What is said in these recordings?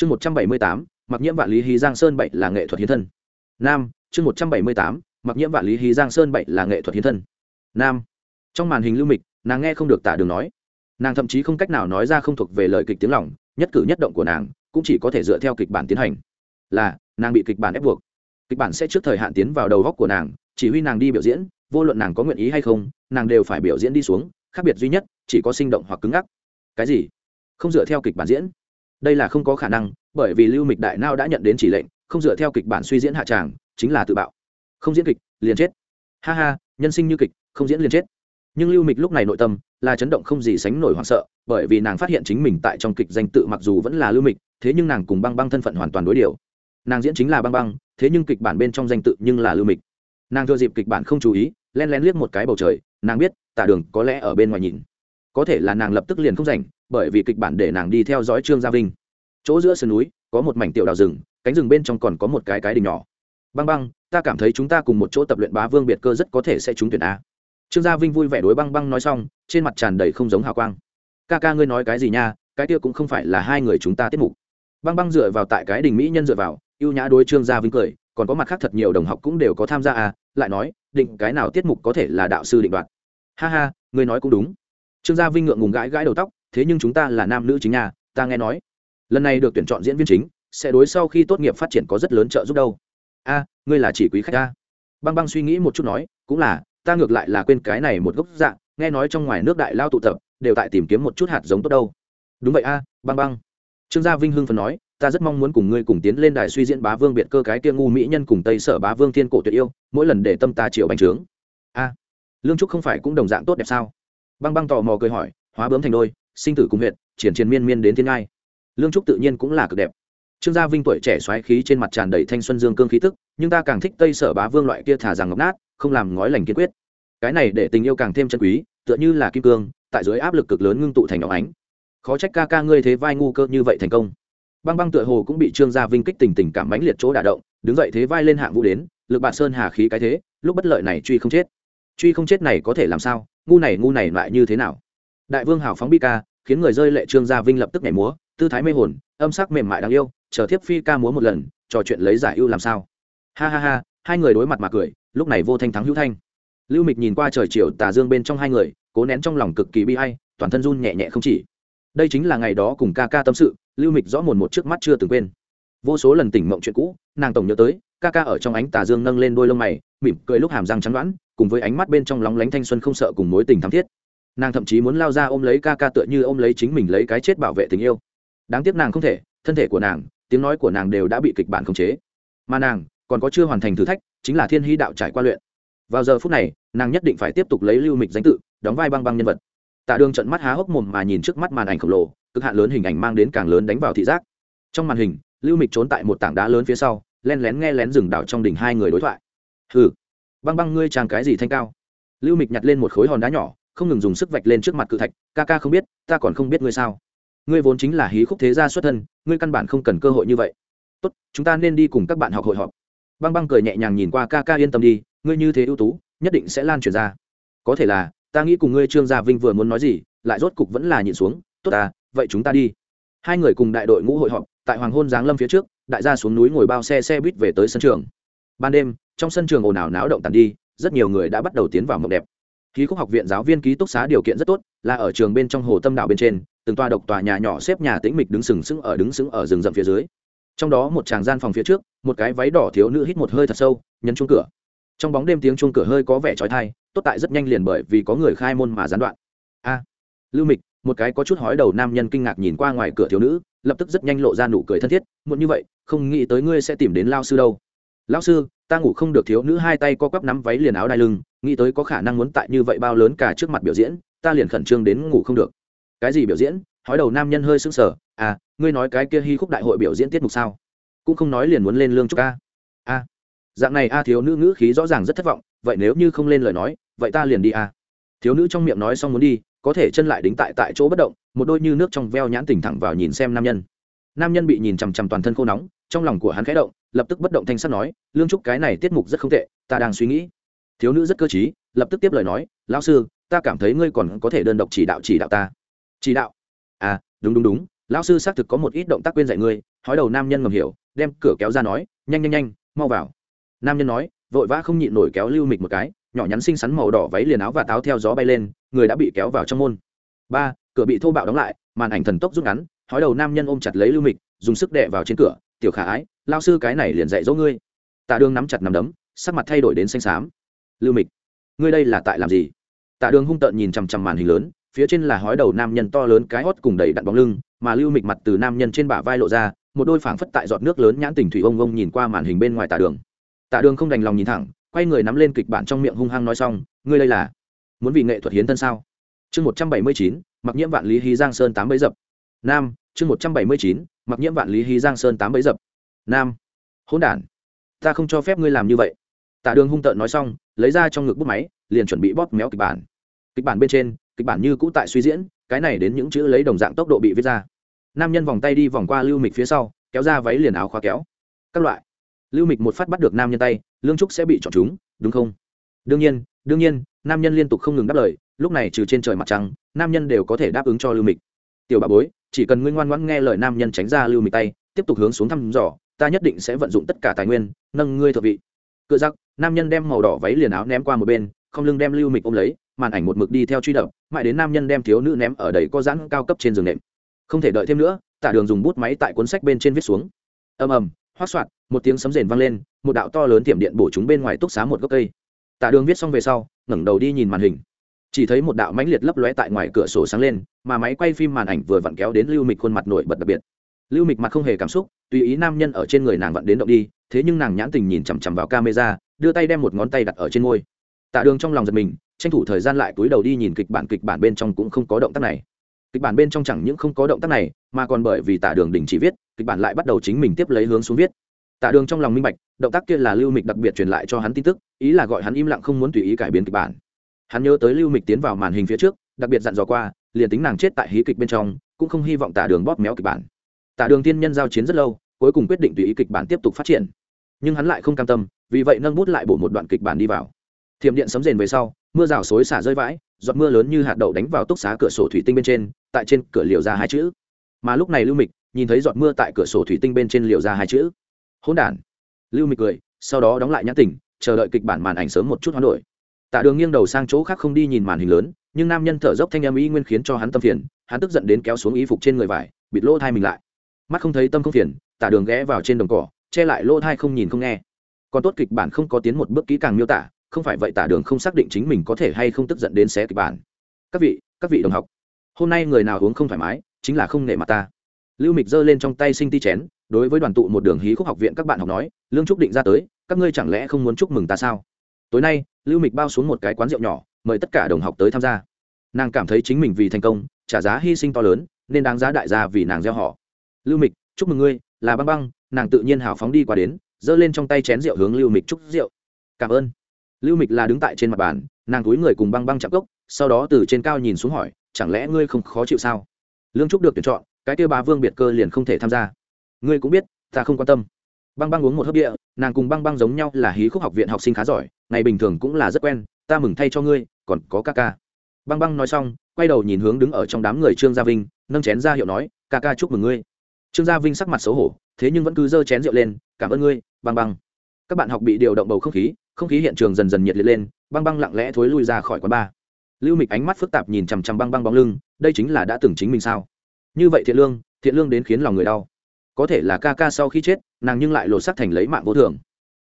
chương một trăm bảy mươi tám, mặc nhiễm vạn lý hí giang sơn bậy là nghệ thuật hiến thân. Nam, chương một trăm bảy mươi tám, mặc nhiễm vạn lý hí giang sơn bậy là nghệ thuật hiến thân. Nam. Trong màn hình lưu mịch, nàng nghe không được tả đường nói. Nàng thậm chí không cách nào nói ra không thuộc về lời kịch tiếng lòng, nhất cử nhất động của nàng cũng chỉ có thể dựa theo kịch bản tiến hành. Là, nàng bị kịch bản ép buộc. Kịch bản sẽ trước thời hạn tiến vào đầu góc của nàng, chỉ huy nàng đi biểu diễn, vô luận nàng có nguyện ý hay không, nàng đều phải biểu diễn đi xuống, khác biệt duy nhất, chỉ có sinh động hoặc cứng ngắc. Cái gì? Không dựa theo kịch bản diễn đây là không có khả năng, bởi vì lưu mịch đại nao đã nhận đến chỉ lệnh, không dựa theo kịch bản suy diễn hạ tràng, chính là tự bạo. Không diễn kịch, liền chết. Ha ha, nhân sinh như kịch, không diễn liền chết. Nhưng lưu mịch lúc này nội tâm là chấn động không gì sánh nổi hoảng sợ, bởi vì nàng phát hiện chính mình tại trong kịch danh tự mặc dù vẫn là lưu mịch, thế nhưng nàng cùng băng băng thân phận hoàn toàn đối điều. Nàng diễn chính là băng băng, thế nhưng kịch bản bên trong danh tự nhưng là lưu mịch. Nàng thừa dịp kịch bản không chú ý, len lén liếc một cái bầu trời, nàng biết, tả đường có lẽ ở bên ngoài nhìn. Có thể là nàng lập tức liền không rảnh bởi vì kịch bản để nàng đi theo dõi trương gia vinh. Chỗ giữa sườn núi, có một mảnh tiểu đào rừng, cánh rừng bên trong còn có một cái cái đình nhỏ. Băng băng, ta cảm thấy chúng ta cùng một chỗ tập luyện bá vương biệt cơ rất có thể sẽ trúng tuyển a. Trương gia vinh vui vẻ đối băng băng nói xong, trên mặt tràn đầy không giống hào quang. Ca ca ngươi nói cái gì nha, cái kia cũng không phải là hai người chúng ta tiết mục. Băng băng dựa vào tại cái đình mỹ nhân dựa vào, ưu nhã đối trương gia vinh cười, còn có mặt khác thật nhiều đồng học cũng đều có tham gia à lại nói, định cái nào tiết mục có thể là đạo sư định đoạt. Ha ha, ngươi nói cũng đúng. Trương gia vinh ngượng ngùng gãi gãi đầu tóc thế nhưng chúng ta là nam nữ chính nhà ta nghe nói. Lần này được tuyển chọn diễn viên chính, sẽ đối sau khi tốt nghiệp phát triển có rất lớn trợ giúp đâu. A, ngươi là chỉ quý khách ta. Băng băng suy nghĩ một chút nói, cũng là, ta ngược lại là quên cái này một gốc dạng, nghe nói trong ngoài nước đại lao tụ tập, đều tại tìm kiếm một chút hạt giống tốt đâu. Đúng vậy a, băng băng. Trương gia vinh hưng phần nói, ta rất mong muốn cùng ngươi cùng tiến lên đài suy diễn bá vương biệt cơ cái kia ngu mỹ nhân cùng tây sở bá vương thiên cổ tuyệt yêu, mỗi lần để tâm ta chịu bành trướng. A, lương trúc không phải cũng đồng dạng tốt đẹp sao? Băng băng tò mò cười hỏi, hóa bướm thành đôi sinh tử cùng huyện triển triển miên miên đến thiên ngai. Lương trúc tự nhiên cũng là cực đẹp. Trương gia vinh tuổi trẻ xoáy khí trên mặt tràn đầy thanh xuân dương cương khí tức, nhưng ta càng thích tây sở bá vương loại kia thả rằng ngọc nát, không làm ngói lành kiên quyết. Cái này để tình yêu càng thêm chân quý, tựa như là kim cương, tại dưới áp lực cực lớn ngưng tụ thành óng ánh. Khó trách ca ca ngươi thế vai ngu cơ như vậy thành công. Băng băng tựa hồ cũng bị trương gia vinh kích tình tình cảm mãnh liệt chỗ đả động, đứng dậy thế vai lên hạng vũ đến, lực bạc sơn hà khí cái thế, lúc bất lợi này truy không chết. Truy không chết này có thể làm sao? Ngu này ngu này lại như thế nào? Đại vương hào phóng bi ca, khiến người rơi lệ trương gia vinh lập tức nhảy múa, tư thái mê hồn, âm sắc mềm mại đáng yêu, chờ thiếp phi ca múa một lần, trò chuyện lấy giải ưu làm sao. Ha ha ha, hai người đối mặt mà cười, lúc này vô thanh thắng hữu thanh. Lưu mịch nhìn qua trời chiều tà dương bên trong hai người, cố nén trong lòng cực kỳ bi hay toàn thân run nhẹ nhẹ không chỉ. Đây chính là ngày đó cùng ca ca tâm sự, lưu mịch rõ mồn một trước mắt chưa từng quên. Vô số lần tỉnh mộng chuyện cũ, nàng tổng nhớ tới, ca ca ở trong ánh tà dương nâng lên đôi lông mày, mỉm cười lúc hàm răng trắng đoán, cùng với ánh mắt bên trong lóng lánh thanh xuân không sợ cùng mối tình thắm thiết nàng thậm chí muốn lao ra ôm lấy ca ca tựa như ôm lấy chính mình lấy cái chết bảo vệ tình yêu. Đáng tiếc nàng không thể, thân thể của nàng, tiếng nói của nàng đều đã bị kịch bản khống chế. Mà nàng, còn có chưa hoàn thành thử thách, chính là thiên hy đạo trải qua luyện. Vào giờ phút này, nàng nhất định phải tiếp tục lấy lưu mịch danh tự, đóng vai băng băng nhân vật. Tạ đường trận mắt há hốc mồm mà nhìn trước mắt màn ảnh khổng lồ, cực hạn lớn hình ảnh mang đến càng lớn đánh vào thị giác. Trong màn hình, lưu mịch trốn tại một tảng đá lớn phía sau len lén nghe lén rừng đảo trong đỉnh hai người đối thoại. Hừ, băng băng ngươi trang cái gì thanh cao? Lưu mịch nhặt lên một khối hòn đá nhỏ không ngừng dùng sức vạch lên trước mặt cự thạch, ca ca không biết, ta còn không biết ngươi sao. Ngươi vốn chính là hí khúc thế gia xuất thân, ngươi căn bản không cần cơ hội như vậy. Tốt, chúng ta nên đi cùng các bạn học hội họp. Băng băng cười nhẹ nhàng nhìn qua ca ca yên tâm đi, ngươi như thế ưu tú, nhất định sẽ lan truyền ra. Có thể là, ta nghĩ cùng ngươi trương gia vinh vừa muốn nói gì, lại rốt cục vẫn là nhịn xuống, tốt ta, vậy chúng ta đi. Hai người cùng đại đội ngũ hội họp, tại hoàng hôn giáng lâm phía trước, đại gia xuống núi ngồi bao xe xe buýt về tới sân trường. Ban đêm, trong sân trường ồn ào náo động tàn đi, rất nhiều người đã bắt đầu tiến vào mộng đẹp ký khúc học viện giáo viên ký túc xá điều kiện rất tốt, là ở trường bên trong hồ tâm đảo bên trên, từng tòa độc tòa nhà nhỏ xếp nhà tĩnh mịch đứng sừng sững ở đứng sững ở rừng rậm phía dưới. Trong đó một tràng gian phòng phía trước, một cái váy đỏ thiếu nữ hít một hơi thật sâu, nhấn chuông cửa. Trong bóng đêm tiếng chuông cửa hơi có vẻ trói thai tốt tại rất nhanh liền bởi vì có người khai môn mà gián đoạn. A! Lưu mịch, một cái có chút hói đầu nam nhân kinh ngạc nhìn qua ngoài cửa thiếu nữ, lập tức rất nhanh lộ ra nụ cười thân thiết, muộn như vậy, không nghĩ tới ngươi sẽ tìm đến lao sư đâu. Lão sư ta ngủ không được thiếu nữ hai tay co quắp nắm váy liền áo đai lưng, nghĩ tới có khả năng muốn tại như vậy bao lớn cả trước mặt biểu diễn, ta liền khẩn trương đến ngủ không được. Cái gì biểu diễn? Hói đầu nam nhân hơi sững sờ. À ngươi nói cái kia hy khúc đại hội biểu diễn tiết mục sao? Cũng không nói liền muốn lên lương trúc a a à, dạng này a, thiếu nữ ngữ khí rõ ràng rất thất vọng, vậy nếu như không lên lời nói, vậy ta liền đi a. Thiếu nữ trong miệng nói xong muốn đi, có thể chân lại đính tại tại chỗ bất động, một đôi như nước trong veo nhãn tỉnh thẳng vào nhìn xem nam nhân. Nam nhân bị nhìn chằm chằm toàn thân khô nóng trong lòng của hắn khẽ động, lập tức bất động thanh sắt nói, lương trúc, cái này tiết mục rất không tệ, ta đang suy nghĩ. Thiếu nữ rất cơ t lập tức tiếp lời nói, lão sư, ta cảm thấy ngươi còn có thể đơn độc chỉ đạo chỉ đạo ta. Chỉ đạo? À đúng đúng đúng, lão sư xác thực có một ít động tác quên dạy ngươi, hói đầu nam nhân ngầm hiểu, đem cửa kéo ra nói, nhanh nhanh nhanh, mau vào. Nam nhân nói, vội vã không nhịn nổi kéo lưu mịch một cái, nhỏ nhắn xinh xắn màu đỏ váy liền áo và táo theo gió bay lên, người đã bị kéo vào trong môn. Ba, cửa bị thô bạo đóng lại, màn ảnh thần tốc rút ngắn, hói đầu nam nhân ôm chặt lấy lưu mịch, dùng sức đè vào trên cửa tiểu khả ái, lao sư cái này liền dạy dỗ ngươi. Tạ đường nắm chặt nằm đấm, sắc mặt thay đổi đến xanh xám. Lưu mịch, ngươi đây là tại làm gì? Tạ đường hung tợn nhìn chằm chằm màn hình lớn, phía trên là hói đầu nam nhân to lớn cái hót cùng đầy đặn bóng lưng, mà lưu mịch mặt từ nam nhân trên bả vai lộ ra, một đôi phảng phất tại giọt nước lớn nhãn tình thủy ông ông nhìn qua màn hình bên ngoài tạ đường. Tạ đường không đành lòng nhìn thẳng, quay người nắm lên kịch bản trong miệng hung hăng nói xong, ngươi đây là muốn vì nghệ thuật hiến thân sao? Chương một trăm bảy mươi chín, mặc nhiễm vạn lý hí giang sơn tám bấy dập. Nam, chương một trăm bảy mươi chín mặc nhiễm vạn lý hí giang sơn tám bấy dập. Nam. Hỗn đản. Ta không cho phép ngươi làm như vậy. Tạ đường hung tợn nói xong, lấy ra trong ngực bút máy, liền chuẩn bị bóp méo kịch bản. Kịch bản bên trên, kịch bản như cũ tại suy diễn, cái này đến những chữ lấy đồng dạng tốc độ bị viết ra. Nam nhân vòng tay đi vòng qua lưu mịch phía sau, kéo ra váy liền áo khóa kéo. Các loại. Lưu mịch một phát bắt được nam nhân tay, lương trúc sẽ bị chọn chúng, đúng không? Đương nhiên đương nhiên, nam nhân liên tục không ngừng đáp lời, lúc này trừ trên trời mặt trăng, nam nhân đều có thể đáp ứng cho lưu mịch. Tiểu bà bối chỉ cần ngươi ngoan ngoãn nghe lời nam nhân tránh ra lưu mịch tay, tiếp tục hướng xuống thăm dò, ta nhất định sẽ vận dụng tất cả tài nguyên, nâng ngươi thợ vị. Cựa giặc nam nhân đem màu đỏ váy liền áo ném qua một bên, không lưng đem lưu mịch ôm lấy, màn ảnh một mực đi theo truy đập, mãi đến nam nhân đem thiếu nữ ném ở đầy có dãn cao cấp trên giường nệm. Không thể đợi thêm nữa tạ đường dùng bút máy tại cuốn sách bên trên viết xuống. Ầm ầm, hoác soạt, một tiếng sấm rền vang lên, một đạo to lớn tiệm điện bổ chúng bên ngoài túc xá một gốc cây. Tạ đường viết xong về sau, ngẩng đầu đi nhìn màn hình chỉ thấy một đạo mãnh liệt lấp lóe tại ngoài cửa sổ sáng lên, mà máy quay phim màn ảnh vừa vặn kéo đến lưu mịch khuôn mặt nổi bật đặc biệt. Lưu mịch mặt không hề cảm xúc, tùy ý nam nhân ở trên người nàng vặn đến động đi, thế nhưng nàng nhãn tình nhìn chằm chằm vào camera, đưa tay đem một ngón tay đặt ở trên môi. Tạ đường trong lòng giật mình, tranh thủ thời gian lại túi đầu đi nhìn kịch bản kịch bản bên trong cũng không có động tác này. Kịch bản bên trong chẳng những không có động tác này, mà còn bởi vì tạ đường đình chỉ viết, kịch bản lại bắt đầu chính mình tiếp lấy hướng xuống viết. Tạ đường trong lòng minh bạch, động tác kia là lưu mịch đặc biệt truyền lại cho hắn tin tức, ý là gọi hắn im lặng không muốn tùy ý cải biến kịch bản hắn nhớ tới lưu mịch tiến vào màn hình phía trước, đặc biệt dặn dò qua, liền tính nàng chết tại hí kịch bên trong, cũng không hy vọng tạ đường bóp méo kịch bản. Tạ đường tiên nhân giao chiến rất lâu, cuối cùng quyết định tùy ý kịch bản tiếp tục phát triển. Nhưng hắn lại không cam tâm, vì vậy nâng bút lại bổ một đoạn kịch bản đi vào. Thiểm điện sấm rền về sau, mưa rào xối xả rơi vãi, giọt mưa lớn như hạt đậu đánh vào túc xá cửa sổ thủy tinh bên trên, tại trên cửa liều ra hai chữ. Mà lúc này lưu mịch nhìn thấy giọt mưa tại cửa sổ thủy tinh bên trên liều ra hai chữ. Hỗn đản. Lưu mịch cười, sau đó đóng lại nhãn tình chờ đợi kịch bản màn ảnh sớm một chút hoán đổi tạ đường nghiêng đầu sang chỗ khác không đi nhìn màn hình lớn, nhưng nam nhân thở dốc thanh âm ý nguyên khiến cho hắn tâm phiền, hắn tức giận đến kéo xuống y phục trên người vải, bịt lỗ thai mình lại. Mắt không thấy tâm không phiền, tạ đường ghé vào trên đồng cỏ, che lại lỗ thai không nhìn không nghe. Còn tốt kịch bản không có tiến một bước kỹ càng miêu tả, không phải vậy tả đường không xác định chính mình có thể hay không tức giận đến xé kịch bản. Các vị các vị đồng học, hôm nay người nào uống không thoải mái, chính là không nể mặt ta. Lưu mịch giơ lên trong tay sinh ti chén, đối với đoàn tụ một đường hí khúc học viện các bạn học nói, lương trúc định ra tới, các ngươi chẳng lẽ không muốn chúc mừng ta sao? Tối nay, lưu mịch bao xuống một cái quán rượu nhỏ, mời tất cả đồng học tới tham gia. Nàng cảm thấy chính mình vì thành công, trả giá hy sinh to lớn, nên đáng giá đại gia vì nàng gieo họ. Lưu mịch, chúc mừng ngươi, là băng băng, nàng tự nhiên hào phóng đi qua đến, giơ lên trong tay chén rượu hướng lưu mịch chúc rượu. Cảm ơn. Lưu mịch là đứng tại trên mặt bàn, nàng túi người cùng băng băng chạm cốc, sau đó từ trên cao nhìn xuống hỏi, chẳng lẽ ngươi không khó chịu sao? Lương trúc được tuyển chọn, cái kêu bà vương biệt cơ liền không thể tham gia. Ngươi cũng biết, ta không quan tâm băng băng uống một hớp địa, nàng cùng băng băng giống nhau là hí khúc học viện học sinh khá giỏi, ngày bình thường cũng là rất quen, ta mừng thay cho ngươi, còn có ca ca. Băng băng nói xong, quay đầu nhìn hướng đứng ở trong đám người trương gia vinh, nâng chén ra hiệu nói, ca ca chúc mừng ngươi. Trương gia vinh sắc mặt xấu hổ, thế nhưng vẫn cứ giơ chén rượu lên, cảm ơn ngươi, băng băng. Các bạn học bị điều động bầu không khí không khí hiện trường dần dần nhiệt liệt lên, băng băng lặng lẽ thối lui ra khỏi quán bar. Lưu mịch ánh mắt phức tạp nhìn chằm chằm băng băng bóng lưng, đây chính là đã từng chính mình sao? Như vậy thiện lương thiện lương đến khiến lòng người đau có thể là ca ca sau khi chết, nàng nhưng lại lột sắc thành lấy mạng vô thường.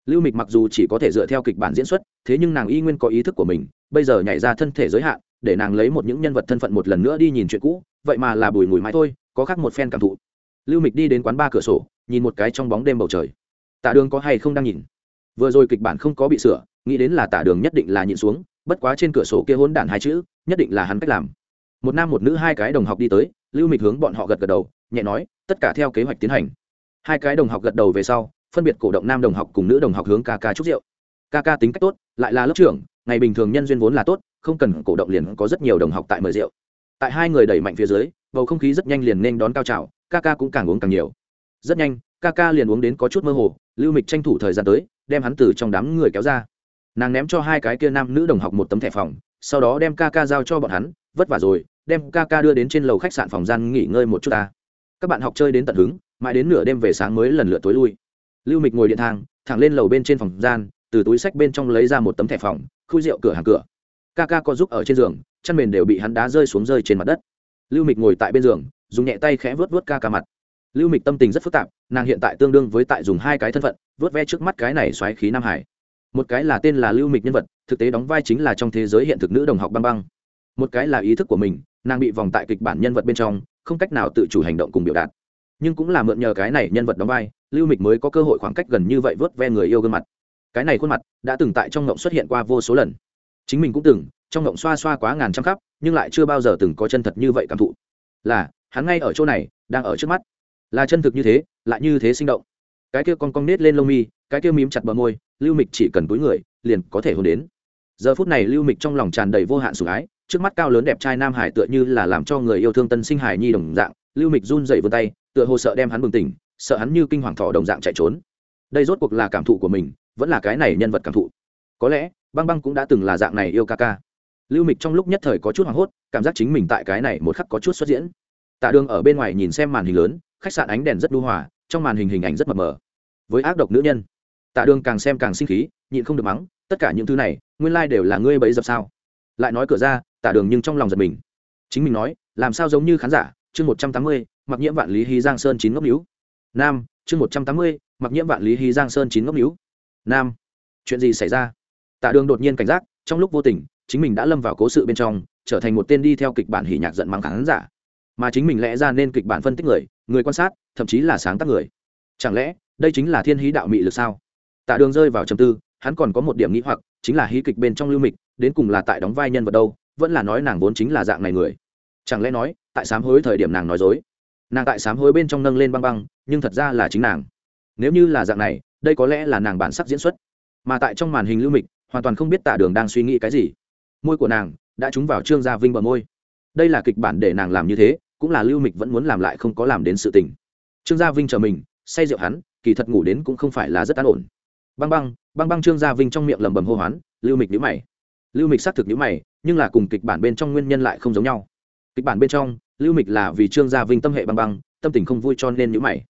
Lưu mịch mặc dù chỉ có thể dựa theo kịch bản diễn xuất, thế nhưng nàng y nguyên có ý thức của mình, bây giờ nhảy ra thân thể giới hạn, để nàng lấy một những nhân vật thân phận một lần nữa đi nhìn chuyện cũ, vậy mà là bùi ngùi mãi thôi, có khác một phen cảm thụ. Lưu mịch đi đến quán ba cửa sổ, nhìn một cái trong bóng đêm bầu trời. Tạ đường có hay không đang nhìn? Vừa rồi kịch bản không có bị sửa, nghĩ đến là tả đường nhất định là nhịn xuống, bất quá trên cửa sổ kia hỗn đản hai chữ, nhất định là hắn cách làm. Một nam một nữ hai cái đồng học đi tới, lưu mịch hướng bọn họ gật gật đầu nhẹ nói, tất cả theo kế hoạch tiến hành. Hai cái đồng học gật đầu về sau, phân biệt cổ động nam đồng học cùng nữ đồng học hướng ca ca chúc rượu. Ca ca tính cách tốt, lại là lớp trưởng, ngày bình thường nhân duyên vốn là tốt, không cần cổ động liền có rất nhiều đồng học tại mời rượu. Tại hai người đẩy mạnh phía dưới, bầu không khí rất nhanh liền nên đón cao trào, ca ca cũng càng uống càng nhiều. Rất nhanh, ca ca liền uống đến có chút mơ hồ, lưu mịch tranh thủ thời gian tới, đem hắn từ trong đám người kéo ra. Nàng ném cho hai cái kia nam nữ đồng học một tấm thẻ phòng, sau đó đem ca ca giao cho bọn hắn, vất vả rồi, đem ca ca đưa đến trên lầu khách sạn phòng gian nghỉ ngơi một chút ta các bạn học chơi đến tận hứng, mãi đến nửa đêm về sáng mới lần lượt tối lui. Lưu mịch ngồi điện thang, thẳng lên lầu bên trên phòng gian, từ túi sách bên trong lấy ra một tấm thẻ phòng, khui rượu cửa hàng cửa. Ca ca có giúp ở trên giường chăn mền đều bị hắn đá rơi xuống rơi trên mặt đất. Lưu mịch ngồi tại bên giường, dùng nhẹ tay khẽ vớt vớt ca ca mặt. Lưu mịch tâm tình rất phức tạp, nàng hiện tại tương đương với tại dùng hai cái thân phận vớt ve trước mắt cái này xoáy khí nam hải. Một cái là tên là lưu mịch nhân vật, thực tế đóng vai chính là trong thế giới hiện thực nữ đồng học băng băng. Một cái là ý thức của mình, nàng bị vòng tại kịch bản nhân vật bên trong không cách nào tự chủ hành động cùng biểu đạt. Nhưng cũng là mượn nhờ cái này nhân vật đóng vai, lưu mịch mới có cơ hội khoảng cách gần như vậy vớt ve người yêu gương mặt. Cái này khuôn mặt đã từng tại trong ngộng xuất hiện qua vô số lần. Chính mình cũng từng, trong ngộng xoa xoa quá ngàn trăm khắp, nhưng lại chưa bao giờ từng có chân thật như vậy cảm thụ. Là, hắn ngay ở chỗ này, đang ở trước mắt. Là chân thực như thế, lại như thế sinh động. Cái kia con con nết lên lông mi, cái kia mím chặt bờ môi, lưu mịch chỉ cần túi người, liền có thể hôn đến. Giờ phút này lưu mịch trong lòng tràn đầy vô hạn sủng ái trước mắt cao lớn đẹp trai nam hải tựa như là làm cho người yêu thương tân sinh hải nhi đồng dạng, lưu mịch run dậy vươn tay, tựa hồ sợ đem hắn bừng tỉnh, sợ hắn như kinh hoàng thỏ đồng dạng chạy trốn. Đây rốt cuộc là cảm thụ của mình, vẫn là cái này nhân vật cảm thụ. Có lẽ, băng băng cũng đã từng là dạng này yêu ca ca. Lưu mịch trong lúc nhất thời có chút hoảng hốt, cảm giác chính mình tại cái này một khắc có chút xuất diễn. Tạ đường ở bên ngoài nhìn xem màn hình lớn, khách sạn ánh đèn rất đu hòa, trong màn hình hình ảnh rất mập mờ. Với ác độc nữ nhân, tạ đường càng xem càng sinh khí, nhịn không được mắng, tất cả những thứ này, nguyên lai、like、đều là ngươi bấy dập sao? Lại nói cửa ra tạ đường nhưng trong lòng giật mình. Chính mình nói, làm sao giống như khán giả, chương một trăm tám mươi, mặc nhiễm vạn lý hy giang sơn chín ngốc níu. Nam, chương một trăm tám mươi, mặc nhiễm vạn lý hy giang sơn chín ngốc níu. Nam, chuyện gì xảy ra? Tạ đường đột nhiên cảnh giác, trong lúc vô tình, chính mình đã lâm vào cố sự bên trong, trở thành một tên đi theo kịch bản hỉ nhạc giận mắng khán giả. Mà chính mình lẽ ra nên kịch bản phân tích người người quan sát, thậm chí là sáng tác người. Chẳng lẽ, đây chính là thiên hí đạo mị lực sao? Tạ đường rơi vào trầm tư, hắn còn có một điểm nghĩ hoặc, chính là hí kịch bên trong lưu mịch, đến cùng là tại đóng vai nhân vật đâu? Vẫn là nói nàng vốn chính là dạng này người. Chẳng lẽ nói, tại sám hối thời điểm nàng nói dối? Nàng tại sám hối bên trong nâng lên băng băng, nhưng thật ra là chính nàng. Nếu như là dạng này, đây có lẽ là nàng bản sắc diễn xuất. Mà tại trong màn hình lưu mịch, hoàn toàn không biết tạ đường đang suy nghĩ cái gì. Môi của nàng đã trúng vào trương gia vinh bờ môi. Đây là kịch bản để nàng làm như thế, cũng là lưu mịch vẫn muốn làm lại không có làm đến sự tình. Trương gia vinh chờ mình, say rượu hắn, kỳ thật ngủ đến cũng không phải là rất an ổn. Băng băng băng băng trương gia vinh trong miệng lầm bầm hô hoán, lưu mịch nhữ mày lưu mịch xác thực nhữ mày, nhưng là cùng kịch bản bên trong nguyên nhân lại không giống nhau. Kịch bản bên trong, lưu mịch là vì trương gia vinh tâm hệ băng băng, tâm tình không vui cho nên nhữ mày.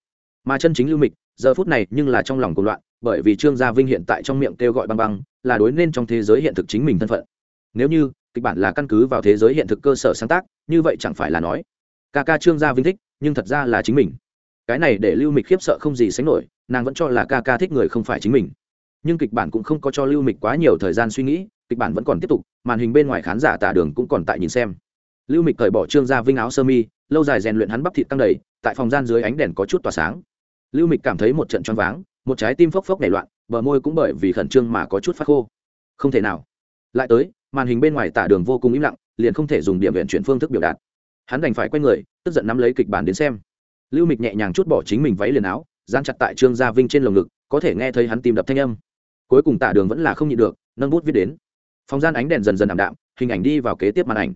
Mà chân chính lưu mịch, giờ phút này nhưng là trong lòng cuộc loạn, bởi vì trương gia vinh hiện tại trong miệng kêu gọi băng băng, là đối nên trong thế giới hiện thực chính mình thân phận. Nếu như, kịch bản là căn cứ vào thế giới hiện thực cơ sở sáng tác, như vậy chẳng phải là nói, ca ca trương gia vinh thích, nhưng thật ra là chính mình. Cái này để lưu mịch khiếp sợ không gì sánh nổi, nàng vẫn cho là ca ca thích người không phải chính mình. Nhưng kịch bản cũng không có cho lưu mịch quá nhiều thời gian suy nghĩ kịch bản vẫn còn tiếp tục, màn hình bên ngoài khán giả tả đường cũng còn tại nhìn xem. Lưu mịch cởi bỏ trương gia vinh áo sơ mi, lâu dài rèn luyện hắn bắp thịt tăng đầy, tại phòng gian dưới ánh đèn có chút tỏa sáng. Lưu mịch cảm thấy một trận choáng váng, một trái tim phốc phốc nảy loạn, bờ môi cũng bởi vì khẩn trương mà có chút phát khô. Không thể nào. Lại tới, màn hình bên ngoài tả đường vô cùng im lặng, liền không thể dùng điểm viện chuyển phương thức biểu đạt. Hắn đành phải quay người, tức giận nắm lấy kịch bản đến xem. Lưu mịch nhẹ nhàng chút bỏ chính mình váy liền áo gian chặt tại trương gia vinh trên lồng ngực, có thể nghe thấy hắn tìm đập thanh âm. Cuối cùng tả đường vẫn là không nhịn được, nâng bút viết đến phòng gian ánh đèn dần dần ảm đạm, hình ảnh đi vào kế tiếp màn ảnh.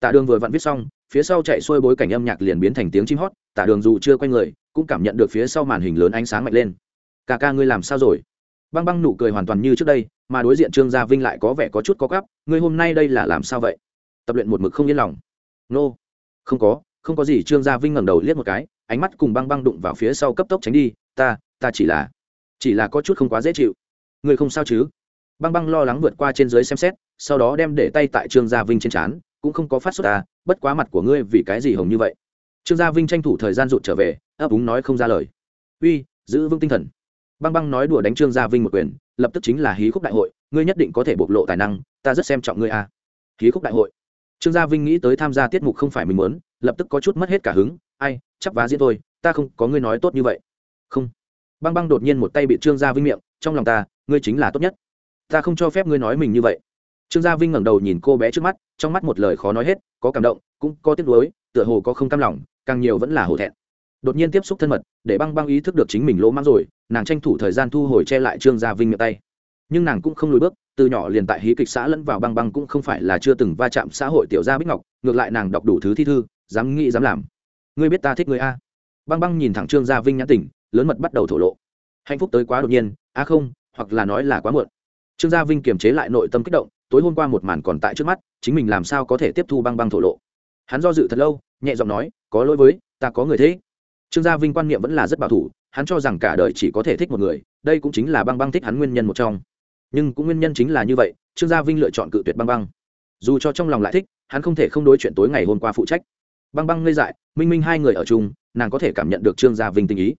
Tạ đường vừa vặn viết xong, phía sau chạy xuôi bối cảnh âm nhạc liền biến thành tiếng chim hót, Tạ đường dù chưa quay người, cũng cảm nhận được phía sau màn hình lớn ánh sáng mạnh lên. Ca ca ngươi làm sao rồi? Băng băng nụ cười hoàn toàn như trước đây, mà đối diện trương gia vinh lại có vẻ có chút có gắp ngươi hôm nay đây là làm sao vậy? Tập luyện một mực không yên lòng. Nô、no. không có không có gì. Trương gia vinh ngẩng đầu liếc một cái, ánh mắt cùng băng băng đụng vào phía sau cấp tốc tránh đi, ta ta chỉ là chỉ là có chút không quá dễ chịu. Ngươi không sao chứ? Băng băng lo lắng vượt qua trên dưới xem xét, sau đó đem để tay tại trương gia vinh trên trán, cũng không có phát xuất ta à, bất quá mặt của ngươi vì cái gì hồng như vậy? Trương gia vinh tranh thủ thời gian rụt trở về, ấp úng nói không ra lời. Uy, giữ vững tinh thần. Băng băng nói đùa đánh trương gia vinh một quyền, lập tức chính là hí khúc đại hội, ngươi nhất định có thể bộc lộ tài năng, ta rất xem trọng ngươi a à. hí khúc đại hội. Trương gia vinh nghĩ tới tham gia tiết mục không phải mình muốn, lập tức có chút mất hết cả hứng, ai chắc vá diễn thôi ta không có ngươi nói tốt như vậy. Không. Băng băng đột nhiên một tay bị trương gia vinh miệng, trong lòng ta, ngươi chính là tốt nhất ta không cho phép ngươi nói mình như vậy. Trương gia vinh ngẩng đầu nhìn cô bé trước mắt, trong mắt một lời khó nói hết, có cảm động, cũng có tiếc nuối, tựa hồ có không cam lòng, càng nhiều vẫn là hổ thẹn. Đột nhiên tiếp xúc thân mật, để băng băng ý thức được chính mình lỗ mãng rồi, nàng tranh thủ thời gian thu hồi che lại trương gia vinh miệng tay. Nhưng nàng cũng không lùi bước, từ nhỏ liền tại hí kịch xã lẫn vào băng băng cũng không phải là chưa từng va chạm xã hội tiểu gia bích ngọc, ngược lại nàng đọc đủ thứ thi thư, dám nghĩ dám làm. Ngươi biết ta thích ngươi a? Băng băng nhìn thẳng trương gia vinh nhãn tỉnh lớn mật bắt đầu thổ lộ. Hạnh phúc tới quá đột nhiên a không, hoặc là nói là quá muộn trương gia vinh kiềm chế lại nội tâm kích động, tối hôm qua một màn còn tại trước mắt, chính mình làm sao có thể tiếp thu băng băng thổ lộ. Hắn do dự thật lâu, nhẹ giọng nói, có lỗi với, ta có người thế. Trương gia vinh quan niệm vẫn là rất bảo thủ, hắn cho rằng cả đời chỉ có thể thích một người, đây cũng chính là băng băng thích hắn nguyên nhân một trong. Nhưng cũng nguyên nhân chính là như vậy, trương gia vinh lựa chọn cự tuyệt băng băng. Dù cho trong lòng lại thích, hắn không thể không đối chuyện tối ngày hôm qua phụ trách. Băng băng ngây dại, minh minh hai người ở chung, nàng có thể cảm nhận được trương gia vinh tình ý.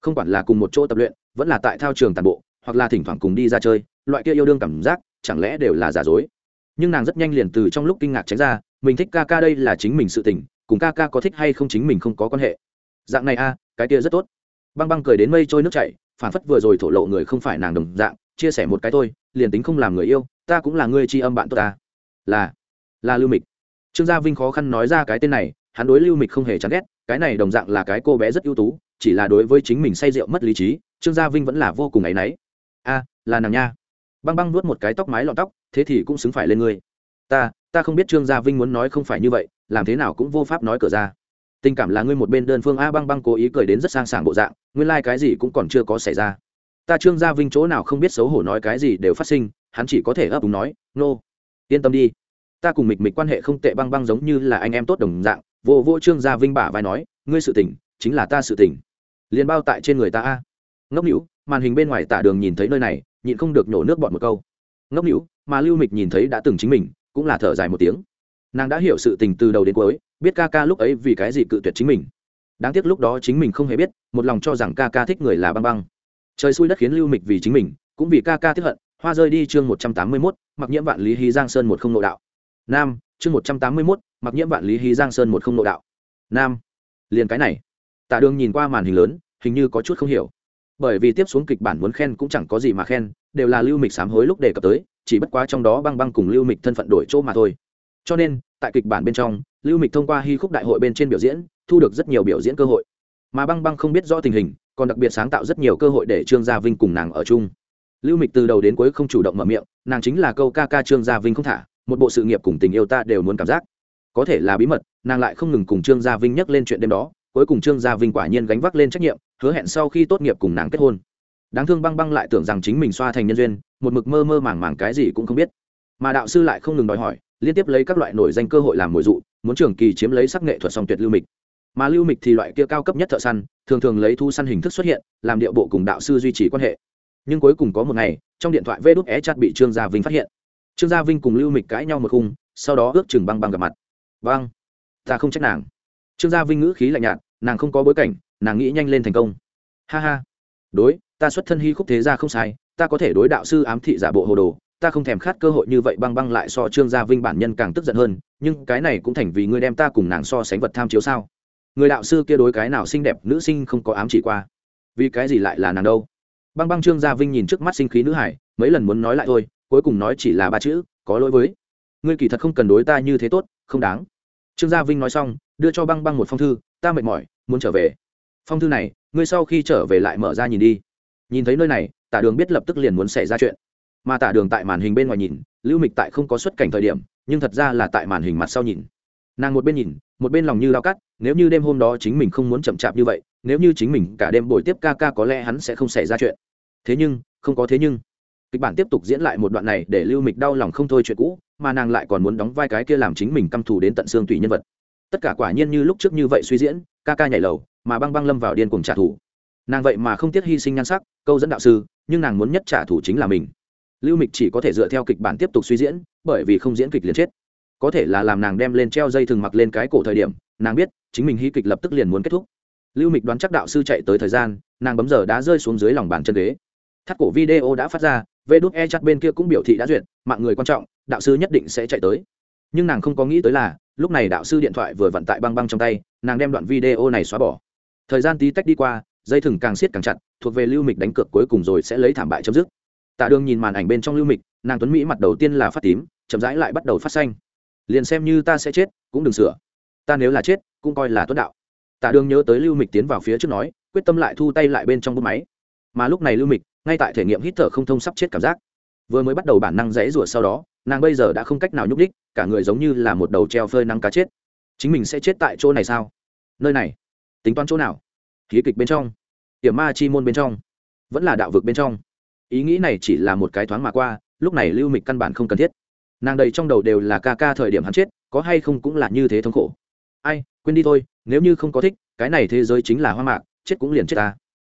Không quản là cùng một chỗ tập luyện, vẫn là tại thao trường tàn bộ, hoặc là thỉnh thoảng cùng đi ra chơi loại kia yêu đương cảm giác chẳng lẽ đều là giả dối? Nhưng nàng rất nhanh liền từ trong lúc kinh ngạc tránh ra, mình thích ca ca đây là chính mình sự tình, cùng ca ca có thích hay không chính mình không có quan hệ. Dạng này a, cái kia rất tốt. Băng băng cười đến mây trôi nước chảy phản phất vừa rồi thổ lộ người không phải nàng đồng dạng, chia sẻ một cái thôi, liền tính không làm người yêu, ta cũng là người tri âm bạn tốt ta. Là là lưu mịch. Trương gia vinh khó khăn nói ra cái tên này, hắn đối lưu mịch không hề chán ghét, cái này đồng dạng là cái cô bé rất ưu tú, chỉ là đối với chính mình say rượu mất lý trí, trương gia vinh vẫn là vô cùng áy náy. A, là nàng nha băng băng nuốt một cái tóc mái lọn tóc, thế thì cũng xứng phải lên ngươi. Ta ta không biết trương gia vinh muốn nói không phải như vậy, làm thế nào cũng vô pháp nói cửa ra. Tình cảm là ngươi một bên đơn phương a, băng băng cố ý cười đến rất sang sảng bộ dạng, nguyên lai、like、cái gì cũng còn chưa có xảy ra. Ta trương gia vinh chỗ nào không biết xấu hổ nói cái gì đều phát sinh, hắn chỉ có thể ấp úng nói, nô、no. yên tâm đi. Ta cùng mịch mịch quan hệ không tệ, băng băng giống như là anh em tốt đồng dạng. Vô vô trương gia vinh bả vai nói, ngươi sự tỉnh chính là ta sự tỉnh liền bao tại trên người ta a. Ngốc hữu màn hình bên ngoài tả đường nhìn thấy nơi này nhịn không được nhổ nước bọt một câu. Ngốc nữ mà lưu mịch nhìn thấy đã từng chính mình, cũng là thở dài một tiếng. Nàng đã hiểu sự tình từ đầu đến cuối, biết ca ca lúc ấy vì cái gì cự tuyệt chính mình. Đáng tiếc lúc đó chính mình không hề biết, một lòng cho rằng ca ca thích người là băng băng. Trời xui đất khiến lưu mịch vì chính mình, cũng vì ca ca tiếp hận, hoa rơi đi chương một trăm tám mươi mốt, mặc nhiễm vạn lý hí giang sơn một không nội đạo. Nam, chương một trăm tám mươi mốt, mặc nhiễm vạn lý hí giang sơn một không nội đạo. Nam, liền cái này. Tạ đường nhìn qua màn hình lớn, hình như có chút không hiểu bởi vì tiếp xuống kịch bản muốn khen cũng chẳng có gì mà khen, đều là lưu mịch sám hối lúc đề cập tới, chỉ bất quá trong đó băng băng cùng lưu mịch thân phận đổi chỗ mà thôi. Cho nên, tại kịch bản bên trong, lưu mịch thông qua hy khúc đại hội bên trên biểu diễn, thu được rất nhiều biểu diễn cơ hội. Mà băng băng không biết rõ tình hình, còn đặc biệt sáng tạo rất nhiều cơ hội để trương gia vinh cùng nàng ở chung. Lưu mịch từ đầu đến cuối không chủ động mở miệng, nàng chính là câu ca ca trương gia vinh không thả, một bộ sự nghiệp cùng tình yêu ta đều muốn cảm giác. Có thể là bí mật, nàng lại không ngừng cùng trương gia vinh nhắc lên chuyện đêm đó cuối cùng trương gia vinh quả nhiên gánh vác lên trách nhiệm, hứa hẹn sau khi tốt nghiệp cùng nàng kết hôn. Đáng thương băng băng lại tưởng rằng chính mình xoa thành nhân duyên, một mực mơ mơ màng màng cái gì cũng không biết. Mà đạo sư lại không ngừng đòi hỏi, liên tiếp lấy các loại nổi danh cơ hội làm mồi dụ, muốn trường kỳ chiếm lấy sắc nghệ thuật song tuyệt lưu mịch. Mà lưu mịch thì loại kia cao cấp nhất thợ săn, thường thường lấy thu săn hình thức xuất hiện, làm điệu bộ cùng đạo sư duy trì quan hệ. Nhưng cuối cùng có một ngày, trong điện thoại vê đúc é chặt bị trương gia vinh phát hiện. Trương gia vinh cùng lưu mịch cãi nhau một khung, sau đó ước chừng băng băng gặp mặt. Băng ta không trách nàng trương gia vinh ngữ khí lạnh nhạt, nàng không có bối cảnh, nàng nghĩ nhanh lên thành công. Ha ha. Đối, ta xuất thân hy khúc thế ra không sai, ta có thể đối đạo sư ám thị giả bộ hồ đồ, ta không thèm khát cơ hội như vậy băng băng lại so trương gia vinh bản nhân càng tức giận hơn, nhưng cái này cũng thành vì ngươi đem ta cùng nàng so sánh vật tham chiếu sao. Người đạo sư kia đối cái nào xinh đẹp nữ sinh không có ám chỉ qua. Vì cái gì lại là nàng đâu? Băng băng trương gia vinh nhìn trước mắt sinh khí nữ hải, mấy lần muốn nói lại thôi, cuối cùng nói chỉ là ba chữ, có lỗi với. Ngươi kỳ thật không cần đối ta như thế tốt, không đáng trương gia vinh nói xong, đưa cho băng băng một phong thư, ta mệt mỏi, muốn trở về. Phong thư này, ngươi sau khi trở về lại mở ra nhìn đi. Nhìn thấy nơi này, tả đường biết lập tức liền muốn xảy ra chuyện. Mà tả đường tại màn hình bên ngoài nhìn, lưu mịch tại không có xuất cảnh thời điểm, nhưng thật ra là tại màn hình mặt sau nhìn. Nàng một bên nhìn, một bên lòng như lao cắt, nếu như đêm hôm đó chính mình không muốn chậm chạp như vậy, nếu như chính mình cả đêm bồi tiếp ca ca có lẽ hắn sẽ không xảy ra chuyện. Thế nhưng, không có thế nhưng. Kịch bản tiếp tục diễn lại một đoạn này để lưu mịch đau lòng không thôi chuyện cũ mà nàng lại còn muốn đóng vai cái kia làm chính mình căm thù đến tận xương tùy nhân vật. Tất cả quả nhiên như lúc trước như vậy suy diễn, ca ca nhảy lầu, mà băng băng lâm vào điên cùng trả thù. Nàng vậy mà không tiếc hy sinh nhan sắc, câu dẫn đạo sư, nhưng nàng muốn nhất trả thù chính là mình. Lưu mịch chỉ có thể dựa theo kịch bản tiếp tục suy diễn, bởi vì không diễn kịch liền chết. Có thể là làm nàng đem lên treo dây thừng mặc lên cái cổ thời điểm, nàng biết, chính mình hy kịch lập tức liền muốn kết thúc. Lưu mịch đoán chắc đạo sư chạy tới thời gian, nàng bấm giờ đã rơi xuống dưới lòng bàn chân ghế thắt cổ video đã phát ra vê đút e chặt bên kia cũng biểu thị đã duyệt, mạng người quan trọng, đạo sư nhất định sẽ chạy tới. Nhưng nàng không có nghĩ tới là, lúc này đạo sư điện thoại vừa vận tại băng băng trong tay, nàng đem đoạn video này xóa bỏ. Thời gian tí tách đi qua, dây thừng càng siết càng chặt, thuộc về lưu mịch đánh cược cuối cùng rồi sẽ lấy thảm bại chấm dứt. Tạ đường nhìn màn ảnh bên trong lưu mịch, nàng tuấn mỹ mặt đầu tiên là phát tím, chậm rãi lại bắt đầu phát xanh. Liền xem như ta sẽ chết, cũng đừng sửa. Ta nếu là chết, cũng coi là tuấn đạo. Tạ đường nhớ tới lưu mịch tiến vào phía trước nói, quyết tâm lại thu tay lại bên trong bút máy mà lúc này lưu mịch ngay tại thể nghiệm hít thở không thông sắp chết cảm giác vừa mới bắt đầu bản năng rẽ rủa sau đó nàng bây giờ đã không cách nào nhúc đích cả người giống như là một đầu treo phơi nắng cá chết chính mình sẽ chết tại chỗ này sao nơi này tính toán chỗ nào khí kịch bên trong hiểm ma chi môn bên trong vẫn là đạo vực bên trong ý nghĩ này chỉ là một cái thoáng mà qua lúc này lưu mịch căn bản không cần thiết nàng đầy trong đầu đều là ca ca thời điểm hắn chết có hay không cũng là như thế thống khổ ai quên đi thôi nếu như không có thích cái này thế giới chính là hoa mạc chết cũng liền chết ta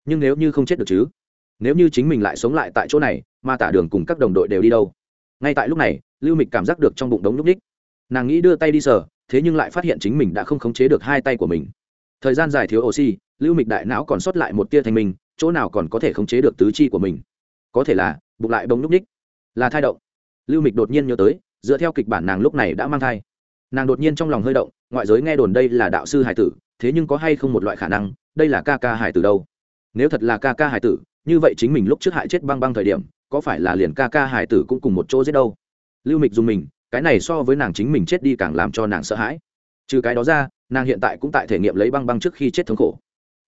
nhưng nếu như không chết được chứ? Nếu như chính mình lại sống lại tại chỗ này, mà tả đường cùng các đồng đội đều đi đâu? Ngay tại lúc này, lưu mịch cảm giác được trong bụng đống nhúc ních nàng nghĩ đưa tay đi sờ, thế nhưng lại phát hiện chính mình đã không khống chế được hai tay của mình. Thời gian dài thiếu oxy, lưu mịch đại não còn sót lại một tia thành mình chỗ nào còn có thể khống chế được tứ chi của mình? Có thể là, bụng lại đống nhúc ních là thai động. Lưu mịch đột nhiên nhớ tới, dựa theo kịch bản nàng lúc này đã mang thai. Nàng đột nhiên trong lòng hơi động, ngoại giới nghe đồn đây là đạo sư hải tử, thế nhưng có hay không một loại khả năng, đây là ca ca hải tử đâu? Nếu thật là ca ca hải tử, như vậy chính mình lúc trước hại chết băng băng thời điểm, có phải là liền ca ca hải tử cũng cùng một chỗ giết đâu? Lưu mịch dùng mình, cái này so với nàng chính mình chết đi càng làm cho nàng sợ hãi. Trừ cái đó ra, nàng hiện tại cũng tại thể nghiệm lấy băng băng trước khi chết thống khổ.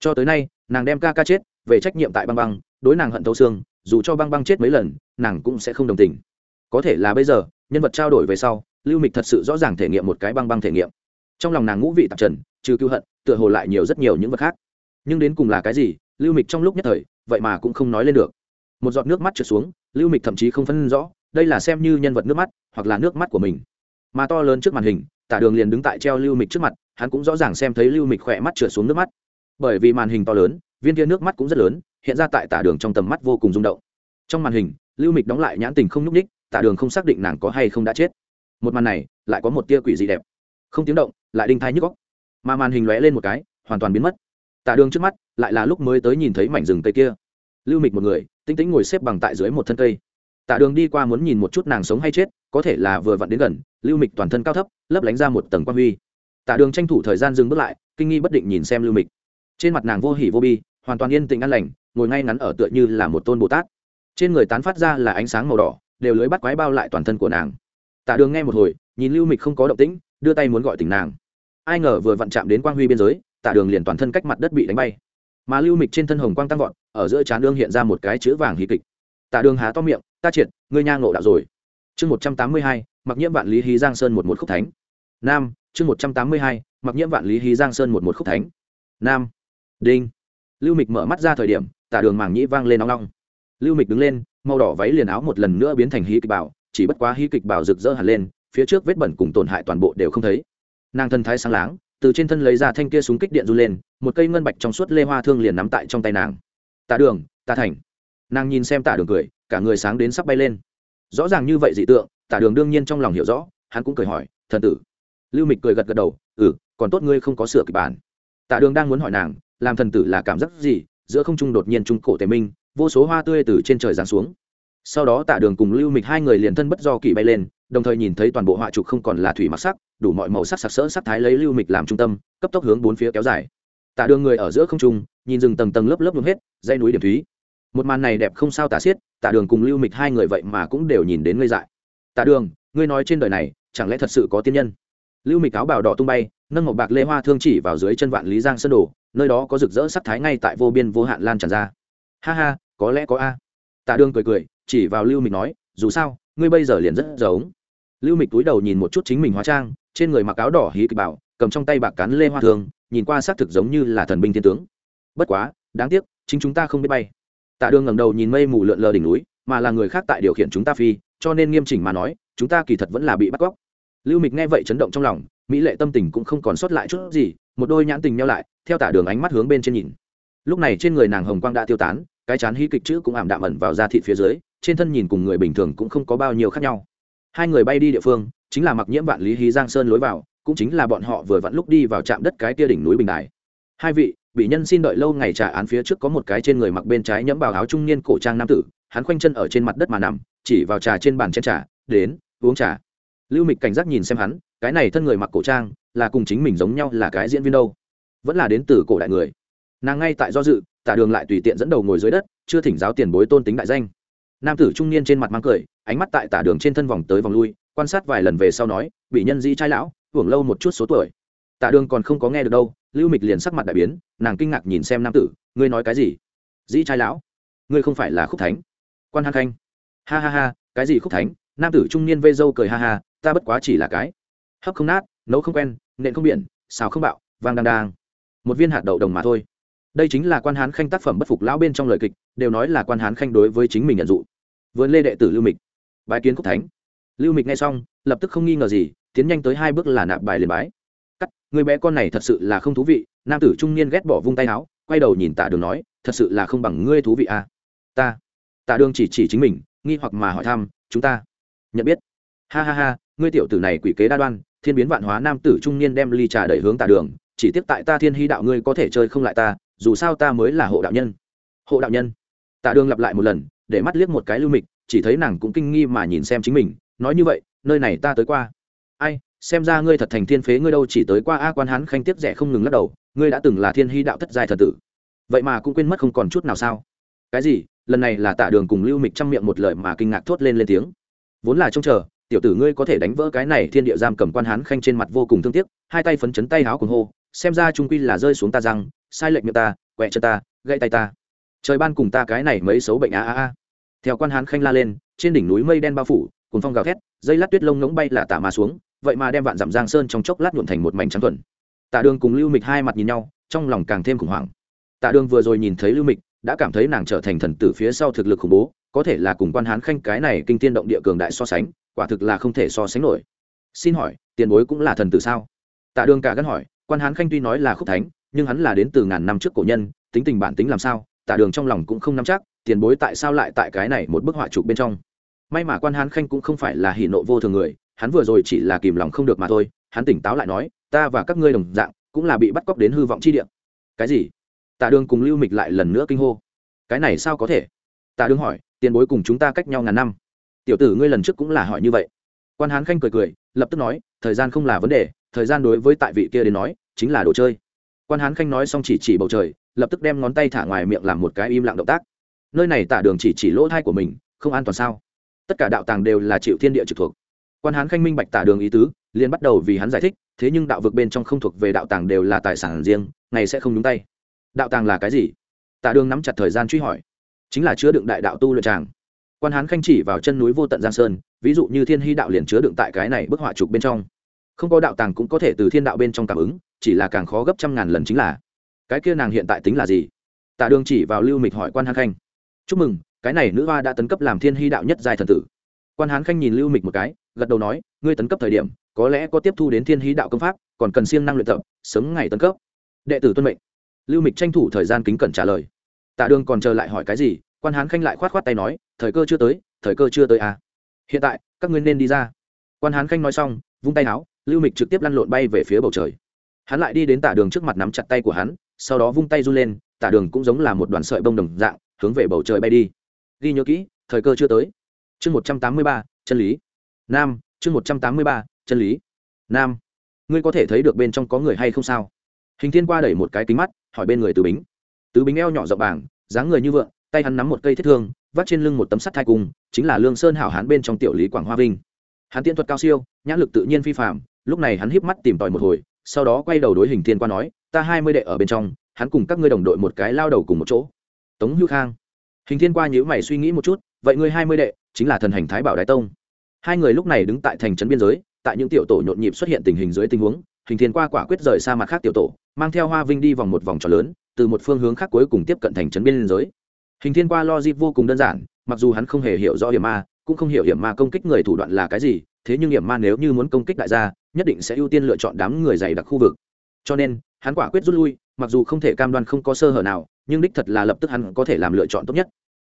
Cho tới nay, nàng đem ca ca chết, về trách nhiệm tại băng băng, đối nàng hận thấu xương, dù cho băng băng chết mấy lần, nàng cũng sẽ không đồng tình. Có thể là bây giờ, nhân vật trao đổi về sau, lưu mịch thật sự rõ ràng thể nghiệm một cái băng băng thể nghiệm. Trong lòng nàng ngũ vị tạp trần, trừ cứu hận, tựa hồ lại nhiều rất nhiều những vật khác. Nhưng đến cùng là cái gì lưu mịch trong lúc nhất thời, vậy mà cũng không nói lên được. Một giọt nước mắt trượt xuống, lưu mịch thậm chí không phân rõ, đây là xem như nhân vật nước mắt, hoặc là nước mắt của mình. Mà to lớn trước màn hình, tả đường liền đứng tại treo lưu mịch trước mặt, hắn cũng rõ ràng xem thấy lưu mịch khỏe mắt trượt xuống nước mắt. Bởi vì màn hình to lớn, viên kia nước mắt cũng rất lớn, hiện ra tại tả đường trong tầm mắt vô cùng rung động. Trong màn hình, lưu mịch đóng lại nhãn tình không nhúc ních tả đường không xác định nàng có hay không đã chết. Một màn này, lại có một tia quỷ dị đẹp. Không tiếng động, lại đinh thai nhức góc mà màn hình lóe lên một cái, hoàn toàn biến mất tả đường trước mắt lại là lúc mới tới nhìn thấy mảnh rừng cây kia. Lưu mịch một người, tinh tĩnh ngồi xếp bằng tại dưới một thân cây. Tạ đường đi qua muốn nhìn một chút nàng sống hay chết, có thể là vừa vặn đến gần, lưu mịch toàn thân cao thấp, lấp lánh ra một tầng quan huy. Tạ đường tranh thủ thời gian dừng bước lại, kinh nghi bất định nhìn xem lưu mịch. Trên mặt nàng vô hỉ vô bi, hoàn toàn yên tĩnh an lành, ngồi ngay ngắn ở tựa như là một tôn bồ tát. Trên người tán phát ra là ánh sáng màu đỏ, đều lưới bắt quái bao lại toàn thân của nàng. Tạ đường nghe một hồi, nhìn lưu mịch không có động tĩnh, đưa tay muốn gọi tỉnh nàng. Ai ngờ vừa vặn chạm đến quang huy biên giới tạ đường liền toàn thân cách mặt đất bị đánh bay. Mà lưu mịch trên thân hồng quang tăng vọt, ở giữa trán đương hiện ra một cái chữ vàng hí kịch. Tạ đường há to miệng, ta triệt, ngươi nha ngộ đạo rồi. Chương một trăm tám mươi hai, mặc nhiễm vạn lý hí giang sơn một một khúc thánh. Nam, chương một trăm tám mươi hai, mặc nhiễm vạn lý hí giang sơn một một khúc thánh. Nam, đinh. Lưu mịch mở mắt ra thời điểm, tả đường màng nhĩ vang lên nóng nóng lưu mịch đứng lên, màu đỏ váy liền áo một lần nữa biến thành hí kịch bảo, chỉ bất quá hí kịch bảo rực rỡ hẳn lên, phía trước vết bẩn cùng tổn hại toàn bộ đều không thấy. Nàng thân thái sáng láng từ trên thân lấy ra thanh kia súng kích điện run lên, một cây ngân bạch trong suốt lê hoa thương liền nắm tại trong tay nàng. Tạ đường, tạ thành. Nàng nhìn xem tạ đường cười, cả người sáng đến sắp bay lên. Rõ ràng như vậy dị tượng, tạ đường đương nhiên trong lòng hiểu rõ, hắn cũng cười hỏi, thần tử? Lưu mịch cười gật gật đầu ừ còn tốt ngươi không có sửa kịch bản. Tạ đường đang muốn hỏi nàng, làm thần tử là cảm giác gì, giữa không trung đột nhiên trung cổ tề minh, vô số hoa tươi từ trên trời giáng xuống sau đó Tạ đường cùng lưu mịch hai người liền thân bất do kỳ bay lên, đồng thời nhìn thấy toàn bộ họa trục không còn là thủy mặc sắc, đủ mọi màu sắc sặc sỡ sắc thái lấy lưu mịch làm trung tâm, cấp tốc hướng bốn phía kéo dài. Tạ đường người ở giữa không trung, nhìn rừng tầng tầng lớp lớp luôn hết dây núi điểm thúy. Một màn này đẹp không sao tả xiết Tạ đường cùng lưu mịch hai người vậy mà cũng đều nhìn đến ngây dại. Tạ đường, ngươi nói trên đời này, chẳng lẽ thật sự có tiên nhân? Lưu mịch áo bào đỏ tung bay, nâng một bạc lê hoa thương chỉ vào dưới chân vạn lý giang sơn đồ, nơi đó có rực rỡ sắc thái ngay tại vô biên vô hạn lan tràn ra. Ha ha, có lẽ có a. Tạ đường cười cười chỉ vào lưu mịch nói, dù sao, ngươi bây giờ liền rất giống. Lưu mịch túi đầu nhìn một chút chính mình hóa trang, trên người mặc áo đỏ hí kịch bảo, cầm trong tay bạc cán lê hoa thường, nhìn qua xác thực giống như là thần binh thiên tướng. Bất quá, đáng tiếc, chính chúng ta không biết bay. Tạ đường ngẩng đầu nhìn mây mù lượn lờ đỉnh núi, mà là người khác tại điều khiển chúng ta phi, cho nên nghiêm chỉnh mà nói, chúng ta kỳ thật vẫn là bị bắt cóc. Lưu mịch nghe vậy chấn động trong lòng, mỹ lệ tâm tình cũng không còn sót lại chút gì, một đôi nhãn tình nhau lại, theo tả đường ánh mắt hướng bên trên nhìn. Lúc này trên người nàng hồng quang đã tiêu tán, cái chán hí kịch chữ cũng ảm đạm ẩn vào da thịt phía dưới trên thân nhìn cùng người bình thường cũng không có bao nhiêu khác nhau. Hai người bay đi địa phương, chính là mặc nhiễm vạn lý hí giang sơn lối vào, cũng chính là bọn họ vừa vặn lúc đi vào trạm đất cái tia đỉnh núi bình đài. Hai vị, bị nhân xin đợi lâu ngày trả án phía trước có một cái trên người mặc bên trái nhẫm bào áo trung niên cổ trang nam tử, hắn khoanh chân ở trên mặt đất mà nằm, chỉ vào trà trên bàn chén trà, đến, uống trà. Lưu mịch cảnh giác nhìn xem hắn, cái này thân người mặc cổ trang, là cùng chính mình giống nhau là cái diễn viên đâu? Vẫn là đến từ cổ đại người. Nàng ngay tại do dự, tả đường lại tùy tiện dẫn đầu ngồi dưới đất, chưa thỉnh giáo tiền bối tôn tính đại danh nam tử trung niên trên mặt mang cười, ánh mắt tại tả đường trên thân vòng tới vòng lui, quan sát vài lần về sau nói, bị nhân dĩ trai lão, hưởng lâu một chút số tuổi. Tả đường còn không có nghe được đâu, lưu mịch liền sắc mặt đại biến, nàng kinh ngạc nhìn xem nam tử, ngươi nói cái gì? Dĩ trai lão, ngươi không phải là khúc thánh. Quan hàn khanh, ha ha ha, cái gì khúc thánh? Nam tử trung niên vây dâu cười ha ha, ta bất quá chỉ là cái, hấp không nát, nấu không quen, nện không biển, xào không bạo, vang đang đang. Một viên hạt đậu đồng mà thôi đây chính là quan hán khanh tác phẩm bất phục lão bên trong lời kịch, đều nói là quan hán khanh đối với chính mình nhận dụ. Vườn lê đệ tử lưu mịch. Bài kiến quốc thánh. Lưu mịch nghe xong, lập tức không nghi ngờ gì, tiến nhanh tới hai bước là nạp bài liền bái. Cắt, người bé con này thật sự là không thú vị, nam tử trung niên ghét bỏ vung tay áo, quay đầu nhìn tạ đường nói, thật sự là không bằng ngươi thú vị à. Ta. Tạ đường chỉ chỉ chính mình, nghi hoặc mà hỏi thăm, chúng ta? Nhận biết. Ha ha ha, ngươi tiểu tử này quỷ kế đa đoan, thiên biến vạn hóa nam tử trung niên đem ly trà đẩy hướng tạ đường, chỉ tiếp tại ta thiên hy đạo ngươi có thể chơi không lại ta dù sao ta mới là hộ đạo nhân. Hộ đạo nhân. Tạ đường lặp lại một lần, để mắt liếc một cái lưu mịch, chỉ thấy nàng cũng kinh nghi mà nhìn xem chính mình, nói như vậy, nơi này ta tới qua. Ai, xem ra ngươi thật thành thiên phế, ngươi đâu chỉ tới qua a quan hán khanh tiếp rẻ không ngừng lắc đầu, ngươi đã từng là thiên hy đạo thất giai thần tử. Vậy mà cũng quên mất không còn chút nào sao? Cái gì? Lần này là tạ đường cùng lưu mịch trong miệng một lời mà kinh ngạc thốt lên lên tiếng. Vốn là trông chờ, tiểu tử ngươi có thể đánh vỡ cái này thiên địa giam cầm quan hán khanh trên mặt vô cùng thương tiếc, hai tay phấn chấn tay háo cùng hô, xem ra trung quy là rơi xuống ta răng sai lệch miệng ta, quẹ chân ta, gãy tay ta. Trời ban cùng ta cái này mấy xấu bệnh a a a theo quan hán khanh la lên, trên đỉnh núi mây đen bao phủ cùng phong gào thét, dây lát tuyết lông ngỗng bay là tả mà xuống, vậy mà đem vạn dặm giang sơn trong chốc lát nhuộn thành một mảnh trắng thuần. Tạ đường cùng lưu mịch hai mặt nhìn nhau, trong lòng càng thêm khủng hoảng. Tạ đường vừa rồi nhìn thấy lưu mịch, đã cảm thấy nàng trở thành thần tử phía sau thực lực khủng bố, có thể là cùng quan hán khanh cái này kinh tiên động địa cường đại so sánh, quả thực là không thể so sánh nổi. Xin hỏi, tiền bối cũng là thần tử sao? Tạ đường cả gắn hỏi, quan hán khanh tuy nói là khúc thánh nhưng hắn là đến từ ngàn năm trước cổ nhân, tính tình bản tính làm sao tạ đường trong lòng cũng không nắm chắc, tiền bối tại sao lại tại cái này một bức họa chụp bên trong. May mà quan hán khanh cũng không phải là hỉ nộ vô thường người, hắn vừa rồi chỉ là kìm lòng không được mà thôi, hắn tỉnh táo lại nói, ta và các ngươi đồng dạng, cũng là bị bắt cóc đến hư vọng chi địa. Cái gì? Tạ đường cùng lưu mịch lại lần nữa kinh hô. Cái này sao có thể? Tạ đường hỏi, tiền bối cùng chúng ta cách nhau ngàn năm. Tiểu tử ngươi lần trước cũng là hỏi như vậy. Quan hán khanh cười cười, lập tức nói, thời gian không là vấn đề, thời gian đối với tại vị kia đến nói, chính là đồ chơi quan hán khanh nói xong chỉ chỉ bầu trời, lập tức đem ngón tay thả ngoài miệng làm một cái im lặng động tác. Nơi này tả đường chỉ chỉ lỗ thai của mình, không an toàn sao? Tất cả đạo tàng đều là chịu thiên địa trực thuộc. Quan hán khanh minh bạch tả đường ý tứ, liền bắt đầu vì hắn giải thích, thế nhưng đạo vực bên trong không thuộc về đạo tàng đều là tài sản riêng, ngày sẽ không nhúng tay. Đạo tàng là cái gì? Tả đường nắm chặt thời gian truy hỏi. Chính là chứa đựng đại đạo tu luyện tràng. Quan hán khanh chỉ vào chân núi vô tận giang sơn, ví dụ như thiên hy đạo liền chứa đựng tại cái này bức họa trục bên trong không có đạo tàng cũng có thể từ thiên đạo bên trong cảm ứng, chỉ là càng khó gấp trăm ngàn lần chính là, cái kia nàng hiện tại tính là gì? Tạ đường chỉ vào lưu mịch hỏi quan hán khanh. Chúc mừng, cái này nữ hoa đã tấn cấp làm thiên hy đạo nhất giai thần tử. Quan hán khanh nhìn lưu mịch một cái, gật đầu nói, ngươi tấn cấp thời điểm, có lẽ có tiếp thu đến thiên hy đạo công pháp, còn cần siêng năng luyện tập, sớm ngày tấn cấp. Đệ tử tuân mệnh. Lưu mịch tranh thủ thời gian kính cẩn trả lời. Tạ đường còn chờ lại hỏi cái gì, quan hán khanh lại khoát khoát tay nói, thời cơ chưa tới, thời cơ chưa tới à. hiện tại, các ngươi nên đi ra. Quan hán khanh nói xong, vung tay áo lưu mịch trực tiếp lăn lộn bay về phía bầu trời. Hắn lại đi đến tả đường trước mặt nắm chặt tay của hắn sau đó vung tay run lên tả đường cũng giống là một đoàn sợi bông đồng dạng hướng về bầu trời bay đi. Ghi nhớ kỹ thời cơ chưa tới. Chương một trăm tám mươi ba chân lý. Nam chương một trăm tám mươi ba chân lý. Nam ngươi có thể thấy được bên trong có người hay không sao? Hình thiên qua đẩy một cái kính mắt hỏi bên người tứ bính. Tứ bính eo nhỏ dọc bảng dáng người như vượng tay hắn nắm một cây thiết thương vắt trên lưng một tấm sắt thai cùng, chính là lương sơn hảo hán bên trong tiểu lý quảng hoa vinh. Hắn tiễn thuật cao siêu nhãn lực tự nhiên phi phạm lúc này hắn híp mắt tìm tòi một hồi, sau đó quay đầu đối hình thiên qua nói, ta hai mươi đệ ở bên trong, hắn cùng các ngươi đồng đội một cái lao đầu cùng một chỗ. Tống hữu khang. Hình thiên qua nhữ mày suy nghĩ một chút, vậy ngươi hai mươi đệ chính là thần hành thái bảo đại tông. Hai người lúc này đứng tại thành trấn biên giới, tại những tiểu tổ nhộn nhịp xuất hiện tình hình dưới tình huống, hình thiên qua quả quyết rời xa mặt khác tiểu tổ, mang theo hoa vinh đi vòng một vòng tròn lớn, từ một phương hướng khác cuối cùng tiếp cận thành trấn biên giới. Hình thiên qua logic vô cùng đơn giản, mặc dù hắn không hề hiểu rõ hiểm ma, cũng không hiểu hiểm ma công kích người thủ đoạn là cái gì, thế nhưng hiểm ma nếu như muốn công kích đại gia nhất định sẽ ưu tiên lựa chọn đám người dày đặc khu vực. Cho nên, hắn quả quyết rút lui, mặc dù không thể cam đoan không có sơ hở nào, nhưng đích thật là lập tức hắn có thể làm lựa chọn tốt nhất.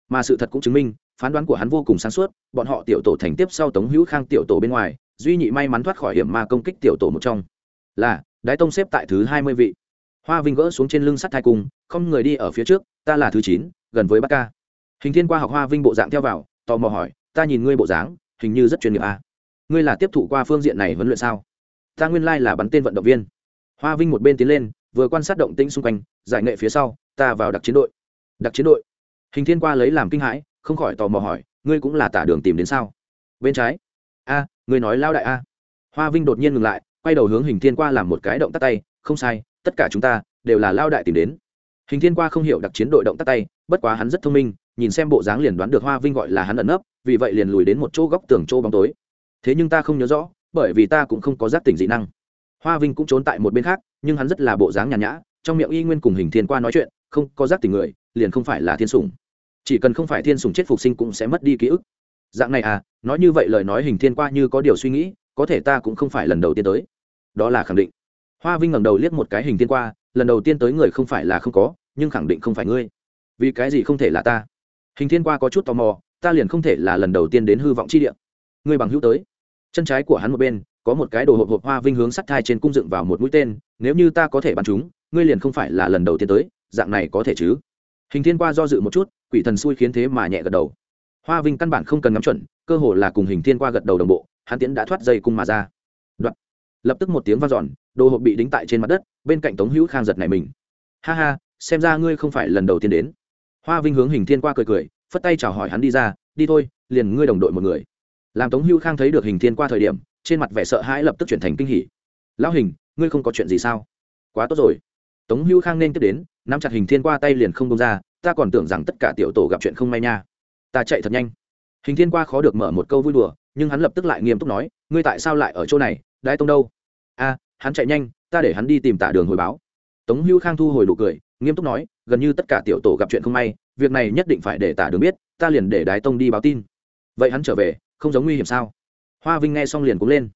Mà sự thật cũng chứng minh, phán đoán của hắn vô cùng sáng suốt, bọn họ tiểu tổ thành tiếp sau tống hữu khang tiểu tổ bên ngoài, duy nhị may mắn thoát khỏi hiểm ma công kích tiểu tổ một trong. Là, đái tông xếp tại thứ hai mươi vị. Hoa vinh gỡ xuống trên lưng sắt thai cung không người đi ở phía trước, ta là thứ chín, gần với bát ca. Hình thiên qua học hoa vinh bộ dạng theo vào, tò mò hỏi, ta nhìn ngươi bộ dáng, hình như rất chuyên nghiệp à? ngươi là tiếp thụ qua phương diện này huấn luyện sao? Ta nguyên lai là bắn tên vận động viên. Hoa vinh một bên tiến lên, vừa quan sát động tĩnh xung quanh, giải nghệ phía sau, ta vào đặc chiến đội. Đặc chiến đội? Hình thiên qua lấy làm kinh hãi, không khỏi tò mò hỏi, ngươi cũng là tả đường tìm đến sao? Bên trái. A, ngươi nói lao đại a. Hoa vinh đột nhiên ngừng lại, quay đầu hướng hình thiên qua làm một cái động tắt tay, không sai, tất cả chúng ta đều là lao đại tìm đến. Hình thiên qua không hiểu đặc chiến đội động tắt tay, bất quá hắn rất thông minh, nhìn xem bộ dáng liền đoán được hoa vinh gọi là hắn ẩn nấp, vì vậy liền lùi đến một chỗ góc tường chỗ bóng tối. Thế nhưng ta không nhớ rõ bởi vì ta cũng không có giác tỉnh dị năng. Hoa vinh cũng trốn tại một bên khác, nhưng hắn rất là bộ dáng nhàn nhã, trong miệng y nguyên cùng hình thiên qua nói chuyện, không có giác tỉnh người, liền không phải là thiên sủng. Chỉ cần không phải thiên sủng chết phục sinh cũng sẽ mất đi ký ức. Dạng này à nói như vậy lời nói hình thiên qua như có điều suy nghĩ, có thể ta cũng không phải lần đầu tiên tới. Đó là khẳng định. Hoa vinh ngẩng đầu liếc một cái hình thiên qua, lần đầu tiên tới người không phải là không có, nhưng khẳng định không phải ngươi. Vì cái gì không thể là ta? Hình thiên qua có chút tò mò, ta liền không thể là lần đầu tiên đến hư vọng chi địa. Ngươi bằng hữu tới chân trái của hắn một bên, có một cái đồ hộp hộp hoa vinh hướng sắt thai trên cung dựng vào một mũi tên, nếu như ta có thể bắn chúng, ngươi liền không phải là lần đầu tiên tới, dạng này có thể chứ? Hình thiên qua do dự một chút, quỷ thần xui khiến thế mà nhẹ gật đầu. Hoa vinh căn bản không cần ngắm chuẩn, cơ hồ là cùng hình thiên qua gật đầu đồng bộ, hắn tiến đã thoát dây cung mà ra. Đoạn. lập tức một tiếng vang dọn, đồ hộp bị đính tại trên mặt đất, bên cạnh tống hữu khang giật này mình. Ha ha, xem ra ngươi không phải lần đầu tiên đến. Hoa vinh hướng hình thiên qua cười cười, phất tay chào hỏi hắn đi ra, đi thôi, liền ngươi đồng đội một người làm tống Hưu khang thấy được hình thiên qua thời điểm, trên mặt vẻ sợ hãi lập tức chuyển thành kinh hỉ. Lão hình, ngươi không có chuyện gì sao? Quá tốt rồi. Tống Hưu khang nên tiếp đến, nắm chặt hình thiên qua tay liền không công ra, ta còn tưởng rằng tất cả tiểu tổ gặp chuyện không may nha. Ta chạy thật nhanh. Hình thiên qua khó được mở một câu vui đùa, nhưng hắn lập tức lại nghiêm túc nói, ngươi tại sao lại ở chỗ này? Đái tông đâu? A, hắn chạy nhanh, ta để hắn đi tìm tả đường hồi báo. Tống Hưu khang thu hồi nụ cười, nghiêm túc nói, gần như tất cả tiểu tổ gặp chuyện không may, việc này nhất định phải để tả đường biết, ta liền để đái tông đi báo tin. Vậy hắn trở về không giống nguy hiểm sao? Hoa vinh nghe xong liền cũng lên.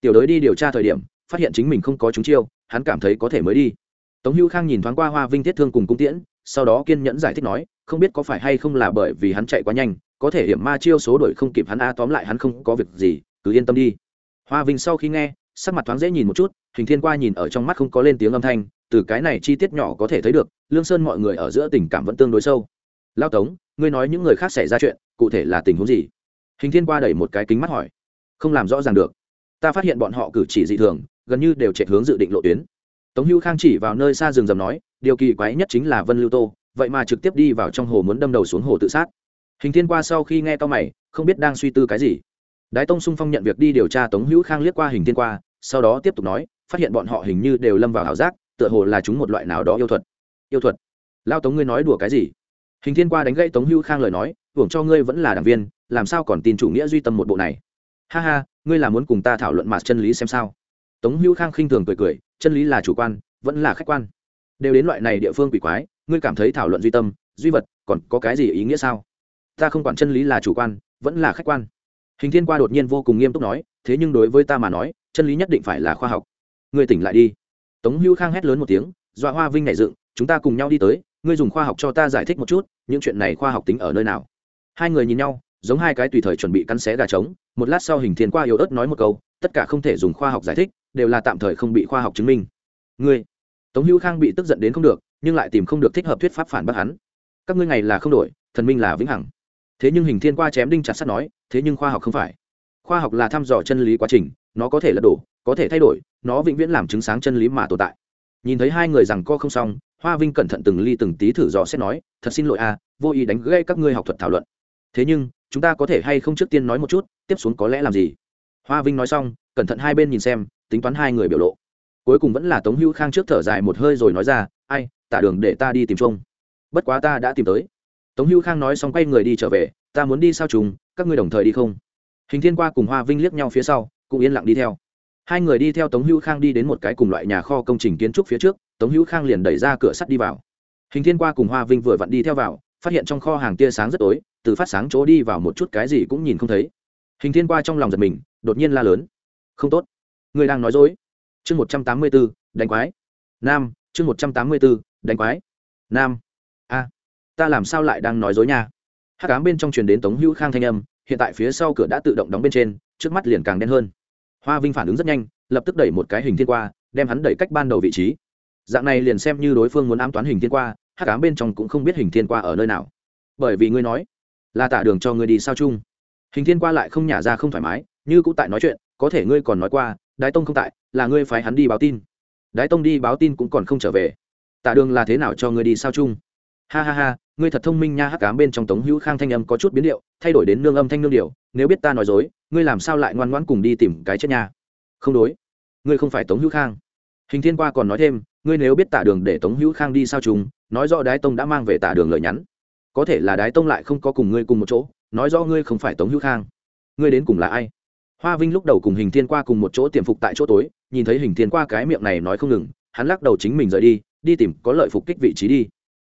Tiểu đới đi điều tra thời điểm, phát hiện chính mình không có chúng chiêu, hắn cảm thấy có thể mới đi. Tống hữu khang nhìn thoáng qua hoa vinh thiết thương cùng cung tiễn, sau đó kiên nhẫn giải thích nói, không biết có phải hay không là bởi vì hắn chạy quá nhanh, có thể hiểm ma chiêu số đổi không kịp hắn a, tóm lại hắn không có việc gì, cứ yên tâm đi. Hoa vinh sau khi nghe, sắc mặt thoáng dễ nhìn một chút, hình thiên qua nhìn ở trong mắt không có lên tiếng âm thanh, từ cái này chi tiết nhỏ có thể thấy được, lương sơn mọi người ở giữa tình cảm vẫn tương đối sâu. Lao tống, ngươi nói những người khác xảy ra chuyện, cụ thể là tình huống gì? Hình thiên qua đẩy một cái kính mắt hỏi, không làm rõ ràng được. Ta phát hiện bọn họ cử chỉ dị thường, gần như đều chạy hướng dự định lộ tuyến. Tống hữu khang chỉ vào nơi xa rừng rầm nói, điều kỳ quái nhất chính là vân lưu tô, vậy mà trực tiếp đi vào trong hồ muốn đâm đầu xuống hồ tự sát. Hình thiên qua sau khi nghe to mày, không biết đang suy tư cái gì. Đái tông sung phong nhận việc đi điều tra tống hữu khang liếc qua hình thiên qua, sau đó tiếp tục nói, phát hiện bọn họ hình như đều lâm vào ảo giác, tựa hồ là chúng một loại nào đó yêu thuật. Yêu thuật? Lao tống ngươi nói đùa cái gì? Hình thiên qua đánh gãy tống hữu khang lời nói hưởng cho ngươi vẫn là đảng viên, làm sao còn tin chủ nghĩa duy tâm một bộ này? Ha ha, ngươi là muốn cùng ta thảo luận mặt chân lý xem sao? Tống hữu khang khinh thường cười cười, chân lý là chủ quan, vẫn là khách quan. Đều đến loại này địa phương quỷ quái, ngươi cảm thấy thảo luận duy tâm, duy vật, còn có cái gì ý nghĩa sao? Ta không quản chân lý là chủ quan, vẫn là khách quan. Hình thiên qua đột nhiên vô cùng nghiêm túc nói, thế nhưng đối với ta mà nói, chân lý nhất định phải là khoa học. Ngươi tỉnh lại đi. Tống hữu khang hét lớn một tiếng, dọa hoa vinh nhảy dựng, chúng ta cùng nhau đi tới, ngươi dùng khoa học cho ta giải thích một chút, những chuyện này khoa học tính ở nơi nào? Hai người nhìn nhau, giống hai cái tùy thời chuẩn bị cắn xé gà trống, một lát sau hình thiên qua yếu ớt nói một câu, tất cả không thể dùng khoa học giải thích, đều là tạm thời không bị khoa học chứng minh. Ngươi, tống hữu khang bị tức giận đến không được, nhưng lại tìm không được thích hợp thuyết pháp phản bác hắn. Các ngươi ngày là không đổi, thần minh là vĩnh hằng. Thế nhưng hình thiên qua chém đinh chặt sắt nói, thế nhưng khoa học không phải. Khoa học là thăm dò chân lý quá trình, nó có thể lật đổ, có thể thay đổi, nó vĩnh viễn làm chứng sáng chân lý mà tồn tại. Nhìn thấy hai người rằng co không xong, hoa vinh cẩn thận từng ly từng tí thử dò xét nói, thật xin lỗi a, vô ý đánh gây các ngươi học thuật thảo luận thế nhưng, chúng ta có thể hay không trước tiên nói một chút, tiếp xuống có lẽ làm gì? Hoa vinh nói xong, cẩn thận hai bên nhìn xem, tính toán hai người biểu lộ. Cuối cùng vẫn là tống hữu khang trước thở dài một hơi rồi nói ra, ai, tả đường để ta đi tìm chung. Bất quá ta đã tìm tới. Tống hữu khang nói xong quay người đi trở về, ta muốn đi sao trùng các ngươi đồng thời đi không? Hình thiên qua cùng hoa vinh liếc nhau phía sau, cũng yên lặng đi theo. Hai người đi theo tống hữu khang đi đến một cái cùng loại nhà kho công trình kiến trúc phía trước, tống hữu khang liền đẩy ra cửa sắt đi vào. Hình thiên qua cùng hoa vinh vừa vặn đi theo vào phát hiện trong kho hàng tia sáng rất tối, từ phát sáng chỗ đi vào một chút cái gì cũng nhìn không thấy. Hình thiên qua trong lòng giật mình, đột nhiên la lớn. Không tốt. Người đang nói dối. Chương một trăm tám mươi b ố đánh quái. Nam, chương một trăm tám mươi b ố đánh quái. Nam. A. Ta làm sao lại đang nói dối nha? Hát cám bên trong truyền đến tống hữu khang thanh âm, hiện tại phía sau cửa đã tự động đóng bên trên, trước mắt liền càng đen hơn. Hoa vinh phản ứng rất nhanh, lập tức đẩy một cái hình thiên qua, đem hắn đẩy cách ban đầu vị trí. Dạng này liền xem như đối phương muốn ám toán hình thiên qua hát ám bên trong cũng không biết hình thiên qua ở nơi nào. Bởi vì ngươi nói, là tạ đường cho ngươi đi sao chung. Hình thiên qua lại không nhả ra không thoải mái, như cũng tại nói chuyện, có thể ngươi còn nói qua, đái tông không tại, là ngươi phái hắn đi báo tin. Đái tông đi báo tin cũng còn không trở về. Tạ đường là thế nào cho ngươi đi sao chung? Ha ha ha, ngươi thật thông minh nha, hắc cám bên trong tống hữu khang thanh âm có chút biến điệu, thay đổi đến nương âm thanh nương điệu, nếu biết ta nói dối, ngươi làm sao lại ngoan ngoãn cùng đi tìm cái chết nha? Không đối, ngươi không phải tống hữu khang. Hình thiên qua còn nói thêm ngươi nếu biết tả đường để tống hữu khang đi sao trùng nói rõ đái tông đã mang về tả đường lời nhắn. Có thể là đái tông lại không có cùng ngươi cùng một chỗ, nói rõ ngươi không phải tống hữu khang. Ngươi đến cùng là ai? Hoa vinh lúc đầu cùng hình thiên qua cùng một chỗ tiềm phục tại chỗ tối, nhìn thấy hình thiên qua cái miệng này nói không ngừng, hắn lắc đầu chính mình rời đi đi tìm có lợi phục kích vị trí đi.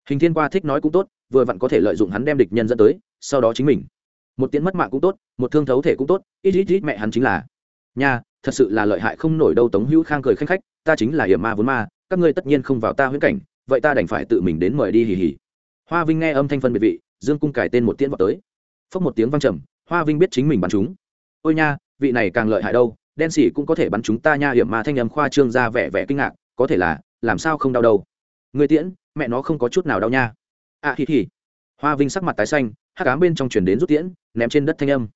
Hình thiên qua thích nói cũng tốt, vừa vặn có thể lợi dụng hắn đem địch nhân dẫn tới, sau đó chính mình. Một tiếng mất mạng cũng tốt, một thương thấu thể cũng tốt, ít ít ít mẹ hắn chính là. Nha, thật sự là lợi hại không nổi đâu tống hữu khang cười khanh khách, ta chính là hiểm ma vốn ma các ngươi tất nhiên không vào ta huyễn cảnh, vậy ta đành phải tự mình đến mời đi hì hì. Hoa vinh nghe âm thanh phân biệt vị, dương cung cải tên một tiễn vào tới. Phốc một tiếng vang trầm, hoa vinh biết chính mình bắn chúng. Ôi nha, vị này càng lợi hại đâu, đen xỉ cũng có thể bắn chúng ta nha, hiểm ma thanh âm khoa trương ra vẻ vẻ kinh ngạc, có thể là, làm sao không đau đâu. Người tiễn, mẹ nó không có chút nào đau nha. À thì thì hoa vinh sắc mặt tái xanh, hắc ám bên trong chuyển đến rút tiễn, ném trên đất thanh âm.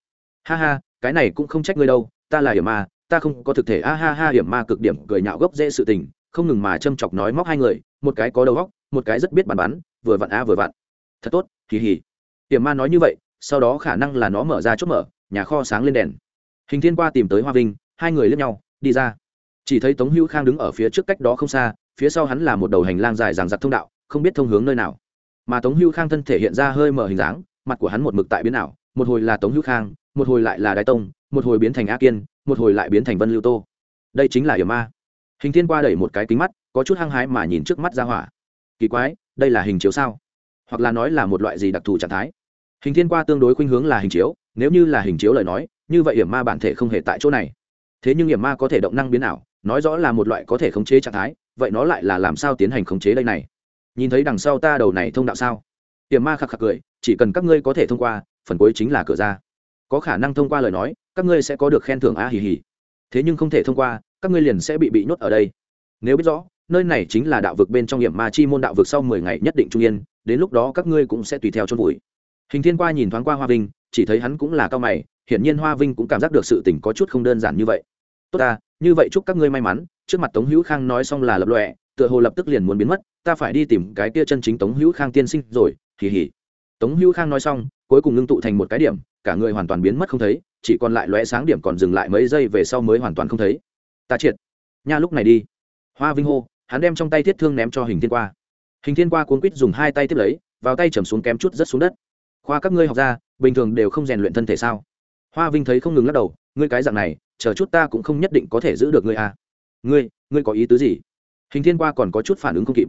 Ha ha, cái này cũng không trách ngươi đâu, ta là hiểm ma, ta không có thực thể. A ha ha, hiểm ma cực điểm cười nhạo gốc dễ sự tình không ngừng mà châm chọc nói móc hai người, một cái có đầu góc một cái rất biết bàn bắn, vừa vặn a vừa vặn. Thật tốt kỳ hỉ tiềm ma nói như vậy, sau đó khả năng là nó mở ra chốt mở, nhà kho sáng lên đèn. Hình thiên qua tìm tới hoa vinh, hai người lướt nhau, đi ra. Chỉ thấy tống hữu khang đứng ở phía trước cách đó không xa, phía sau hắn là một đầu hành lang dài ràng giặc thông đạo, không biết thông hướng nơi nào. Mà tống hữu khang thân thể hiện ra hơi mở hình dáng, mặt của hắn một mực tại biến ảo, một hồi là tống hữu khang, một hồi lại là đái tông, một hồi biến thành a kiên, một hồi lại biến thành vân lưu tô. Đây chính là hiểm ma hình thiên qua đẩy một cái kính mắt, có chút hăng hái mà nhìn trước mắt ra hỏa. Kỳ quái, đây là hình chiếu sao? Hoặc là nói là một loại gì đặc thù trạng thái? Hình thiên qua tương đối khuynh hướng là hình chiếu, nếu như là hình chiếu lời nói, như vậy hiểm ma bản thể không hề tại chỗ này. Thế nhưng hiểm ma có thể động năng biến ảo, nói rõ là một loại có thể khống chế trạng thái, vậy nó lại là làm sao tiến hành khống chế đây này? Nhìn thấy đằng sau ta đầu này thông đạo sao? Hiểm ma khạc khạc cười, chỉ cần các ngươi có thể thông qua, phần cuối chính là cửa ra. Có khả năng thông qua lời nói, các ngươi sẽ có được khen thưởng a hì hì. Thế nhưng không thể thông qua các ngươi liền sẽ bị bị nhốt ở đây. Nếu biết rõ, nơi này chính là đạo vực bên trong hiểm ma chi môn đạo vực sau mười ngày nhất định trung yên, đến lúc đó các ngươi cũng sẽ tùy theo chôn vùi. Hình thiên qua nhìn thoáng qua hoa vinh, chỉ thấy hắn cũng là cao mày, hiển nhiên hoa vinh cũng cảm giác được sự tình có chút không đơn giản như vậy. Tốt ta, như vậy chúc các ngươi may mắn, trước mặt tống hữu khang nói xong là lập lọe tựa hồ lập tức liền muốn biến mất, ta phải đi tìm cái kia chân chính tống hữu khang tiên sinh rồi, hì hì. Tống hữu khang nói xong, cuối cùng ngưng tụ thành một cái điểm, cả người hoàn toàn biến mất không thấy, chỉ còn lại lóe sáng điểm còn dừng lại mấy giây về sau mới hoàn toàn không thấy ta triệt. Nha lúc này đi. Hoa vinh hô, hắn đem trong tay thiết thương ném cho hình thiên qua. Hình thiên qua cuốn quýt dùng hai tay tiếp lấy, vào tay chầm xuống kém chút rất xuống đất. Khoa, các ngươi học ra, bình thường đều không rèn luyện thân thể sao? Hoa vinh thấy không ngừng lắc đầu, ngươi cái dạng này, chờ chút ta cũng không nhất định có thể giữ được ngươi à. ngươi ngươi có ý tứ gì? Hình thiên qua còn có chút phản ứng không kịp.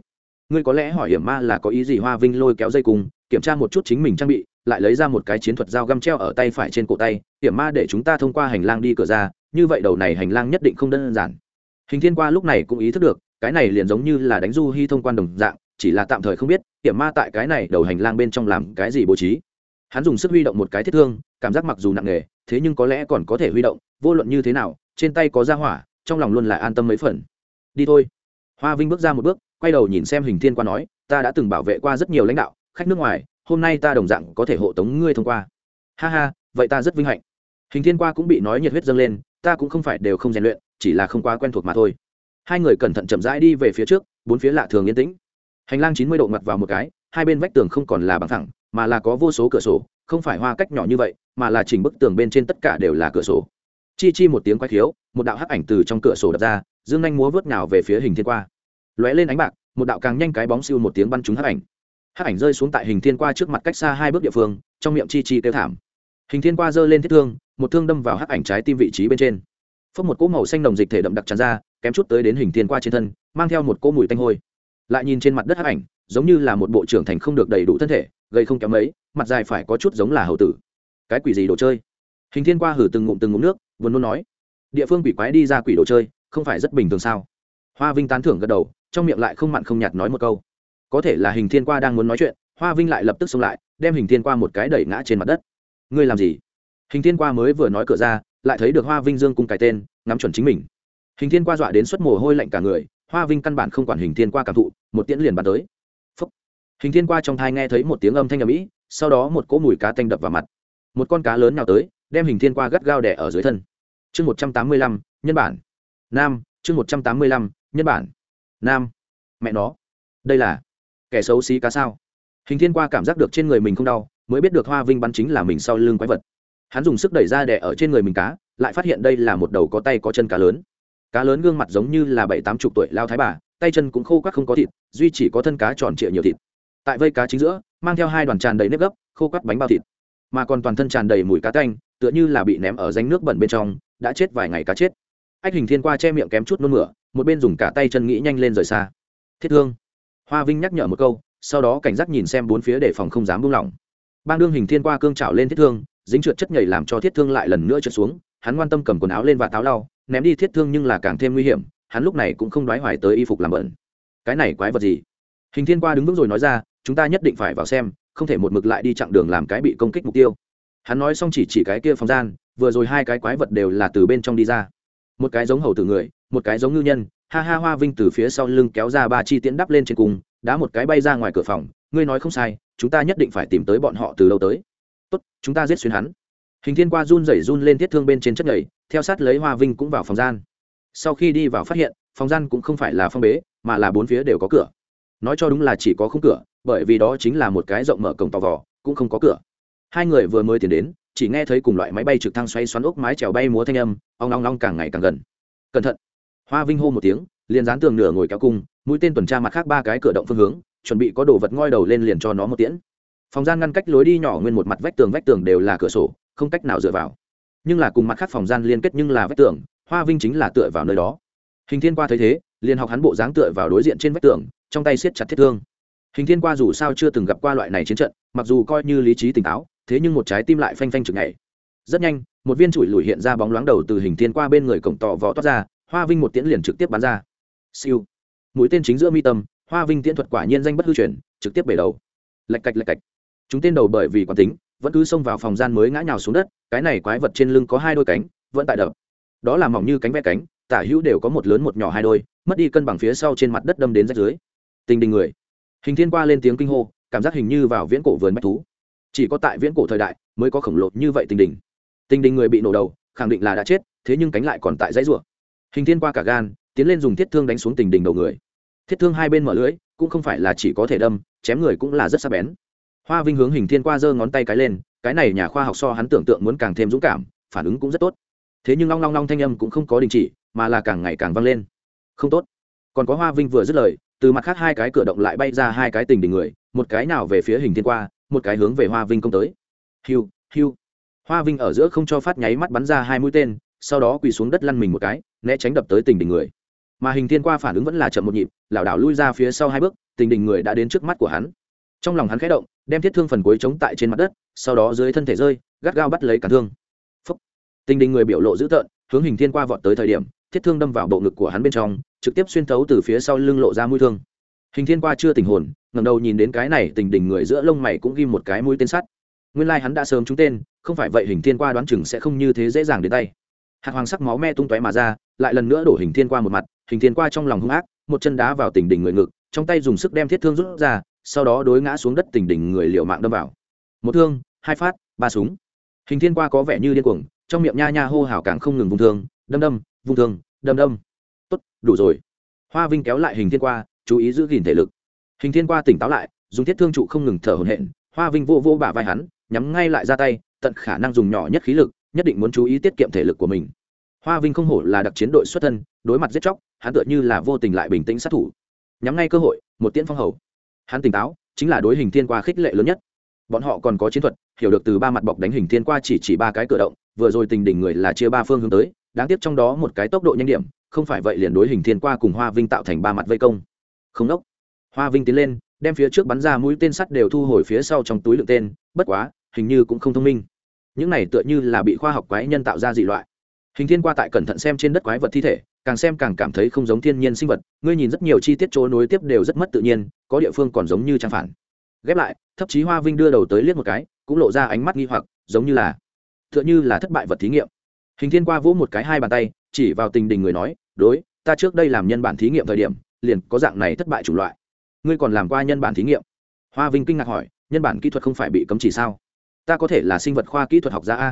Ngươi có lẽ hỏi hiểm ma là có ý gì? Hoa vinh lôi kéo dây cùng kiểm tra một chút chính mình trang bị, lại lấy ra một cái chiến thuật dao găm treo ở tay phải trên cổ tay. Hiểm ma để chúng ta thông qua hành lang đi cửa ra như vậy đầu này hành lang nhất định không đơn giản. Hình thiên qua lúc này cũng ý thức được, cái này liền giống như là đánh du hy thông quan đồng dạng, chỉ là tạm thời không biết, hiểm ma tại cái này đầu hành lang bên trong làm cái gì bố trí. Hắn dùng sức huy động một cái thiết thương, cảm giác mặc dù nặng nề, thế nhưng có lẽ còn có thể huy động, vô luận như thế nào, trên tay có ra hỏa, trong lòng luôn lại an tâm mấy phần. Đi thôi. Hoa vinh bước ra một bước, quay đầu nhìn xem hình thiên qua nói, ta đã từng bảo vệ qua rất nhiều lãnh đạo, khách nước ngoài, hôm nay ta đồng dạng có thể hộ tống ngươi thông qua. Ha ha, vậy ta rất vinh hạnh. Hình thiên qua cũng bị nói nhiệt huyết dâng lên ta cũng không phải đều không rèn luyện, chỉ là không quá quen thuộc mà thôi. Hai người cẩn thận chậm rãi đi về phía trước, bốn phía lạ thường yên tĩnh. Hành lang chín mươi độ ngặt vào một cái, hai bên vách tường không còn là bằng thẳng, mà là có vô số cửa sổ, không phải hoa cách nhỏ như vậy, mà là chỉnh bức tường bên trên tất cả đều là cửa sổ. Chi chi một tiếng quay khiếu, một đạo hắc ảnh từ trong cửa sổ đập ra, dương anh múa vớt nào về phía hình thiên qua. Lóe lên ánh bạc, một đạo càng nhanh cái bóng siêu một tiếng bắn trúng hắc ảnh. Hắc ảnh rơi xuống tại hình thiên qua trước mặt cách xa hai bước địa phương, trong miệng chi chi kêu thảm. Hình thiên qua giơ lên thiết thương một thương đâm vào hắc ảnh trái tim vị trí bên trên. Phốc một cỗ màu xanh đồng dịch thể đậm đặc tràn ra, kém chút tới đến hình thiên qua trên thân, mang theo một cỗ mùi tanh hôi. Lại nhìn trên mặt đất hắc ảnh, giống như là một bộ trưởng thành không được đầy đủ thân thể gây không kém mấy, mặt dài phải có chút giống là hậu tử. Cái quỷ gì đồ chơi? Hình thiên qua hử từng ngụm từng ngụm nước vừa nôn nói. Địa phương quỷ quái đi ra quỷ đồ chơi, không phải rất bình thường sao? Hoa vinh tán thưởng gật đầu, trong miệng lại không mặn không nhạt nói một câu. Có thể là hình thiên qua đang muốn nói chuyện, hoa vinh lại lập tức xông lại, đem hình thiên qua một cái đẩy ngã trên mặt đất. Ngươi làm gì? Hình thiên qua mới vừa nói cửa ra, lại thấy được hoa vinh dương cùng cái tên, ngắm chuẩn chính mình. Hình thiên qua dọa đến suất mồ hôi lạnh cả người, hoa vinh căn bản không quản hình thiên qua cảm thụ, một tiễn liền bắn tới. Phúc. hình thiên qua trong thai nghe thấy một tiếng âm thanh ầm ĩ, sau đó một cỗ mùi cá tanh đập vào mặt. Một con cá lớn nào tới, đem hình thiên qua gắt gao đẻ ở dưới thân. Chương một trăm tám mươi lăm, nhân bản. Nam, chương một trăm tám mươi lăm, nhân bản. Nam. Mẹ nó. Đây là kẻ xấu xí cá sao? Hình thiên qua cảm giác được trên người mình không đau, mới biết được hoa vinh bắn chính là mình sau lưng quái vật hắn dùng sức đẩy ra đẻ ở trên người mình cá, lại phát hiện đây là một đầu có tay có chân cá lớn. Cá lớn gương mặt giống như là bảy tám chục tuổi lao thái bà, tay chân cũng khô các không có thịt, duy chỉ có thân cá tròn trịa nhiều thịt. Tại vây cá chính giữa, mang theo hai đoàn tràn đầy nếp gấp, khô quắt bánh bao thịt. Mà còn toàn thân tràn đầy mùi cá tanh, tựa như là bị ném ở danh nước bẩn bên trong, đã chết vài ngày cá chết. Ách hình thiên qua che miệng kém chút nôn mửa, một bên dùng cả tay chân nghĩ nhanh lên rời xa. Thiết thương hoa vinh nhắc nhở một câu, sau đó cảnh giác nhìn xem bốn phía để phòng không dám buông lỏng. Bang đương hình thiên qua cương trào lên thiết thương dính trượt chất nhảy làm cho thiết thương lại lần nữa trượt xuống, hắn quan tâm cầm quần áo lên và táo lau, ném đi thiết thương nhưng là càng thêm nguy hiểm, hắn lúc này cũng không đoái hoài tới y phục làm bẩn. Cái này quái vật gì? Hình thiên qua đứng vững rồi nói ra, chúng ta nhất định phải vào xem, không thể một mực lại đi chặng đường làm cái bị công kích mục tiêu. Hắn nói xong chỉ chỉ cái kia phòng gian, vừa rồi hai cái quái vật đều là từ bên trong đi ra. Một cái giống hầu tử người, một cái giống ngư nhân, ha ha hoa vinh từ phía sau lưng kéo ra ba chi tiễn đắp lên trên cùng, đá một cái bay ra ngoài cửa phòng, ngươi nói không sai, chúng ta nhất định phải tìm tới bọn họ từ lâu tới tốt, chúng ta giết xuyên hắn. Hình thiên qua run rẩy run lên thiết thương bên trên chất nhảy theo sát lấy hoa vinh cũng vào phòng gian. Sau khi đi vào phát hiện, phòng gian cũng không phải là phong bế, mà là bốn phía đều có cửa. Nói cho đúng là chỉ có khung cửa, bởi vì đó chính là một cái rộng mở cổng tò vò, cũng không có cửa. Hai người vừa mới tiến đến, chỉ nghe thấy cùng loại máy bay trực thăng xoay xoắn ốc mái trèo bay múa thanh âm, ong long long càng ngày càng gần. Cẩn thận! Hoa vinh hô một tiếng, liền dán tường nửa ngồi kéo cung, mũi tên tuần tra mặt khác ba cái cửa động phương hướng, chuẩn bị có đồ vật ngoi đầu lên liền cho nó một tiễn phòng gian ngăn cách lối đi nhỏ nguyên một mặt vách tường vách tường đều là cửa sổ, không cách nào dựa vào. Nhưng là cùng mặt khác phòng gian liên kết nhưng là vách tường, hoa vinh chính là tựa vào nơi đó. Hình thiên qua thấy thế, liền học hắn bộ dáng tựa vào đối diện trên vách tường, trong tay siết chặt thiết thương. Hình thiên qua dù sao chưa từng gặp qua loại này chiến trận, mặc dù coi như lý trí tỉnh táo, thế nhưng một trái tim lại phanh phanh chừng ngày rất nhanh, một viên chùi lùi hiện ra bóng loáng đầu từ hình thiên qua bên người cổng tỏ vò toát ra, hoa vinh một tiễn liền trực tiếp bắn ra. Siêu. Mũi tên chính giữa mi tâm, hoa vinh tiễn thuật quả nhiên danh bất hư truyền, trực tiếp bể đầu. Lạch cạch lạch cạch chúng tên đầu bởi vì quán tính, vẫn cứ xông vào phòng gian mới ngã nhào xuống đất, cái này quái vật trên lưng có hai đôi cánh, vẫn tại đập. Đó là mỏng như cánh ve cánh, tả hữu đều có một lớn một nhỏ hai đôi, mất đi cân bằng phía sau trên mặt đất đâm đến rách dưới. Tình đình người. Hình thiên qua lên tiếng kinh hô, cảm giác hình như vào viễn cổ vườn bách thú. Chỉ có tại viễn cổ thời đại mới có khổng lồ như vậy tình đình. Tình đình người bị nổ đầu, khẳng định là đã chết, thế nhưng cánh lại còn tại dãy ruộng hình thiên qua cả gan, tiến lên dùng thiết thương đánh xuống tình đình đầu người. Thiết thương hai bên mở lưỡi, cũng không phải là chỉ có thể đâm, chém người cũng là rất sắc bén hoa vinh hướng hình thiên qua giơ ngón tay cái lên, cái này nhà khoa học so hắn tưởng tượng muốn càng thêm dũng cảm, phản ứng cũng rất tốt. Thế nhưng long long long thanh âm cũng không có đình chỉ, mà là càng ngày càng vang lên. Không tốt. Còn có hoa vinh vừa dứt lời, từ mặt khác hai cái cửa động lại bay ra hai cái tình đình người, một cái nào về phía hình thiên qua, một cái hướng về hoa vinh công tới. Hiu hiu. Hoa vinh ở giữa không cho phát nháy mắt bắn ra hai mũi tên, sau đó quỳ xuống đất lăn mình một cái, né tránh đập tới tình đình người. Mà hình thiên qua phản ứng vẫn là chậm một nhịp, lảo đảo lui ra phía sau hai bước, tình đình người đã đến trước mắt của hắn trong lòng hắn khẽ động, đem thiết thương phần cuối chống tại trên mặt đất, sau đó dưới thân thể rơi, gắt gao bắt lấy cản thương. Phúc. tình đình người biểu lộ dữ tợn, hướng hình thiên qua vọt tới thời điểm, thiết thương đâm vào bộ ngực của hắn bên trong, trực tiếp xuyên thấu từ phía sau lưng lộ ra mũi thương. Hình thiên qua chưa tình hồn ngầm đầu nhìn đến cái này tình đình người giữa lông mày cũng ghi một cái mũi tên sắt. Nguyên lai、like、hắn đã sớm trúng tên, không phải vậy hình thiên qua đoán chừng sẽ không như thế dễ dàng đến tay. Hạt hoàng sắc máu me tung tóe mà ra, lại lần nữa đổ hình thiên qua một mặt, hình thiên qua trong lòng hung ác, một chân đá vào tình đình người ngực, trong tay dùng sức đem thiết thương rút ra sau đó đối ngã xuống đất tỉnh đỉnh người liệu mạng đâm vào. Một thương, hai phát, ba súng. Hình thiên qua có vẻ như điên cuồng, trong miệng nha nha hô hào càng không ngừng vung thương, đâm đâm, vung thương, đâm đâm. Tốt, đủ rồi. Hoa vinh kéo lại hình thiên qua, chú ý giữ gìn thể lực. Hình thiên qua tỉnh táo lại, dùng thiết thương trụ không ngừng thở hổn hển, hoa vinh vô vô bả vai hắn, nhắm ngay lại ra tay, tận khả năng dùng nhỏ nhất khí lực, nhất định muốn chú ý tiết kiệm thể lực của mình. Hoa vinh không hổ là đặc chiến đội xuất thân, đối mặt giết chóc, hắn tựa như là vô tình lại bình tĩnh sát thủ. Nhắm ngay cơ hội, một tiễn phong hầu hắn tỉnh táo, chính là đối hình thiên qua khích lệ lớn nhất. Bọn họ còn có chiến thuật, hiểu được từ ba mặt bọc đánh hình thiên qua chỉ chỉ ba cái cửa động, vừa rồi tình đỉnh người là chia ba phương hướng tới, đáng tiếc trong đó một cái tốc độ nhanh điểm, không phải vậy liền đối hình thiên qua cùng hoa vinh tạo thành ba mặt vây công. Không đốc. Hoa vinh tiến lên, đem phía trước bắn ra mũi tên sắt đều thu hồi phía sau trong túi lượng tên, bất quá, hình như cũng không thông minh. Những này tựa như là bị khoa học quái nhân tạo ra dị loại. Hình thiên qua tại cẩn thận xem trên đất quái vật thi thể càng xem càng cảm thấy không giống thiên nhiên sinh vật, ngươi nhìn rất nhiều chi tiết chỗ nối tiếp đều rất mất tự nhiên, có địa phương còn giống như trang phản. Ghép lại thậm chí hoa vinh đưa đầu tới liếc một cái, cũng lộ ra ánh mắt nghi hoặc, giống như là t h ư ợ n h ư là thất bại vật thí nghiệm. Hình thiên qua vỗ một cái hai bàn tay, chỉ vào tình đình người nói, đối, ta trước đây làm nhân bản thí nghiệm thời điểm, liền có dạng này thất bại chủng loại. Ngươi còn làm qua nhân bản thí nghiệm? Hoa vinh kinh ngạc hỏi, nhân bản kỹ thuật không phải bị cấm chỉ sao? Ta có thể là sinh vật khoa kỹ thuật học gia a?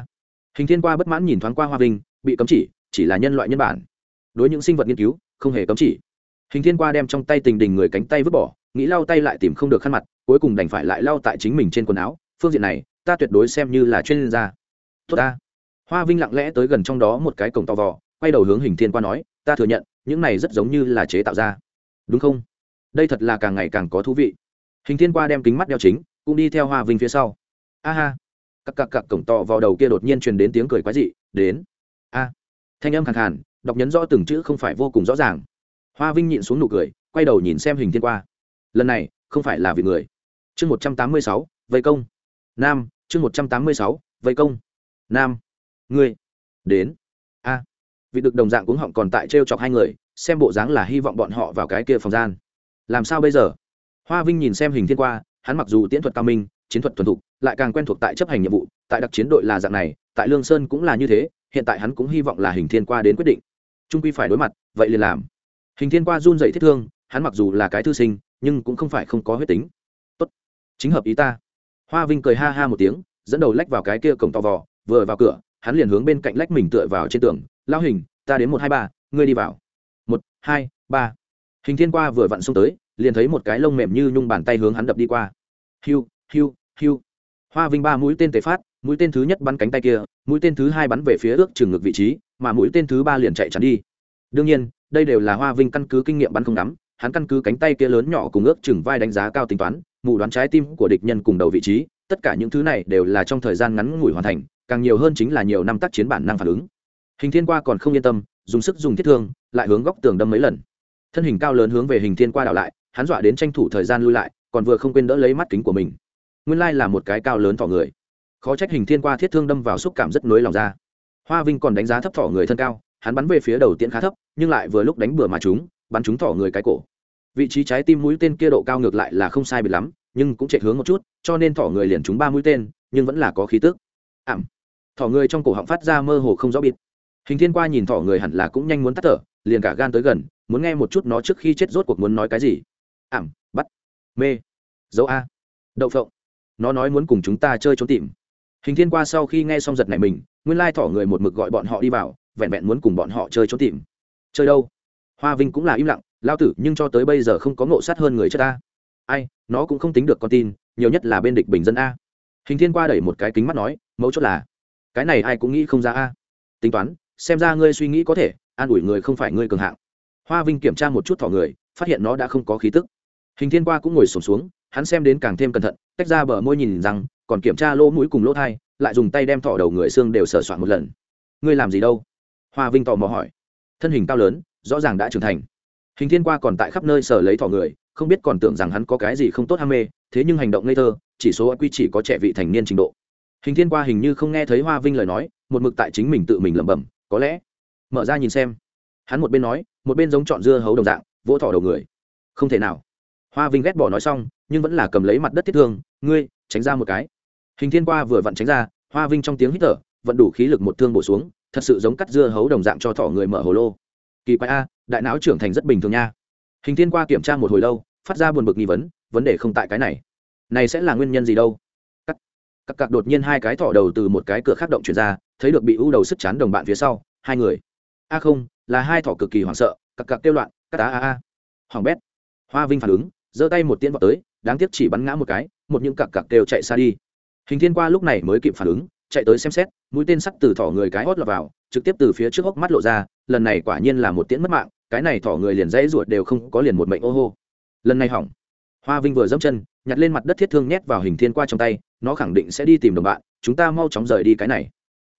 Hình thiên qua bất mãn nhìn thoáng qua hoa vinh, bị cấm chỉ chỉ là nhân loại nhân bản đối những sinh vật nghiên cứu không hề cấm chỉ. Hình thiên qua đem trong tay tình đình người cánh tay vứt bỏ, nghĩ lau tay lại tìm không được khăn mặt, cuối cùng đành phải lại lau tại chính mình trên quần áo. Phương diện này, ta tuyệt đối xem như là chuyên gia. Tốt ta. Hoa vinh lặng lẽ tới gần trong đó một cái cổng to vò, quay đầu hướng hình thiên qua nói, ta thừa nhận, những này rất giống như là chế tạo ra. Đúng không? Đây thật là càng ngày càng có thú vị. Hình thiên qua đem kính mắt đeo chính, cũng đi theo hoa vinh phía sau. A ha. Cặp cặp cặp cổng to vào đầu kia đột nhiên truyền đến tiếng cười quái dị, đến. A. Thanh âm khẳng khàn đọc nhấn rõ từng chữ không phải vô cùng rõ ràng. Hoa vinh nhịn xuống nụ cười, quay đầu nhìn xem hình thiên qua. Lần này, không phải là vì người. Chương một trăm tám mươi sáu, vây công. Nam, chương một trăm tám mươi sáu, vây công. Nam, ngươi, đến. A, vị được đồng dạng cuống họng còn tại t r e o chọc hai người, xem bộ dáng là hy vọng bọn họ vào cái kia phòng gian. Làm sao bây giờ? Hoa vinh nhìn xem hình thiên qua, hắn mặc dù tiễn thuật cao minh, chiến thuật thuần thục, lại càng quen thuộc tại chấp hành nhiệm vụ, tại đặc chiến đội là dạng này, tại lương sơn cũng là như thế, hiện tại hắn cũng hy vọng là hình thiên qua đến quyết định trung quy phải đối mặt, vậy liền làm. Hình thiên qua run dậy thiết thương, hắn mặc dù là cái thư sinh, nhưng cũng không phải không có huyết tính. Tốt, chính hợp ý ta. Hoa vinh cười ha ha một tiếng, dẫn đầu lách vào cái kia cổng to vò, vừa vào cửa, hắn liền hướng bên cạnh lách mình tựa vào trên tường. Lao hình, ta đến một hai ba, ngươi đi vào. Một, hai, ba. Hình thiên qua vừa vặn xông tới, liền thấy một cái lông mềm như nhung bàn tay hướng hắn đập đi qua. Hiu hiu hiu. Hoa vinh ba mũi tên tề phát mũi tên thứ nhất bắn cánh tay kia, mũi tên thứ hai bắn về phía ước chừng ngực vị trí, mà mũi tên thứ ba liền chạy chắn đi. Đương nhiên, đây đều là hoa vinh căn cứ kinh nghiệm bắn không đắm hắn căn cứ cánh tay kia lớn nhỏ cùng ước chừng vai đánh giá cao tính toán, mù đoán trái tim của địch nhân cùng đầu vị trí, tất cả những thứ này đều là trong thời gian ngắn ngủi hoàn thành, càng nhiều hơn chính là nhiều năm tác chiến bản năng phản ứng. Hình thiên qua còn không yên tâm, dùng sức dùng thiết thương, lại hướng góc tường đâm mấy lần. Thân hình cao lớn hướng về hình thiên qua đảo lại, hắn dọa đến tranh thủ thời gian lui lại, còn vừa không quên đỡ lấy mắt kính của mình. Nguyên lai là một cái cao lớn thỏ người khó trách hình thiên qua thiết thương đâm vào xúc cảm rất nối lòng ra. Hoa vinh còn đánh giá thấp thỏ người thân cao, hắn bắn về phía đầu tiễn khá thấp, nhưng lại vừa lúc đánh bừa mà chúng, bắn chúng thỏ người cái cổ. Vị trí trái tim mũi tên kia độ cao ngược lại là không sai biệt lắm, nhưng cũng chạy hướng một chút, cho nên thỏ người liền trúng ba mũi tên, nhưng vẫn là có khí tức. Ảm. Thỏ người trong cổ họng phát ra mơ hồ không rõ bịt. Hình thiên qua nhìn thỏ người hẳn là cũng nhanh muốn tắt thở, liền cả gan tới gần, muốn nghe một chút nó trước khi chết rốt cuộc muốn nói cái gì. Ảm. Bắt. Mê. Dấu a. Đậu phộng. Nó nói muốn cùng chúng ta chơi trốn tìm hình thiên qua sau khi nghe xong giật này mình, nguyên lai thỏ người một mực gọi bọn họ đi vào, vẹn vẹn muốn cùng bọn họ chơi trốn tìm. Chơi đâu? Hoa vinh cũng là im lặng lao tử, nhưng cho tới bây giờ không có ngộ sát hơn người chết ta. Ai, nó cũng không tính được con tin, nhiều nhất là bên địch bình dân a. Hình thiên qua đẩy một cái kính mắt nói, mấu chốt là, cái này ai cũng nghĩ không ra a. Tính toán, xem ra ngươi suy nghĩ có thể, an ủi người không phải ngươi cường hạng. Hoa vinh kiểm tra một chút thỏ người, phát hiện nó đã không có khí tức. Hình thiên qua cũng ngồi sổm xuống, hắn xem đến càng thêm cẩn thận, tách ra bờ môi nhìn rằng còn kiểm tra lỗ mũi cùng lỗ thai, lại dùng tay đem thỏ đầu người xương đều sửa soạn một lần. Ngươi làm gì đâu? Hoa vinh tò mò hỏi. Thân hình cao lớn, rõ ràng đã trưởng thành. Hình thiên qua còn tại khắp nơi sở lấy thỏ người, không biết còn tưởng rằng hắn có cái gì không tốt ham mê, thế nhưng hành động ngây thơ, chỉ số quy chỉ có trẻ vị thành niên trình độ. Hình thiên qua hình như không nghe thấy hoa vinh lời nói, một mực tại chính mình tự mình lẩm bẩm, có lẽ. Mở ra nhìn xem. Hắn một bên nói, một bên giống chọn dưa hấu đồng dạng, vỗ thỏ đầu người. Không thể nào. Hoa vinh ghét bỏ nói xong, nhưng vẫn là cầm lấy mặt đất thiết thương, ngươi, tránh ra một cái hình thiên qua vừa vặn tránh ra, hoa vinh trong tiếng hít thở vẫn đủ khí lực một thương bổ xuống, thật sự giống cắt dưa hấu đồng dạng cho thỏ người mở hồ lô. Kỳ quái a, đại não trưởng thành rất bình thường nha. Hình thiên qua kiểm tra một hồi lâu, phát ra buồn bực nghi vấn vấn đề không tại cái này. Này sẽ là nguyên nhân gì đâu? Cắt cắt cặc đột nhiên hai cái thỏ đầu từ một cái cửa khác động chuyển ra, thấy được bị u đầu sức chán đồng bạn phía sau, hai người. A không, là hai thỏ cực kỳ hoảng sợ cặc cặc kêu loạn, cắt á a a hoàng bét. Hoa vinh phản ứng, giơ tay một tiên vào tới, đáng tiếc chỉ bắn ngã một cái, một những cặc cặc đều chạy xa đi hình thiên qua lúc này mới kịp phản ứng, chạy tới xem xét, mũi tên sắt từ thỏ người cái hót lọt vào, trực tiếp từ phía trước hốc mắt lộ ra, lần này quả nhiên là một tiễn mất mạng, cái này thỏ người liền dãy ruột đều không có liền một mệnh ô hô. Lần này hỏng. Hoa vinh vừa dẫm chân, nhặt lên mặt đất thiết thương nhét vào hình thiên qua trong tay, nó khẳng định sẽ đi tìm đồng bạn, chúng ta mau chóng rời đi cái này.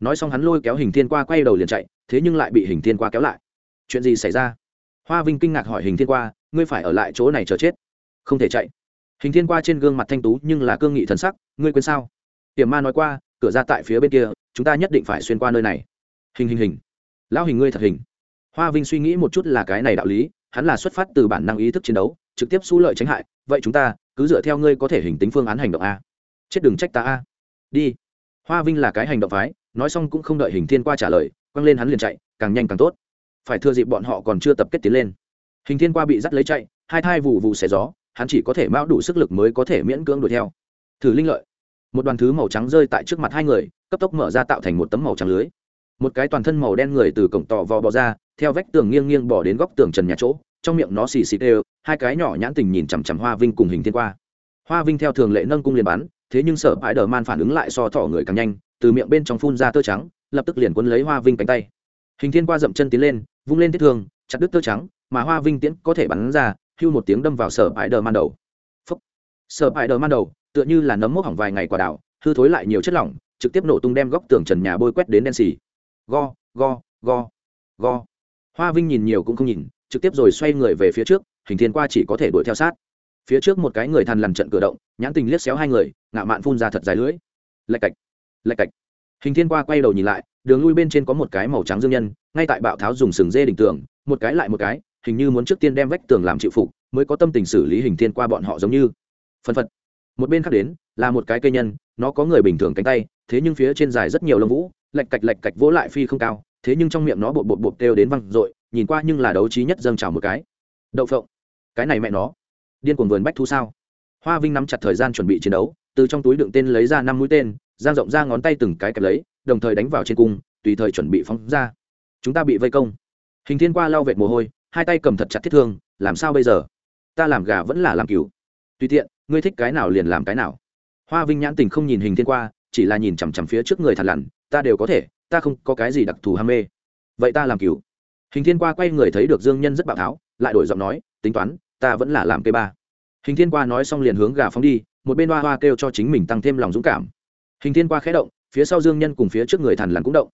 Nói xong hắn lôi kéo hình thiên qua quay đầu liền chạy, thế nhưng lại bị hình thiên qua kéo lại. Chuyện gì xảy ra? Hoa vinh kinh ngạc hỏi hình thiên qua, ngươi phải ở lại chỗ này chờ chết. Không thể chạy. Hình thiên qua trên gương mặt thanh tú nhưng là cương nghị thần sắc, ngươi quên sao? Tiềm ma nói qua, cửa ra tại phía bên kia, chúng ta nhất định phải xuyên qua nơi này. Hình hình hình. Lão hình ngươi thật hình. Hoa vinh suy nghĩ một chút là cái này đạo lý, hắn là xuất phát từ bản năng ý thức chiến đấu, trực tiếp xu lợi tránh hại. Vậy chúng ta, cứ dựa theo ngươi có thể hình tính phương án hành động a. Chết đừng trách ta a. Đi. Hoa vinh là cái hành động phái, nói xong cũng không đợi hình thiên qua trả lời, quăng lên hắn liền chạy, càng nhanh càng tốt. Phải thừa dịp bọn họ còn chưa tập kết tiến lên. Hình thiên qua bị dắt lấy chạy, hai thai vụ vụ xẻ gió, hắn chỉ có thể mão đủ sức lực mới có thể miễn cưỡng đuổi theo. Thử linh lợi một đoàn thứ màu trắng rơi tại trước mặt hai người, cấp tốc mở ra tạo thành một tấm màu trắng lưới. Một cái toàn thân màu đen người từ cổng tò vò bò ra, theo vách tường nghiêng nghiêng bỏ đến góc tường trần nhà chỗ, trong miệng nó xì xì đều hai cái nhỏ nhãn tình nhìn chằm chằm hoa vinh cùng hình thiên qua. Hoa vinh theo thường lệ nâng cung liền bắn, thế nhưng sợ bãi đờ man phản ứng lại so thỏ người càng nhanh, từ miệng bên trong phun ra tơ trắng, lập tức liền quấn lấy hoa vinh cánh tay. Hình thiên qua dậm chân tiến lên, vung lên thiết thương chặt đứt tơ trắng, mà hoa vinh tiễn có thể bắn ra, hưu một tiếng đâm vào sở bãi đờ man đầu. Phúc. sở bãi đờ man đầu tựa như là nấm mốc hỏng vài ngày quả đảo hư thối lại nhiều chất lỏng, trực tiếp nổ tung đem góc tường trần nhà bôi quét đến đen xì. Go go go go. Hoa vinh nhìn nhiều cũng không nhìn, trực tiếp rồi xoay người về phía trước, hình thiên qua chỉ có thể đuổi theo sát. Phía trước một cái người thằn lằn trận cửa động, nhãn tình liếc xéo hai người, ngạo mạn phun ra thật dài lưỡi. Lạch cạch lạch cạch. Hình thiên qua quay đầu nhìn lại, đường lui bên trên có một cái màu trắng dương nhân, ngay tại bạo tháo dùng sừng dê đỉnh tường, một cái lại một cái, hình như muốn trước tiên đem vách tường làm chịu phục, mới có tâm tình xử lý hình thiên qua bọn họ giống như. Phân phật một bên khác đến, là một cái cây nhân, nó có người bình thường cánh tay, thế nhưng phía trên dài rất nhiều lông vũ lạch cạch lạch cạch vỗ lại phi không cao, thế nhưng trong miệng nó bột bột bột kêu đến văng r nhìn qua nhưng là đấu trí nhất dâng trào một cái. Đậu phộng. Cái này mẹ nó. Điên cuồng vườn bách thu sao? Hoa vinh nắm chặt thời gian chuẩn bị chiến đấu, từ trong túi đựng tên lấy ra năm mũi tên, giang rộng ra ngón tay từng cái kẹp lấy, đồng thời đánh vào trên cung, tùy thời chuẩn bị phóng ra. Chúng ta bị vây công. Hình thiên qua lau vệt mồ hôi, hai tay cầm thật chặt thiết thương, làm sao bây giờ? Ta làm gà vẫn là làm cừu tùy tiện, ngươi thích cái nào liền làm cái nào. Hoa vinh nhãn tình không nhìn hình thiên qua, chỉ là nhìn chằm chằm phía trước người thằn lằn, ta đều có thể, ta không có cái gì đặc thù ham mê. Vậy ta làm cứu. hình thiên qua quay người thấy được dương nhân rất bạo tháo, lại đổi giọng nói, tính toán, ta vẫn là làm cây ba. Hình thiên qua nói xong liền hướng gà phóng đi, một bên hoa hoa kêu cho chính mình tăng thêm lòng dũng cảm. Hình thiên qua khẽ động, phía sau dương nhân cùng phía trước người thằn lằn cũng động.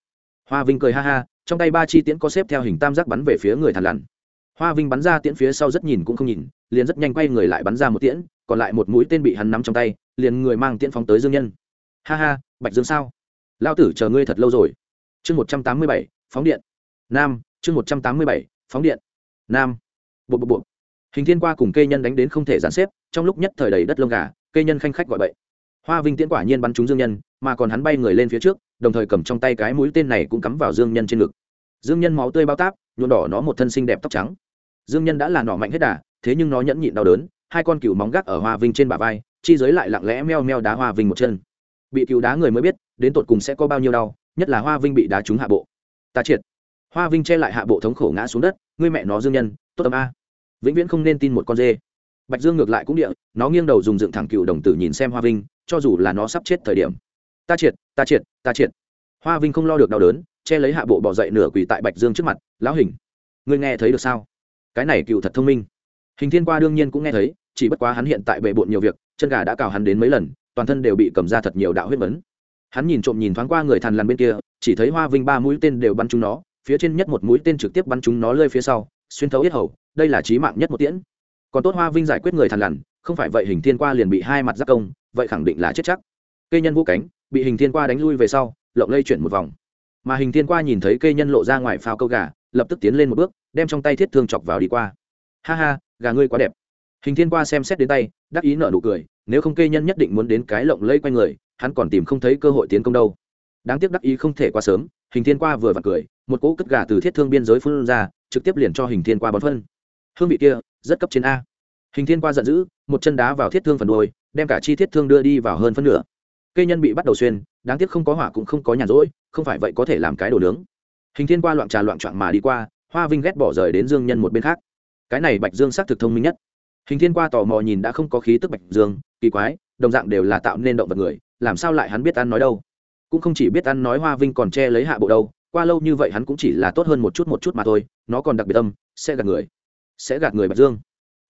Hoa vinh cười ha ha, trong tay ba chi tiễn có xếp theo hình tam giác bắn về phía người thằn lằn. Hoa vinh bắn ra tiễn phía sau rất nhìn cũng không nhìn, liền rất nhanh quay người lại bắn ra một tiễn còn lại một mũi tên bị hắn nắm trong tay, liền người mang tiễn phóng tới dương nhân. Ha ha, bạch dương sao? Lao tử chờ ngươi thật lâu rồi. Chương một trăm tám mươi bảy, phóng điện. Nam, chương một trăm tám mươi bảy, phóng điện. Nam. Bộ bộ bộ hình thiên qua cùng cây nhân đánh đến không thể gián xếp, trong lúc nhất thời đầy đất lông gà cây nhân khanh khách gọi bậy. Hoa vinh tiễn quả nhiên bắn trúng dương nhân, mà còn hắn bay người lên phía trước, đồng thời cầm trong tay cái mũi tên này cũng cắm vào dương nhân trên ngực. Dương nhân máu tươi bao táp, nhuộm đỏ nó một thân xinh đẹp tóc trắng. Dương nhân đã là nỏ mạnh hết đà, thế nhưng nó nhẫn nhịn đau đớn hai con cừu móng gác ở hoa vinh trên bả vai, chi giới lại lặng lẽ meo meo đá hoa vinh một chân. Bị cừu đá người mới biết, đến tột cùng sẽ có bao nhiêu đau, nhất là hoa vinh bị đá trúng hạ bộ. Ta triệt. Hoa vinh che lại hạ bộ thống khổ ngã xuống đất, ngươi mẹ nó dương nhân, tốt tâm a. Vĩnh viễn không nên tin một con dê. Bạch dương ngược lại cũng địa, nó nghiêng đầu dùng dựng thẳng cựu đồng tử nhìn xem hoa vinh, cho dù là nó sắp chết thời điểm. Ta triệt ta triệt ta triệt. Hoa vinh không lo được đau đớn, che lấy hạ bộ bỏ dậy nửa quỳ tại bạch dương trước mặt, lão hình, ngươi nghe thấy được sao? Cái này cựu thật thông minh hình thiên qua đương nhiên cũng nghe thấy, chỉ bất quá hắn hiện tại bề bộn nhiều việc, chân gà đã cào hắn đến mấy lần, toàn thân đều bị cầm ra thật nhiều đạo huyết vấn hắn nhìn trộm nhìn thoáng qua người thằn lằn bên kia, chỉ thấy hoa vinh ba mũi tên đều bắn trúng nó, phía trên nhất một mũi tên trực tiếp bắn trúng nó lơi phía sau, xuyên thấu yết hầu, đây là trí mạng nhất một tiễn. Còn tốt hoa vinh giải quyết người thằn lằn, không phải vậy hình thiên qua liền bị hai mặt giác công, vậy khẳng định là chết chắc. Cây nhân vũ cánh, bị hình thiên qua đánh lui về sau, lộng lây chuyển một vòng. Mà hình thiên qua nhìn thấy cây nhân lộ ra ngoài phao câu gà, lập tức tiến lên một bước, đem trong tay thiết thương chọc vào đi qua. Ha ha gà ngươi quá đẹp. Hình thiên qua xem xét đến tay, đắc ý nợ nụ cười, nếu không Kê nhân nhất định muốn đến cái lộng lây quanh người, hắn còn tìm không thấy cơ hội tiến công đâu. Đáng tiếc đắc ý không thể qua sớm, hình thiên qua vừa vặn cười, một cỗ cất gà từ thiết thương biên giới phun ra, trực tiếp liền cho hình thiên qua bón phân. Hương vị kia, rất cấp trên a. Hình thiên qua giận dữ, một chân đá vào thiết thương phần đôi đem cả chi thiết thương đưa đi vào hơn phân nửa. Cây nhân bị bắt đầu xuyên, đáng tiếc không có hỏa cũng không có nhàn rỗi, không phải vậy có thể làm cái đồ nướng. Hình thiên qua loạn trà loạn trọn mà đi qua, hoa vinh ghét bỏ rời đến dương nhân một bên khác cái này bạch dương xác thực thông minh nhất. Hình thiên qua tò mò nhìn đã không có khí tức bạch dương, kỳ quái, đồng dạng đều là tạo nên động vật người, làm sao lại hắn biết ăn nói đâu? Cũng không chỉ biết ăn nói hoa vinh còn che lấy hạ bộ đâu, qua lâu như vậy hắn cũng chỉ là tốt hơn một chút một chút mà thôi, nó còn đặc biệt âm, sẽ gạt người, sẽ gạt người bạch dương.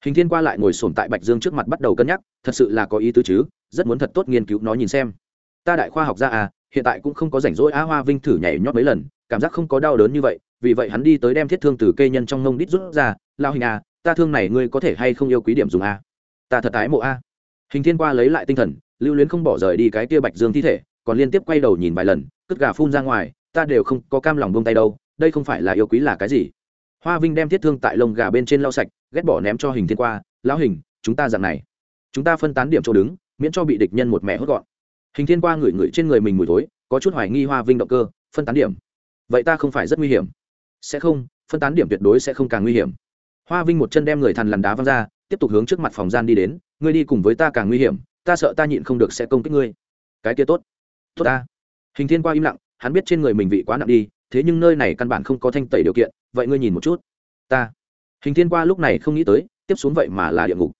Hình thiên qua lại ngồi sồn tại bạch dương trước mặt bắt đầu cân nhắc, thật sự là có ý tứ chứ, rất muốn thật tốt nghiên cứu nó nhìn xem. Ta đại khoa học gia à hiện tại cũng không có rảnh rỗi á hoa vinh thử nhảy nhót mấy lần, cảm giác không có đau đớn như vậy, vì vậy hắn đi tới đem thiết thương từ cây nhân trong nông đít rút ra lao hình à ta thương này ngươi có thể hay không yêu quý điểm dùng a ta thật tái mộ a hình thiên qua lấy lại tinh thần, lưu luyến không bỏ rời đi cái kia bạch dương thi thể, còn liên tiếp quay đầu nhìn vài lần, cất gà phun ra ngoài, ta đều không có cam lòng buông tay đâu, đây không phải là yêu quý là cái gì? Hoa vinh đem thiết thương tại lông gà bên trên lau sạch, ghét bỏ ném cho hình thiên qua, lão hình, chúng ta dạng này, chúng ta phân tán điểm chỗ đứng, miễn cho bị địch nhân một mẹ hốt gọn. Hình thiên qua ngửi ngửi trên người mình mùi thối, có chút hoài nghi hoa vinh động cơ, phân tán điểm? Vậy ta không phải rất nguy hiểm. Sẽ không, phân tán điểm tuyệt đối sẽ không càng nguy hiểm hoa vinh một chân đem người thằn lằn đá văng ra, tiếp tục hướng trước mặt phòng gian đi đến, ngươi đi cùng với ta càng nguy hiểm, ta sợ ta nhịn không được sẽ công kích ngươi. Cái kia tốt tốt ta. Hình thiên qua im lặng, hắn biết trên người mình vị quá nặng đi, thế nhưng nơi này căn bản không có thanh tẩy điều kiện, vậy ngươi nhìn một chút. Ta. Hình thiên qua lúc này không nghĩ tới, tiếp xuống vậy mà là địa ngục.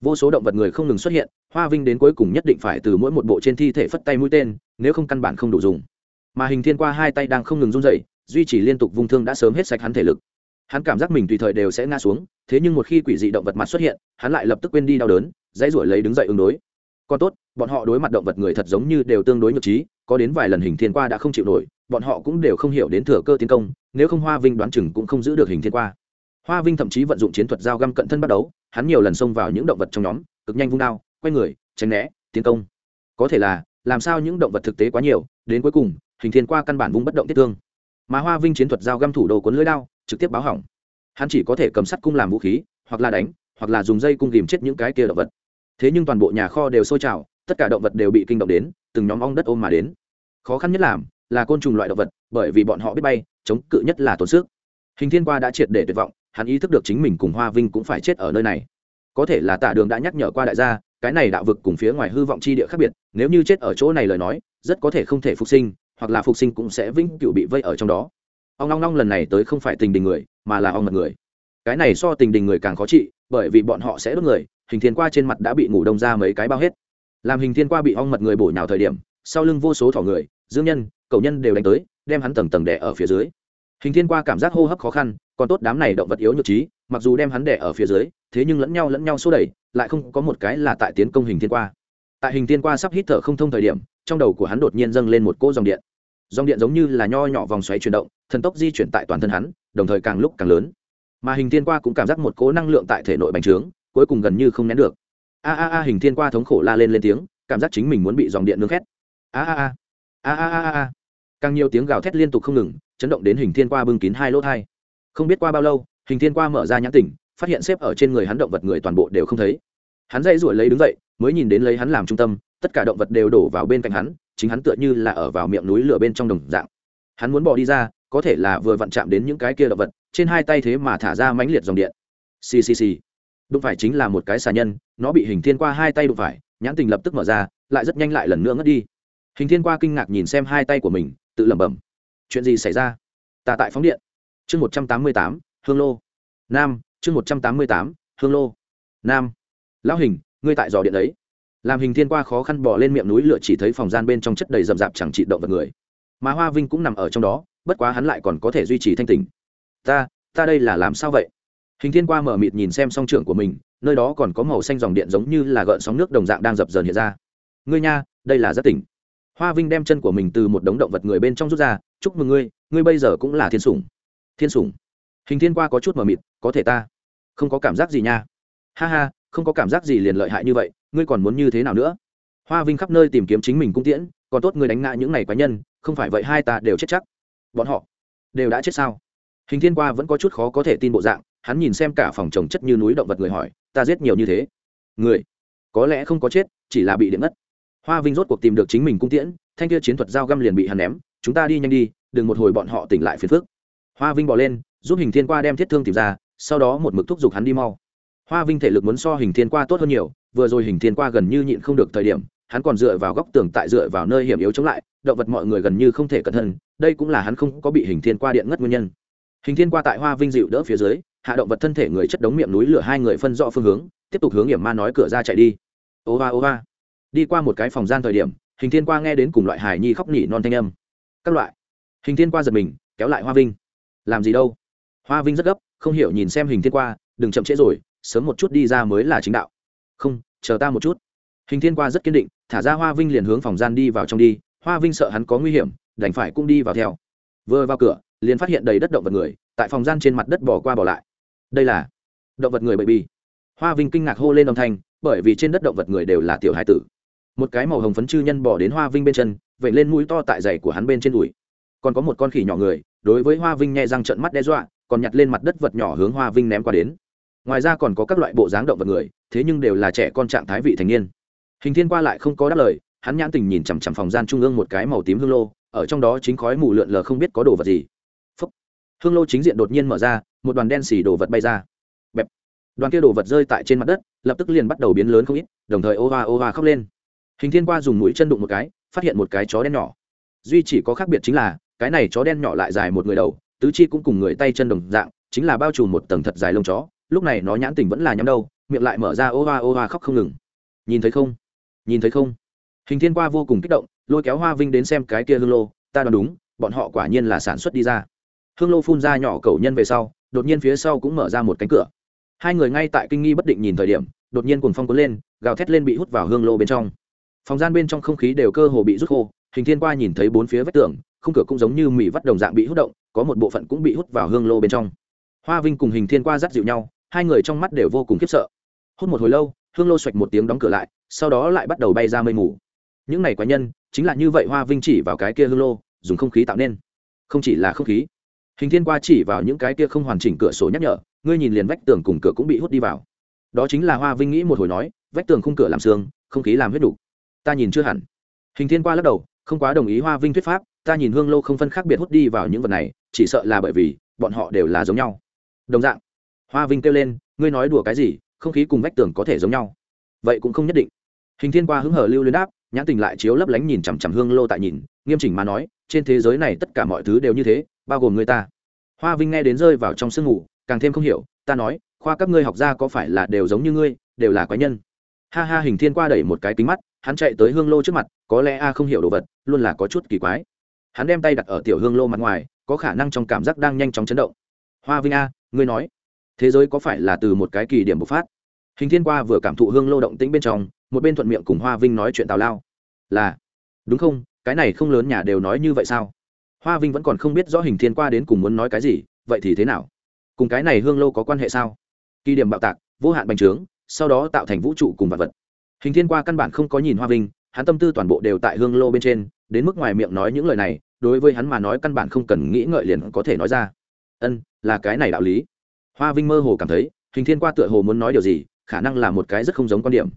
Vô số động vật người không ngừng xuất hiện, hoa vinh đến cuối cùng nhất định phải từ mỗi một bộ trên thi thể phất tay mũi tên, nếu không căn bản không đủ dùng. Mà hình thiên qua hai tay đang không ngừng run dậy duy trì liên tục vung thương đã sớm hết sạch hắn thể lực hắn cảm giác mình tùy thời đều sẽ ngã xuống, thế nhưng một khi quỷ dị động vật mặt xuất hiện, hắn lại lập tức quên đi đau đớn, dãy ruổi lấy đứng dậy ứng đối. Còn tốt, bọn họ đối mặt động vật người thật giống như đều tương đối nhược trí, có đến vài lần hình thiên qua đã không chịu nổi, bọn họ cũng đều không hiểu đến thừa cơ tiến công, nếu không hoa vinh đoán chừng cũng không giữ được hình thiên qua. Hoa vinh thậm chí vận dụng chiến thuật dao găm cận thân bắt đấu, hắn nhiều lần xông vào những động vật trong nhóm, cực nhanh vung đao, quay người, tránh né, tiến công. Có thể là, làm sao những động vật thực tế quá nhiều, đến cuối cùng, hình thiên qua căn bản vung bất động tiết thương. Mà hoa vinh chiến thuật giao găm thủ đồ cuốn lưới đao trực tiếp báo hỏng. Hắn chỉ có thể cầm sắt cung làm vũ khí, hoặc là đánh, hoặc là dùng dây cung ghìm chết những cái kia động vật. Thế nhưng toàn bộ nhà kho đều sôi trào, tất cả động vật đều bị kinh động đến, từng nhóm ong đất ôm mà đến. Khó khăn nhất làm, là côn trùng loại động vật, bởi vì bọn họ biết bay, chống cự nhất là tổn sức. Hình thiên qua đã triệt để tuyệt vọng, hắn ý thức được chính mình cùng hoa vinh cũng phải chết ở nơi này. Có thể là tả đường đã nhắc nhở qua đại gia, cái này đạo vực cùng phía ngoài hư vọng chi địa khác biệt, nếu như chết ở chỗ này lời nói, rất có thể không thể phục sinh, hoặc là phục sinh cũng sẽ vĩnh cựu bị vây ở trong đó ông long long lần này tới không phải tình đình người, mà là ong mật người. Cái này so tình đình người càng khó trị, bởi vì bọn họ sẽ đốt người, hình thiên qua trên mặt đã bị ngủ đông ra mấy cái bao hết. Làm hình thiên qua bị ong mật người bổ nhào thời điểm, sau lưng vô số thỏ người, dương nhân cầu nhân đều đánh tới, đem hắn tầng tầng đẻ ở phía dưới. Hình thiên qua cảm giác hô hấp khó khăn, còn tốt đám này động vật yếu nhược trí, mặc dù đem hắn đẻ ở phía dưới, thế nhưng lẫn nhau lẫn nhau xô đẩy, lại không có một cái là tại tiến công hình thiên qua. Tại hình thiên qua sắp hít thở không thông thời điểm, trong đầu của hắn đột nhiên dâng lên một cỗ dòng điện. Dòng điện giống như là nho nhỏ vòng xoáy chuyển động thần tốc di chuyển tại toàn thân hắn, đồng thời càng lúc càng lớn. Mà hình thiên qua cũng cảm giác một cỗ năng lượng tại thể nội bành trướng, cuối cùng gần như không nén được. A a a, hình thiên qua thống khổ la lên lên tiếng, cảm giác chính mình muốn bị dòng điện nướng khét. A a a a a a a càng nhiều tiếng gào thét liên tục không ngừng, chấn động đến hình thiên qua bưng kín hai lỗ thai. Không biết qua bao lâu, hình thiên qua mở ra nhãn tỉnh, phát hiện xếp ở trên người hắn động vật người toàn bộ đều không thấy. Hắn dậy ruổi lấy đứng dậy, mới nhìn đến lấy hắn làm trung tâm, tất cả động vật đều đổ vào bên cạnh hắn, chính hắn tựa như là ở vào miệng núi lửa bên trong đồng dạng. Hắn muốn bỏ đi ra có thể là vừa vặn chạm đến những cái kia động vật, trên hai tay thế mà thả ra mãnh liệt dòng điện. Ccc đụng phải chính là một cái xà nhân, nó bị hình thiên qua hai tay đụng phải, nhãn tình lập tức mở ra, lại rất nhanh lại lần nữa ngất đi. Hình thiên qua kinh ngạc nhìn xem hai tay của mình, tự lẩm bẩm. Chuyện gì xảy ra? Ta tại phóng điện. Chương một trăm tám mươi tám, hương lô. Nam, chương một trăm tám mươi tám, hương lô. Nam. Lão hình, ngươi tại dò điện ấy làm hình thiên qua khó khăn bỏ lên miệng núi lửa chỉ thấy phòng gian bên trong chất đầy rậm rạp chẳng trị động vật người. Mà hoa vinh cũng nằm ở trong đó bất quá hắn lại còn có thể duy trì thanh tình. Ta ta đây là làm sao vậy? Hình thiên qua mở mịt nhìn xem song trưởng của mình, nơi đó còn có màu xanh dòng điện giống như là gợn sóng nước đồng dạng đang dập dờn hiện ra. Ngươi nha, đây là rất tỉnh. Hoa vinh đem chân của mình từ một đống động vật người bên trong rút ra, chúc mừng ngươi ngươi bây giờ cũng là thiên sủng. Thiên sủng? Hình thiên qua có chút mờ mịt, có thể ta? Không có cảm giác gì nha. Ha ha, không có cảm giác gì liền lợi hại như vậy, ngươi còn muốn như thế nào nữa? Hoa vinh khắp nơi tìm kiếm chính mình cung tiễn, còn tốt ngươi đánh ngã những này quái nhân, không phải vậy hai ta đều chết chắc bọn họ đều đã chết sao? Hình thiên qua vẫn có chút khó có thể tin bộ dạng, hắn nhìn xem cả phòng trồng chất như núi động vật người hỏi, ta giết nhiều như thế? Người? Có lẽ không có chết, chỉ là bị điện mất hoa vinh rốt cuộc tìm được chính mình cung tiễn, thanh kia chiến thuật dao găm liền bị hắn ném, chúng ta đi nhanh đi, đừng một hồi bọn họ tỉnh lại phiền phước hoa vinh bỏ lên, giúp hình thiên qua đem thiết thương tìm ra, sau đó một mực thúc giục hắn đi mau. Hoa vinh thể lực muốn so hình thiên qua tốt hơn nhiều, vừa rồi hình thiên qua gần như nhịn không được thời điểm hắn còn dựa vào góc tường tại dựa vào nơi hiểm yếu chống lại, động vật mọi người gần như không thể cẩn thận, đây cũng là hắn không có bị hình thiên qua điện ngất nguyên nhân. Hình thiên qua tại hoa vinh dịu đỡ phía dưới, hạ động vật thân thể người chất đống miệng núi lửa hai người phân rõ phương hướng, tiếp tục hướng hiểm ma nói cửa ra chạy đi. Ô va ô va. Đi qua một cái phòng gian thời điểm, hình thiên qua nghe đến cùng loại hài nhi khóc nhỉ non thanh âm. Các loại. Hình thiên qua giật mình, kéo lại hoa vinh. Làm gì đâu? Hoa vinh rất gấp, không hiểu nhìn xem hình thiên qua, đừng chậm trễ rồi, sớm một chút đi ra mới là chính đạo. Không, chờ ta một chút hình thiên qua rất kiên định, thả ra hoa vinh liền hướng phòng gian đi vào trong đi, hoa vinh sợ hắn có nguy hiểm, đành phải cũng đi vào theo. Vừa vào cửa, liền phát hiện đầy đất động vật người, tại phòng gian trên mặt đất bỏ qua bỏ lại. Đây là động vật người bậy bi hoa vinh kinh ngạc hô lên âm thanh, bởi vì trên đất động vật người đều là tiểu hải tử. Một cái màu hồng phấn chư nhân bỏ đến hoa vinh bên chân, vậy lên mũi to tại giày của hắn bên trên đùi. Còn có một con khỉ nhỏ người, đối với hoa vinh nhẹ răng trận mắt đe dọa, còn nhặt lên mặt đất vật nhỏ hướng hoa vinh ném qua đến. Ngoài ra còn có các loại bộ dáng động vật người, thế nhưng đều là trẻ con trạng thái vị thành niên hình thiên qua lại không có đáp lời, hắn nhãn tình nhìn chằm chằm phòng gian trung ương một cái màu tím hương lô, ở trong đó chính khói mù lượn lờ không biết có đồ vật gì. Phúc. hương lô chính diện đột nhiên mở ra, một đoàn đen xì đồ vật bay ra. Bẹp. Đoàn kia đồ vật rơi tại trên mặt đất, lập tức liền bắt đầu biến lớn không ít, đồng thời ô hoa ô khóc lên. Hình thiên qua dùng mũi chân đụng một cái, phát hiện một cái chó đen nhỏ. Duy chỉ có khác biệt chính là, cái này chó đen nhỏ lại dài một người đầu, tứ chi cũng cùng người tay chân đồng dạng, chính là bao trùm một tầng thật dài lông chó, lúc này nó nhãn tình vẫn là nhắm đâu, miệng lại mở ra ô hoa ô khóc không ngừng. Nhìn thấy không? Nhìn thấy không? Hình thiên qua vô cùng kích động, lôi kéo hoa vinh đến xem cái kia hương lô. Ta đoán đúng, bọn họ quả nhiên là sản xuất đi ra. Hương lô phun ra nhỏ cầu nhân về sau, đột nhiên phía sau cũng mở ra một cánh cửa. Hai người ngay tại kinh nghi bất định nhìn thời điểm, đột nhiên cùng phong cuốn lên, gào thét lên bị hút vào hương lô bên trong. Phòng gian bên trong không khí đều cơ hồ bị rút khô, hình thiên qua nhìn thấy bốn phía vách tường không cửa cũng giống như mì vắt đồng dạng bị hút động, có một bộ phận cũng bị hút vào hương lô bên trong. Hoa vinh cùng hình thiên qua dắt dịu nhau, hai người trong mắt đều vô cùng khiếp sợ. Hút một hồi lâu hương lô xoạch một tiếng đóng cửa lại, sau đó lại bắt đầu bay ra mây mù. Những này quái nhân, chính là như vậy hoa vinh chỉ vào cái kia hương lô, dùng không khí tạo nên. Không chỉ là không khí, hình thiên qua chỉ vào những cái kia không hoàn chỉnh cửa sổ nhắc nhở, ngươi nhìn liền vách tường cùng cửa cũng bị hút đi vào. Đó chính là hoa vinh nghĩ một hồi nói, vách tường khung cửa làm xương, không khí làm huyết đủ. Ta nhìn chưa hẳn. Hình thiên qua lắc đầu, không quá đồng ý hoa vinh thuyết pháp, ta nhìn hương lô không phân khác biệt hút đi vào những vật này, chỉ sợ là bởi vì, bọn họ đều là giống nhau. Đồng dạng, hoa vinh kêu lên, ngươi nói đùa cái gì không khí cùng vách tường có thể giống nhau. Vậy cũng không nhất định. Hình thiên qua hứng hở lưu luyến đáp, nhãn tình lại chiếu lấp lánh nhìn chằm chằm hương lô tại nhìn, nghiêm chỉnh mà nói, trên thế giới này tất cả mọi thứ đều như thế, bao gồm người ta. Hoa vinh nghe đến rơi vào trong sương ngủ, càng thêm không hiểu, ta nói, khoa các ngươi học ra có phải là đều giống như ngươi, đều là quái nhân. Ha ha, hình thiên qua đẩy một cái kính mắt, hắn chạy tới hương lô trước mặt, có lẽ a không hiểu đồ vật, luôn là có chút kỳ quái. Hắn đem tay đặt ở tiểu hương lô mặt ngoài, có khả năng trong cảm giác đang nhanh chóng chấn động. Hoa vinh a, ngươi nói, thế giới có phải là từ một cái kỳ điểm bộc phát? Hình thiên qua vừa cảm thụ hương lô động tĩnh bên trong, một bên thuận miệng cùng hoa vinh nói chuyện tào lao. Là, đúng không? Cái này không lớn nhà đều nói như vậy sao? Hoa vinh vẫn còn không biết rõ hình thiên qua đến cùng muốn nói cái gì, vậy thì thế nào? Cùng cái này hương lô có quan hệ sao? Kỳ điểm bạo tạc, vô hạn bành trướng, sau đó tạo thành vũ trụ cùng vật vật. Hình thiên qua căn bản không có nhìn hoa vinh, hắn tâm tư toàn bộ đều tại hương lô bên trên, đến mức ngoài miệng nói những lời này, đối với hắn mà nói căn bản không cần nghĩ ngợi liền có thể nói ra. Ân, là cái này đạo lý. Hoa vinh mơ hồ cảm thấy, hình thiên qua tựa hồ muốn nói điều gì khả năng là một cái rất không giống quan điểm.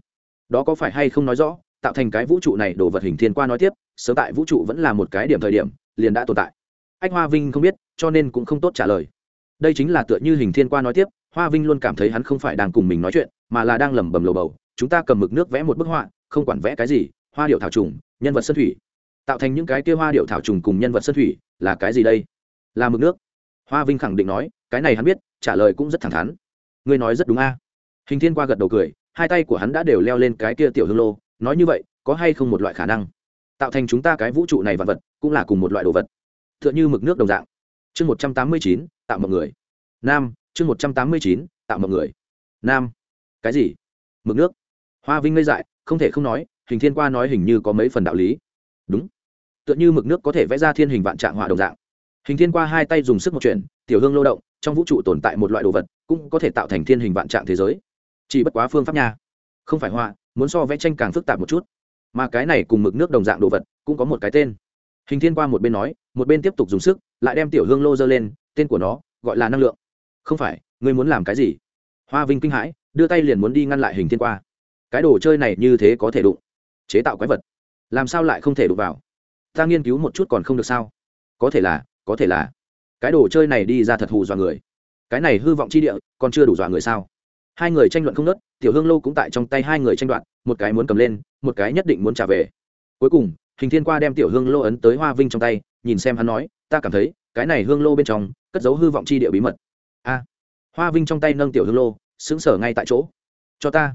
Đó có phải hay không nói rõ, tạo thành cái vũ trụ này đồ vật hình thiên qua nói tiếp, sớm tại vũ trụ vẫn là một cái điểm thời điểm, liền đã tồn tại. Anh hoa vinh không biết, cho nên cũng không tốt trả lời. Đây chính là tựa như hình thiên qua nói tiếp, hoa vinh luôn cảm thấy hắn không phải đang cùng mình nói chuyện, mà là đang lẩm bẩm lầu bầu, chúng ta cầm mực nước vẽ một bức họa, không quản vẽ cái gì, hoa điệu thảo trùng, nhân vật sân thủy. Tạo thành những cái kia hoa điệu thảo trùng cùng nhân vật sân thủy, là cái gì đây? Là mực nước. Hoa vinh khẳng định nói, cái này hắn biết, trả lời cũng rất thẳng thắn. Ngươi nói rất đúng a hình thiên qua gật đầu cười, hai tay của hắn đã đều leo lên cái kia tiểu hương lô, nói như vậy, có hay không một loại khả năng? Tạo thành chúng ta cái vũ trụ này vật vật, cũng là cùng một loại đồ vật. T h ư ợ n h ư mực nước đồng dạng. Chương một trăm tám mươi chín, tạo mọi người. Nam, chương một trăm tám mươi chín, tạo mọi người. Nam. Cái gì? Mực nước. Hoa vinh ngây dại, không thể không nói, hình thiên qua nói hình như có mấy phần đạo lý. Đúng. Tựa như mực nước có thể vẽ ra thiên hình vạn trạng hỏa đồng dạng. Hình thiên qua hai tay dùng sức một chuyện, tiểu hương lô động, trong vũ trụ tồn tại một loại đồ vật, cũng có thể tạo thành thiên hình vạn trạng thế giới chỉ bất quá phương pháp nha. Không phải họa, muốn so vẽ tranh càng phức tạp một chút. Mà cái này cùng mực nước đồng dạng đồ vật, cũng có một cái tên. Hình thiên qua một bên nói, một bên tiếp tục dùng sức, lại đem tiểu hương lô dơ lên, tên của nó gọi là năng lượng. Không phải, ngươi muốn làm cái gì? Hoa vinh kinh hãi, đưa tay liền muốn đi ngăn lại hình thiên qua. Cái đồ chơi này như thế có thể đụng. Chế tạo quái vật. Làm sao lại không thể đụng vào? Ta nghiên cứu một chút còn không được sao? Có thể là, có thể là. Cái đồ chơi này đi ra thật hù dọa người. Cái này hư vọng chi địa, còn chưa đủ dọa người sao? Hai người tranh luận không nớt, tiểu hương lô cũng tại trong tay hai người tranh đoạt, một cái muốn cầm lên, một cái nhất định muốn trả về. Cuối cùng, hình thiên qua đem tiểu hương lô ấn tới hoa vinh trong tay, nhìn xem hắn nói, ta cảm thấy, cái này hương lô bên trong, cất dấu hư vọng chi địa bí mật. A. Hoa vinh trong tay nâng tiểu hương lô xứng sở ngay tại chỗ. Cho ta.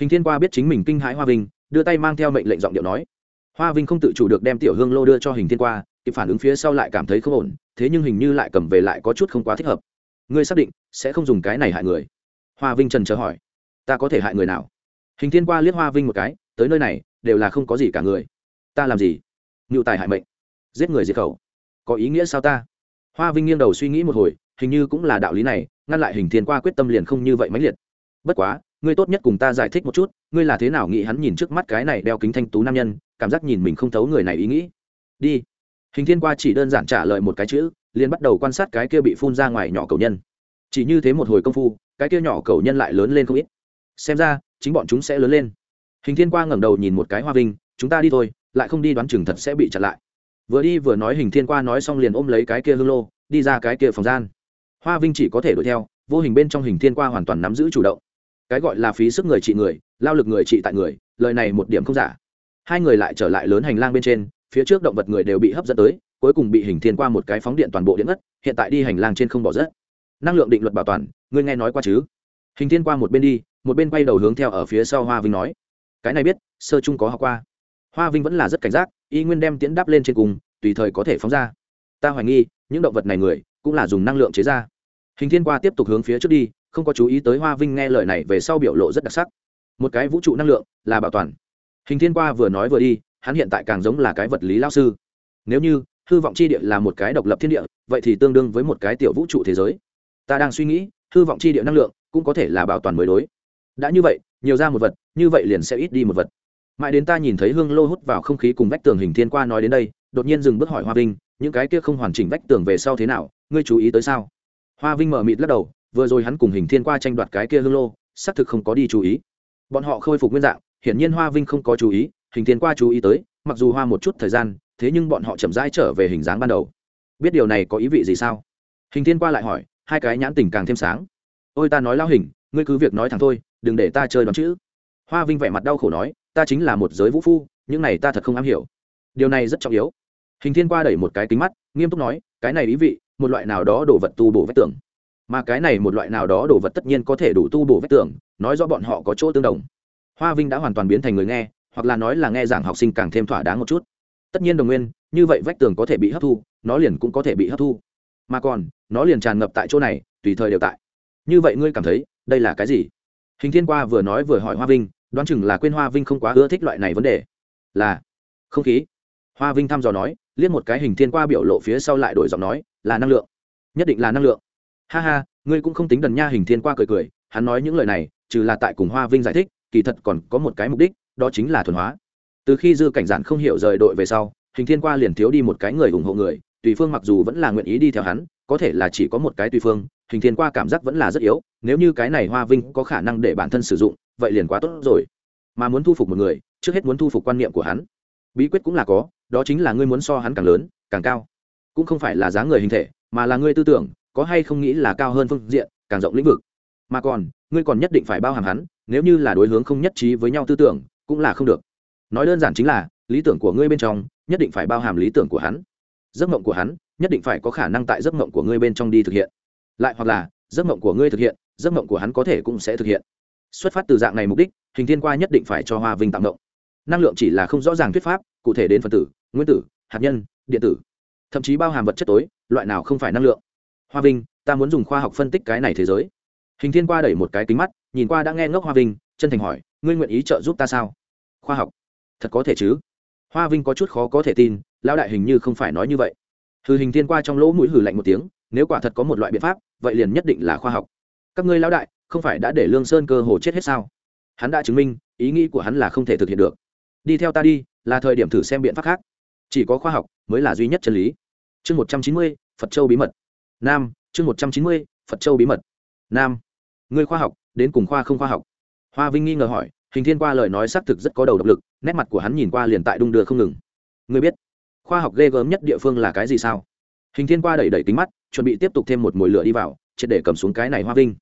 Hình thiên qua biết chính mình kinh hãi hoa vinh, đưa tay mang theo mệnh lệnh giọng điệu nói. Hoa vinh không tự chủ được đem tiểu hương lô đưa cho hình thiên qua, kịp phản ứng phía sau lại cảm thấy không ổn, thế nhưng hình như lại cầm về lại có chút không quá thích hợp. Ngươi xác định sẽ không dùng cái này hại người hoa vinh trần chờ hỏi, ta có thể hại người nào? Hình thiên qua liếc hoa vinh một cái, tới nơi này, đều là không có gì cả người. Ta làm gì? Ngự tài hại mệnh. Giết người diệt khẩu. Có ý nghĩa sao ta? Hoa vinh nghiêng đầu suy nghĩ một hồi, hình như cũng là đạo lý này, ngăn lại hình thiên qua quyết tâm liền không như vậy mãnh liệt. Bất quá, ngươi tốt nhất cùng ta giải thích một chút, ngươi là thế nào nghĩ hắn nhìn trước mắt cái này đeo kính thanh tú nam nhân, cảm giác nhìn mình không thấu người này ý nghĩ? Đi. Hình thiên qua chỉ đơn giản trả lời một cái chữ, liền bắt đầu quan sát cái kia bị phun ra ngoài nhỏ cầu nhân. Chỉ như thế một hồi công phu cái kia nhỏ cầu nhân lại lớn lên không ít. Xem ra, chính bọn chúng sẽ lớn lên. Hình thiên qua ngẩng đầu nhìn một cái hoa vinh, chúng ta đi thôi, lại không đi đoán chừng thật sẽ bị chặn lại. Vừa đi vừa nói, hình thiên qua nói xong liền ôm lấy cái kia hương lô, đi ra cái kia phòng gian. Hoa vinh chỉ có thể đuổi theo, vô hình bên trong hình thiên qua hoàn toàn nắm giữ chủ động. Cái gọi là phí sức người trị người, lao lực người trị tại người, lời này một điểm không giả. Hai người lại trở lại lớn hành lang bên trên, phía trước động vật người đều bị hấp dẫn tới, cuối cùng bị hình thiên qua một cái phóng điện toàn bộ điện ngất, hiện tại đi hành lang trên không bỏ rớt năng lượng định luật bảo toàn, ngươi nghe nói qua chứ? Hình thiên qua một bên đi, một bên quay đầu hướng theo ở phía sau hoa vinh nói. Cái này biết, sơ chung có học qua. Hoa vinh vẫn là rất cảnh giác, y nguyên đem tiễn đáp lên trên cùng, tùy thời có thể phóng ra. Ta hoài nghi, những động vật này người, cũng là dùng năng lượng chế ra. Hình thiên qua tiếp tục hướng phía trước đi, không có chú ý tới hoa vinh nghe lời này về sau biểu lộ rất đặc sắc. Một cái vũ trụ năng lượng là bảo toàn. Hình thiên qua vừa nói vừa đi, hắn hiện tại càng giống là cái vật lý lao sư. Nếu như, hư vọng chi địa là một cái độc lập thiên địa, vậy thì tương đương với một cái tiểu vũ trụ thế giới ta đang suy nghĩ, hư vọng chi địa năng lượng cũng có thể là bảo toàn mới đối. Đã như vậy, nhiều ra một vật, như vậy liền sẽ ít đi một vật. Mãi đến ta nhìn thấy hương lô hút vào không khí cùng vách tường hình thiên qua nói đến đây, đột nhiên dừng bước hỏi hoa vinh, những cái kia không hoàn chỉnh vách tường về sau thế nào, ngươi chú ý tới sao? Hoa vinh mở mịt lắc đầu, vừa rồi hắn cùng hình thiên qua tranh đoạt cái kia hương lô, xác thực không có đi chú ý. Bọn họ khôi phục nguyên dạng, hiển nhiên hoa vinh không có chú ý, hình thiên qua chú ý tới, mặc dù hoa một chút thời gian, thế nhưng bọn họ chậm rãi trở về hình dáng ban đầu. Biết điều này có ý vị gì sao? Hình thiên qua lại hỏi hai cái nhãn tình càng thêm sáng. Ôi ta nói lao hình, ngươi cứ việc nói thẳng thôi, đừng để ta chơi đón chữ. Hoa vinh vẻ mặt đau khổ nói, ta chính là một giới vũ phu, những này ta thật không am hiểu. Điều này rất trọng yếu. Hình thiên qua đẩy một cái kính mắt, nghiêm túc nói, cái này ý vị, một loại nào đó đồ vật tu bổ vách tường. Mà cái này một loại nào đó đồ vật tất nhiên có thể đủ tu bổ vách tường, nói rõ bọn họ có chỗ tương đồng. Hoa vinh đã hoàn toàn biến thành người nghe, hoặc là nói là nghe giảng học sinh càng thêm thỏa đáng một chút. Tất nhiên đồng nguyên, như vậy vách tường có thể bị hấp thu, nó liền cũng có thể bị hấp thu mà còn, nó liền tràn ngập tại chỗ này, tùy thời đều tại. Như vậy ngươi cảm thấy, đây là cái gì? Hình thiên qua vừa nói vừa hỏi hoa vinh, đoán chừng là quên hoa vinh không quá ưa thích loại này vấn đề. Là, không khí. Hoa vinh thăm dò nói, liếc một cái hình thiên qua biểu lộ phía sau lại đổi giọng nói, là năng lượng. Nhất định là năng lượng. Ha ha, ngươi cũng không tính đần nha, hình thiên qua cười cười, hắn nói những lời này, trừ là tại cùng hoa vinh giải thích, kỳ thật còn có một cái mục đích, đó chính là thuần hóa. Từ khi dư cảnh giản không hiểu rời đội về sau, hình thiên qua liền thiếu đi một cái người ủng hộ người tùy phương mặc dù vẫn là nguyện ý đi theo hắn, có thể là chỉ có một cái tùy phương, hình thiên qua cảm giác vẫn là rất yếu, nếu như cái này hoa vinh có khả năng để bản thân sử dụng, vậy liền quá tốt rồi. Mà muốn thu phục một người, trước hết muốn thu phục quan niệm của hắn. Bí quyết cũng là có, đó chính là ngươi muốn so hắn càng lớn, càng cao. Cũng không phải là giá người hình thể, mà là ngươi tư tưởng, có hay không nghĩ là cao hơn phương diện, càng rộng lĩnh vực. Mà còn, ngươi còn nhất định phải bao hàm hắn, nếu như là đối hướng không nhất trí với nhau tư tưởng, cũng là không được. Nói đơn giản chính là, lý tưởng của ngươi bên trong, nhất định phải bao hàm lý tưởng của hắn giấc mộng của hắn nhất định phải có khả năng tại giấc mộng của ngươi bên trong đi thực hiện. Lại hoặc là, giấc mộng của ngươi thực hiện, giấc mộng của hắn có thể cũng sẽ thực hiện. Xuất phát từ dạng này mục đích, hình thiên qua nhất định phải cho hoa vinh tạm mộng năng lượng chỉ là không rõ ràng thuyết pháp, cụ thể đến phân tử, nguyên tử, hạt nhân, điện tử. Thậm chí bao hàm vật chất tối, loại nào không phải năng lượng. Hoa vinh, ta muốn dùng khoa học phân tích cái này thế giới. Hình thiên qua đẩy một cái kính mắt, nhìn qua đã nghe ngốc hoa vinh, chân thành hỏi, ngươi nguyện ý trợ giúp ta sao? Khoa học, thật có thể chứ? Hoa vinh có chút khó có thể tin, lão đại hình như không phải nói như vậy. Hư hình thiên qua trong lỗ mũi hử lạnh một tiếng, nếu quả thật có một loại biện pháp, vậy liền nhất định là khoa học. Các ngươi lão đại, không phải đã để lương sơn cơ hồ chết hết sao? Hắn đã chứng minh, ý nghĩ của hắn là không thể thực hiện được. Đi theo ta đi, là thời điểm thử xem biện pháp khác. Chỉ có khoa học mới là duy nhất chân lý. Chương một trăm chín mươi, phật châu bí mật. Nam, chương một trăm chín mươi, phật châu bí mật. Nam người khoa học, đến cùng khoa không khoa học? Hoa vinh nghi ngờ hỏi hình thiên qua lời nói xác thực rất có đầu độc lực, nét mặt của hắn nhìn qua liền tại đung đưa không ngừng. Người biết, khoa học ghê gớm nhất địa phương là cái gì sao? Hình thiên qua đẩy đẩy kính mắt, chuẩn bị tiếp tục thêm một mồi lửa đi vào, triệt để cầm xuống cái này hoa vinh.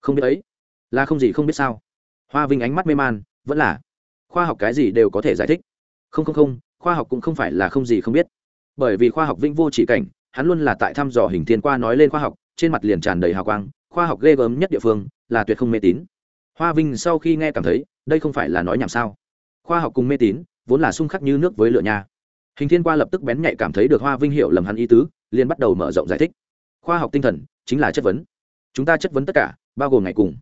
Không biết ấy, là không gì không biết sao. Hoa vinh ánh mắt mê man, vẫn là, khoa học cái gì đều có thể giải thích. Không không không, khoa học cũng không phải là không gì không biết. Bởi vì khoa học vĩnh vô chỉ cảnh, hắn luôn là tại thăm dò hình thiên qua nói lên khoa học, trên mặt liền tràn đầy hào quang, khoa học ghê gớm nhất địa phương là tuyệt không mê tín. Hoa vinh sau khi nghe cảm thấy đây không phải là nói nhảm sao? Khoa học cùng mê tín, vốn là xung khắc như nước với lửa nha. Hình thiên qua lập tức bén nhạy cảm thấy được hoa vinh hiểu lầm hắn ý tứ, liền bắt đầu mở rộng giải thích. Khoa học tinh thần, chính là chất vấn. Chúng ta chất vấn tất cả, bao gồm ngày cùng.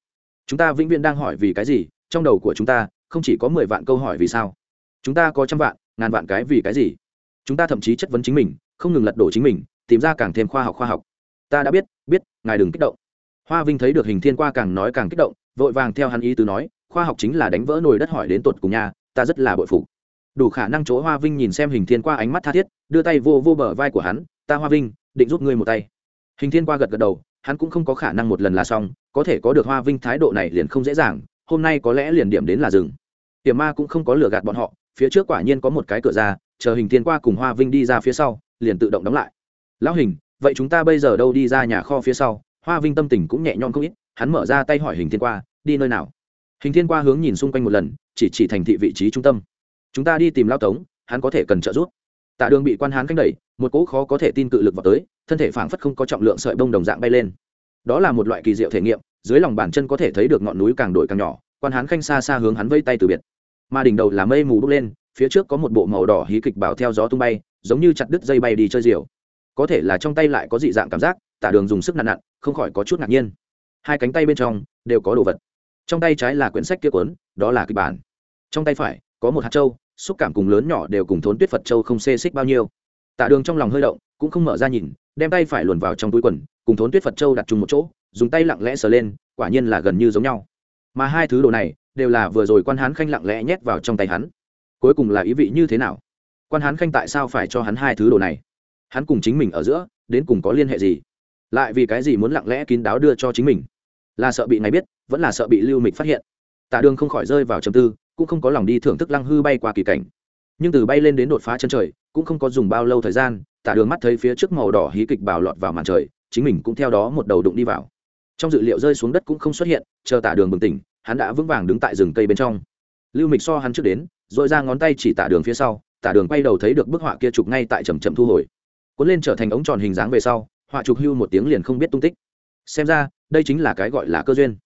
Chúng ta vĩnh viễn đang hỏi vì cái gì, trong đầu của chúng ta, không chỉ có mười vạn câu hỏi vì sao. Chúng ta có trăm vạn, ngàn vạn cái vì cái gì. Chúng ta thậm chí chất vấn chính mình, không ngừng lật đổ chính mình, tìm ra càng thêm khoa học khoa học. Ta đã biết biết, ngài đừng kích động. Hoa vinh thấy được hình thiên qua càng nói càng kích động, vội vàng theo hắn ý tứ nói khoa học chính là đánh vỡ nồi đất hỏi đến tột cùng nhà ta rất là bội phục. Đủ khả năng chỗ hoa vinh nhìn xem hình thiên qua ánh mắt tha thiết, đưa tay vô vô bờ vai của hắn, ta hoa vinh, định giúp ngươi một tay. Hình thiên qua gật gật đầu, hắn cũng không có khả năng một lần là xong, có thể có được hoa vinh thái độ này liền không dễ dàng, hôm nay có lẽ liền điểm đến là rừng tiềm ma cũng không có lừa gạt bọn họ, phía trước quả nhiên có một cái cửa ra, chờ hình thiên qua cùng hoa vinh đi ra phía sau, liền tự động đóng lại. Lão hình, vậy chúng ta bây giờ đâu đi ra nhà kho phía sau? Hoa vinh tâm tình cũng nhẹ nhõm không ít, hắn mở ra tay hỏi hình thiên qua, đi nơi nào? Hình thiên qua hướng nhìn xung quanh một lần, chỉ chỉ thành thị vị trí trung tâm. Chúng ta đi tìm lao tống, hắn có thể cần trợ giúp. Tạ đường bị quan hán cánh đẩy, một cỗ khó có thể tin cự lực vào tới, thân thể phảng phất không có trọng lượng sợi bông đồng dạng bay lên. Đó là một loại kỳ diệu thể nghiệm, dưới lòng bàn chân có thể thấy được ngọn núi càng đổi càng nhỏ, quan hán khanh xa xa hướng hắn vây tay từ biệt. Mà đỉnh đầu là mây mù bốc lên, phía trước có một bộ màu đỏ hí kịch bảo theo gió tung bay, giống như chặt đứt dây bay đi chơi diều có thể là trong tay lại có dị dạng cảm giác tả đường dùng sức nặng nặn, không khỏi có chút ngạc nhiên. Hai cánh tay bên trong đều có đồ vật trong tay trái là quyển sách kia cuốn, đó là kịch bản. Trong tay phải, có một hạt trâu, xúc cảm cùng lớn nhỏ đều cùng thốn tuyết phật châu không xê xích bao nhiêu. Tạ đường trong lòng hơi động, cũng không mở ra nhìn, đem tay phải luồn vào trong túi quần, cùng thốn tuyết phật châu đặt chung một chỗ, dùng tay lặng lẽ sờ lên, quả nhiên là gần như giống nhau. Mà hai thứ đồ này, đều là vừa rồi quan hán khanh lặng lẽ nhét vào trong tay hắn. Cuối cùng là ý vị như thế nào? Quan hán khanh tại sao phải cho hắn hai thứ đồ này? Hắn cùng chính mình ở giữa, đến cùng có liên hệ gì? Lại vì cái gì muốn lặng lẽ kín đáo đưa cho chính mình? Là sợ bị ngày biết vẫn là sợ bị lưu mịch phát hiện. Tạ đường không khỏi rơi vào trầm tư, cũng không có lòng đi thưởng thức lăng hư bay qua kỳ cảnh. Nhưng từ bay lên đến đột phá chân trời, cũng không có dùng bao lâu thời gian tạ đường mắt thấy phía trước màu đỏ hí kịch bào lọt vào màn trời, chính mình cũng theo đó một đầu đụng đi vào. Trong dự liệu rơi xuống đất cũng không xuất hiện, chờ tạ đường bừng tỉnh, hắn đã vững vàng đứng tại rừng cây bên trong. Lưu mịch so hắn trước đến dội ra ngón tay chỉ tạ đường phía sau tạ đường quay đầu thấy được bức họa kia chụp ngay tại trầm trầm thu hồi. Cuốn lên trở thành ống tròn hình dáng về sau, họa chụp hưu một tiếng liền không biết tung tích. Xem ra, đây chính là cái gọi là cơ duyên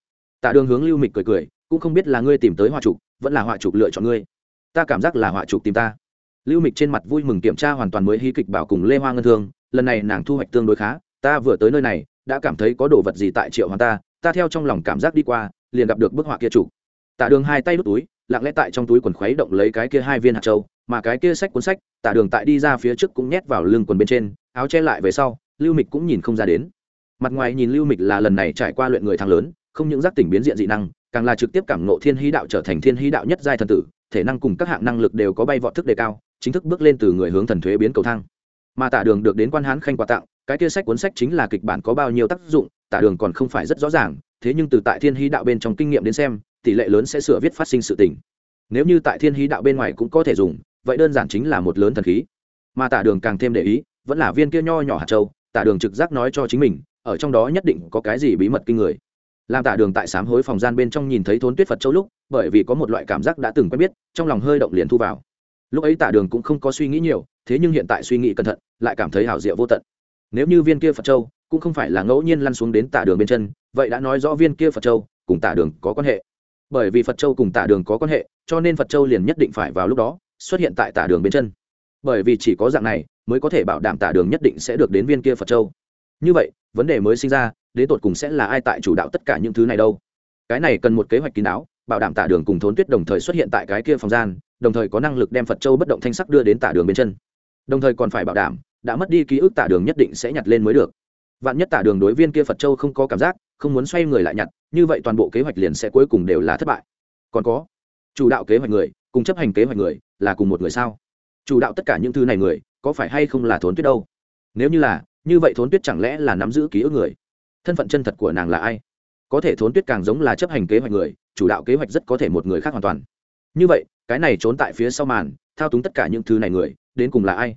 tạ đường hướng lưu mịch cười cười, cũng không biết là ngươi tìm tới họa trục, vẫn là họa trục lựa chọn ngươi. Ta cảm giác là họa trục tìm ta. Lưu mịch trên mặt vui mừng kiểm tra hoàn toàn mới hí kịch bảo cùng lê hoa ngân thương, lần này nàng thu hoạch tương đối khá, ta vừa tới nơi này, đã cảm thấy có đồ vật gì tại triệu hoàng ta ta theo trong lòng cảm giác đi qua, liền gặp được bức họa kia chủ. Tạ đường hai tay đút túi, lặng lẽ tại trong túi quần khuấy động lấy cái kia hai viên hạt châu, mà cái kia sách cuốn sách, tạ đường tại đi ra phía trước cũng nhét vào lưng quần bên trên, áo che lại về sau, lưu mịch cũng nhìn không ra đến. Mặt ngoài nhìn lưu mịch là lần này trải qua luyện người thang lớn không những giác tỉnh biến diện dị năng, càng là trực tiếp cảm ngộ thiên hí đạo trở thành thiên hí đạo nhất giai thần tử, thể năng cùng các hạng năng lực đều có bay vọt thức đề cao, chính thức bước lên từ người hướng thần thuế biến cầu thang. Mà tả đường được đến quan hán khanh quà tặng, cái kia sách cuốn sách chính là kịch bản có bao nhiêu tác dụng, tả đường còn không phải rất rõ ràng, thế nhưng từ tại thiên hí đạo bên trong kinh nghiệm đến xem, tỷ lệ lớn sẽ sửa viết phát sinh sự tình. Nếu như tại thiên hí đạo bên ngoài cũng có thể dùng, vậy đơn giản chính là một lớn thần khí. Mà tả đường càng thêm để ý, vẫn là viên kia nho nhỏ hạt châu, tả đường trực giác nói cho chính mình, ở trong đó nhất định có cái gì bí mật kinh người làm tạ đường tại sám hối phòng gian bên trong nhìn thấy thốn tuyết phật châu lúc, bởi vì có một loại cảm giác đã từng quen biết, trong lòng hơi động liền thu vào. Lúc ấy tạ đường cũng không có suy nghĩ nhiều, thế nhưng hiện tại suy nghĩ cẩn thận, lại cảm thấy hảo diệu vô tận. Nếu như viên kia phật châu, cũng không phải là ngẫu nhiên lăn xuống đến tạ đường bên chân, vậy đã nói rõ viên kia phật châu cùng tạ đường có quan hệ. Bởi vì phật châu cùng tạ đường có quan hệ, cho nên phật châu liền nhất định phải vào lúc đó, xuất hiện tại tạ đường bên chân. Bởi vì chỉ có dạng này, mới có thể bảo đảm tạ đường nhất định sẽ được đến viên kia phật châu. Như vậy, vấn đề mới sinh ra đến tột cùng sẽ là ai tại chủ đạo tất cả những thứ này đâu. Cái này cần một kế hoạch kín đáo, bảo đảm Tả đường cùng thốn tuyết đồng thời xuất hiện tại cái kia phòng gian, đồng thời có năng lực đem phật châu bất động thanh sắc đưa đến Tả đường bên chân. Đồng thời còn phải bảo đảm, đã mất đi ký ức Tả đường nhất định sẽ nhặt lên mới được. Vạn nhất Tả đường đối viên kia phật châu không có cảm giác, không muốn xoay người lại nhặt, như vậy toàn bộ kế hoạch liền sẽ cuối cùng đều là thất bại. Còn có, chủ đạo kế hoạch người, cùng chấp hành kế hoạch người, là cùng một người sao? Chủ đạo tất cả những thứ này người, có phải hay không là thốn tuyết đâu? Nếu như là, như vậy thốn tuyết chẳng lẽ là nắm giữ ký ức người? Thân phận chân thật của nàng là ai? Có thể thốn tuyết càng giống là chấp hành kế hoạch người, chủ đạo kế hoạch rất có thể một người khác hoàn toàn. Như vậy, cái này trốn tại phía sau màn, thao túng tất cả những thứ này người, đến cùng là ai?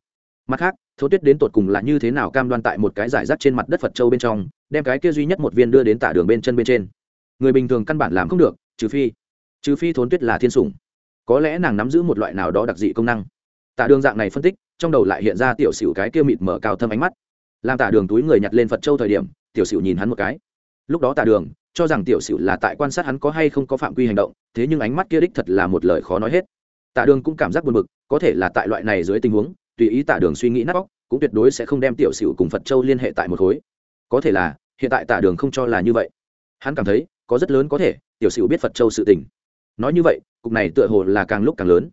Mặt khác, thốn tuyết đến tột cùng là như thế nào cam đoan tại một cái giải rác trên mặt đất phật châu bên trong, đem cái kia duy nhất một viên đưa đến tả đường bên chân bên trên? Người bình thường căn bản làm không được, trừ phi trừ phi thốn tuyết là thiên sủng. Có lẽ nàng nắm giữ một loại nào đó đặc dị công năng. Tả đường dạng này phân tích, trong đầu lại hiện ra tiểu xỉu cái kia mịt mở cao thâm ánh mắt. Làm tả đường túi người nhặt lên phật châu thời điểm tiểu sửu nhìn hắn một cái. Lúc đó Tạ đường, cho rằng tiểu sửu là tại quan sát hắn có hay không có phạm quy hành động, thế nhưng ánh mắt kia đích thật là một lời khó nói hết. Tạ đường cũng cảm giác buồn bực, có thể là tại loại này dưới tình huống, tùy ý Tạ đường suy nghĩ nát bóc cũng tuyệt đối sẽ không đem tiểu sửu cùng phật châu liên hệ tại một khối. Có thể là, hiện tại Tạ đường không cho là như vậy. Hắn cảm thấy, có rất lớn có thể, tiểu sửu biết phật châu sự tình. Nói như vậy, cục này tựa hồ là càng lúc càng lớn.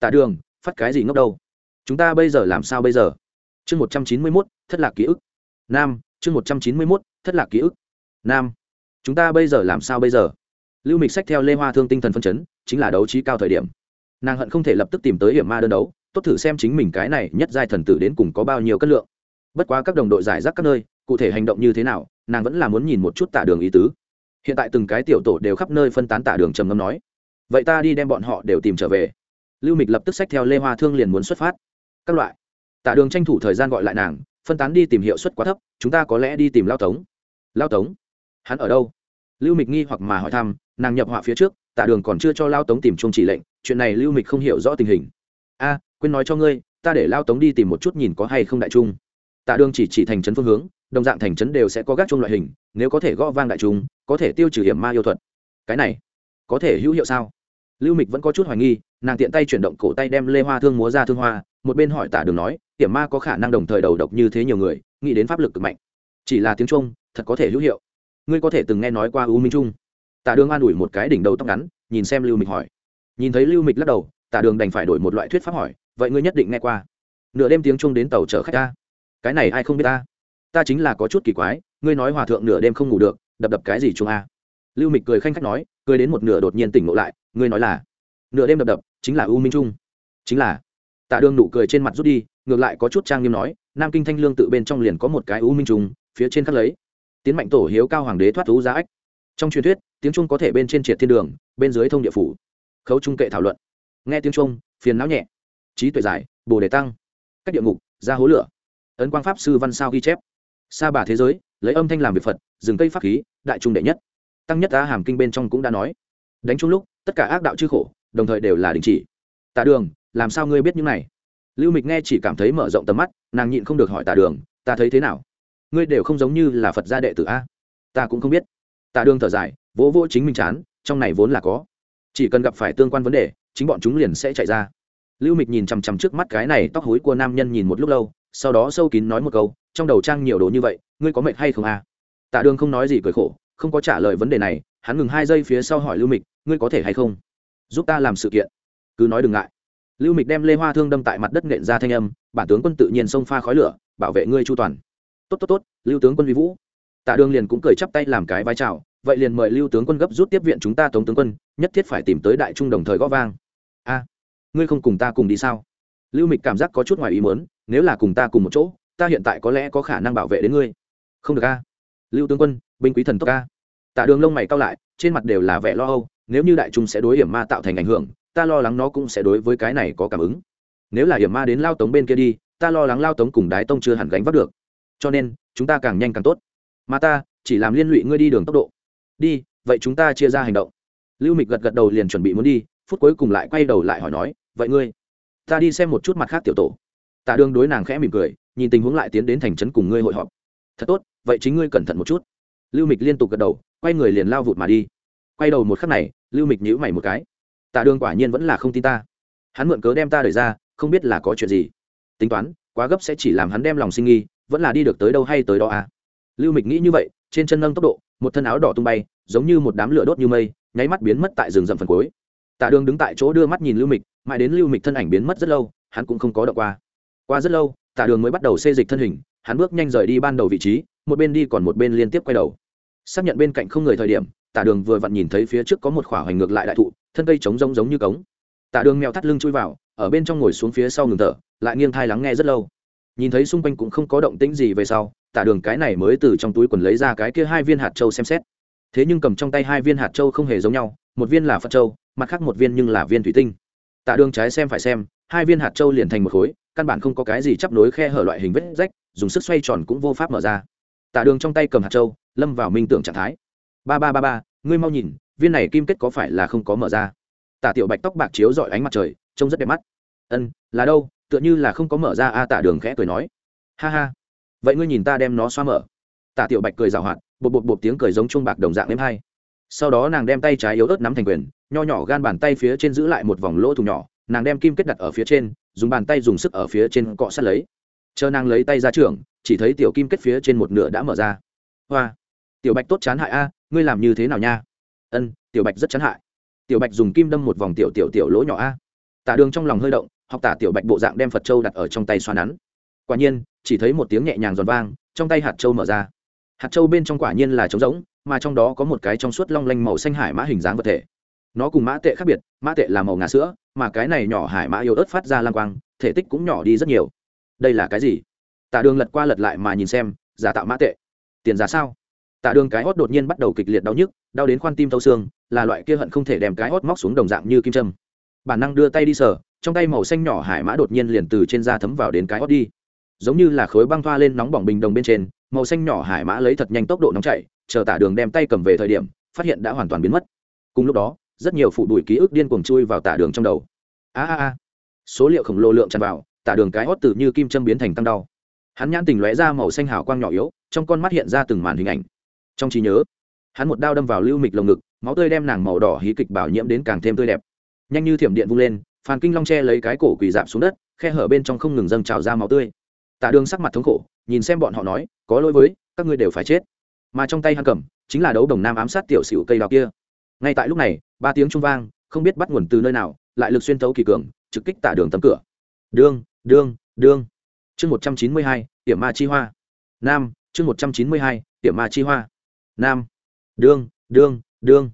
Tạ đường, phát cái gì ngốc đâu? Chúng ta bây giờ làm sao bây giờ? Chương một trăm chín mươi mốt, thất lạc ký ức. Nam, chương một trăm chín mươi mốt thất lạc ký ức. Nam, chúng ta bây giờ làm sao bây giờ? Lưu mịch sách theo lê hoa thương tinh thần phân chấn, chính là đấu trí cao thời điểm. Nàng hận không thể lập tức tìm tới hiểm ma đơn đấu, tốt thử xem chính mình cái này nhất giai thần tử đến cùng có bao nhiêu cân lượng. Bất quá các đồng đội giải rác các nơi, cụ thể hành động như thế nào, nàng vẫn là muốn nhìn một chút tả đường ý tứ. Hiện tại từng cái tiểu tổ đều khắp nơi phân tán tả đường trầm ngâm nói, vậy ta đi đem bọn họ đều tìm trở về. Lưu mịch lập tức sách theo lê hoa thương liền muốn xuất phát. Các loại, tả đường tranh thủ thời gian gọi lại nàng phân tán đi tìm hiệu suất quá thấp, chúng ta có lẽ đi tìm lao tống. Lao tống? Hắn ở đâu? Lưu mịch nghi hoặc mà hỏi thăm, nàng nhập họa phía trước, tạ đường còn chưa cho lao tống tìm chung chỉ lệnh, chuyện này lưu mịch không hiểu rõ tình hình. A, quên nói cho ngươi, ta để lao tống đi tìm một chút nhìn có hay không đại trung. Tạ đường chỉ chỉ thành trấn phương hướng, đồng dạng thành trấn đều sẽ có gác chung loại hình, nếu có thể gõ vang đại trung, có thể tiêu trừ hiểm ma yêu thuật. Cái này, có thể hữu hiệu sao? Lưu mịch vẫn có chút hoài nghi, nàng tiện tay chuyển động cổ tay đem lê hoa thương múa ra thương hoa một bên hỏi tả đường nói hiểm ma có khả năng đồng thời đầu độc như thế nhiều người, nghĩ đến pháp lực cực mạnh. Chỉ là tiếng trung, thật có thể hữu hiệu. Ngươi có thể từng nghe nói qua u minh trung? Tả đường an ủi một cái đỉnh đầu tóc ngắn, nhìn xem lưu mịch hỏi. Nhìn thấy lưu mịch lắc đầu, tả đường đành phải đổi một loại thuyết pháp hỏi, vậy ngươi nhất định nghe qua. Nửa đêm tiếng trung đến tàu chở khách ta. Cái này ai không biết ta? Ta chính là có chút kỳ quái, ngươi nói hòa thượng nửa đêm không ngủ được, đập đập cái gì chung a? Lưu mịch cười khanh khách nói, cười đến một nửa đột nhiên tỉnh ngộ lại, ngươi nói là, nửa đêm đập đập, chính là u minh trung. Chính là tạ đương nụ cười trên mặt rút đi, ngược lại có chút trang nghiêm nói, nam kinh thanh lương tự bên trong liền có một cái u minh trùng phía trên khắc lấy. Tiến mạnh tổ hiếu cao hoàng đế thoát thú giá ách. Trong truyền thuyết, tiếng trung có thể bên trên triệt thiên đường, bên dưới thông địa phủ. Khấu trung kệ thảo luận. Nghe tiếng trung, phiền não nhẹ. Trí tuệ giải, bồ đề tăng. Cách địa ngục, ra hố lửa. Ấn quang pháp sư văn sao ghi chép. Sa bà thế giới, lấy âm thanh làm việc phật, rừng cây pháp khí, đại trung đệ nhất. Tăng nhất ta hàm kinh bên trong cũng đã nói. Đánh chung lúc, tất cả ác đạo chư khổ, đồng thời đều là đình chỉ. Tạ đường làm sao ngươi biết những này? Lưu mịch nghe chỉ cảm thấy mở rộng tầm mắt, nàng nhịn không được hỏi tạ đường, ta thấy thế nào? Ngươi đều không giống như là phật gia đệ tử a. Ta cũng không biết. Tạ đường thở dài, vỗ vỗ chính mình chán, trong này vốn là có. Chỉ cần gặp phải tương quan vấn đề, chính bọn chúng liền sẽ chạy ra. Lưu mịch nhìn chằm chằm trước mắt cái này tóc hối của nam nhân nhìn một lúc lâu, sau đó sâu kín nói một câu, trong đầu trang nhiều đồ như vậy, ngươi có mệt hay không a? Tạ đường không nói gì cười khổ, không có trả lời vấn đề này, hắn ngừng hai giây phía sau hỏi lưu mịch, ngươi có thể hay không? Giúp ta làm sự kiện. Cứ nói đừng ngại lưu mịch đem lê hoa thương đâm tại mặt đất nện ra thanh âm, bản tướng quân tự nhiên xông pha khói lửa, bảo vệ ngươi chu toàn. Tốt tốt tốt, lưu tướng quân vi vũ. Tạ đường liền cũng cười chắp tay làm cái vai trào vậy liền mời lưu tướng quân gấp rút tiếp viện chúng ta tống tướng quân, nhất thiết phải tìm tới đại trung đồng thời gõ vang. A, ngươi không cùng ta cùng đi sao? Lưu mịch cảm giác có chút ngoài ý muốn, nếu là cùng ta cùng một chỗ, ta hiện tại có lẽ có khả năng bảo vệ đến ngươi. Không được a. Lưu tướng quân, binh quý thần tốc a. Tạ đường lông mày cao lại, trên mặt đều là vẻ lo âu, nếu như đại trung sẽ đối hiểm ma tạo thành ảnh hưởng ta lo lắng nó cũng sẽ đối với cái này có cảm ứng. Nếu là hiểm ma đến lao tống bên kia đi, ta lo lắng lao tống cùng đái tông chưa hẳn gánh vác được. Cho nên, chúng ta càng nhanh càng tốt. Mà ta, chỉ làm liên lụy ngươi đi đường tốc độ. Đi, vậy chúng ta chia ra hành động. Lưu mịch gật gật đầu liền chuẩn bị muốn đi, phút cuối cùng lại quay đầu lại hỏi nói, vậy ngươi, ta đi xem một chút mặt khác tiểu tổ. Tạ đường đối nàng khẽ mỉm cười, nhìn tình huống lại tiến đến thành trấn cùng ngươi hội họp. Thật tốt, vậy chính ngươi cẩn thận một chút. Lưu mịch liên tục gật đầu, quay người liền lao vụt mà đi. Quay đầu một khắc này, lưu mịch nhíu mày một cái tạ đường quả nhiên vẫn là không tin ta. Hắn mượn cớ đem ta đẩy ra, không biết là có chuyện gì. Tính toán, quá gấp sẽ chỉ làm hắn đem lòng sinh nghi, vẫn là đi được tới đâu hay tới đó à? Lưu mịch nghĩ như vậy, trên chân nâng tốc độ, một thân áo đỏ tung bay, giống như một đám lửa đốt như mây, nháy mắt biến mất tại rừng rậm phần cuối. Tạ đường đứng tại chỗ đưa mắt nhìn lưu mịch, mãi đến lưu mịch thân ảnh biến mất rất lâu, hắn cũng không có đậu qua. Qua rất lâu tạ đường mới bắt đầu xê dịch thân hình, hắn bước nhanh rời đi ban đầu vị trí, một bên đi còn một bên liên tiếp quay đầu. Xác nhận bên cạnh không người thời điểm tạ đường vừa vặn nhìn thấy phía trước có một khỏa hoành ngược lại đại thụ, thân cây trống rông giống như cống. Tạ đường mèo thắt lưng chui vào, ở bên trong ngồi xuống phía sau ngừng thở, lại nghiêng thai lắng nghe rất lâu. Nhìn thấy xung quanh cũng không có động tĩnh gì về sau tạ đường cái này mới từ trong túi quần lấy ra cái kia hai viên hạt châu xem xét. Thế nhưng cầm trong tay hai viên hạt châu không hề giống nhau, một viên là phật châu, mặt khác một viên nhưng là viên thủy tinh. Tạ đường trái xem phải xem, hai viên hạt châu liền thành một khối, căn bản không có cái gì chắp nối khe hở loại hình vết rách, dùng sức xoay tròn cũng vô pháp mở ra. Tạ đường trong tay cầm hạt châu, lâm vào minh tưởng trạng thái ba ba ba ba ngươi mau nhìn viên này kim kết có phải là không có mở ra? Tả tiểu bạch tóc bạc chiếu dọi ánh mặt trời trông rất đẹp mắt. Ân là đâu tựa như là không có mở ra a à, tả đường khẽ cười nói. Ha ha. Vậy ngươi nhìn ta đem nó xoa mở. Tả tiểu bạch cười rào hoạt bột bột bột tiếng cười giống chuông bạc đồng dạng êm hai. Sau đó nàng đem tay trái yếu ớt nắm thành quyền nho nhỏ gan bàn tay phía trên giữ lại một vòng lỗ thùng nhỏ nàng đem kim kết đặt ở phía trên dùng bàn tay dùng sức ở phía trên cọ sát lấy. Chờ nàng lấy tay ra trường chỉ thấy tiểu kim kết phía trên một nửa đã mở ra. Hoa. Tiểu bạch tốt chán hại a ngươi làm như thế nào nha? Ân, tiểu bạch rất chán hại. Tiểu bạch dùng kim đâm một vòng tiểu tiểu tiểu lỗ nhỏ a. Tả đường trong lòng hơi động, học tả tiểu bạch bộ dạng đem phật châu đặt ở trong tay xoa nắn. Quả nhiên, chỉ thấy một tiếng nhẹ nhàng giòn vang, trong tay hạt châu mở ra. Hạt châu bên trong quả nhiên là trống rỗng, mà trong đó có một cái trong suốt long lanh màu xanh hải mã hình dáng vật thể. Nó cùng mã tệ khác biệt, mã tệ là màu ngà sữa, mà cái này nhỏ hải mã yếu ớt phát ra lang quang, thể tích cũng nhỏ đi rất nhiều. Đây là cái gì? Tạ đường lật qua lật lại mà nhìn xem giả tạo mã tệ. Tiền giá sao? Tạ đường cái hót đột nhiên bắt đầu kịch liệt đau nhức, đau đến khoan tim thâu xương, là loại kia hận không thể đem cái hót móc xuống đồng dạng như kim châm. Bản năng đưa tay đi sờ, trong tay màu xanh nhỏ hải mã đột nhiên liền từ trên da thấm vào đến cái hót đi. Giống như là khối băng thoa lên nóng bỏng bình đồng bên trên, màu xanh nhỏ hải mã lấy thật nhanh tốc độ nóng chạy, chờ tả đường đem tay cầm về thời điểm, phát hiện đã hoàn toàn biến mất. Cùng lúc đó, rất nhiều phụ đùi ký ức điên cuồng chui vào tả đường trong đầu. A a a. Số liệu khổng lồ lượng tràn vào, tả đường cái hót từ như kim châm biến thành tăng đau. Hắn nhãn tình lóe ra màu xanh hào quang nhỏ yếu, trong con mắt hiện ra từng màn hình ảnh trong trí nhớ, hắn một đao đâm vào lưu mịch lồng ngực, máu tươi đem nàng màu đỏ hí kịch bảo nhiễm đến càng thêm tươi đẹp. Nhanh như thiểm điện vung lên, phan kinh long che lấy cái cổ quỳ dạp xuống đất, khe hở bên trong không ngừng dâng trào ra máu tươi. Tạ đường sắc mặt thống khổ, nhìn xem bọn họ nói, có lỗi với, các ngươi đều phải chết. Mà trong tay hắn cầm, chính là đấu đồng nam ám sát tiểu xỉu cây đào kia. Ngay tại lúc này, ba tiếng trung vang, không biết bắt nguồn từ nơi nào, lại lực xuyên thấu kỳ cường, trực kích tạ đường tấm cửa. Đương đương đương chương một trăm chín mươi hai tiệm ma chi hoa. Nam, chương một trăm chín mươi hai tiệm ma chi hoa nam. Đương đương đương.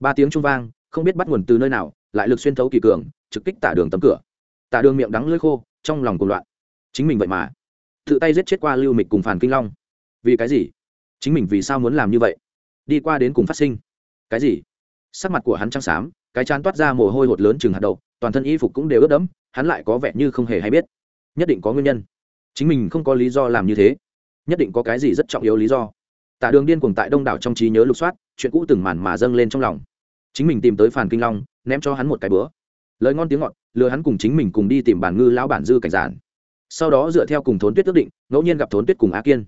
Ba tiếng trung vang, không biết bắt nguồn từ nơi nào, lại lực xuyên thấu kỳ cường, trực kích tả đường tấm cửa. Tả đường miệng đắng lưỡi khô, trong lòng cùng loạn. Chính mình vậy mà. Tự tay giết chết qua lưu mịch cùng phản kinh long. Vì cái gì? Chính mình vì sao muốn làm như vậy? Đi qua đến cùng phát sinh. Cái gì? Sắc mặt của hắn trắng xám, cái chán toát ra mồ hôi hột lớn chừng hạt đậu, toàn thân y phục cũng đều ướt đẫm, hắn lại có vẻ như không hề hay biết. Nhất định có nguyên nhân. Chính mình không có lý do làm như thế. Nhất định có cái gì rất trọng yếu lý do tạ đường điên cuồng tại đông đảo trong trí nhớ lục soát, chuyện cũ từng màn mà dâng lên trong lòng. Chính mình tìm tới phản kinh long, ném cho hắn một cái bữa. Lời ngon tiếng ngọt, lừa hắn cùng chính mình cùng đi tìm bản ngư lão bản dư cảnh giản. Sau đó dựa theo cùng thốn tuyết ước định, ngẫu nhiên gặp thốn tuyết cùng á kiên.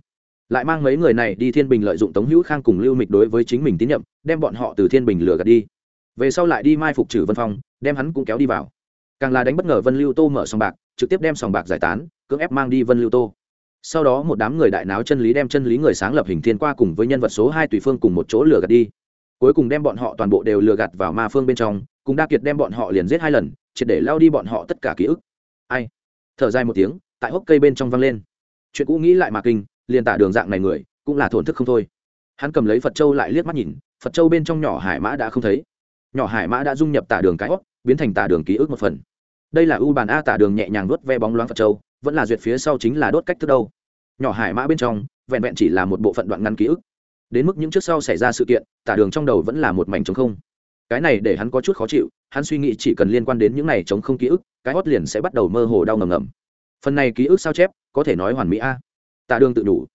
Lại mang mấy người này đi thiên bình lợi dụng tống hữu khang cùng lưu mịch đối với chính mình tín nhiệm, đem bọn họ từ thiên bình lừa gạt đi. Về sau lại đi mai phục trừ vân phong, đem hắn cũng kéo đi vào. Càng là đánh bất ngờ vân lưu tô mở sòng bạc, trực tiếp đem sòng bạc giải tán, cưỡng ép mang đi vân lưu tô sau đó một đám người đại náo chân lý đem chân lý người sáng lập hình thiên qua cùng với nhân vật số hai tùy phương cùng một chỗ lừa gạt đi. Cuối cùng đem bọn họ toàn bộ đều lừa gạt vào ma phương bên trong, cùng đa kiệt đem bọn họ liền giết hai lần, triệt để lao đi bọn họ tất cả ký ức. Ai? Thở dài một tiếng, tại hốc cây bên trong văng lên. Chuyện cũ nghĩ lại mà kinh, liền tả đường dạng này người, cũng là thổn thức không thôi. Hắn cầm lấy phật châu lại liếc mắt nhìn, phật châu bên trong nhỏ hải mã đã không thấy. Nhỏ hải mã đã dung nhập tả đường cái hót biến thành tả đường ký ức một phần. Đây là u bàn a tả đường nhẹ nhàng nuốt ve bóng loáng phật châu vẫn là duyệt phía sau chính là đốt cách thức đâu. Nhỏ hải mã bên trong, vẹn vẹn chỉ là một bộ phận đoạn ngắn ký ức. Đến mức những trước sau xảy ra sự kiện, tả đường trong đầu vẫn là một mảnh trống không. Cái này để hắn có chút khó chịu, hắn suy nghĩ chỉ cần liên quan đến những này chống không ký ức, cái hót liền sẽ bắt đầu mơ hồ đau ngầm ngầm. Phần này ký ức sao chép, có thể nói hoàn mỹ a. Tạ đường tự đủ.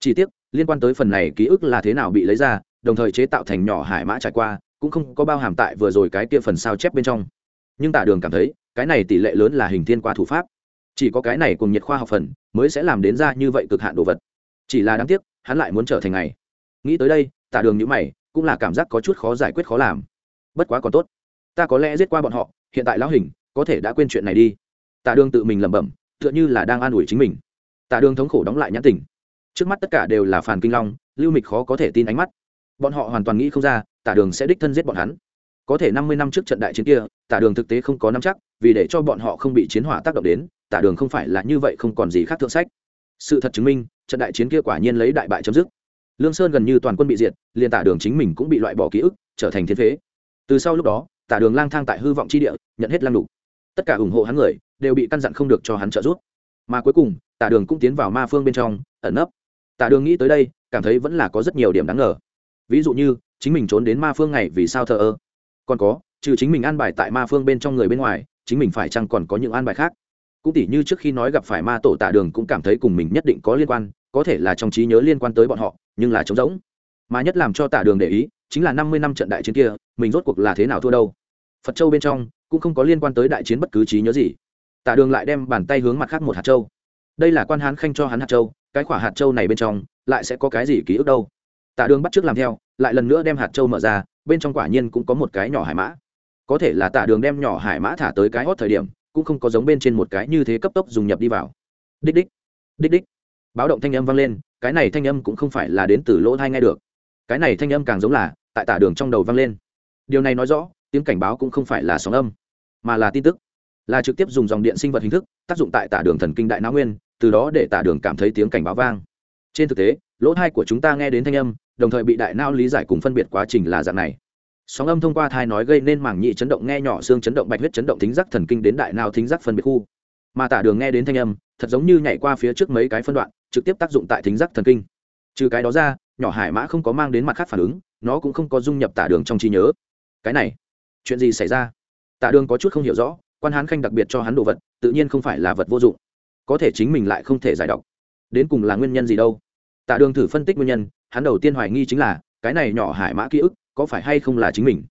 Chi tiết liên quan tới phần này ký ức là thế nào bị lấy ra, đồng thời chế tạo thành nhỏ hải mã trải qua, cũng không có bao hàm tại vừa rồi cái kia phần sao chép bên trong. Nhưng tạ đường cảm thấy, cái này tỷ lệ lớn là hình thiên qua thủ pháp chỉ có cái này cùng nhiệt khoa học phần mới sẽ làm đến ra như vậy cực hạn đồ vật. Chỉ là đáng tiếc, hắn lại muốn trở thành ngày. Nghĩ tới đây tả đường nhữ mày, cũng là cảm giác có chút khó giải quyết khó làm. Bất quá còn tốt. Ta có lẽ giết qua bọn họ, hiện tại lão hình có thể đã quên chuyện này đi. Tả đường tự mình lẩm bẩm, tựa như là đang an ủi chính mình. Tả đường thống khổ đóng lại nhãn tình. Trước mắt tất cả đều là phản kinh long, lưu mịch khó có thể tin ánh mắt. Bọn họ hoàn toàn nghĩ không ra tả đường sẽ đích thân giết bọn hắn. Có thể năm mươi năm trước trận đại chiến kia tả đường thực tế không có năm chắc, vì để cho bọn họ không bị chiến hỏa tác động đến tả đường không phải là như vậy không còn gì khác thượng sách. Sự thật chứng minh, trận đại chiến kia quả nhiên lấy đại bại chấm dứt. Lương sơn gần như toàn quân bị diệt, liền tả đường chính mình cũng bị loại bỏ ký ức, trở thành thiên phế. Từ sau lúc đó, tả đường lang thang tại hư vọng chi địa, nhận hết lang đủ tất cả ủng hộ hắn người, đều bị căn dặn không được cho hắn trợ giúp. Mà cuối cùng, tả đường cũng tiến vào ma phương bên trong, ẩn nấp. Tả đường nghĩ tới đây, cảm thấy vẫn là có rất nhiều điểm đáng ngờ. Ví dụ như, chính mình trốn đến ma phương này vì sao thờ ơ. Còn có, trừ chính mình an bài tại ma phương bên trong người bên ngoài, chính mình phải chăng còn có những an bài khác? Cũng tỉ như trước khi nói gặp phải ma tổ tả đường cũng cảm thấy cùng mình nhất định có liên quan, có thể là trong trí nhớ liên quan tới bọn họ, nhưng là trống rỗng. Mà nhất làm cho tả đường để ý, chính là năm mươi năm trận đại chiến kia, mình rốt cuộc là thế nào thua đâu. Phật châu bên trong, cũng không có liên quan tới đại chiến bất cứ trí nhớ gì. Tả đường lại đem bàn tay hướng mặt khác một hạt châu. Đây là quan hán khanh cho hắn hạt châu, cái quả hạt châu này bên trong, lại sẽ có cái gì ký ức đâu. Tả đường bắt trước làm theo, lại lần nữa đem hạt châu mở ra, bên trong quả nhiên cũng có một cái nhỏ hải mã. Có thể là tả đường đem nhỏ hải mã thả tới cái hót thời điểm cũng không có giống bên trên một cái như thế cấp tốc dùng nhập đi vào. Đích đích đích đích. Báo động thanh âm vang lên, cái này thanh âm cũng không phải là đến từ lỗ thai nghe được. Cái này thanh âm càng giống là, tại tả đường trong đầu vang lên. Điều này nói rõ, tiếng cảnh báo cũng không phải là sóng âm, mà là tin tức. Là trực tiếp dùng dòng điện sinh vật hình thức, tác dụng tại tả đường thần kinh đại não nguyên, từ đó để tả đường cảm thấy tiếng cảnh báo vang. Trên thực tế, lỗ thai của chúng ta nghe đến thanh âm, đồng thời bị đại não lý giải cùng phân biệt quá trình là dạng này sóng âm thông qua thai nói gây nên mảng nhị chấn động, nghe nhỏ xương chấn động, bạch huyết chấn động, thính giác thần kinh đến đại não thính giác phân biệt khu. Mà tả đường nghe đến thanh âm, thật giống như nhảy qua phía trước mấy cái phân đoạn, trực tiếp tác dụng tại thính giác thần kinh. Trừ cái đó ra, nhỏ hải mã không có mang đến mặt khác phản ứng, nó cũng không có dung nhập tả đường trong trí nhớ. Cái này, chuyện gì xảy ra? Tả đường có chút không hiểu rõ, quan hán khanh đặc biệt cho hắn đồ vật, tự nhiên không phải là vật vô dụng. Có thể chính mình lại không thể giải đọc đến cùng là nguyên nhân gì đâu? Tạ đường thử phân tích nguyên nhân, hắn đầu tiên hoài nghi chính là, cái này nhỏ hải mã ký ức có phải hay không là chính mình?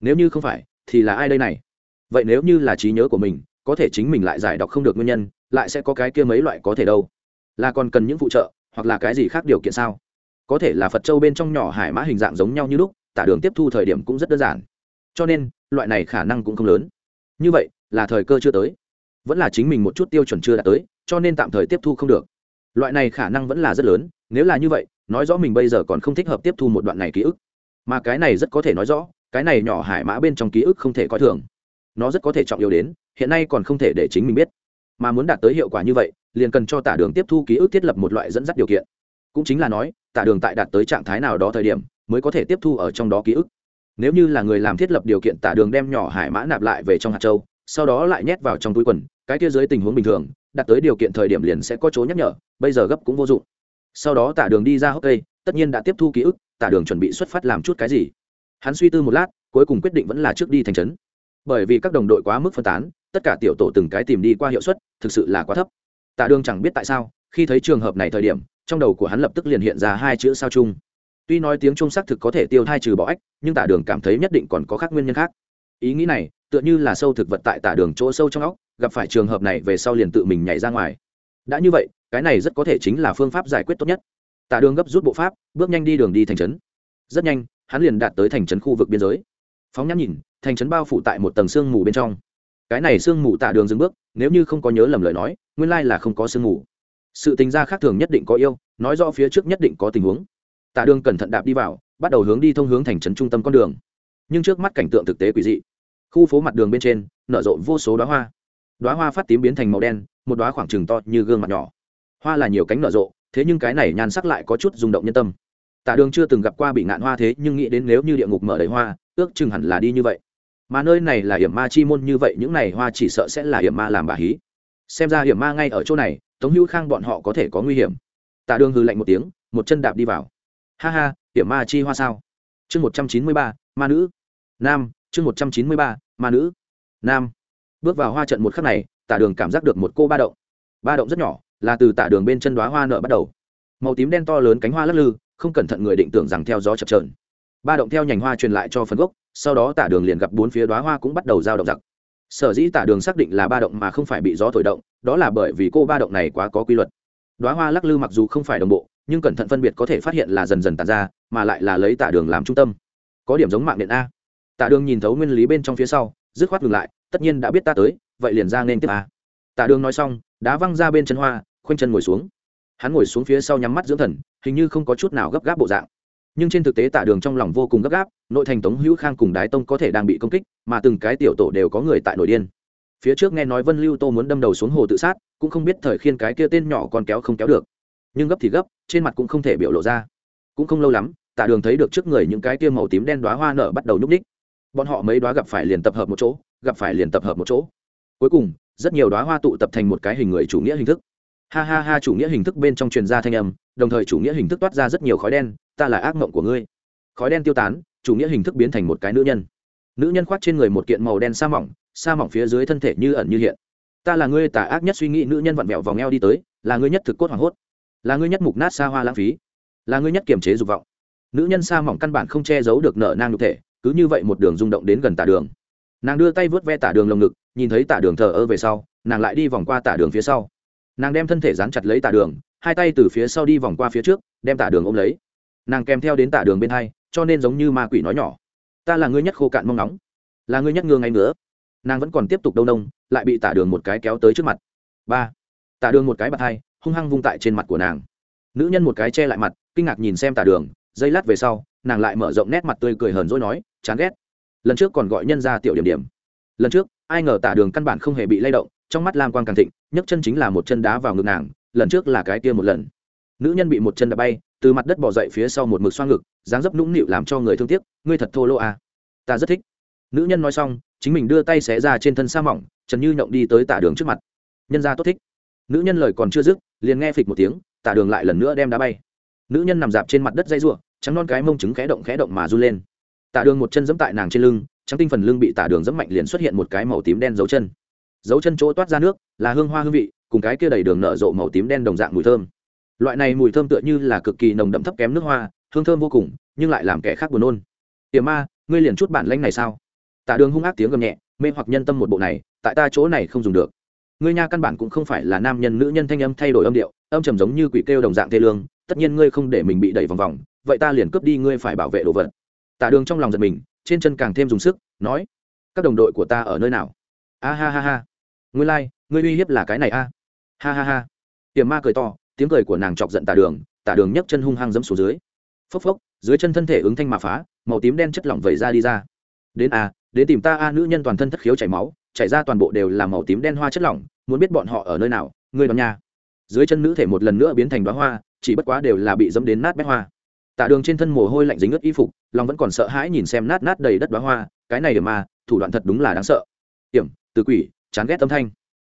Nếu như không phải, thì là ai đây này? Vậy nếu như là trí nhớ của mình, có thể chính mình lại giải đọc không được nguyên nhân, lại sẽ có cái kia mấy loại có thể đâu? Là còn cần những phụ trợ, hoặc là cái gì khác điều kiện sao? Có thể là phật châu bên trong nhỏ hải mã hình dạng giống nhau như lúc, tả đường tiếp thu thời điểm cũng rất đơn giản. Cho nên, loại này khả năng cũng không lớn. Như vậy, là thời cơ chưa tới. Vẫn là chính mình một chút tiêu chuẩn chưa đạt tới, cho nên tạm thời tiếp thu không được. Loại này khả năng vẫn là rất lớn, nếu là như vậy, nói rõ mình bây giờ còn không thích hợp tiếp thu một đoạn này ký ức mà cái này rất có thể nói rõ, cái này nhỏ hải mã bên trong ký ức không thể coi thường. Nó rất có thể trọng yếu đến, hiện nay còn không thể để chính mình biết. Mà muốn đạt tới hiệu quả như vậy, liền cần cho tả đường tiếp thu ký ức thiết lập một loại dẫn dắt điều kiện. Cũng chính là nói, tả đường tại đạt tới trạng thái nào đó thời điểm, mới có thể tiếp thu ở trong đó ký ức. Nếu như là người làm thiết lập điều kiện tả đường đem nhỏ hải mã nạp lại về trong hạt châu, sau đó lại nhét vào trong túi quần, cái kia dưới tình huống bình thường, đạt tới điều kiện thời điểm liền sẽ có chỗ nhắc nhở, bây giờ gấp cũng vô dụng. Sau đó tả đường đi ra hốc cây tất nhiên đã tiếp thu ký ức, tả đường chuẩn bị xuất phát làm chút cái gì. Hắn suy tư một lát, cuối cùng quyết định vẫn là trước đi thành trấn. Bởi vì các đồng đội quá mức phân tán, tất cả tiểu tổ từng cái tìm đi qua hiệu suất, thực sự là quá thấp. Tạ đường chẳng biết tại sao, khi thấy trường hợp này thời điểm, trong đầu của hắn lập tức liền hiện ra hai chữ sao chung. Tuy nói tiếng trung xác thực có thể tiêu thai trừ bỏ ách nhưng Tạ đường cảm thấy nhất định còn có khác nguyên nhân khác. Ý nghĩ này, tựa như là sâu thực vật tại Tạ đường chỗ sâu trong óc, gặp phải trường hợp này về sau liền tự mình nhảy ra ngoài. Đã như vậy, cái này rất có thể chính là phương pháp giải quyết tốt nhất. Tạ đường gấp rút bộ pháp, bước nhanh đi đường đi thành trấn. Rất nhanh, hắn liền đạt tới thành trấn khu vực biên giới. Phóng nhãn nhìn, thành trấn bao phủ tại một tầng sương mù bên trong. Cái này sương mù tạ đường dừng bước, nếu như không có nhớ lầm lời nói, nguyên lai là không có sương mù. Sự tình gia khác thường nhất định có yêu, nói rõ phía trước nhất định có tình huống. Tạ đường cẩn thận đạp đi vào, bắt đầu hướng đi thông hướng thành trấn trung tâm con đường. Nhưng trước mắt cảnh tượng thực tế quỷ dị. Khu phố mặt đường bên trên, nở rộ vô số đoá hoa. Đoá hoa phát tím biến thành màu đen, một đoá khoảng trừng to như gương mặt nhỏ. Hoa là nhiều cánh nở rộ thế nhưng cái này nhan sắc lại có chút rung động nhân tâm. Tạ đường chưa từng gặp qua bị ngạn hoa thế, nhưng nghĩ đến nếu như địa ngục mở đầy hoa, ước chừng hẳn là đi như vậy. Mà nơi này là hiểm ma chi môn như vậy, những này hoa chỉ sợ sẽ là hiểm ma làm bà hí. Xem ra hiểm ma ngay ở chỗ này, tống hữu khang bọn họ có thể có nguy hiểm. Tạ đường hư lạnh một tiếng, một chân đạp đi vào. Ha ha, hiểm ma chi hoa sao? Chương một trăm chín mươi ba, ma nữ. Nam, chương một trăm chín mươi ba, ma nữ. Nam. Bước vào hoa trận một khắc này, tả đường cảm giác được một cô ba động. Ba động rất nhỏ là từ tả đường bên chân đoá hoa nợ bắt đầu. Màu tím đen to lớn cánh hoa lắc lư, không cẩn thận người định tưởng rằng theo gió chập trờn ba động theo nhành hoa truyền lại cho phần gốc, sau đó tả đường liền gặp bốn phía đoá hoa cũng bắt đầu giao động giặc. Sở dĩ tả đường xác định là ba động mà không phải bị gió thổi động, đó là bởi vì cô ba động này quá có quy luật. Đoá hoa lắc lư mặc dù không phải đồng bộ, nhưng cẩn thận phân biệt có thể phát hiện là dần dần tàn ra, mà lại là lấy tả đường làm trung tâm. Có điểm giống mạng điện a. Tả đường nhìn thấu nguyên lý bên trong phía sau, dứt khoát ngừng lại, tất nhiên đã biết ta tới, vậy liền ra nên tiếp a. Tả đường nói xong, đá văng ra bên chân hoa khoanh chân ngồi xuống. Hắn ngồi xuống phía sau nhắm mắt dưỡng thần, hình như không có chút nào gấp gáp bộ dạng. Nhưng trên thực tế tả đường trong lòng vô cùng gấp gáp, nội thành tống hữu khang cùng đái tông có thể đang bị công kích, mà từng cái tiểu tổ đều có người tại nội điên. Phía trước nghe nói vân lưu tô muốn đâm đầu xuống hồ tự sát, cũng không biết thời khiên cái kia tên nhỏ còn kéo không kéo được. Nhưng gấp thì gấp, trên mặt cũng không thể biểu lộ ra. Cũng không lâu lắm, tả đường thấy được trước người những cái kia màu tím đen đoá hoa nở bắt đầu nhúc ních bọn họ mấy đoá gặp phải liền tập hợp một chỗ, gặp phải liền tập hợp một chỗ. Cuối cùng, rất nhiều đoá hoa tụ tập thành một cái hình người chủ nghĩa hình thức ha ha ha, chủ nghĩa hình thức bên trong truyền ra thanh âm, đồng thời chủ nghĩa hình thức toát ra rất nhiều khói đen, ta là ác mộng của ngươi. Khói đen tiêu tán, chủ nghĩa hình thức biến thành một cái nữ nhân. Nữ nhân khoác trên người một kiện màu đen sa mỏng sa mỏng phía dưới thân thể như ẩn như hiện. Ta là ngươi tà ác nhất suy nghĩ, nữ nhân vặn vẹo vòng eo đi tới, là ngươi nhất thực cốt hoảng hốt. Là ngươi nhất mục nát xa hoa lãng phí. Là ngươi nhất kiềm chế dục vọng. Nữ nhân sa mỏng căn bản không che giấu được nợ nang nhục thể, cứ như vậy một đường rung động đến gần tả đường. Nàng đưa tay vớt ve tả đường lồng ngực, nhìn thấy tả đường thờ ơ về sau, nàng lại đi vòng qua tả đường phía sau nàng đem thân thể dán chặt lấy tả đường, hai tay từ phía sau đi vòng qua phía trước, đem tả đường ôm lấy. Nàng kèm theo đến tả đường bên hai, cho nên giống như ma quỷ nói nhỏ. Ta là ngươi nhất khô cạn mong nóng là ngươi nhất ngương ngay nữa. Nàng vẫn còn tiếp tục đâu nông, lại bị tả đường một cái kéo tới trước mặt. Ba, tả đường một cái bạt hai, hung hăng vung tại trên mặt của nàng. Nữ nhân một cái che lại mặt, kinh ngạc nhìn xem tả đường dây lát về sau, nàng lại mở rộng nét mặt tươi cười hờn dỗi nói, chán ghét. Lần trước còn gọi nhân ra tiểu điểm điểm. Lần trước, ai ngờ tả đường căn bản không hề bị lay động trong mắt lam quang càng thịnh, nhấc chân chính là một chân đá vào ngực nàng, lần trước là cái kia một lần. Nữ nhân bị một chân đá bay, từ mặt đất bỏ dậy phía sau một mực xoa ngực, dáng dấp nũng nịu làm cho người thương tiếc, ngươi thật thô lỗ à. ta rất thích. Nữ nhân nói xong, chính mình đưa tay xé ra trên thân sa mỏng, trần như nhộng đi tới tả đường trước mặt. Nhân ra tốt thích. Nữ nhân lời còn chưa dứt, liền nghe phịch một tiếng, tả đường lại lần nữa đem đá bay. Nữ nhân nằm dạp trên mặt đất dây ruộng trắng non cái mông trứng khẽ động khẽ động mà run lên. Tả đường một chân giẫm tại nàng trên lưng, trắng tinh phần lưng bị tả đường giẫm mạnh liền xuất hiện một cái màu tím đen dấu chân dấu chân chỗ toát ra nước, là hương hoa hương vị, cùng cái kia đầy đường nở rộ màu tím đen đồng dạng mùi thơm. Loại này mùi thơm tựa như là cực kỳ nồng đậm thấp kém nước hoa, hương thơm vô cùng, nhưng lại làm kẻ khác buồn nôn. Tiềm ma, ngươi liền chút bản lanh này sao? Tạ đường hung ác tiếng gầm nhẹ, mê hoặc nhân tâm một bộ này, tại ta chỗ này không dùng được. Ngươi nha căn bản cũng không phải là nam nhân nữ nhân thanh âm thay đổi âm điệu, âm trầm giống như quỷ kêu đồng dạng thê lương, tất nhiên ngươi không để mình bị đẩy vòng vòng, vậy ta liền cướp đi ngươi phải bảo vệ đồ vật. Tạ đường trong lòng giật mình, trên chân càng thêm dùng sức, nói, các đồng đội của ta ở nơi nào? A ha ha ha ngươi lai、like, ngươi uy hiếp là cái này a. Ha ha ha. Tiềm ma cười to tiếng cười của nàng chọc giận tả đường tả đường nhấc chân hung hăng dẫm xuống dưới. Phốc phốc dưới chân thân thể ứng thanh mà phá màu tím đen chất lỏng vẩy ra đi ra. Đến a đến tìm ta a nữ nhân toàn thân thất khiếu chảy máu chảy ra toàn bộ đều là màu tím đen hoa chất lỏng muốn biết bọn họ ở nơi nào ngươi đón nha. Dưới chân nữ thể một lần nữa biến thành đoá hoa chỉ bất quá đều là bị dẫm đến nát bét hoa. Tạ đường trên thân mồ hôi lạnh dính ướt y phục lòng vẫn còn sợ hãi nhìn xem nát nát đầy đất đoá hoa cái này điểm ma thủ đoạn thật đúng là đáng sợ. Hiểm từ quỷ chán ghét âm thanh.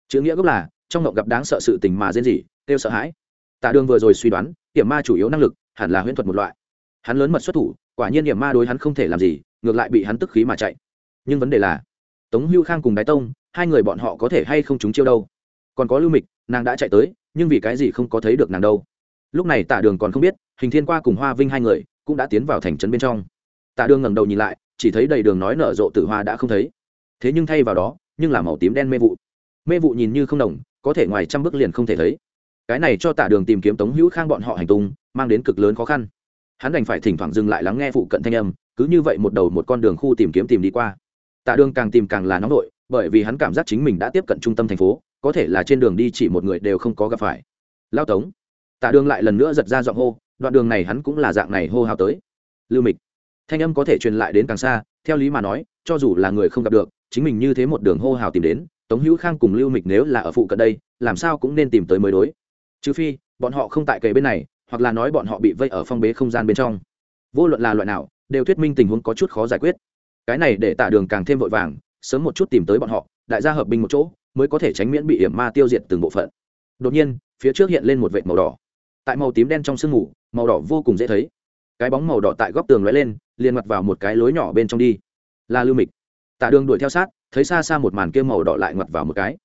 Chữ nghĩa gốc là, trong ngộng gặp đáng sợ sự tình mà diễn gì kêu sợ hãi. Tạ đường vừa rồi suy đoán, hiểm ma chủ yếu năng lực hẳn là huyễn thuật một loại. Hắn lớn mật xuất thủ, quả nhiên hiểm ma đối hắn không thể làm gì, ngược lại bị hắn tức khí mà chạy. Nhưng vấn đề là, tống hưu khang cùng đái tông, hai người bọn họ có thể hay không trúng chiêu đâu? Còn có lưu mịch, nàng đã chạy tới, nhưng vì cái gì không có thấy được nàng đâu? Lúc này tạ đường còn không biết, hình thiên qua cùng hoa vinh hai người cũng đã tiến vào thành trấn bên trong. Tạ đường ngẩng đầu nhìn lại, chỉ thấy đầy đường nói nở rộ tử hoa đã không thấy. Thế nhưng thay vào đó nhưng là màu tím đen mê vụ. Mê vụ nhìn như không đồng, có thể ngoài trăm bước liền không thể thấy. Cái này cho tạ đường tìm kiếm tống hữu khang bọn họ hành tung, mang đến cực lớn khó khăn. Hắn đành phải thỉnh thoảng dừng lại lắng nghe phụ cận thanh âm, cứ như vậy một đầu một con đường khu tìm kiếm tìm đi qua. Tạ đường càng tìm càng là nóng nổi bởi vì hắn cảm giác chính mình đã tiếp cận trung tâm thành phố, có thể là trên đường đi chỉ một người đều không có gặp phải. Lao tống. Tạ đường lại lần nữa giật ra giọng hô, đoạn đường này hắn cũng là dạng này hô hào tới. Lưu mịch. Thanh âm có thể truyền lại đến càng xa, theo lý mà nói, cho dù là người không gặp được chính mình như thế một đường hô hào tìm đến, tống hữu khang cùng lưu mịch nếu là ở phụ cận đây, làm sao cũng nên tìm tới mới đối. Trừ phi, bọn họ không tại kề bên này, hoặc là nói bọn họ bị vây ở phong bế không gian bên trong. Vô luận là loại nào, đều thuyết minh tình huống có chút khó giải quyết. Cái này để tả đường càng thêm vội vàng, sớm một chút tìm tới bọn họ, đại gia hợp binh một chỗ, mới có thể tránh miễn bị hiểm ma tiêu diệt từng bộ phận. Đột nhiên, phía trước hiện lên một vệt màu đỏ. Tại màu tím đen trong sương mù, màu đỏ vô cùng dễ thấy. Cái bóng màu đỏ tại góc tường lóe lên, liền mặt vào một cái lối nhỏ bên trong đi. Là lưu mịch tạ đường đuổi theo sát, thấy xa xa một màn kia màu đỏ lại ngoặt vào một cái.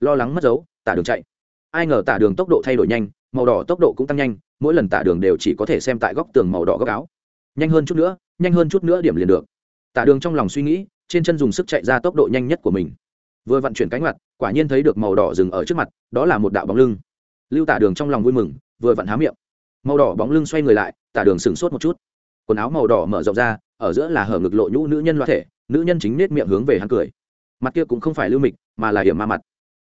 Lo lắng mất dấu, tả đường chạy. Ai ngờ tả đường tốc độ thay đổi nhanh, màu đỏ tốc độ cũng tăng nhanh, mỗi lần tả đường đều chỉ có thể xem tại góc tường màu đỏ góc áo. Nhanh hơn chút nữa, nhanh hơn chút nữa điểm liền được. Tả đường trong lòng suy nghĩ, trên chân dùng sức chạy ra tốc độ nhanh nhất của mình. Vừa vận chuyển cánh mặt quả nhiên thấy được màu đỏ dừng ở trước mặt, đó là một đạo bóng lưng. Lưu tả đường trong lòng vui mừng, vừa vặn há miệng. Màu đỏ bóng lưng xoay người lại, tả đường sửng sốt một chút. Quần áo màu đỏ mở rộng ra, ở giữa là hở ngực lộ nhũ nữ nhân loa thể nữ nhân chính nết miệng hướng về hắn cười. Mặt kia cũng không phải lưu mịch, mà là hiểm ma mặt.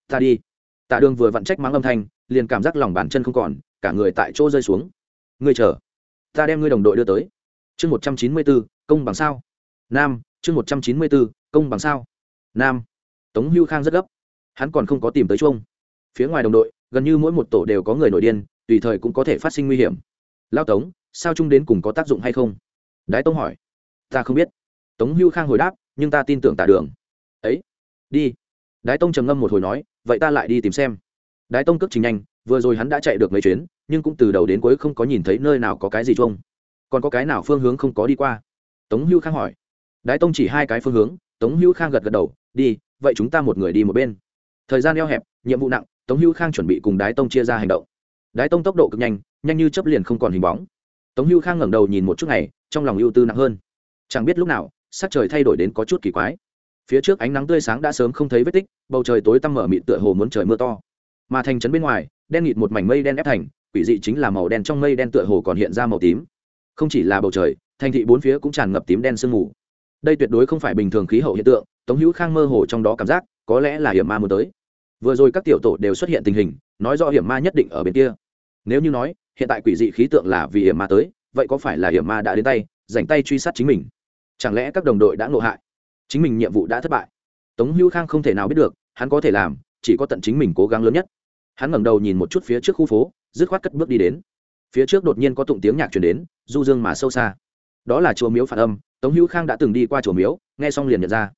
Ta đi. Tạ đường vừa vặn trách mắng âm thanh, liền cảm giác lòng bàn chân không còn, cả người tại chỗ rơi xuống. Ngươi chờ. Ta đem ngươi đồng đội đưa tới. Chương một trăm chín mươi bốn công bằng sao? Nam, chương một trăm chín mươi bốn công bằng sao? Nam. Tống hưu khang rất gấp. Hắn còn không có tìm tới chuông. Phía ngoài đồng đội, gần như mỗi một tổ đều có người nổi điên, tùy thời cũng có thể phát sinh nguy hiểm. Lao tống, sao trung đến cùng có tác dụng hay không? Đái tông hỏi. Ta không biết tống hưu khang hồi đáp, nhưng ta tin tưởng tả đường. Ấy, đi. Đái tông trầm ngâm một hồi nói, vậy ta lại đi tìm xem. Đái tông cước trình nhanh, vừa rồi hắn đã chạy được mấy chuyến, nhưng cũng từ đầu đến cuối không có nhìn thấy nơi nào có cái gì chung còn có cái nào phương hướng không có đi qua? Tống hưu khang hỏi. Đái tông chỉ hai cái phương hướng, tống hưu khang gật gật đầu, đi, vậy chúng ta một người đi một bên. Thời gian eo hẹp, nhiệm vụ nặng, tống hưu khang chuẩn bị cùng đái tông chia ra hành động. Đái tông tốc độ cực nhanh nhanh như chấp liền không còn hình bóng. Tống hưu khang ngẩng đầu nhìn một chút này trong lòng ưu tư nặng hơn. Chẳng biết lúc nào sắc trời thay đổi đến có chút kỳ quái. Phía trước ánh nắng tươi sáng đã sớm không thấy vết tích, bầu trời tối tăm mở mịt tựa hồ muốn trời mưa to. Mà thành trấn bên ngoài, đen nghịt một mảnh mây đen ép thành, quỷ dị chính là màu đen trong mây đen tựa hồ còn hiện ra màu tím. Không chỉ là bầu trời, thành thị bốn phía cũng tràn ngập tím đen sương mù. Đây tuyệt đối không phải bình thường khí hậu hiện tượng, tống hữu khang mơ hồ trong đó cảm giác, có lẽ là hiểm ma muốn tới. Vừa rồi các tiểu tổ đều xuất hiện tình hình, nói rõ hiểm ma nhất định ở bên kia. Nếu như nói, hiện tại quỷ dị khí tượng là vì hiểm ma tới, vậy có phải là hiểm ma đã đến tay dành tay truy sát chính mình? Chẳng lẽ các đồng đội đã ngộ hại? Chính mình nhiệm vụ đã thất bại. Tống hữu khang không thể nào biết được, hắn có thể làm, chỉ có tận chính mình cố gắng lớn nhất. Hắn ngẩng đầu nhìn một chút phía trước khu phố, dứt khoát cất bước đi đến. Phía trước đột nhiên có tụng tiếng nhạc chuyển đến, du dương mà sâu xa. Đó là chùa miếu phản âm, tống hữu khang đã từng đi qua chùa miếu, nghe xong liền nhận ra.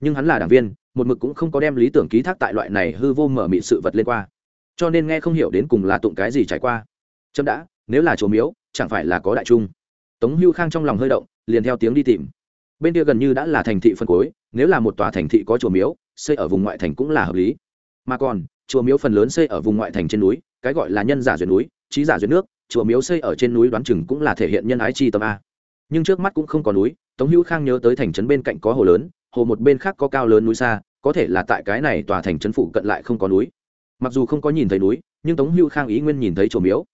Nhưng hắn là đảng viên, một mực cũng không có đem lý tưởng ký thác tại loại này hư vô mở mị sự vật lên qua. Cho nên nghe không hiểu đến cùng là tụng cái gì trải qua. Chậm đã, nếu là chùa miếu, chẳng phải là có đại trung. Tống hưu khang trong lòng hơi động, liền theo tiếng đi tìm bên kia gần như đã là thành thị phân cối, nếu là một tòa thành thị có chùa miếu, xây ở vùng ngoại thành cũng là hợp lý. Mà còn, chùa miếu phần lớn xây ở vùng ngoại thành trên núi, cái gọi là nhân giả duyệt núi, trí giả duyệt nước, chùa miếu xây ở trên núi đoán chừng cũng là thể hiện nhân ái chi tâm a. Nhưng trước mắt cũng không có núi, tống hữu khang nhớ tới thành trấn bên cạnh có hồ lớn, hồ một bên khác có cao lớn núi xa, có thể là tại cái này tòa thành trấn phụ cận lại không có núi. Mặc dù không có nhìn thấy núi, nhưng tống hữu khang ý nguyên nhìn thấy chùa miếu.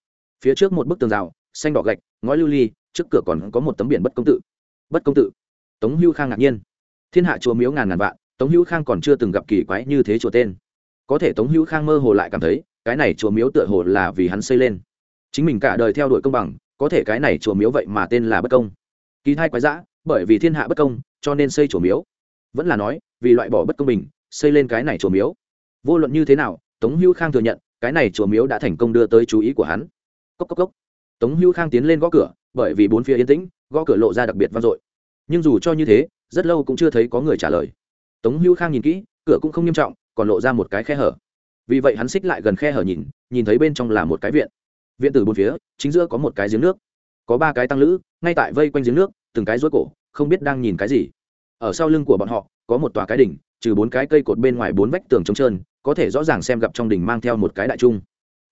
Phía trước một bức tường rào, xanh đỏ gạch, ngói lưu ly, trước cửa còn có một tấm biển bất công tự. Bất công tự tống hữu khang ngạc nhiên. Thiên hạ chùa miếu ngàn ngàn vạn, tống hữu khang còn chưa từng gặp kỳ quái như thế chùa tên. Có thể tống hữu khang mơ hồ lại cảm thấy, cái này chùa miếu tựa hồ là vì hắn xây lên. Chính mình cả đời theo đuổi công bằng, có thể cái này chùa miếu vậy mà tên là bất công. Kỳ thai quái dã, bởi vì thiên hạ bất công, cho nên xây chùa miếu. Vẫn là nói, vì loại bỏ bất công bình xây lên cái này chùa miếu. Vô luận như thế nào, tống hữu khang thừa nhận, cái này chùa miếu đã thành công đưa tới chú ý của hắn. Cốc cốc cốc. Tống hữu khang tiến lên gõ cửa, bởi vì bốn phía yên tĩnh, gõ cửa lộ ra đặc biệt vang dội nhưng dù cho như thế, rất lâu cũng chưa thấy có người trả lời. Tống hữu khang nhìn kỹ, cửa cũng không nghiêm trọng, còn lộ ra một cái khe hở. Vì vậy hắn xích lại gần khe hở nhìn nhìn thấy bên trong là một cái viện. Viện từ bốn phía, chính giữa có một cái giếng nước. Có ba cái tăng lữ, ngay tại vây quanh giếng nước, từng cái rối cổ, không biết đang nhìn cái gì. Ở sau lưng của bọn họ, có một tòa cái đỉnh, trừ bốn cái cây cột bên ngoài bốn vách tường trống trơn, có thể rõ ràng xem gặp trong đỉnh mang theo một cái đại trung.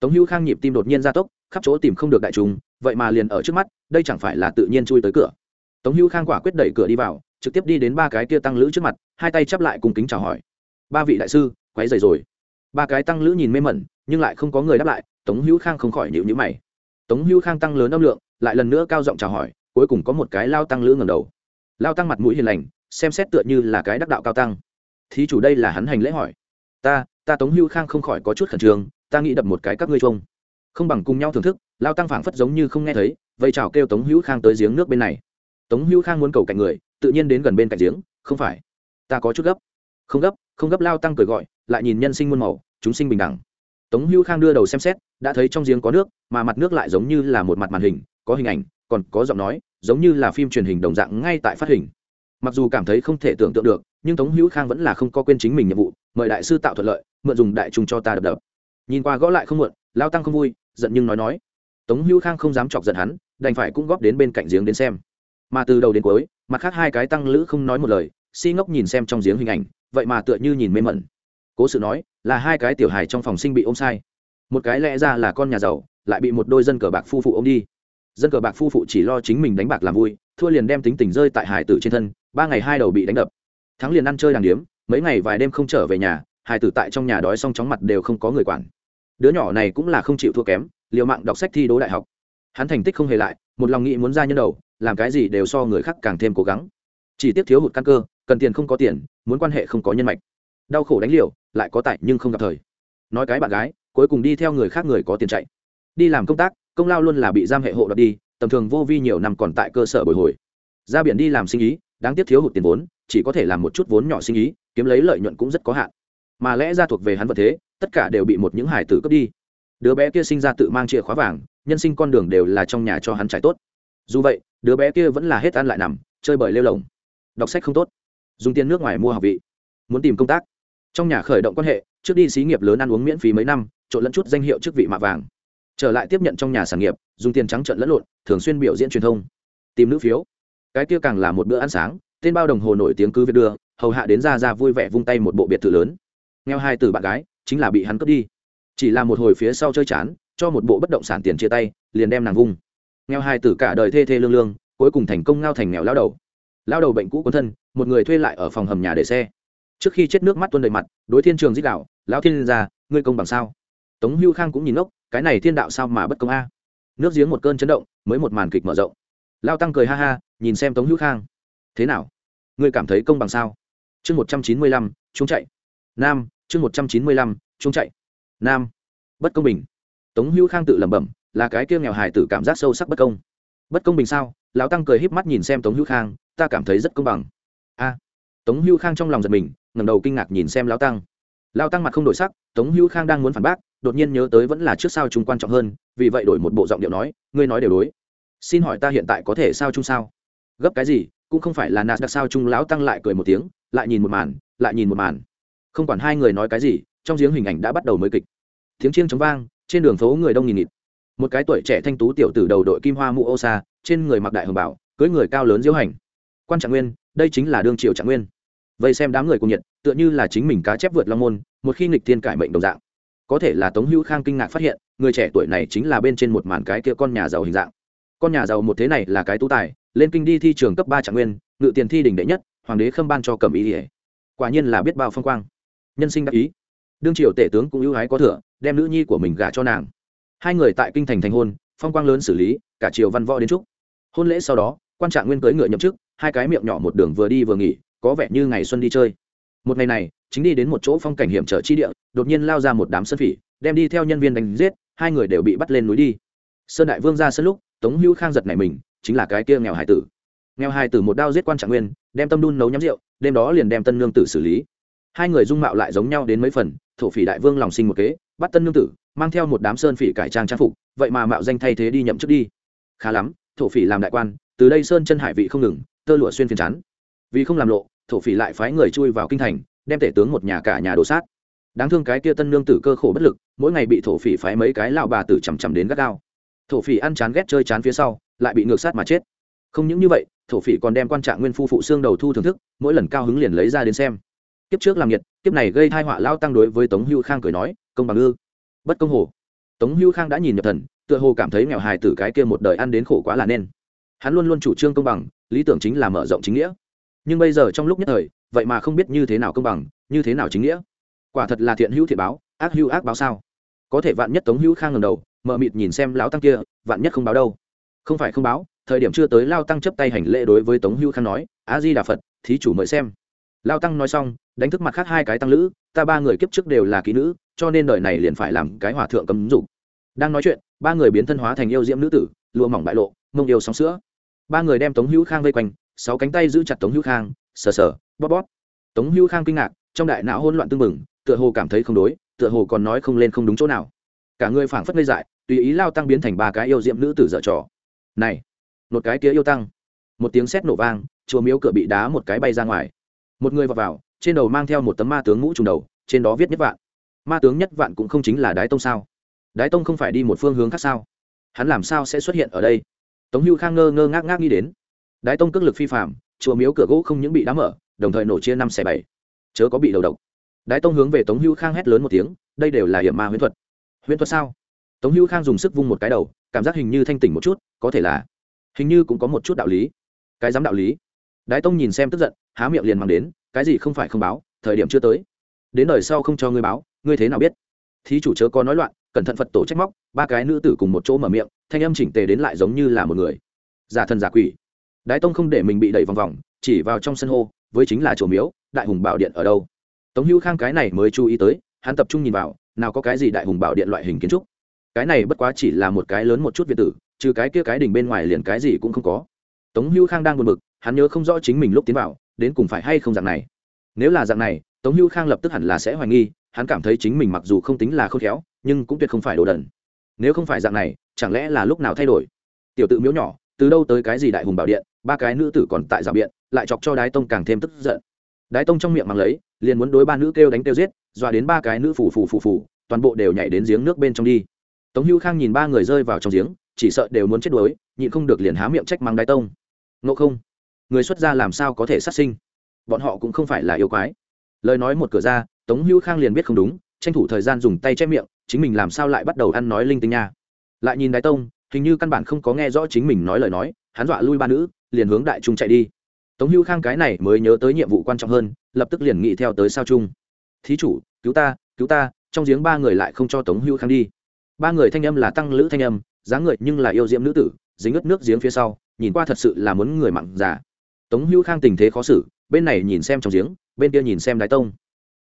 Tống hữu khang nhịp tim đột nhiên gia tốc, khắp chỗ tìm không được đại trung, vậy mà liền ở trước mắt, đây chẳng phải là tự nhiên chui tới cửa tống hữu khang quả quyết đẩy cửa đi vào, trực tiếp đi đến ba cái kia tăng lữ trước mặt, hai tay chắp lại cùng kính chào hỏi. Ba vị đại sư, quấy dày rồi. Ba cái tăng lữ nhìn mê mẩn, nhưng lại không có người đáp lại, tống hữu khang không khỏi nhịu nhữ mày. Tống hữu khang tăng lớn âm lượng, lại lần nữa cao giọng chào hỏi, cuối cùng có một cái lao tăng lữ ngầm đầu. Lao tăng mặt mũi hiền lành, xem xét tựa như là cái đắc đạo cao tăng. Thí chủ đây là hắn hành lễ hỏi. Ta ta tống hữu khang không khỏi có chút khẩn trương, ta nghĩ đập một cái các ngươi trông không bằng cùng nhau thưởng thức, lao tăng phảng phất giống như không nghe thấy vậy chào kêu tống hữu khang tới giếng nước bên này tống hữu khang muốn cầu cạnh người, tự nhiên đến gần bên cạnh giếng, không phải, ta có chút gấp. Không gấp không gấp. Lao tăng cười gọi, lại nhìn nhân sinh muôn màu, chúng sinh bình đẳng. Tống hữu khang đưa đầu xem xét, đã thấy trong giếng có nước, mà mặt nước lại giống như là một mặt màn hình, có hình ảnh, còn có giọng nói, giống như là phim truyền hình đồng dạng ngay tại phát hình. Mặc dù cảm thấy không thể tưởng tượng được, nhưng tống hữu khang vẫn là không có quên chính mình nhiệm vụ, mời đại sư tạo thuận lợi, mượn dùng đại trung cho ta đập đập. Nhìn qua gõ lại không muộn, lao tăng không vui, giận nhưng nói nói. Tống hữu khang không dám chọc giận hắn, đành phải cũng góp đến bên cạnh giếng đến xem mà từ đầu đến cuối, mặt khác hai cái tăng lữ không nói một lời, si ngốc nhìn xem trong giếng hình ảnh, vậy mà tựa như nhìn mê mẩn. Cố sự nói, là hai cái tiểu hài trong phòng sinh bị ôm sai. Một cái lẽ ra là con nhà giàu, lại bị một đôi dân cờ bạc phu phụ ôm đi. Dân cờ bạc phu phụ chỉ lo chính mình đánh bạc làm vui, thua liền đem tính tình rơi tại hải tử trên thân, ba ngày hai đầu bị đánh đập. Thắng liền ăn chơi đàng điếm, mấy ngày vài đêm không trở về nhà hải tử tại trong nhà đói xong chóng mặt đều không có người quản. Đứa nhỏ này cũng là không chịu thua kém, liều mạng đọc sách thi đỗ đại học. Hắn thành tích không hề lại, một lòng nghĩ muốn ra nhân đầu làm cái gì đều so người khác càng thêm cố gắng. Chỉ tiếc thiếu hụt căn cơ, cần tiền không có tiền, muốn quan hệ không có nhân mạch. Đau khổ đánh liều, lại có tại nhưng không gặp thời. Nói cái bạn gái, cuối cùng đi theo người khác người có tiền chạy. Đi làm công tác, công lao luôn là bị giam hệ hộ đập đi, tầm thường vô vi nhiều năm còn tại cơ sở bồi hồi. Ra biển đi làm sinh ý, đáng tiếc thiếu hụt tiền vốn, chỉ có thể làm một chút vốn nhỏ sinh ý, kiếm lấy lợi nhuận cũng rất có hạn. Mà lẽ ra thuộc về hắn vật thế, tất cả đều bị một những hải tử cướp đi. Đứa bé kia sinh ra tự mang chìa khóa vàng, nhân sinh con đường đều là trong nhà cho hắn trải tốt. Dù vậy đứa bé kia vẫn là hết ăn lại nằm, chơi bời lêu lồng. Đọc sách không tốt, dùng tiền nước ngoài mua học vị, muốn tìm công tác. Trong nhà khởi động quan hệ, trước đi xí nghiệp lớn ăn uống miễn phí mấy năm, trộn lẫn chút danh hiệu chức vị mạ vàng. Trở lại tiếp nhận trong nhà sản nghiệp, dùng tiền trắng trợn lẫn lộn, thường xuyên biểu diễn truyền thông, tìm nữ phiếu. Cái kia càng là một bữa ăn sáng, tên bao đồng hồ nổi tiếng cứ việc đưa, hầu hạ đến ra ra vui vẻ vung tay một bộ biệt thự lớn. Nghèo hai từ bạn gái, chính là bị hắn cướp đi. Chỉ là một hồi phía sau chơi chán, cho một bộ bất động sản tiền chia tay, liền đem nàng vung nghèo hai tử cả đời thê thê lương lương, cuối cùng thành công ngao thành nghèo lao đầu. Lao đầu bệnh cũ quấn thân, một người thuê lại ở phòng hầm nhà để xe. Trước khi chết nước mắt tuôn đầy mặt, đối thiên trường dích đạo lão thiên ra ngươi công bằng sao? Tống hưu khang cũng nhìn ngốc, cái này thiên đạo sao mà bất công a? Nước giếng một cơn chấn động, mới một màn kịch mở rộng. Lao tăng cười ha ha, nhìn xem tống hữu khang. Thế nào? Ngươi cảm thấy công bằng sao? Chương một trăm chín mươi lăm chúng chạy. Nam, chương một trăm chín mươi lăm chúng chạy. Nam, bất công bình. Tống hữu khang tự lẩm bẩm là cái kia nghèo hài tử cảm giác sâu sắc bất công. Bất công bình sao? Lão tăng cười híp mắt nhìn xem tống hữu khang, ta cảm thấy rất công bằng. A. Tống hữu khang trong lòng giật mình, ngẩng đầu kinh ngạc nhìn xem lão tăng. Lão tăng mặt không đổi sắc, tống hữu khang đang muốn phản bác, đột nhiên nhớ tới vẫn là trước sao chúng quan trọng hơn, vì vậy đổi một bộ giọng điệu nói, ngươi nói đều đối. Xin hỏi ta hiện tại có thể sao chung sao? Gấp cái gì? Cũng không phải là nạt đặc sao chung. Lão tăng lại cười một tiếng, lại nhìn một màn, lại nhìn một màn. Không quản hai người nói cái gì, trong giếng hình ảnh đã bắt đầu mới kịch. Tiếng chiêng chống vang, trên đường phố người đông nghìn nghịt một cái tuổi trẻ thanh tú tiểu tử đầu đội kim hoa mũ ô sa, trên người mặc đại hồng bảo, cưới người cao lớn diễu hành. Quan trạng nguyên, đây chính là đương triều trạng nguyên. Vậy xem đám người cùng nhiệt, tựa như là chính mình cá chép vượt long môn, một khi nghịch thiên cải mệnh đồng dạng. Có thể là tống hữu khang kinh ngạc phát hiện, người trẻ tuổi này chính là bên trên một màn cái kia con nhà giàu hình dạng. Con nhà giàu một thế này là cái tú tài, lên kinh đi thi trường cấp ba trạng nguyên, ngự tiền thi đỉnh đệ nhất, hoàng đế khâm ban cho cầm ý ỉa quả nhiên là biết bao phong quang. Nhân sinh đắc ý. Đương triều tể tướng cũng ưu ái có thừa, đem nữ nhi của mình gả cho nàng hai người tại kinh thành thành hôn, phong quang lớn xử lý, cả triều văn võ đến trúc hôn lễ sau đó, quan trạng nguyên cưới ngựa nhậm chức, hai cái miệng nhỏ một đường vừa đi vừa nghỉ, có vẻ như ngày xuân đi chơi. Một ngày này, chính đi đến một chỗ phong cảnh hiểm trở chi địa, đột nhiên lao ra một đám sơn phỉ, đem đi theo nhân viên đánh giết, hai người đều bị bắt lên núi đi. Sơn đại vương ra sân lúc, tống hữu khang giật này mình, chính là cái kia nghèo hải tử. Nghèo hải tử một đao giết quan trạng nguyên, đem tâm đun nấu nhắm rượu, đêm đó liền đem tân nương tử xử lý hai người dung mạo lại giống nhau đến mấy phần, thổ phỉ đại vương lòng sinh một kế, bắt tân nương tử, mang theo một đám sơn phỉ cải trang trang phục, vậy mà mạo danh thay thế đi nhậm chức đi. Khá lắm, thổ phỉ làm đại quan, từ đây sơn chân hải vị không ngừng, tơ lụa xuyên phiền chắn vì không làm lộ, thổ phỉ lại phái người chui vào kinh thành, đem tể tướng một nhà cả nhà đổ sát. Đáng thương cái kia tân nương tử cơ khổ bất lực, mỗi ngày bị thổ phỉ phái mấy cái lão bà tử chằm chằm đến gắt gao. Thổ phỉ ăn chán ghét chơi chán phía sau, lại bị ngược sát mà chết. Không những như vậy, thổ phỉ còn đem quan trạng nguyên phu phụ xương đầu thu thưởng thức, mỗi lần cao hứng liền lấy ra đến xem kiếp trước làm nhiệt, kiếp này gây thai họa lao tăng đối với tống hưu khang cười nói, công bằng ư? Bất công hồ. Tống hưu khang đã nhìn nhập thần, tựa hồ cảm thấy nghèo hài tử cái kia một đời ăn đến khổ quá là nên. Hắn luôn luôn chủ trương công bằng, lý tưởng chính là mở rộng chính nghĩa. Nhưng bây giờ trong lúc nhất thời, vậy mà không biết như thế nào công bằng, như thế nào chính nghĩa. Quả thật là thiện hữu thiện báo, ác hữu ác báo sao? Có thể vạn nhất tống hữu khang ngầm đầu mợ mịt nhìn xem lão tăng kia, vạn nhất không báo đâu. Không phải không báo, thời điểm chưa tới lao tăng chấp tay hành lễ đối với tống hữu khang nói, a di đà phật, thí chủ mời xem lao tăng nói xong, đánh thức mặt khác hai cái tăng lữ, ta ba người kiếp trước đều là kỹ nữ, cho nên đời này liền phải làm cái hòa thượng cấm dục. Đang nói chuyện, ba người biến thân hóa thành yêu diễm nữ tử, lụa mỏng bại lộ, mông yêu sóng sữa. Ba người đem tống hữu khang vây quanh, sáu cánh tay giữ chặt tống hữu khang, sờ sờ, bóp bóp. Tống hữu khang kinh ngạc, trong đại não hỗn loạn tưng bừng, tựa hồ cảm thấy không đối, tựa hồ còn nói không lên không đúng chỗ nào. Cả người phảng phất ngây dại, tùy ý lao tăng biến thành ba cái yêu diệm nữ tử dở trò. Này, một cái kia yêu tăng. Một tiếng sét nổ vang, chùa miếu cửa bị đá một cái bay ra ngoài một người vào vào, trên đầu mang theo một tấm ma tướng ngũ trùng đầu, trên đó viết nhất vạn. Ma tướng nhất vạn cũng không chính là đái tông sao? Đái tông không phải đi một phương hướng khác sao? Hắn làm sao sẽ xuất hiện ở đây? Tống hưu khang ngơ ngơ ngác ngác nghĩ đến. Đái tông cước lực phi phạm chùa miếu cửa gỗ không những bị đá mở, đồng thời nổ chia năm xẻ bảy. Chớ có bị đầu độc. Đái tông hướng về tống hưu khang hét lớn một tiếng, đây đều là hiểm ma huyễn thuật. Huyễn thuật sao? Tống hưu khang dùng sức vung một cái đầu, cảm giác hình như thanh tỉnh một chút, có thể là. Hình như cũng có một chút đạo lý. Cái dám đạo lý. Đái tông nhìn xem tức giận há miệng liền mang đến, cái gì không phải không báo, thời điểm chưa tới. Đến đời sau không cho ngươi báo, ngươi thế nào biết? Thí chủ chớ có nói loạn, cẩn thận phật tổ trách móc, ba cái nữ tử cùng một chỗ mở miệng, thanh âm chỉnh tề đến lại giống như là một người. Giả thần giả quỷ. Đái tông không để mình bị đẩy vòng vòng, chỉ vào trong sân hô, với chính là chỗ miếu, đại hùng bảo điện ở đâu? Tống hữu khang cái này mới chú ý tới, hắn tập trung nhìn vào, nào có cái gì đại hùng bảo điện loại hình kiến trúc. Cái này bất quá chỉ là một cái lớn một chút việt tử, trừ cái kia cái đỉnh bên ngoài liền cái gì cũng không có. Tống hữu khang đang buồn bực, hắn nhớ không rõ chính mình lúc tiến vào đến cùng phải hay không dạng này? Nếu là dạng này, tống hữu khang lập tức hẳn là sẽ hoài nghi, hắn cảm thấy chính mình mặc dù không tính là khôn khéo, nhưng cũng tuyệt không phải đồ đần. Nếu không phải dạng này, chẳng lẽ là lúc nào thay đổi? Tiểu tự miếu nhỏ, từ đâu tới cái gì đại hùng bảo điện, ba cái nữ tử còn tại rào biện, lại chọc cho đái tông càng thêm tức giận. Đái tông trong miệng mang lấy, liền muốn đối ba nữ kêu đánh kêu giết, dọa đến ba cái nữ phủ phủ phủ phủ toàn bộ đều nhảy đến giếng nước bên trong đi. Tống hữu khang nhìn ba người rơi vào trong giếng, chỉ sợ đều muốn chết đuối, nhịn không được liền há miệng trách mắng đái tông. Ngộ không? Người xuất gia làm sao có thể sát sinh? Bọn họ cũng không phải là yêu quái. Lời nói một cửa ra, tống hữu khang liền biết không đúng, tranh thủ thời gian dùng tay che miệng, chính mình làm sao lại bắt đầu ăn nói linh tinh nha. Lại nhìn đái tông, hình như căn bản không có nghe rõ chính mình nói lời nói, hắn dọa lui ba nữ, liền hướng đại trung chạy đi. Tống hữu khang cái này mới nhớ tới nhiệm vụ quan trọng hơn, lập tức liền nghĩ theo tới sao trung thí chủ, cứu ta cứu ta, trong giếng ba người lại không cho tống hữu khang đi. Ba người thanh âm là tăng lữ thanh âm, dáng người nhưng là yêu diễm nữ tử, dính ướt nước giếng phía sau, nhìn qua thật sự là muốn người mặn già tống hữu khang tình thế khó xử, bên này nhìn xem trong giếng, bên kia nhìn xem đái tông.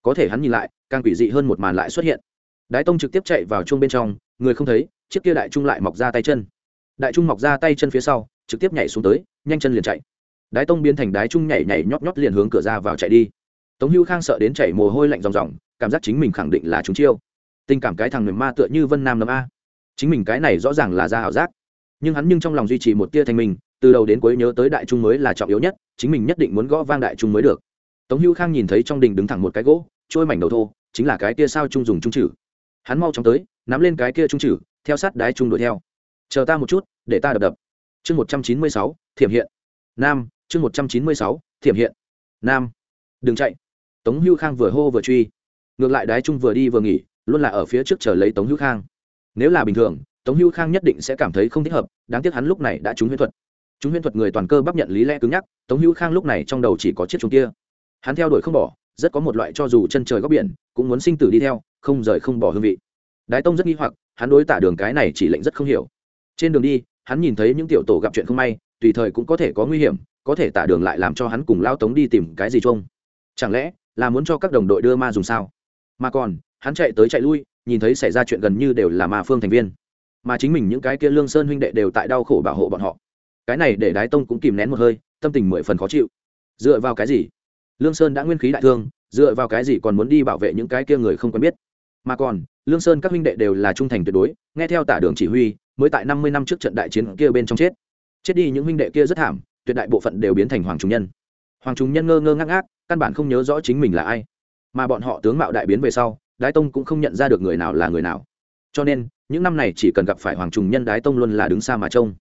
Có thể hắn nhìn lại, càng quỷ dị hơn một màn lại xuất hiện. Đái tông trực tiếp chạy vào chung bên trong, người không thấy, chiếc kia đại trung lại mọc ra tay chân. Đại trung mọc ra tay chân phía sau, trực tiếp nhảy xuống tới, nhanh chân liền chạy. Đái tông biến thành đái trung nhảy nhảy nhót nhót liền hướng cửa ra vào chạy đi. Tống hưu khang sợ đến chảy mồ hôi lạnh ròng ròng, cảm giác chính mình khẳng định là chúng chiêu. Tình cảm cái thằng người ma tựa như vân nam nấm a. Chính mình cái này rõ ràng là ra ảo giác. Nhưng hắn nhưng trong lòng duy trì một tia thanh minh từ đầu đến cuối nhớ tới đại trung mới là trọng yếu nhất, chính mình nhất định muốn gõ vang đại trung mới được. Tống hưu khang nhìn thấy trong đình đứng thẳng một cái gỗ, trôi mảnh đầu thô, chính là cái kia sao trung dùng trung trừ. Hắn mau chóng tới, nắm lên cái kia trung trừ, theo sát đái trung đuổi theo. Chờ ta một chút, để ta đập đập. Chương một trăm chín mươi sáu, thiểm hiện. Nam, chương một trăm chín mươi sáu, thiểm hiện. Nam, đừng chạy. Tống hưu khang vừa hô vừa truy. Ngược lại đái trung vừa đi vừa nghỉ, luôn là ở phía trước chờ lấy tống hưu khang. Nếu là bình thường, tống hưu khang nhất định sẽ cảm thấy không thích hợp, đáng tiếc hắn lúc này đã trúng huyễn thuật chúng huyễn thuật người toàn cơ bắp nhận lý lẽ cứng nhắc, tống hữu khang lúc này trong đầu chỉ có chiếc chúng kia. Hắn theo đuổi không bỏ, rất có một loại cho dù chân trời góc biển, cũng muốn sinh tử đi theo, không rời không bỏ hương vị. Đái tông rất nghi hoặc, hắn đối tả đường cái này chỉ lệnh rất không hiểu. Trên đường đi, hắn nhìn thấy những tiểu tổ gặp chuyện không may, tùy thời cũng có thể có nguy hiểm, có thể tả đường lại làm cho hắn cùng lao tống đi tìm cái gì chung chẳng lẽ là muốn cho các đồng đội đưa ma dùng sao? Mà còn, hắn chạy tới chạy lui, nhìn thấy xảy ra chuyện gần như đều là ma phương thành viên. Mà chính mình những cái kia lương sơn huynh đệ đều tại đau khổ bảo hộ bọn họ cái này để đái tông cũng kìm nén một hơi, tâm tình mười phần khó chịu. Dựa vào cái gì? Lương sơn đã nguyên khí đại thương, dựa vào cái gì còn muốn đi bảo vệ những cái kia người không quen biết? Mà còn, lương sơn các huynh đệ đều là trung thành tuyệt đối, nghe theo tả đường chỉ huy, mới tại năm mươi năm trước trận đại chiến kia bên trong chết. Chết đi những huynh đệ kia rất thảm, tuyệt đại bộ phận đều biến thành hoàng trung nhân. Hoàng trung nhân ngơ ngơ ngác ngác, căn bản không nhớ rõ chính mình là ai. Mà bọn họ tướng mạo đại biến về sau, đái tông cũng không nhận ra được người nào là người nào. Cho nên, những năm này chỉ cần gặp phải hoàng trùng nhân đái tông luôn là đứng xa mà trông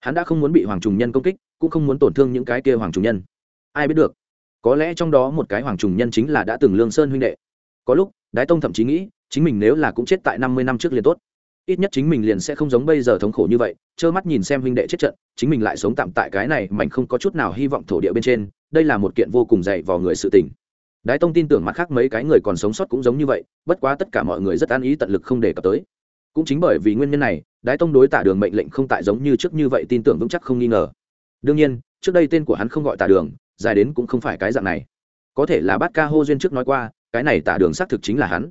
hắn đã không muốn bị hoàng trùng nhân công kích, cũng không muốn tổn thương những cái kia hoàng trùng nhân. Ai biết được, có lẽ trong đó một cái hoàng trùng nhân chính là đã từng lương sơn huynh đệ. Có lúc, đái tông thậm chí nghĩ, chính mình nếu là cũng chết tại năm mươi năm trước liền tốt. Ít nhất chính mình liền sẽ không giống bây giờ thống khổ như vậy, trơ mắt nhìn xem huynh đệ chết trận, chính mình lại sống tạm tại cái này mạnh không có chút nào hy vọng thổ địa bên trên. Đây là một kiện vô cùng dày vào người sự tình. Đái tông tin tưởng mặt khác mấy cái người còn sống sót cũng giống như vậy, bất quá tất cả mọi người rất an ý tận lực không đề cập tới. Cũng chính bởi vì nguyên nhân này đái tông đối tả đường mệnh lệnh không tại giống như trước như vậy tin tưởng vững chắc không nghi ngờ. Đương nhiên, trước đây tên của hắn không gọi tả đường, dài đến cũng không phải cái dạng này. Có thể là bát ca hô duyên trước nói qua, cái này tả đường xác thực chính là hắn.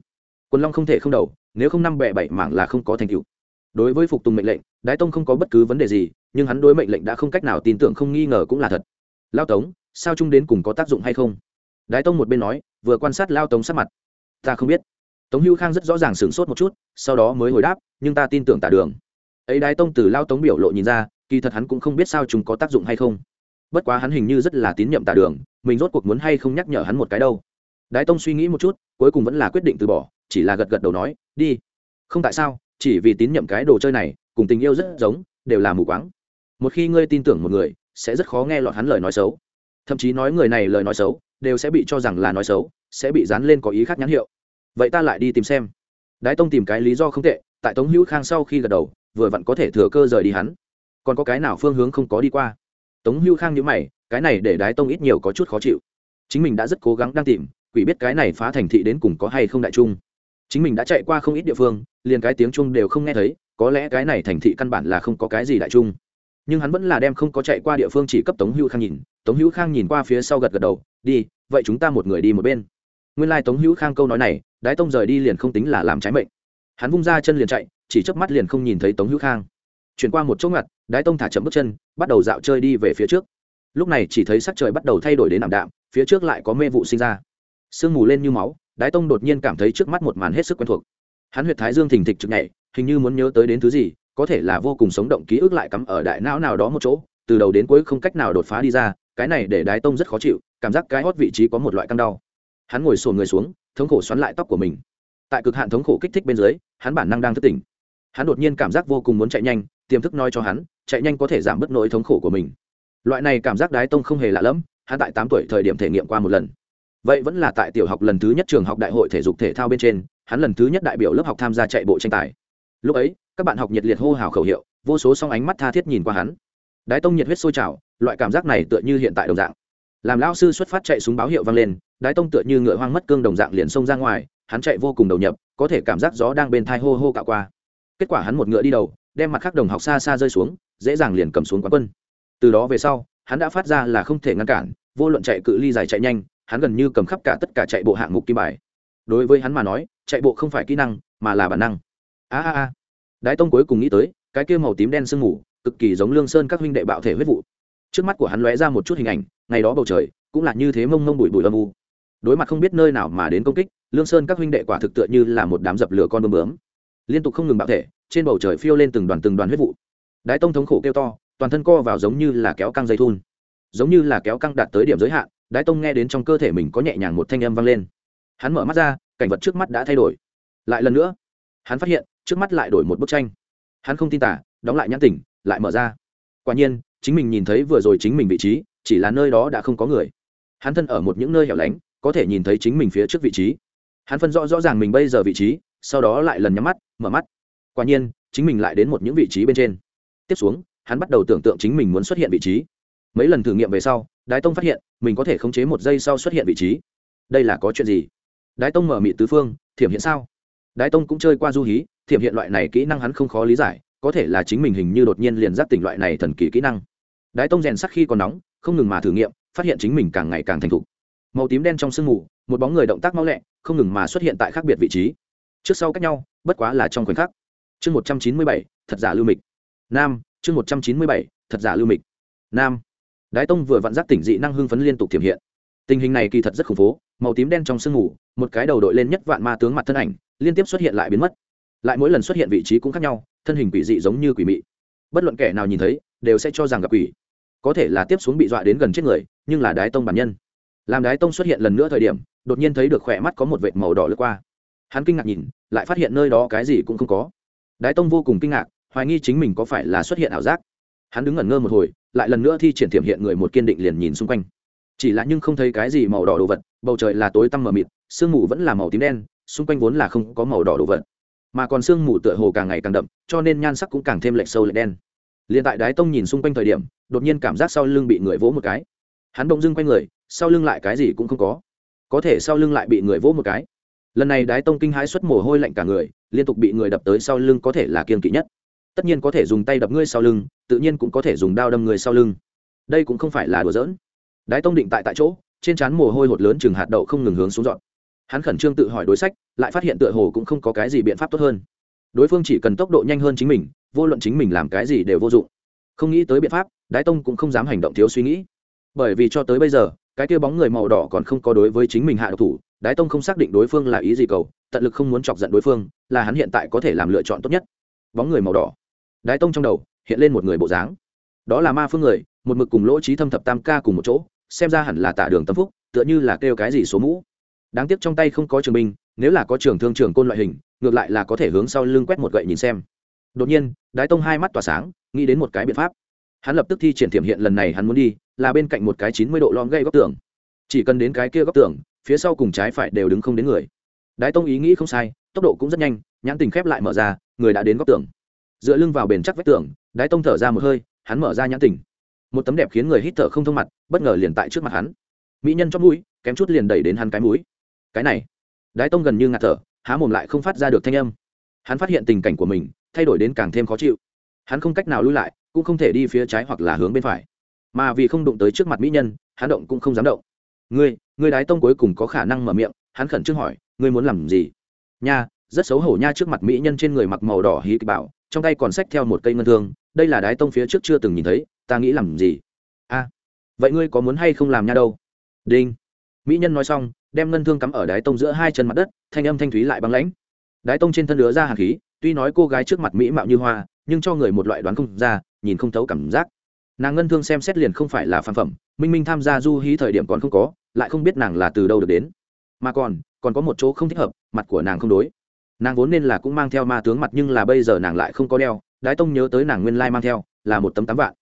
Quân long không thể không đầu, nếu không năm bẹ bảy mảng là không có thành tựu. Đối với phục tùng mệnh lệnh, đái tông không có bất cứ vấn đề gì, nhưng hắn đối mệnh lệnh đã không cách nào tin tưởng không nghi ngờ cũng là thật. Lao tống, sao chung đến cùng có tác dụng hay không? Đái tông một bên nói, vừa quan sát lao tống sát mặt. Ta không biết tống Hưu khang rất rõ ràng sửng sốt một chút, sau đó mới hồi đáp, nhưng ta tin tưởng tả đường. Ấy đái tông từ lao tống biểu lộ nhìn ra, kỳ thật hắn cũng không biết sao chúng có tác dụng hay không. Bất quá hắn hình như rất là tín nhiệm tả đường, mình rốt cuộc muốn hay không nhắc nhở hắn một cái đâu. Đái tông suy nghĩ một chút, cuối cùng vẫn là quyết định từ bỏ, chỉ là gật gật đầu nói, đi. Không tại sao, chỉ vì tín nhiệm cái đồ chơi này, cùng tình yêu rất giống, đều là mù quáng. Một khi ngươi tin tưởng một người, sẽ rất khó nghe lọt hắn lời nói xấu. Thậm chí nói người này lời nói xấu, đều sẽ bị cho rằng là nói xấu, sẽ bị dán lên có ý khác nhãn hiệu vậy ta lại đi tìm xem. Đái tông tìm cái lý do không tệ, tại tống hữu khang sau khi gật đầu, vừa vặn có thể thừa cơ rời đi hắn. Còn có cái nào phương hướng không có đi qua? Tống hữu khang nhớ mày, cái này để đái tông ít nhiều có chút khó chịu. Chính mình đã rất cố gắng đang tìm, quỷ biết cái này phá thành thị đến cùng có hay không đại trung. Chính mình đã chạy qua không ít địa phương, liền cái tiếng trung đều không nghe thấy, có lẽ cái này thành thị căn bản là không có cái gì đại trung. Nhưng hắn vẫn là đem không có chạy qua địa phương chỉ cấp tống hữu khang nhìn. Tống hữu khang nhìn qua phía sau gật gật đầu, đi, vậy chúng ta một người đi một bên. Nguyên lai、like、tống hữu khang câu nói này đái tông rời đi liền không tính là làm trái mệnh. Hắn vung ra chân liền chạy, chỉ chớp mắt liền không nhìn thấy tống hữu khang. Chuyển qua một chỗ ngặt, đái tông thả chậm bước chân, bắt đầu dạo chơi đi về phía trước. Lúc này chỉ thấy sắc trời bắt đầu thay đổi đến ảm đạm, phía trước lại có mê vụ sinh ra. Sương mù lên như máu, đái tông đột nhiên cảm thấy trước mắt một màn hết sức quen thuộc. Hắn huyệt thái dương thình thịch trực nhảy, hình như muốn nhớ tới đến thứ gì, có thể là vô cùng sống động ký ức lại cắm ở đại não nào đó một chỗ, từ đầu đến cuối không cách nào đột phá đi ra, cái này để đái tông rất khó chịu, cảm giác cái hót vị trí có một loại căng đau. Hắn ngồi sồn người xuống thống khổ xoắn lại tóc của mình. Tại cực hạn thống khổ kích thích bên dưới, hắn bản năng đang thức tỉnh. Hắn đột nhiên cảm giác vô cùng muốn chạy nhanh, tiềm thức nói cho hắn, chạy nhanh có thể giảm bớt nỗi thống khổ của mình. Loại này cảm giác đái tông không hề lạ lẫm, hắn tại tám tuổi thời điểm thể nghiệm qua một lần. Vậy vẫn là tại tiểu học lần thứ nhất trường học đại hội thể dục thể thao bên trên, hắn lần thứ nhất đại biểu lớp học tham gia chạy bộ tranh tài. Lúc ấy, các bạn học nhiệt liệt hô hào khẩu hiệu, vô số song ánh mắt tha thiết nhìn qua hắn. Đái tông nhiệt huyết sôi trào, loại cảm giác này tựa như hiện tại đồng dạng làm lao sư xuất phát chạy súng báo hiệu vang lên, đái tông tựa như ngựa hoang mất cương đồng dạng liền xông ra ngoài, hắn chạy vô cùng đầu nhập, có thể cảm giác gió đang bên thai hô hô cạo qua. Kết quả hắn một ngựa đi đầu, đem mặt khác đồng học xa xa rơi xuống, dễ dàng liền cầm xuống quán quân. Từ đó về sau, hắn đã phát ra là không thể ngăn cản, vô luận chạy cự ly dài chạy nhanh, hắn gần như cầm khắp cả tất cả chạy bộ hạng mục kim bài. Đối với hắn mà nói, chạy bộ không phải kỹ năng, mà là bản năng. A a a. Đái tông cuối cùng nghĩ tới, cái kia màu tím đen sương mù, cực kỳ giống lương sơn các huynh đệ bạo thể huyết vụ. Trước mắt của hắn lóe ra một chút hình ảnh ngày đó bầu trời cũng là như thế mông mông bụi bụi âm u. Đối mặt không biết nơi nào mà đến công kích, lương sơn các huynh đệ quả thực tựa như là một đám dập lửa con bơm bướm. Liên tục không ngừng bạo thể, trên bầu trời phiêu lên từng đoàn từng đoàn huyết vụ. Đái tông thống khổ kêu to, toàn thân co vào giống như là kéo căng dây thun. Giống như là kéo căng đạt tới điểm giới hạn, đái tông nghe đến trong cơ thể mình có nhẹ nhàng một thanh âm vang lên. Hắn mở mắt ra, cảnh vật trước mắt đã thay đổi. Lại lần nữa, hắn phát hiện, trước mắt lại đổi một bức tranh. Hắn không tin tả, đóng lại nhãn tỉnh, lại mở ra. Quả nhiên, chính mình nhìn thấy vừa rồi chính mình vị trí chỉ là nơi đó đã không có người. Hắn thân ở một những nơi hẻo lánh, có thể nhìn thấy chính mình phía trước vị trí. Hắn phân rõ rõ ràng mình bây giờ vị trí, sau đó lại lần nhắm mắt, mở mắt. Quả nhiên, chính mình lại đến một những vị trí bên trên. Tiếp xuống, hắn bắt đầu tưởng tượng chính mình muốn xuất hiện vị trí. Mấy lần thử nghiệm về sau, đái tông phát hiện, mình có thể khống chế một giây sau xuất hiện vị trí. Đây là có chuyện gì? Đái tông mở mị tứ phương, thiểm hiện sao? Đái tông cũng chơi qua du hí, thiểm hiện loại này kỹ năng hắn không khó lý giải, có thể là chính mình hình như đột nhiên liền giáp tỉnh loại này thần kỳ kỹ năng. Đái tông rèn sắc khi còn nóng không ngừng mà thử nghiệm, phát hiện chính mình càng ngày càng thành thục. Màu tím đen trong sương mù, một bóng người động tác mau lẹ, không ngừng mà xuất hiện tại khác biệt vị trí. Trước sau cách nhau, bất quá là trong khoảnh khắc. Chương một trăm chín mươi bảy, thật giả lưu mịch. Nam, chương một trăm chín mươi bảy, thật giả lưu mịch. Nam. Đái tông vừa vặn giác tỉnh dị năng hưng phấn liên tục thiểm hiện. Tình hình này kỳ thật rất khủng phố, màu tím đen trong sương mù, một cái đầu đội lên nhất vạn ma tướng mặt thân ảnh, liên tiếp xuất hiện lại biến mất. Lại mỗi lần xuất hiện vị trí cũng khác nhau, thân hình quỷ dị giống như quỷ mị. Bất luận kẻ nào nhìn thấy, đều sẽ cho rằng gặp quỷ có thể là tiếp xuống bị dọa đến gần chết người, nhưng là đái tông bản nhân. Làm đái tông xuất hiện lần nữa thời điểm, đột nhiên thấy được khỏe mắt có một vệt màu đỏ lướt qua. Hắn kinh ngạc nhìn, lại phát hiện nơi đó cái gì cũng không có. Đái tông vô cùng kinh ngạc, hoài nghi chính mình có phải là xuất hiện ảo giác. Hắn đứng ngẩn ngơ một hồi, lại lần nữa thi triển thiểm hiện người một kiên định liền nhìn xung quanh. Chỉ là nhưng không thấy cái gì màu đỏ đồ vật, bầu trời là tối tăm mờ mịt, sương mù vẫn là màu tím đen, xung quanh vốn là không có màu đỏ đồ vật. Mà còn sương mù tựa hồ càng ngày càng đậm, cho nên nhan sắc cũng càng thêm lệch sâu lệch đen liền tại đái tông nhìn xung quanh thời điểm, đột nhiên cảm giác sau lưng bị người vỗ một cái. Hắn bỗng dưng quay người, sau lưng lại cái gì cũng không có. Có thể sau lưng lại bị người vỗ một cái. Lần này đái tông kinh hãi xuất mồ hôi lạnh cả người, liên tục bị người đập tới sau lưng có thể là kiên kỵ nhất. Tất nhiên có thể dùng tay đập ngươi sau lưng, tự nhiên cũng có thể dùng đao đâm người sau lưng. Đây cũng không phải là đùa giỡn. Đái tông định tại tại chỗ, trên trán mồ hôi hột lớn chừng hạt đậu không ngừng hướng xuống dọn. Hắn khẩn trương tự hỏi đối sách, lại phát hiện tựa hồ cũng không có cái gì biện pháp tốt hơn. Đối phương chỉ cần tốc độ nhanh hơn chính mình vô luận chính mình làm cái gì đều vô dụng. Không nghĩ tới biện pháp, đái tông cũng không dám hành động thiếu suy nghĩ. Bởi vì cho tới bây giờ, cái kia bóng người màu đỏ còn không có đối với chính mình hạ độc thủ, đái tông không xác định đối phương là ý gì cầu, tận lực không muốn chọc giận đối phương, là hắn hiện tại có thể làm lựa chọn tốt nhất. Bóng người màu đỏ. Đái tông trong đầu hiện lên một người bộ dáng. Đó là ma phương người, một mực cùng lỗ trí thâm thập tam ca cùng một chỗ, xem ra hẳn là tả đường tâm phúc, tựa như là kêu cái gì số mũ. Đáng tiếc trong tay không có trường binh, nếu là có trường thương trường côn loại hình, ngược lại là có thể hướng sau lưng quét một gậy nhìn xem đột nhiên, đái tông hai mắt tỏa sáng, nghĩ đến một cái biện pháp. Hắn lập tức thi triển thiểm hiện lần này hắn muốn đi, là bên cạnh một cái chín mươi độ lom gây góc tường. Chỉ cần đến cái kia góc tường, phía sau cùng trái phải đều đứng không đến người. Đái tông ý nghĩ không sai, tốc độ cũng rất nhanh, nhãn tình khép lại mở ra, người đã đến góc tường. Dựa lưng vào bền chắc vách tường, đái tông thở ra một hơi, hắn mở ra nhãn tình. Một tấm đẹp khiến người hít thở không thông mặt, bất ngờ liền tại trước mặt hắn. Mỹ nhân trong mũi, kém chút liền đẩy đến hắn cái mũi. Cái này. Đái tông gần như ngạt thở, há mồm lại không phát ra được thanh âm. Hắn phát hiện tình cảnh của mình thay đổi đến càng thêm khó chịu. Hắn không cách nào lui lại, cũng không thể đi phía trái hoặc là hướng bên phải. Mà vì không đụng tới trước mặt mỹ nhân, hắn động cũng không dám động. Ngươi ngươi đái tông cuối cùng có khả năng mở miệng? Hắn khẩn trương hỏi, ngươi muốn làm gì? Nha, rất xấu hổ nha, trước mặt mỹ nhân trên người mặc màu đỏ hí kịch bảo, trong tay còn xách theo một cây ngân thương, đây là đái tông phía trước chưa từng nhìn thấy, ta nghĩ làm gì? A, vậy ngươi có muốn hay không làm nha đâu? Đinh. Mỹ nhân nói xong, đem ngân thương cắm ở đái tông giữa hai chân mặt đất, thanh âm thanh thúy lại băng lãnh. Đái tông trên thân đứa ra hạt khí tuy nói cô gái trước mặt mỹ mạo như hoa, nhưng cho người một loại đoán không ra, nhìn không thấu cảm giác. Nàng ngân thương xem xét liền không phải là phản phẩm, minh minh tham gia du hí thời điểm còn không có, lại không biết nàng là từ đâu được đến. Mà còn còn có một chỗ không thích hợp, mặt của nàng không đối. Nàng vốn nên là cũng mang theo ma tướng mặt nhưng là bây giờ nàng lại không có đeo, đái tông nhớ tới nàng nguyên lai mang theo, là một tấm tám vạn.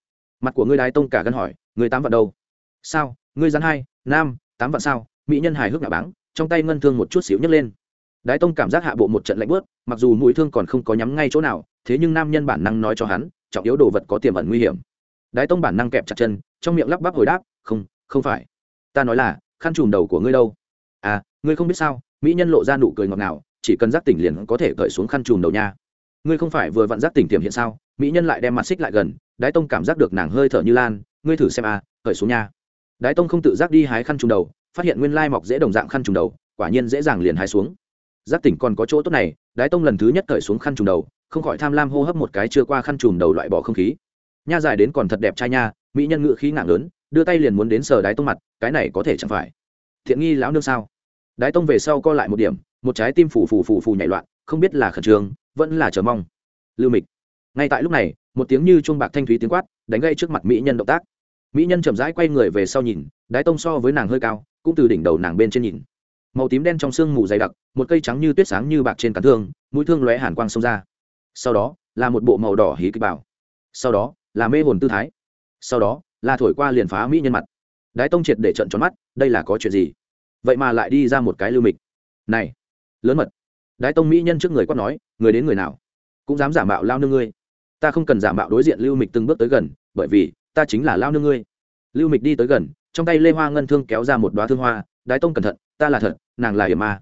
Mặt của ngươi đái tông cả gân hỏi người tám vạn đâu? Sao? Ngươi rắn hai, nam, tám vạn sao? Mỹ nhân hài hước ngạ báng, trong tay ngân thương một chút xíu nhấc lên đái tông cảm giác hạ bộ một trận lạnh bớt mặc dù mũi thương còn không có nhắm ngay chỗ nào, thế nhưng nam nhân bản năng nói cho hắn, trọng yếu đồ vật có tiềm ẩn nguy hiểm. Đái tông bản năng kẹp chặt chân, trong miệng lắp bắp hồi đáp, không không phải. Ta nói là, khăn trùm đầu của ngươi đâu. À ngươi không biết sao, mỹ nhân lộ ra nụ cười ngọt ngào, chỉ cần giác tỉnh liền có thể cởi xuống khăn trùm đầu nha. Ngươi không phải vừa vặn giác tỉnh tiềm hiện sao? Mỹ nhân lại đem mặt xích lại gần, đái tông cảm giác được nàng hơi thở như lan, ngươi thử xem à cởi xuống nha. Đái tông không tự giác đi hái khăn trùm đầu, phát hiện nguyên lai mọc dễ đồng dạng khăn trùm đầu, quả nhiên dễ dàng liền hái xuống giác tỉnh còn có chỗ tốt này, đái tông lần thứ nhất cởi xuống khăn trùm đầu, không khỏi tham lam hô hấp một cái chưa qua khăn trùm đầu loại bỏ không khí. Nha dài đến còn thật đẹp trai nha, mỹ nhân ngự khí nặng lớn, đưa tay liền muốn đến sờ đái tông mặt, cái này có thể chẳng phải. Thiện nghi lão nương sao? Đái tông về sau co lại một điểm, một trái tim phù phù phù phù nhảy loạn, không biết là khẩn trương, vẫn là chờ mong. Lưu mịch. Ngay tại lúc này, một tiếng như chuông bạc thanh thúy tiếng quát, đánh gây trước mặt mỹ nhân động tác. Mỹ nhân chậm rãi quay người về sau nhìn, đái tông so với nàng hơi cao, cũng từ đỉnh đầu nàng bên trên nhìn. Màu tím đen trong sương mù dày đặc một cây trắng như tuyết sáng như bạc trên cán thương, mũi thương lóe hàn quang xông ra. Sau đó, là một bộ màu đỏ hí kịch bảo. Sau đó, là mê hồn tư thái. Sau đó, là thổi qua liền phá mỹ nhân mặt. Đái tông triệt để trận tròn mắt, đây là có chuyện gì? Vậy mà lại đi ra một cái lưu mịch. Này, lớn mật. Đái tông mỹ nhân trước người quát nói, người đến người nào? Cũng dám giả mạo lao nương ngươi. Ta không cần giả mạo đối diện lưu mịch từng bước tới gần, bởi vì, ta chính là lao nương ngươi. Lưu mịch đi tới gần, trong tay lê hoa ngân thương kéo ra một đoá thương hoa. Đái tông cẩn thận, ta là thật, nàng là hiểm ma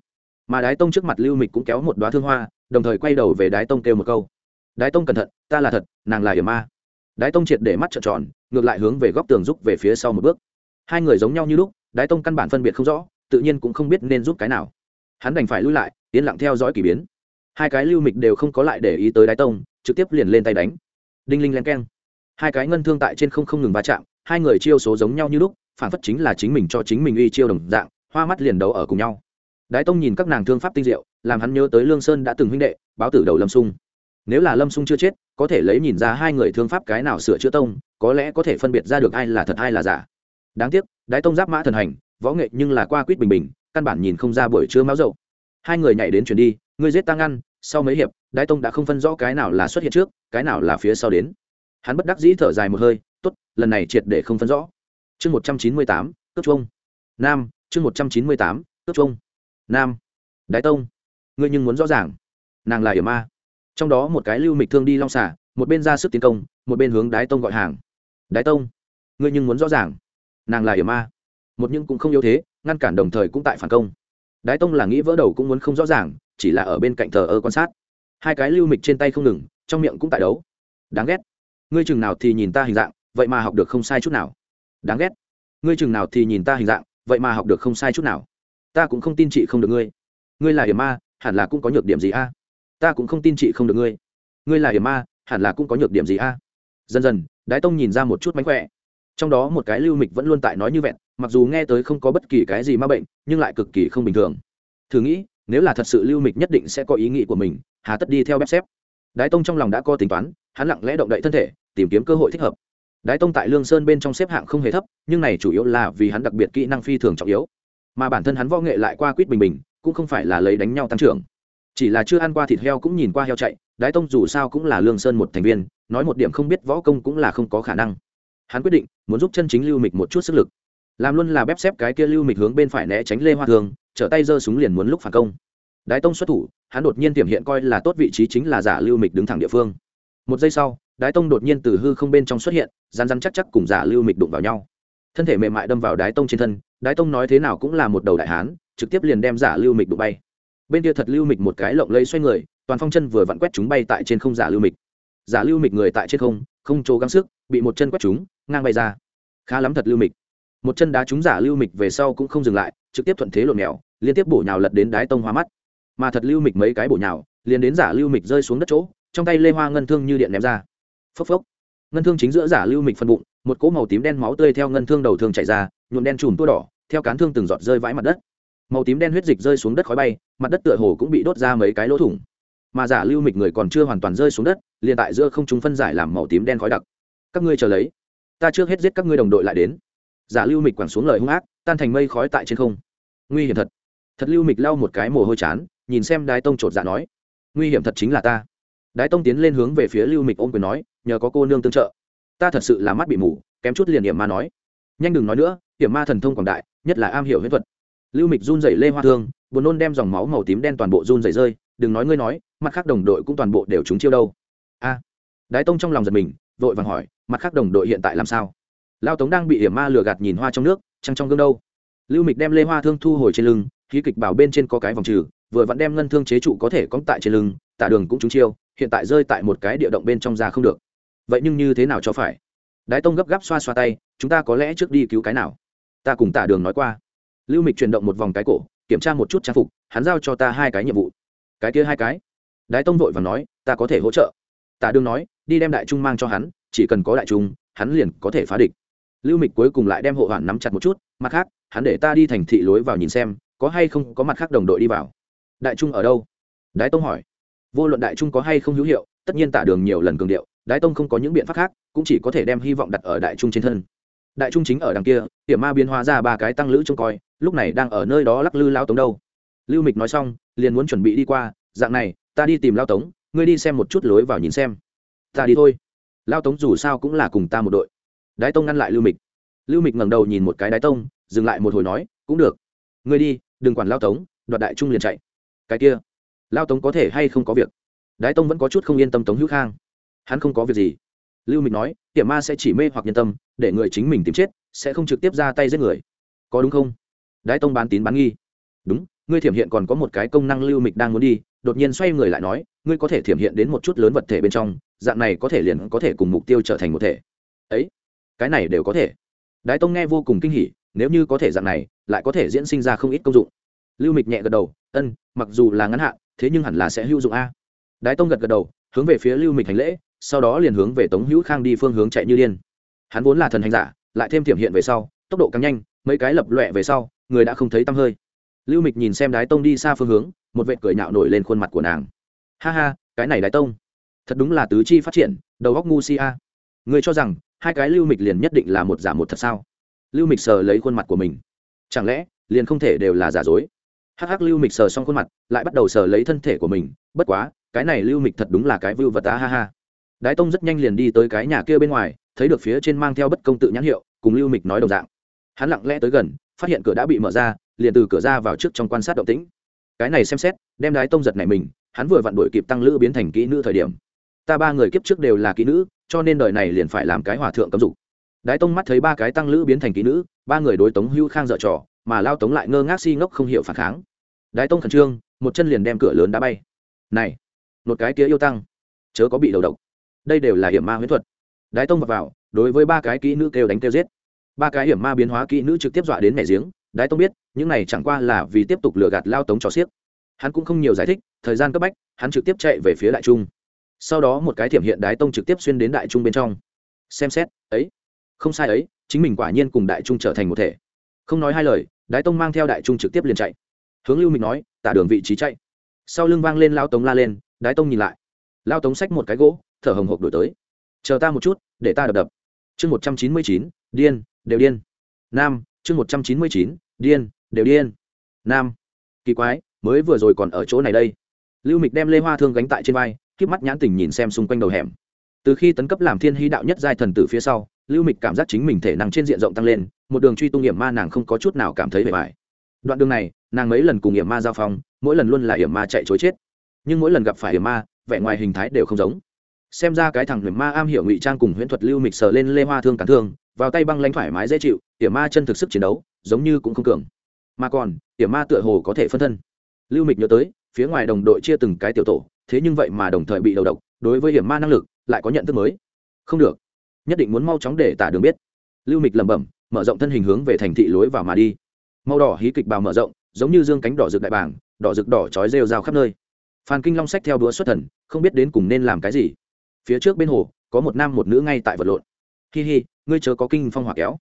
mà đái tông trước mặt lưu mịch cũng kéo một đoá thương hoa, đồng thời quay đầu về đái tông kêu một câu. Đái tông cẩn thận, ta là thật, nàng là hiểm ma. Đái tông triệt để mắt trợn tròn, ngược lại hướng về góc tường rút về phía sau một bước. Hai người giống nhau như lúc, đái tông căn bản phân biệt không rõ, tự nhiên cũng không biết nên giúp cái nào. Hắn đành phải lui lại, yên lặng theo dõi k ỳ biến. Hai cái lưu mịch đều không có lại để ý tới đái tông, trực tiếp liền lên tay đánh. Đinh linh len keng. Hai cái ngân thương tại trên không không ngừng va chạm, hai người chiêu số giống nhau như lúc, phản phất chính là chính mình cho chính mình uy chiêu đồng dạng, hoa mắt liền đấu ở cùng nhau đái tông nhìn các nàng thương pháp tinh diệu, làm hắn nhớ tới lương sơn đã từng huynh đệ, báo tử đầu lâm sung. Nếu là lâm sung chưa chết, có thể lấy nhìn ra hai người thương pháp cái nào sửa chữa tông, có lẽ có thể phân biệt ra được ai là thật ai là giả. Đáng tiếc, đái tông giáp mã thần hành, võ nghệ nhưng là qua quýt bình bình, căn bản nhìn không ra buổi trưa máu dậu hai người nhảy đến chuyển đi, ngươi giết ta ngăn, sau mấy hiệp, đái tông đã không phân rõ cái nào là xuất hiện trước, cái nào là phía sau đến. Hắn bất đắc dĩ thở dài một hơi t ố t lần này triệt để không phân rõ. Chương một trăm chín mươi tám, cướp trung nam, chương một trăm chín mươi tám, cướp trung nam đái tông. Ngươi nhưng muốn rõ ràng, nàng là yểm ma. Trong đó một cái lưu mịch thương đi long xả một bên ra sức tiến công, một bên hướng đái tông gọi hàng. Đái tông, ngươi nhưng muốn rõ ràng, nàng là yểm ma. Một nhưng cũng không yếu thế, ngăn cản đồng thời cũng tại phản công. Đái tông là nghĩ vỡ đầu cũng muốn không rõ ràng, chỉ là ở bên cạnh thờ ơ quan sát. Hai cái lưu mịch trên tay không ngừng, trong miệng cũng tại đấu. Đáng ghét. Ngươi chừng nào thì nhìn ta hình dạng, vậy mà học được không sai chút nào. Đáng ghét. Ngươi chừng nào thì nhìn ta hình dạng, vậy mà học được không sai chút nào ta cũng không tin chị không được ngươi. Ngươi là hiểm ma, hẳn là cũng có nhược điểm gì a? Ta cũng không tin chị không được ngươi. Ngươi là hiểm ma, hẳn là cũng có nhược điểm gì a? Dần dần, đái tông nhìn ra một chút mánh khỏe. Trong đó một cái lưu mịch vẫn luôn tại nói như vẹn, mặc dù nghe tới không có bất kỳ cái gì ma bệnh, nhưng lại cực kỳ không bình thường. Thử nghĩ, nếu là thật sự lưu mịch nhất định sẽ có ý nghĩ của mình, hà tất đi theo bếp xếp. Đái tông trong lòng đã có tính toán, hắn lặng lẽ động đậy thân thể, tìm kiếm cơ hội thích hợp. Đái tông tại lương sơn bên trong xếp hạng không hề thấp, nhưng này chủ yếu là vì hắn đặc biệt kỹ năng phi thường trọng yếu mà bản thân hắn võ nghệ lại qua quýt bình bình, cũng không phải là lấy đánh nhau tăng trưởng. Chỉ là chưa ăn qua thịt heo cũng nhìn qua heo chạy, đái tông dù sao cũng là lương sơn một thành viên, nói một điểm không biết võ công cũng là không có khả năng. Hắn quyết định, muốn giúp chân chính lưu mịch một chút sức lực. Làm luôn là bép xếp cái kia lưu mịch hướng bên phải né tránh lê hoa thường trở tay giơ súng liền muốn lúc phản công. Đái tông xuất thủ, hắn đột nhiên tiềm hiện coi là tốt vị trí chính là giả lưu mịch đứng thẳng địa phương. Một giây sau, đái tông đột nhiên từ hư không bên trong xuất hiện rán rán chắc chắc cùng giả lưu mịch đụng vào nhau thân thể mềm mại đâm vào đái tông trên thân, đái tông nói thế nào cũng là một đầu đại hán, trực tiếp liền đem giả lưu mịch đụng bay. Bên kia thật lưu mịch một cái lộng lây xoay người, toàn phong chân vừa vặn quét chúng bay tại trên không giả lưu mịch. Giả lưu mịch người tại trên không không chỗ gắng sức, bị một chân quét chúng, ngang bay ra. Khá lắm thật lưu mịch. Một chân đá chúng giả lưu mịch về sau cũng không dừng lại, trực tiếp thuận thế lộn mèo liên tiếp bổ nhào lật đến đái tông hoa mắt. Mà thật lưu mịch mấy cái bổ nhào, liền đến giả lưu mịch rơi xuống đất chỗ, trong tay lê hoa ngân thương như điện ném ra. Phốc phốc. Ngân thương chính giữa giả lưu mịch phân bụng một cỗ màu tím đen máu tươi theo ngân thương đầu thương chảy ra, nhuộm đen chùm tua đỏ, theo cán thương từng giọt rơi vãi mặt đất. Màu tím đen huyết dịch rơi xuống đất khói bay, mặt đất tựa hồ cũng bị đốt ra mấy cái lỗ thủng. Mà giả lưu mịch người còn chưa hoàn toàn rơi xuống đất, liền tại giữa không chúng phân giải làm màu tím đen khói đặc. Các ngươi chờ lấy. Ta trước hết giết các ngươi đồng đội lại đến. Giả lưu mịch quẳng xuống lời hung ác, tan thành mây khói tại trên không. Nguy hiểm thật. Thật lưu mịch lau một cái mồ hôi chán, nhìn xem đái tông chột dạ nói. Nguy hiểm thật chính là ta. Đái tông tiến lên hướng về phía lưu mịch ôm quyền nói, nhờ có cô nương tương trợ ta thật sự là mắt bị mù, kém chút liền hiểm ma nói. Nhanh đừng nói nữa, hiểm ma thần thông quảng đại, nhất là am hiểu huyết thuật. Lưu mịch run rẩy lê hoa thương, buồn nôn đem dòng máu màu tím đen toàn bộ run rẩy rơi, đừng nói ngươi nói, mặt khác đồng đội cũng toàn bộ đều trúng chiêu đâu. A. À, Đái tông trong lòng giật mình, vội vàng hỏi, mặt khác đồng đội hiện tại làm sao? Lao tống đang bị hiểm ma lừa gạt nhìn hoa trong nước, trăng trong gương đâu? Lưu mịch đem lê hoa thương thu hồi trên lưng, khí kịch bảo bên trên có cái vòng trừ, vừa vặn đem ngân thương chế trụ có thể cóng tại trên lưng, tả đường cũng trúng chiêu, hiện tại rơi tại một cái địa động bên trong ra không được vậy nhưng như thế nào cho phải? Đái tông gấp gáp xoa xoa tay, chúng ta có lẽ trước đi cứu cái nào? Ta cùng tả đường nói qua. Lưu mịch chuyển động một vòng cái cổ, kiểm tra một chút trang phục, hắn giao cho ta hai cái nhiệm vụ. Cái kia hai cái? Đái tông vội và nói, ta có thể hỗ trợ. Tả Đường nói, đi đem đại trung mang cho hắn, chỉ cần có đại trung, hắn liền có thể phá địch. Lưu mịch cuối cùng lại đem hộ hoạn nắm chặt một chút, mặt khác, hắn để ta đi thành thị lối vào nhìn xem, có hay không có mặt khác đồng đội đi vào. Đại trung ở đâu? Đái tông hỏi. Vô luận đại trung có hay không hữu hiệu, tất nhiên tả đường nhiều lần cường điệu đái tông không có những biện pháp khác, cũng chỉ có thể đem hy vọng đặt ở đại trung trên thân. Đại trung chính ở đằng kia hiểm ma biến hóa ra ba cái tăng lữ trông coi, lúc này đang ở nơi đó lắc lư lao tống đâu. Lưu mịch nói xong, liền muốn chuẩn bị đi qua, dạng này, ta đi tìm lao tống, ngươi đi xem một chút lối vào nhìn xem. Ta đi thôi. Lao tống dù sao cũng là cùng ta một đội. Đái tông ngăn lại lưu mịch. Lưu mịch ngẩng đầu nhìn một cái đái tông, dừng lại một hồi nói, cũng được. Ngươi đi, đừng quản lao tống, đoạt đại trung liền chạy. Cái kia, lao tống có thể hay không có việc? Đái tông vẫn có chút không yên tâm tống hữu khang hắn không có việc gì. Lưu mịch nói, hiểm ma sẽ chỉ mê hoặc nhân tâm, để người chính mình tìm chết, sẽ không trực tiếp ra tay giết người. Có đúng không? Đái tông bán tín bán nghi. Đúng, ngươi thiểm hiện còn có một cái công năng lưu mịch đang muốn đi, đột nhiên xoay người lại nói, ngươi có thể thiểm hiện đến một chút lớn vật thể bên trong, dạng này có thể liền có thể cùng mục tiêu trở thành một thể. Ấy, cái này đều có thể. Đái tông nghe vô cùng kinh hỉ, nếu như có thể dạng này, lại có thể diễn sinh ra không ít công dụng. Lưu mịch nhẹ gật đầu, ân, mặc dù là ngắn hạn, thế nhưng hẳn là sẽ hữu dụng a. Đái tông gật gật đầu, hướng về phía lưu mịch hành lễ sau đó liền hướng về tống hữu khang đi phương hướng chạy như điên. Hắn vốn là thần hành giả, lại thêm thiểm hiện về sau, tốc độ càng nhanh, mấy cái lập loẹ về sau, người đã không thấy tăm hơi. Lưu mịch nhìn xem đái tông đi xa phương hướng, một vệ cười nhạo nổi lên khuôn mặt của nàng. Ha ha, cái này đái tông, thật đúng là tứ chi phát triển, đầu góc ngu si a. Người cho rằng, hai cái lưu mịch liền nhất định là một giả một thật sao? Lưu mịch sờ lấy khuôn mặt của mình. Chẳng lẽ, liền không thể đều là giả dối? Hắc hắc, lưu mịch sờ xong khuôn mặt, lại bắt đầu sờ lấy thân thể của mình. Bất quá, cái này lưu mịch thật đúng là cái vưu vật á, ha ha đái tông rất nhanh liền đi tới cái nhà kia bên ngoài, thấy được phía trên mang theo bất công tự nhãn hiệu, cùng lưu mịch nói đồng dạng. Hắn lặng lẽ tới gần, phát hiện cửa đã bị mở ra, liền từ cửa ra vào trước trong quan sát động tĩnh. Cái này xem xét, đem đái tông giật này mình, hắn vừa vặn đổi kịp tăng lữ biến thành kỹ nữ thời điểm. Ta ba người kiếp trước đều là kỹ nữ, cho nên đời này liền phải làm cái hòa thượng cấm dục. Đái tông mắt thấy ba cái tăng lữ biến thành kỹ nữ, ba người đối tống hưu khang dở trò, mà lao tống lại ngơ ngác si ngốc không hiểu phản kháng. Đái tông khẩn trương, một chân liền đem cửa lớn đá bay. Này, một cái kia yêu tăng, chớ có bị đầu độc đây đều là hiểm ma huyễn thuật. Đái tông vào, vào đối với ba cái kỹ nữ kêu đánh kêu giết. Ba cái hiểm ma biến hóa kỹ nữ trực tiếp dọa đến mẹ giếng. Đái tông biết những này chẳng qua là vì tiếp tục lừa gạt lao tống cho xiếc. Hắn cũng không nhiều giải thích thời gian cấp bách hắn trực tiếp chạy về phía đại trung. Sau đó một cái thiểm hiện đái tông trực tiếp xuyên đến đại trung bên trong. Xem xét ấy không sai ấy chính mình quả nhiên cùng đại trung trở thành một thể. Không nói hai lời đái tông mang theo đại trung trực tiếp liền chạy. Hướng lưu mình nói tả đường vị trí chạy. Sau lưng vang lên lao tống la lên đái tông nhìn lại lao tống xách một cái gỗ, thở hồng hộc đổi tới. Chờ ta một chút, để ta đập đập. Chương một trăm chín mươi chín, điên, đều điên. Nam, chương một trăm chín mươi chín, điên, đều điên. Nam. Kỳ quái, mới vừa rồi còn ở chỗ này đây. Lưu mịch đem lê hoa thương gánh tại trên vai k mắt nhãn tình nhìn xem xung quanh đầu hẻm. Từ khi tấn cấp làm thiên hy đạo nhất giai thần tử phía sau, lưu mịch cảm giác chính mình thể năng trên diện rộng tăng lên, một đường truy tung hiểm ma nàng không có chút nào cảm thấy bề bài đoạn đường này, nàng mấy lần cùng hiểm ma giao phong, mỗi lần luôn là hiểm ma chạy chối chết. Nhưng mỗi lần gặp phải hiểm ma vẻ ngoài hình thái đều không giống. Xem ra cái thằng hiểm ma am hiểu ngụy trang cùng huyễn thuật lưu mịch sờ lên lê hoa thương cản thương, vào tay băng lanh thoải mái dễ chịu hiểm ma chân thực sức chiến đấu, giống như cũng không cường. Mà còn hiểm ma tựa hồ có thể phân thân. Lưu mịch nhớ tới, phía ngoài đồng đội chia từng cái tiểu tổ, thế nhưng vậy mà đồng thời bị đầu độc, đối với hiểm ma năng lực, lại có nhận thức mới. Không được. Nhất định muốn mau chóng để tả đường biết. Lưu mịch lẩm bẩm, mở rộng thân hình hướng về thành thị lối vào mà đi. Màu đỏ hí kịch bào mở rộng, giống như dương cánh đỏ rực đại bảng đỏ rực đỏ trói rêu rao khắp nơi phan kinh long sách theo đũa xuất thần, không biết đến cùng nên làm cái gì. Phía trước bên hồ, có một nam một nữ ngay tại vật lộn. Hi hi, ngươi chớ có kinh phong hỏa kéo.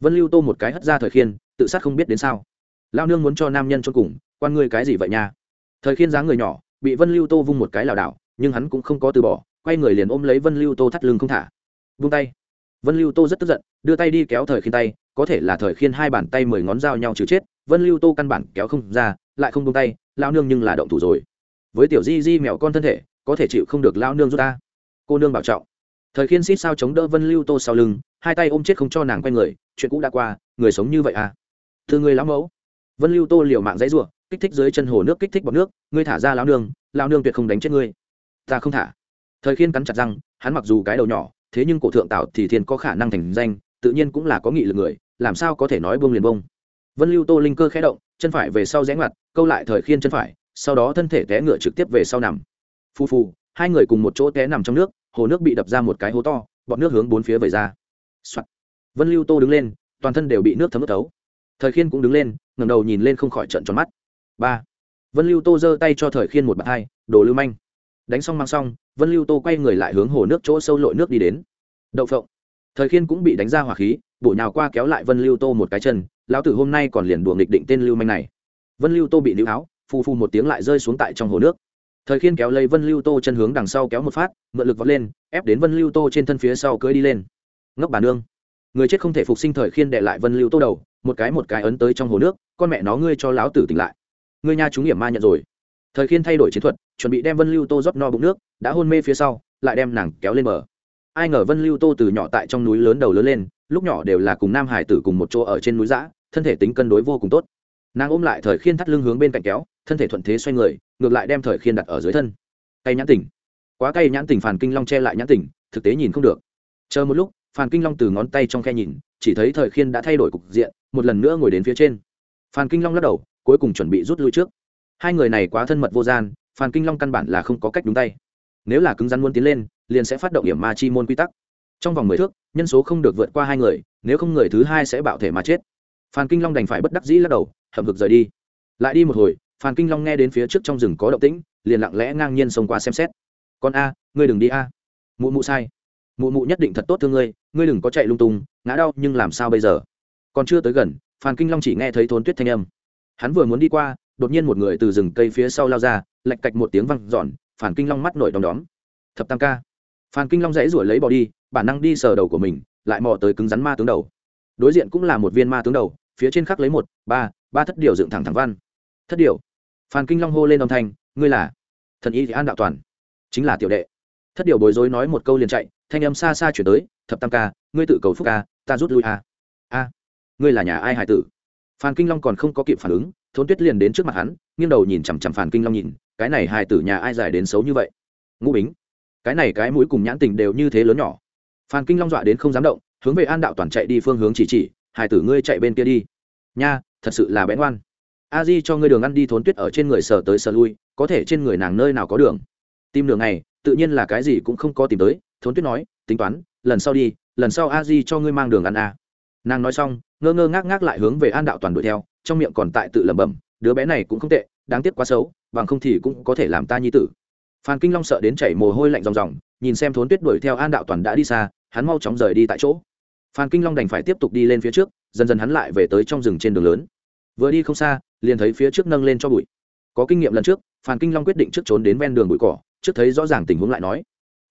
Vân lưu tô một cái hất ra thời khiên, tự sát không biết đến sao. Lao nương muốn cho nam nhân cho cùng, quan ngươi cái gì vậy nha? Thời khiên dáng người nhỏ, bị vân lưu tô vung một cái lảo đảo, nhưng hắn cũng không có từ bỏ, quay người liền ôm lấy vân lưu tô thắt lưng không thả. Vung tay. Vân lưu tô rất tức giận, đưa tay đi kéo thời khiên tay, có thể là thời khiên hai bàn tay mười ngón dao nhau trừ chết, vân lưu tô căn bản kéo không ra, lại không buông tay lao nương nhưng là động thủ rồi với tiểu di di mèo con thân thể, có thể chịu không được lao nương giúp ta. Cô nương bảo trọng. Thời khiên xít sao chống đỡ vân lưu tô sau lưng, hai tay ôm chết không cho nàng quay người, chuyện cũ đã qua, người sống như vậy à? Thư người lão mẫu. Vân lưu tô liều mạng dãy ruộng kích thích dưới chân hồ nước, kích thích bọc nước, ngươi thả ra lao nương lao nương tuyệt không đánh chết ngươi. Ta không thả. Thời khiên cắn chặt răng, hắn mặc dù cái đầu nhỏ, thế nhưng cổ thượng tạo thì thiên có khả năng thành danh, tự nhiên cũng là có nghị lực người, làm sao có thể nói bông liền bông vân lưu tô linh cơ khẽ động, chân phải về sau rẽ ngoặt, câu lại thời khiên chân phải sau đó thân thể té ngựa trực tiếp về sau nằm. Phu phu hai người cùng một chỗ té nằm trong nước, hồ nước bị đập ra một cái hố to bọt nước hướng bốn phía vẩy ra、Soạn. vân lưu tô đứng lên, toàn thân đều bị nước thấm ướt thấu thời khiên cũng đứng lên ngầm đầu nhìn lên không khỏi trận tròn mắt. Ba. Vân lưu tô giơ tay cho thời khiên một bàn hai, đồ lưu manh. Đánh xong mang xong, vân lưu tô quay người lại hướng hồ nước chỗ sâu lội nước đi đến. Đậu phộng. Thời khiên cũng bị đánh ra hỏa khí, bổ nhào qua kéo lại vân lưu tô một cái chân, lão tử hôm nay còn liền đùa nghịch định tên lưu manh này. Vân lưu tô bị lưu áo phù phù một tiếng lại rơi xuống tại trong hồ nước. Thời khiên kéo lấy vân lưu tô chân hướng đằng sau kéo một phát, mượn lực vọt lên, ép đến vân lưu tô trên thân phía sau cưới đi lên. Ngốc bà nương, người chết không thể phục sinh thời khiên đệ lại vân lưu tô đầu, một cái một cái ấn tới trong hồ nước, con mẹ nó ngươi cho láo tử tỉnh lại. Ngươi nha chúng hiểm ma nhận rồi. Thời khiên thay đổi chiến thuật, chuẩn bị đem vân lưu tô rót no bụng nước, đã hôn mê phía sau, lại đem nàng kéo lên bờ. Ai ngờ vân lưu tô từ nhỏ tại trong núi lớn đầu lớn lên, lúc nhỏ đều là cùng nam hải tử cùng một chỗ ở trên núi giã thân thể tính cân đối vô cùng tốt. Nàng ôm lại thời khiên thắt lưng hướng bên cạnh kéo thân thể thuận thế xoay người, ngược lại đem thời khiên đặt ở dưới thân. Cay nhãn tỉnh quá cay nhãn tỉnh phản kinh long che lại nhãn tỉnh thực tế nhìn không được. Chờ một lúc phản kinh long từ ngón tay trong khe nhìn, chỉ thấy thời khiên đã thay đổi cục diện, một lần nữa ngồi đến phía trên. Phàn kinh long lắc đầu, cuối cùng chuẩn bị rút lui trước. Hai người này quá thân mật vô gian, phàn kinh long căn bản là không có cách đúng tay. Nếu là cứng rắn muốn tiến lên, liền sẽ phát động hiểm ma chi môn quy tắc. Trong vòng mười thước, nhân số không được vượt qua hai người, nếu không người thứ hai sẽ bạo thể mà chết. Phan kinh long đành phải bất đắc dĩ lắc đầu, hậm hực rời đi. Lại đi một hồi phan kinh long nghe đến phía trước trong rừng có động tĩnh, liền lặng lẽ ngang nhiên xông qua xem xét. Con a, ngươi đừng đi a. Mụ mụ sai. Mụ mụ nhất định thật tốt thương ngươi ngươi đừng có chạy lung tung, ngã đau nhưng làm sao bây giờ? Còn chưa tới gần, phan kinh long chỉ nghe thấy thốn tuyết thanh âm. Hắn vừa muốn đi qua, đột nhiên một người từ rừng cây phía sau lao ra, lạch cạch một tiếng văng giòn phản kinh long mắt nổi đom đóm. Thập tam ca. Phan kinh long dãy ruổi lấy bỏ đi, bản năng đi sờ đầu của mình, lại mò tới cứng rắn ma tướng đầu. Đối diện cũng là một viên ma tướng đầu, phía trên khắc lấy một, ba ba thất điều dựng thẳng thẳng văn. Thất điều phan kinh long hô lên âm thanh, ngươi là thần y thì an đạo toàn, chính là tiểu đệ. Thất điều bối rối nói một câu liền chạy, thanh âm xa xa chuyển tới, thập tam ca, ngươi tự cầu phúc ca, ta rút lui a. A, ngươi là nhà ai hải tử? Phan kinh long còn không có kịp phản ứng, thốn tuyết liền đến trước mặt hắn, nghiêng đầu nhìn chằm chằm phan kinh long nhìn, cái này hải tử nhà ai giải đến xấu như vậy? Ngũ bính, cái này cái mũi cùng nhãn tình đều như thế lớn nhỏ. Phan kinh long dọa đến không dám động, hướng về an đạo toàn chạy đi phương hướng chỉ chỉ, hải tử ngươi chạy bên kia đi. Nha, thật sự là bén oan a di cho ngươi đường ăn đi thốn tuyết ở trên người sờ tới sờ lui, có thể trên người nàng nơi nào có đường. Tìm đường này, tự nhiên là cái gì cũng không có tìm tới, thốn tuyết nói, tính toán, lần sau đi, lần sau a di cho ngươi mang đường ăn a. À. nàng nói xong, ngơ ngơ ngác ngác lại hướng về an đạo toàn đuổi theo, trong miệng còn tại tự lẩm bẩm, đứa bé này cũng không tệ, đáng tiếc quá xấu, bằng không thì cũng có thể làm ta nhi tử. Phan kinh long sợ đến chảy mồ hôi lạnh ròng ròng, nhìn xem thốn tuyết đuổi theo an đạo toàn đã đi xa, hắn mau chóng rời đi tại chỗ. Phan kinh long đành phải tiếp tục đi lên phía trước, dần dần hắn lại về tới trong rừng trên đường lớn. Vừa đi không xa liền thấy phía trước nâng lên cho bụi. Có kinh nghiệm lần trước phan kinh long quyết định trước trốn đến ven đường bụi cỏ, trước thấy rõ ràng tình huống lại nói.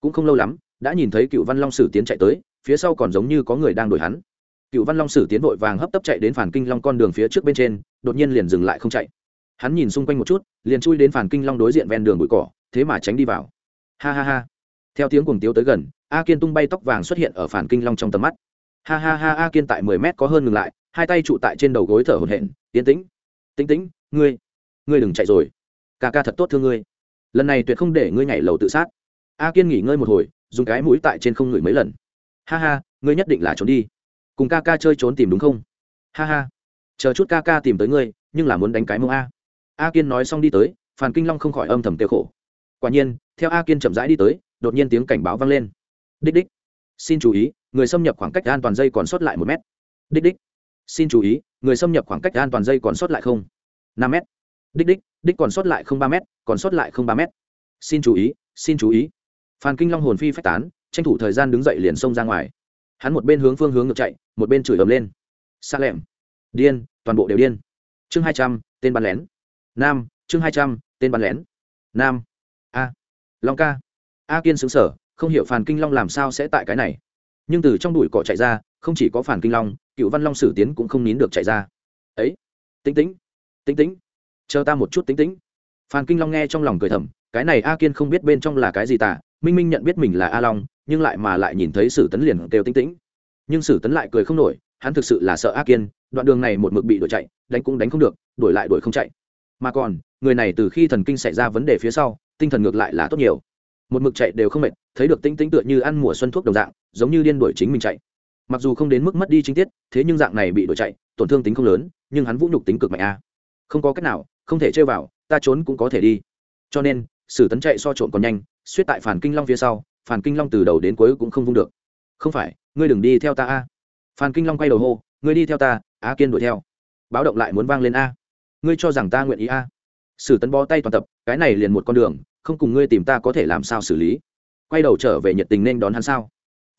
Cũng không lâu lắm, đã nhìn thấy cựu văn long sử tiến chạy tới, phía sau còn giống như có người đang đuổi hắn. Cựu văn long sử tiến vội vàng hấp tấp chạy đến phản kinh long con đường phía trước bên trên, đột nhiên liền dừng lại không chạy. Hắn nhìn xung quanh một chút, liền chui đến phản kinh long đối diện ven đường bụi cỏ, thế mà tránh đi vào. Ha ha ha. Theo tiếng cuồng tiếu tới gần, a kiên tung bay tóc vàng xuất hiện ở phản kinh long trong tầm mắt. Ha ha ha, a kiên tại mười mét có hơn ngừng lại, hai tay trụ tại trên đầu gối thở hổn hển tiến tĩnh tĩnh tĩnh ngươi ngươi đừng chạy rồi. Ca ca thật tốt thương ngươi. Lần này tuyệt không để ngươi nhảy lầu tự sát. A kiên nghỉ ngơi một hồi, dùng cái mũi tại trên không ngửi mấy lần. Ha ha, ngươi nhất định là trốn đi. Cùng ca ca chơi trốn tìm đúng không? Ha ha. Chờ chút ca ca tìm tới ngươi, nhưng là muốn đánh cái mông a. A kiên nói xong đi tới, phàn kinh long không khỏi âm thầm tiêu khổ. Quả nhiên, theo a kiên chậm rãi đi tới, đột nhiên tiếng cảnh báo vang lên. Đích đích. Xin chú ý, người xâm nhập khoảng cách an toàn dây còn sót lại một mét. Đích đích. Xin chú ý người xâm nhập khoảng cách an toàn dây còn sót lại không? Năm mét. Đích đích đích còn sót lại không ba mét, còn sót lại không ba mét. Xin chú ý, xin chú ý. Phan kinh long hồn phi phách tán, tranh thủ thời gian đứng dậy liền xông ra ngoài. Hắn một bên hướng phương hướng ngược chạy, một bên chửi ầm lên. Xa lẹm điên, toàn bộ đều điên. Chương hai trăm, tên bắn lén. Nam, chương hai trăm, tên bắn lén. Nam. A. Long ca. A kiên xứng sở không hiểu phàn kinh long làm sao sẽ tại cái này. Nhưng từ trong đùi cỏ chạy ra, không chỉ có phản kinh long cựu văn long sử tiến cũng không nín được chạy ra. Ấy tính tính tính tính chờ ta một chút tính tính phan kinh long nghe trong lòng cười thầm, cái này a kiên không biết bên trong là cái gì tả minh minh nhận biết mình là a long, nhưng lại mà lại nhìn thấy sử tấn liền kêu tính tính nhưng sử tấn lại cười không nổi, hắn thực sự là sợ a kiên, đoạn đường này một mực bị đuổi chạy, đánh cũng đánh không được, đuổi lại đuổi không chạy. Mà còn, người này từ khi thần kinh xảy ra vấn đề phía sau, tinh thần ngược lại là tốt nhiều. Một mực chạy đều không mệt, thấy được tinh tinh tựa như ăn mùa xuân thuốc đồng dạng, giống như điên đuổi chính mình chạy mặc dù không đến mức mất đi chính tiết, thế nhưng dạng này bị đuổi chạy, tổn thương tính không lớn, nhưng hắn vũ nhục tính cực mạnh a. Không có cách nào, không thể chơi vào, ta trốn cũng có thể đi. Cho nên, sử tấn chạy so trộn còn nhanh, suýt tại phản kinh long phía sau phản kinh long từ đầu đến cuối cũng không vung được. Không phải, ngươi đừng đi theo ta a. Phản kinh long quay đầu hô, ngươi đi theo ta, á kiên đuổi theo. Báo động lại muốn vang lên a. Ngươi cho rằng ta nguyện ý a? Sử tấn bó tay toàn tập, cái này liền một con đường, không cùng ngươi tìm ta có thể làm sao xử lý. Quay đầu trở về nhiệt tình nên đón hắn sao?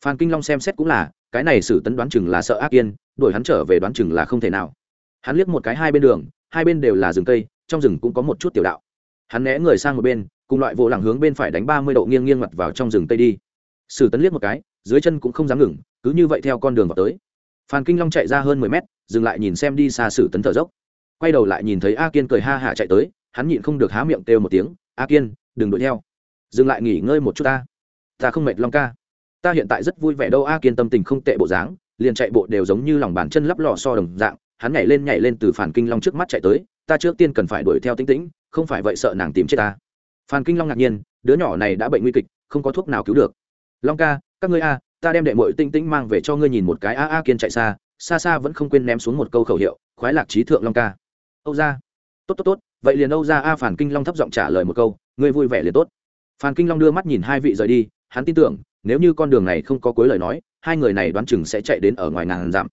Phan kinh long xem xét cũng là, cái này sử tấn đoán chừng là sợ ác yên đuổi hắn trở về đoán chừng là không thể nào. Hắn liếc một cái hai bên đường, hai bên đều là rừng cây, trong rừng cũng có một chút tiểu đạo. Hắn né người sang một bên, cùng loại vô lẳng hướng bên phải đánh ba mươi độ nghiêng nghiêng mặt vào trong rừng tây đi. Sử tấn liếc một cái, dưới chân cũng không dám ngừng, cứ như vậy theo con đường vào tới. Phan kinh long chạy ra hơn mười mét, dừng lại nhìn xem đi xa sử tấn thở dốc. Quay đầu lại nhìn thấy a kiên cười ha hả chạy tới, hắn nhịn không được há miệng kêu một tiếng, a kiên, đừng đuổi theo. Dừng lại nghỉ ngơi một chút ta. Ta không mệt long ca ta hiện tại rất vui vẻ đâu, a, kiên tâm tình không tệ bộ dáng, liền chạy bộ đều giống như lòng bàn chân lắp lò so đồng dạng, hắn nhảy lên nhảy lên từ phản kinh long trước mắt chạy tới, ta trước tiên cần phải đuổi theo tính tĩnh, không phải vậy sợ nàng tìm chết ta. Phan kinh long ngạc nhiên, đứa nhỏ này đã bệnh nguy kịch, không có thuốc nào cứu được. Long ca, các ngươi a, ta đem đệ mội tinh tĩnh mang về cho ngươi nhìn một cái, a a, kiên chạy xa xa xa vẫn không quên ném xuống một câu khẩu hiệu, khoái lạc trí thượng long ca. Âu ra tốt tốt tốt, vậy liền âu ra a phản kinh long thấp giọng trả lời một câu, ngươi vui vẻ liền tốt. Phan kinh long đưa mắt nhìn hai vị rời đi, hắn tin tưởng nếu như con đường này không có cuối lời nói, hai người này đoán chừng sẽ chạy đến ở ngoài ngàn dặm.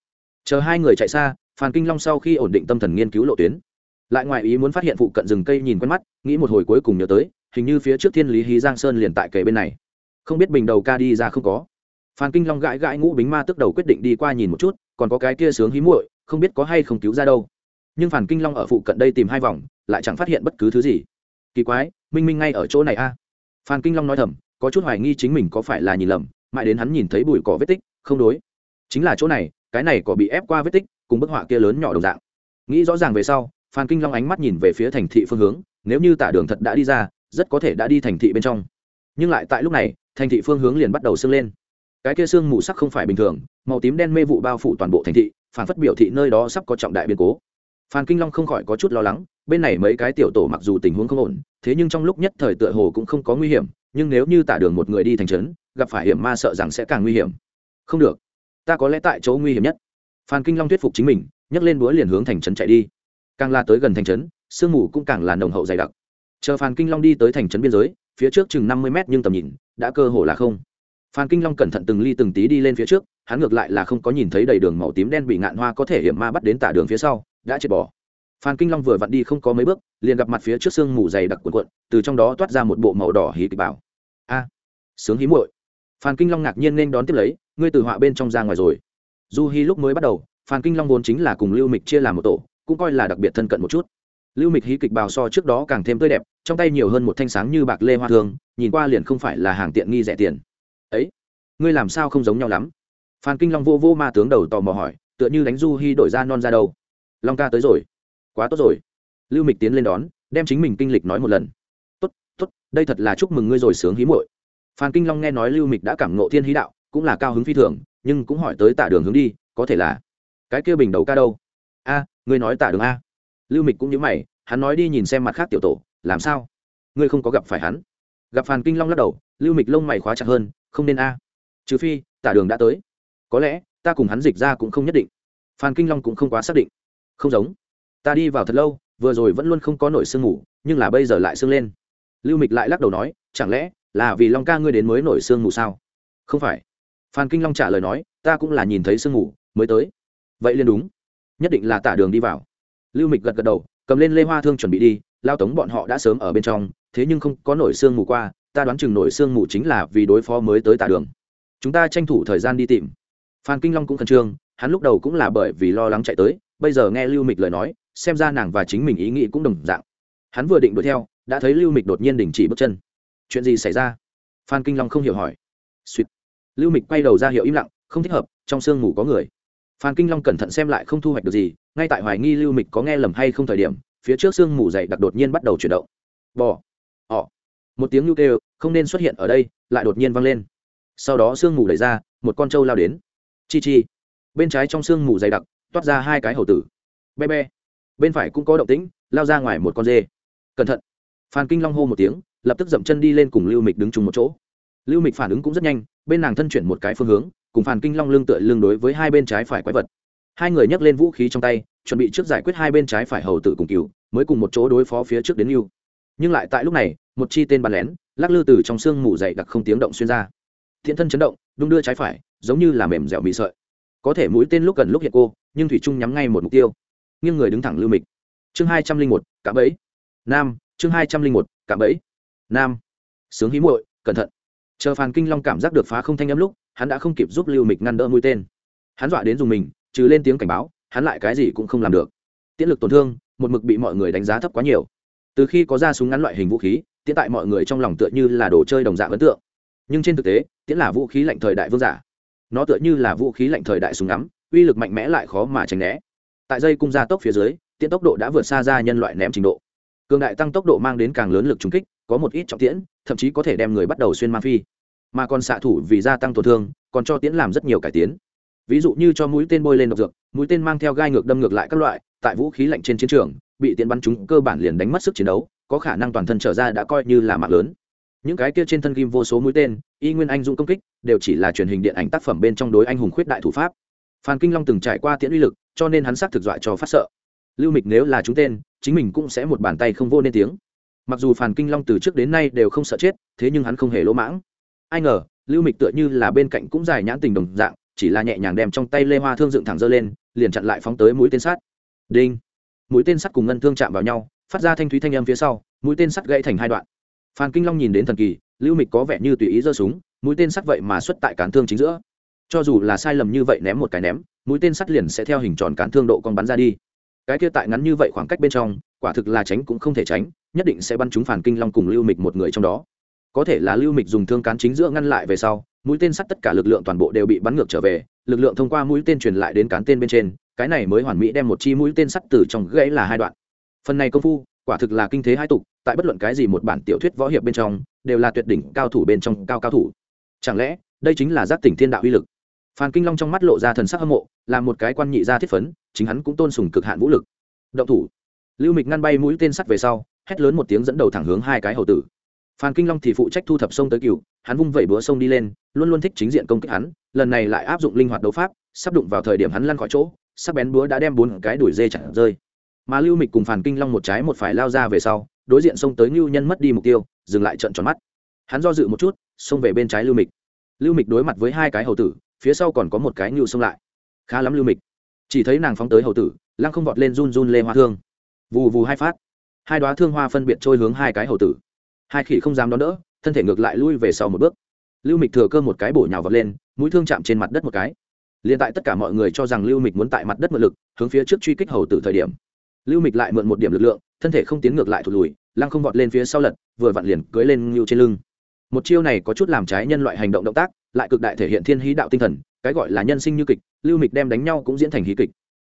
Chờ hai người chạy xa, phan kinh long sau khi ổn định tâm thần nghiên cứu lộ tuyến. Lại ngoài ý muốn phát hiện phụ cận rừng cây nhìn quen mắt, nghĩ một hồi cuối cùng nhớ tới, hình như phía trước thiên lý hí giang sơn liền tại kề bên này. Không biết bình đầu ca đi ra không có. Phan kinh long gãi gãi ngũ bính ma tức đầu quyết định đi qua nhìn một chút, còn có cái kia sướng hí muội, không biết có hay không cứu ra đâu. Nhưng phản kinh long ở phụ cận đây tìm hai vòng, lại chẳng phát hiện bất cứ thứ gì. Kỳ quái, minh minh ngay ở chỗ này a. À? phan kinh long nói thầm có chút hoài nghi chính mình có phải là nhìn lầm, mãi đến hắn nhìn thấy bụi cỏ vết tích, không đối. Chính là chỗ này, cái này có bị ép qua vết tích, cùng bức họa kia lớn nhỏ đồng dạng. Nghĩ rõ ràng về sau, phan kinh long ánh mắt nhìn về phía thành thị phương hướng, nếu như tả đường thật đã đi ra, rất có thể đã đi thành thị bên trong. Nhưng lại tại lúc này, thành thị phương hướng liền bắt đầu sưng lên. Cái kia sương mù sắc không phải bình thường, màu tím đen mê vụ bao phủ toàn bộ thành thị, phản phất biểu thị nơi đó sắp có trọng đại biến cố. Phan kinh long không khỏi có chút lo lắng, bên này mấy cái tiểu tổ mặc dù tình huống không ổn, thế nhưng trong lúc nhất thời tựa hồ cũng không có nguy hiểm nhưng nếu như tả đường một người đi thành trấn, gặp phải hiểm ma sợ rằng sẽ càng nguy hiểm. Không được. Ta có lẽ tại chỗ nguy hiểm nhất. Phan kinh long thuyết phục chính mình, nhấc lên búa liền hướng thành trấn chạy đi. Càng la tới gần thành trấn, sương mù cũng càng là nồng hậu dày đặc. Chờ phan kinh long đi tới thành trấn biên giới, phía trước chừng năm mươi mét nhưng tầm nhìn, đã cơ hồ là không. Phan kinh long cẩn thận từng ly từng tí đi lên phía trước, hắn ngược lại là không có nhìn thấy đầy đường màu tím đen bị ngạn hoa có thể hiểm ma bắt đến tả đường phía sau, đã chết bỏ phan kinh long vừa vặn đi không có mấy bước, liền gặp mặt phía trước sương mù dày đặc cuộn cuộn, từ trong đó toát ra một bộ màu đỏ hí kịch bảo. A, sướng hí muội. Phan kinh long ngạc nhiên nên đón tiếp lấy, ngươi từ họa bên trong ra ngoài rồi. Du hi lúc mới bắt đầu, phan kinh long vốn chính là cùng lưu mịch chia làm một tổ, cũng coi là đặc biệt thân cận một chút. Lưu mịch hí kịch bào so trước đó càng thêm tươi đẹp, trong tay nhiều hơn một thanh sáng như bạc lê hoa thương nhìn qua liền không phải là hàng tiện nghi rẻ tiền. Ấy, ngươi làm sao không giống nhau lắm? Phan kinh long vô vô ma tướng đầu tò mò hỏi, tựa như đánh du hi đổi ra non ra đâu? Long ca tới rồi quá tốt rồi. Lưu mịch tiến lên đón, đem chính mình kinh lịch nói một lần. Tốt tốt, đây thật là chúc mừng ngươi rồi sướng hí muội. Phan kinh long nghe nói lưu mịch đã cảm ngộ thiên hí đạo, cũng là cao hứng phi thường, nhưng cũng hỏi tới tả đường hướng đi, có thể là cái kia bình đầu ca đâu? A, ngươi nói tả đường a. Lưu mịch cũng nhớ mày, hắn nói đi nhìn xem mặt khác tiểu tổ, làm sao? Ngươi không có gặp phải hắn. Gặp phan kinh long lắc đầu, lưu mịch lông mày khóa chặt hơn, không nên a. Trừ phi, tả đường đã tới. Có lẽ, ta cùng hắn dịch ra cũng không nhất định. Phan kinh long cũng không quá xác định. Không giống ta đi vào thật lâu, vừa rồi vẫn luôn không có nổi sương ngủ nhưng là bây giờ lại sương lên. Lưu mịch lại lắc đầu nói, chẳng lẽ là vì long ca ngươi đến mới nổi sương ngủ sao? Không phải. Phan kinh long trả lời nói, ta cũng là nhìn thấy sương ngủ mới tới. Vậy liền đúng. Nhất định là tả đường đi vào. Lưu mịch gật gật đầu, cầm lên lê hoa thương chuẩn bị đi, lao tống bọn họ đã sớm ở bên trong, thế nhưng không có nổi sương mù qua, ta đoán chừng nổi sương mù chính là vì đối phó mới tới tả đường. Chúng ta tranh thủ thời gian đi tìm. Phan kinh long cũng khẩn trương, hắn lúc đầu cũng là bởi vì lo lắng chạy tới, bây giờ nghe lưu mịch lời nói xem ra nàng và chính mình ý nghĩ cũng đồng dạng. Hắn vừa định đuổi theo, đã thấy lưu mịch đột nhiên đình chỉ bước chân. Chuyện gì xảy ra? Phan kinh long không hiểu hỏi. Suýt lưu mịch quay đầu ra hiệu im lặng, không thích hợp, trong sương ngủ có người. Phan kinh long cẩn thận xem lại không thu hoạch được gì, ngay tại hoài nghi lưu mịch có nghe lầm hay không thời điểm, phía trước sương mù dày đặc đột nhiên bắt đầu chuyển động. Bò. Họ một tiếng nhu kêu, không nên xuất hiện ở đây, lại đột nhiên vang lên. Sau đó sương mù đẩy ra, một con trâu lao đến. Chi chi. Bên trái trong sương mù dày đặc, toát ra hai cái hầu tử. Be be bên phải cũng có động tĩnh lao ra ngoài một con dê. Cẩn thận. Phan kinh long hô một tiếng lập tức dậm chân đi lên cùng lưu mịch đứng chung một chỗ. Lưu mịch phản ứng cũng rất nhanh bên nàng thân chuyển một cái phương hướng cùng phan kinh long lương tựa lương đối với hai bên trái phải quái vật. Hai người nhấc lên vũ khí trong tay chuẩn bị trước giải quyết hai bên trái phải hầu tử cùng cứu, mới cùng một chỗ đối phó phía trước đến lưu. Nhưng lại tại lúc này một chi tên bắn lén lắc lư từ trong xương mù dậy đặc không tiếng động xuyên ra. Thiện thân chấn động đung đưa trái phải giống như là mềm dẻo mị sợi. Có thể mũi tên lúc gần lúc hiện cô nhưng thủy trung nhắm ngay một mục tiêu nghiêng người đứng thẳng lưu mịch. Chương hai trăm linh một, cạm bẫy. Nam, chương hai trăm linh một, cạm bẫy. Nam. Sướng hí muội, cẩn thận. Chờ phàn kinh long cảm giác được phá không thanh âm lúc, hắn đã không kịp giúp lưu mịch ngăn đỡ mũi tên. Hắn dọa đến dùng mình, trừ lên tiếng cảnh báo, hắn lại cái gì cũng không làm được. Tiễn lực tổn thương, một mực bị mọi người đánh giá thấp quá nhiều. Từ khi có ra súng ngắn loại hình vũ khí, tiễn tại mọi người trong lòng tựa như là đồ chơi đồng dạng ấn tượng. Nhưng trên thực tế, tiễn là vũ khí lạnh thời đại vương giả. Nó tựa như là vũ khí lạnh thời đại súng ngắm, uy lực mạnh mẽ lại khó mà tránh né tại dây cung gia tốc phía dưới, tiễn tốc độ đã vượt xa ra nhân loại ném trình độ. Cường đại tăng tốc độ mang đến càng lớn lực trúng kích, có một ít trọng tiễn, thậm chí có thể đem người bắt đầu xuyên mang phi. Mà còn xạ thủ vì gia tăng tổn thương, còn cho tiễn làm rất nhiều cải tiến. Ví dụ như cho mũi tên bôi lên độc dược, mũi tên mang theo gai ngược đâm ngược lại các loại, tại vũ khí lạnh trên chiến trường, bị tiễn bắn chúng cơ bản liền đánh mất sức chiến đấu, có khả năng toàn thân trở ra đã coi như là mạng lớn. Những cái kia trên thân kim vô số mũi tên, y nguyên anh dũng công kích, đều chỉ là truyền hình điện ảnh tác phẩm bên trong đối anh hùng khuyết đại thủ pháp phan kinh long từng trải qua tiễn uy lực, cho nên hắn xác thực dọa cho phát sợ. Lưu mịch nếu là chúng tên, chính mình cũng sẽ một bàn tay không vô nên tiếng. Mặc dù phan kinh long từ trước đến nay đều không sợ chết, thế nhưng hắn không hề lỗ mãng. Ai ngờ, lưu mịch tựa như là bên cạnh cũng dài nhãn tình đồng dạng, chỉ là nhẹ nhàng đem trong tay lê hoa thương dựng thẳng dơ lên, liền chặn lại phóng tới mũi tên sắt. Đinh! Mũi tên sắt cùng ngân thương chạm vào nhau, phát ra thanh thúy thanh âm phía sau, mũi tên sắt gãy thành hai đoạn. Phan kinh long nhìn đến thần kỳ, lưu mịch có vẻ như tùy ý giơ súng, mũi tên sắt vậy mà xuất tại cán thương chính giữa cho dù là sai lầm như vậy ném một cái ném, mũi tên sắt liền sẽ theo hình tròn cán thương độ con bắn ra đi. Cái kia tại ngắn như vậy khoảng cách bên trong, quả thực là tránh cũng không thể tránh, nhất định sẽ bắn trúng phản kinh long cùng lưu mịch một người trong đó. Có thể là lưu mịch dùng thương cán chính giữa ngăn lại về sau, mũi tên sắt tất cả lực lượng toàn bộ đều bị bắn ngược trở về, lực lượng thông qua mũi tên truyền lại đến cán tên bên trên, cái này mới hoàn mỹ đem một chi mũi tên sắt từ trong gãy là hai đoạn. Phần này công phu, quả thực là kinh thế hai tục, tại bất luận cái gì một bản tiểu thuyết võ hiệp bên trong, đều là tuyệt đỉnh cao thủ bên trong cao cao thủ. Chẳng lẽ, đây chính là giác tỉnh thiên đạo uy lực? Phan kinh long trong mắt lộ ra thần sắc hâm mộ, là một cái quan nhị gia thiết phấn, chính hắn cũng tôn sùng cực hạn vũ lực. Động thủ. Lưu mịch ngăn bay mũi tên sắt về sau, hét lớn một tiếng dẫn đầu thẳng hướng hai cái hầu tử. Phan kinh long thì phụ trách thu thập sông tới cựu hắn vung vẩy búa sông đi lên, luôn luôn thích chính diện công kích hắn, lần này lại áp dụng linh hoạt đấu pháp, sắp đụng vào thời điểm hắn lăn khỏi chỗ, sắc bén búa đã đem bốn cái đuổi dê chặn rơi. Mà lưu mịch cùng phản kinh long một trái một phải lao ra về sau, đối diện xông tới ngưu nhân mất đi mục tiêu, dừng lại trận tròn mắt. Hắn do dự một chút, xông về bên trái lưu mịch. Lưu mịch đối mặt với hai cái hầu tử phía sau còn có một cái ngưu xông lại. Khá lắm lưu mịch. Chỉ thấy nàng phóng tới hầu tử, lăng không vọt lên run run lê hoa thương. Vù vù hai phát. Hai đoá thương hoa phân biệt trôi hướng hai cái hầu tử. Hai khỉ không dám đón đỡ, thân thể ngược lại lui về sau một bước. Lưu mịch thừa cơ một cái bổ nhào vọt lên, mũi thương chạm trên mặt đất một cái. Liền tại tất cả mọi người cho rằng lưu mịch muốn tại mặt đất mượn lực, hướng phía trước truy kích hầu tử thời điểm. Lưu mịch lại mượn một điểm lực lượng, thân thể không tiến ngược lại thụt lùi, lăng không vọt lên phía sau lật, vừa vặn liền cưới lên ngưu trên lưng. Một chiêu này có chút làm trái nhân loại hành động động tác lại cực đại thể hiện thiên hí đạo tinh thần, cái gọi là nhân sinh như kịch, lưu mịch đem đánh nhau cũng diễn thành hí kịch.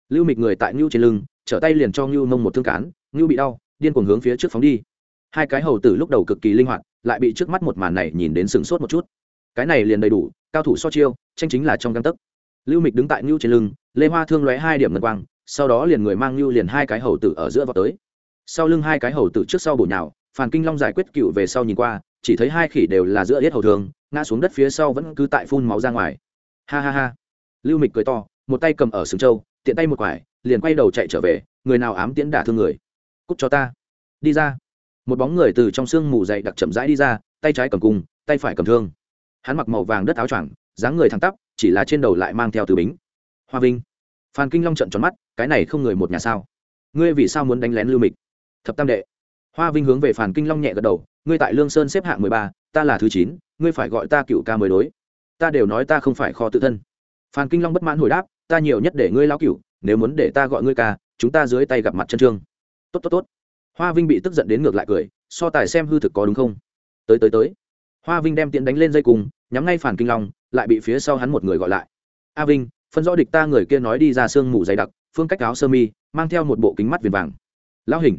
Lưu mịch người tại ngưu trên lưng, trở tay liền cho ngưu mông một thương cán, ngưu bị đau, điên cuồng hướng phía trước phóng đi. Hai cái hầu tử lúc đầu cực kỳ linh hoạt, lại bị trước mắt một màn này nhìn đến sừng sốt một chút. Cái này liền đầy đủ, cao thủ so chiêu, tranh chính là trong găng tấc. Lưu mịch đứng tại ngưu trên lưng, lê hoa thương lóe hai điểm ngân quang, sau đó liền người mang lưu liền hai cái hầu tử ở giữa vào tới. Sau lưng hai cái hầu tử trước sau bổ nhào, phàn kinh long giải quyết cựu về sau nhìn qua, chỉ thấy hai khỉ đều là giữa yết hầu thường ngã xuống đất phía sau vẫn cứ tại phun máu ra ngoài. Ha ha ha. Lưu mịch cười to, một tay cầm ở sừng châu tiện tay một quải, liền quay đầu chạy trở về, người nào ám tiễn đả thương người. Cút cho ta. Đi ra. Một bóng người từ trong sương mù dậy đặc chậm rãi đi ra, tay trái cầm cung, tay phải cầm thương. Hắn mặc màu vàng đất áo choàng, dáng người thẳng tắp, chỉ là trên đầu lại mang theo từ bính. Hoa vinh. Phan kinh long trận tròn mắt, cái này không người một nhà sao? Ngươi vì sao muốn đánh lén lưu mịch? Thập tam đệ. Hoa vinh hướng về phan kinh long nhẹ gật đầu, ngươi tại lương sơn xếp hạng mười ba, ta là thứ chín ngươi phải gọi ta cựu ca mới đối. Ta đều nói ta không phải kho tự thân. Phan kinh long bất mãn hồi đáp, ta nhiều nhất để ngươi lao cựu, nếu muốn để ta gọi ngươi ca, chúng ta dưới tay gặp mặt chân trương. Tốt tốt tốt. Hoa vinh bị tức giận đến ngược lại cười, so tài xem hư thực có đúng không? Tới tới tới. Hoa vinh đem tiện đánh lên dây cùng, nhắm ngay phản kinh long, lại bị phía sau hắn một người gọi lại. A vinh, phân rõ địch ta người kia nói đi ra sương mù dày đặc, phương cách áo sơ mi, mang theo một bộ kính mắt viền vàng. Lão hình.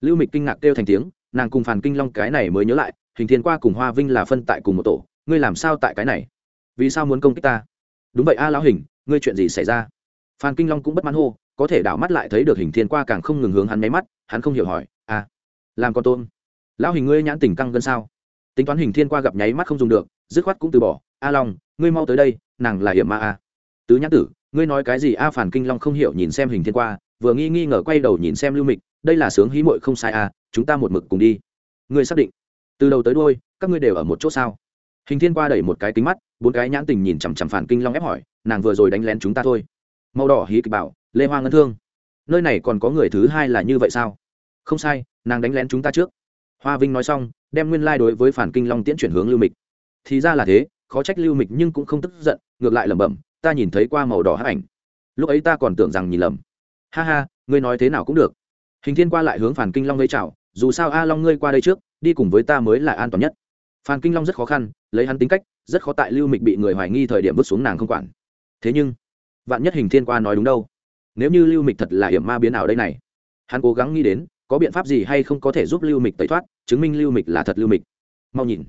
Lưu mịch kinh ngạc kêu thành tiếng, nàng cùng phản kinh long cái này mới nhớ lại hình thiên qua cùng hoa vinh là phân tại cùng một tổ, ngươi làm sao tại cái này? Vì sao muốn công kích ta? Đúng vậy a, lão hình, ngươi chuyện gì xảy ra? Phan kinh long cũng bất mãn hô, có thể đảo mắt lại thấy được hình thiên qua càng không ngừng hướng hắn máy mắt, hắn không hiểu hỏi à làm con tôm? Lão hình ngươi nhãn tình căng gân sao? Tính toán hình thiên qua gặp nháy mắt không dùng được, dứt khoát cũng từ bỏ, a long, ngươi mau tới đây, nàng là hiểm ma a. Tứ nhãn tử, ngươi nói cái gì? A phản kinh long không hiểu nhìn xem hình thiên qua, vừa nghi nghi ngờ quay đầu nhìn xem lưu mịch, đây là sướng hí mội không sai a, chúng ta một mực cùng đi. Ngươi xác định? Từ đầu tới đôi các ngươi đều ở một chỗ sao? Hình thiên qua đẩy một cái kính mắt, bốn cái nhãn tình nhìn chằm chằm phản kinh long ép hỏi, nàng vừa rồi đánh lén chúng ta thôi. Màu đỏ hí kịch bảo, lê hoa ngân thương. Nơi này còn có người thứ hai là như vậy sao? Không sai, nàng đánh lén chúng ta trước. Hoa vinh nói xong, đem nguyên lai、like、đối với phản kinh long tiễn chuyển hướng lưu mịch. Thì ra là thế, khó trách lưu mịch nhưng cũng không tức giận, ngược lại lẩm bẩm, ta nhìn thấy qua màu đỏ hát ảnh. Lúc ấy ta còn tưởng rằng nhìn lầm. Ha ha, ngươi nói thế nào cũng được. Hình thiên qua lại hướng phản kinh long gây chào dù sao a long ngươi qua đây trước đi cùng với ta mới là an toàn nhất. Phan kinh long rất khó khăn, lấy hắn tính cách, rất khó tại lưu mịch bị người hoài nghi thời điểm vứt xuống nàng không quản. Thế nhưng, vạn nhất hình thiên qua nói đúng đâu? Nếu như lưu mịch thật là hiểm ma biến ảo đây này, hắn cố gắng nghĩ đến, có biện pháp gì hay không có thể giúp lưu mịch tẩy thoát, chứng minh lưu mịch là thật lưu mịch? Mau nhìn.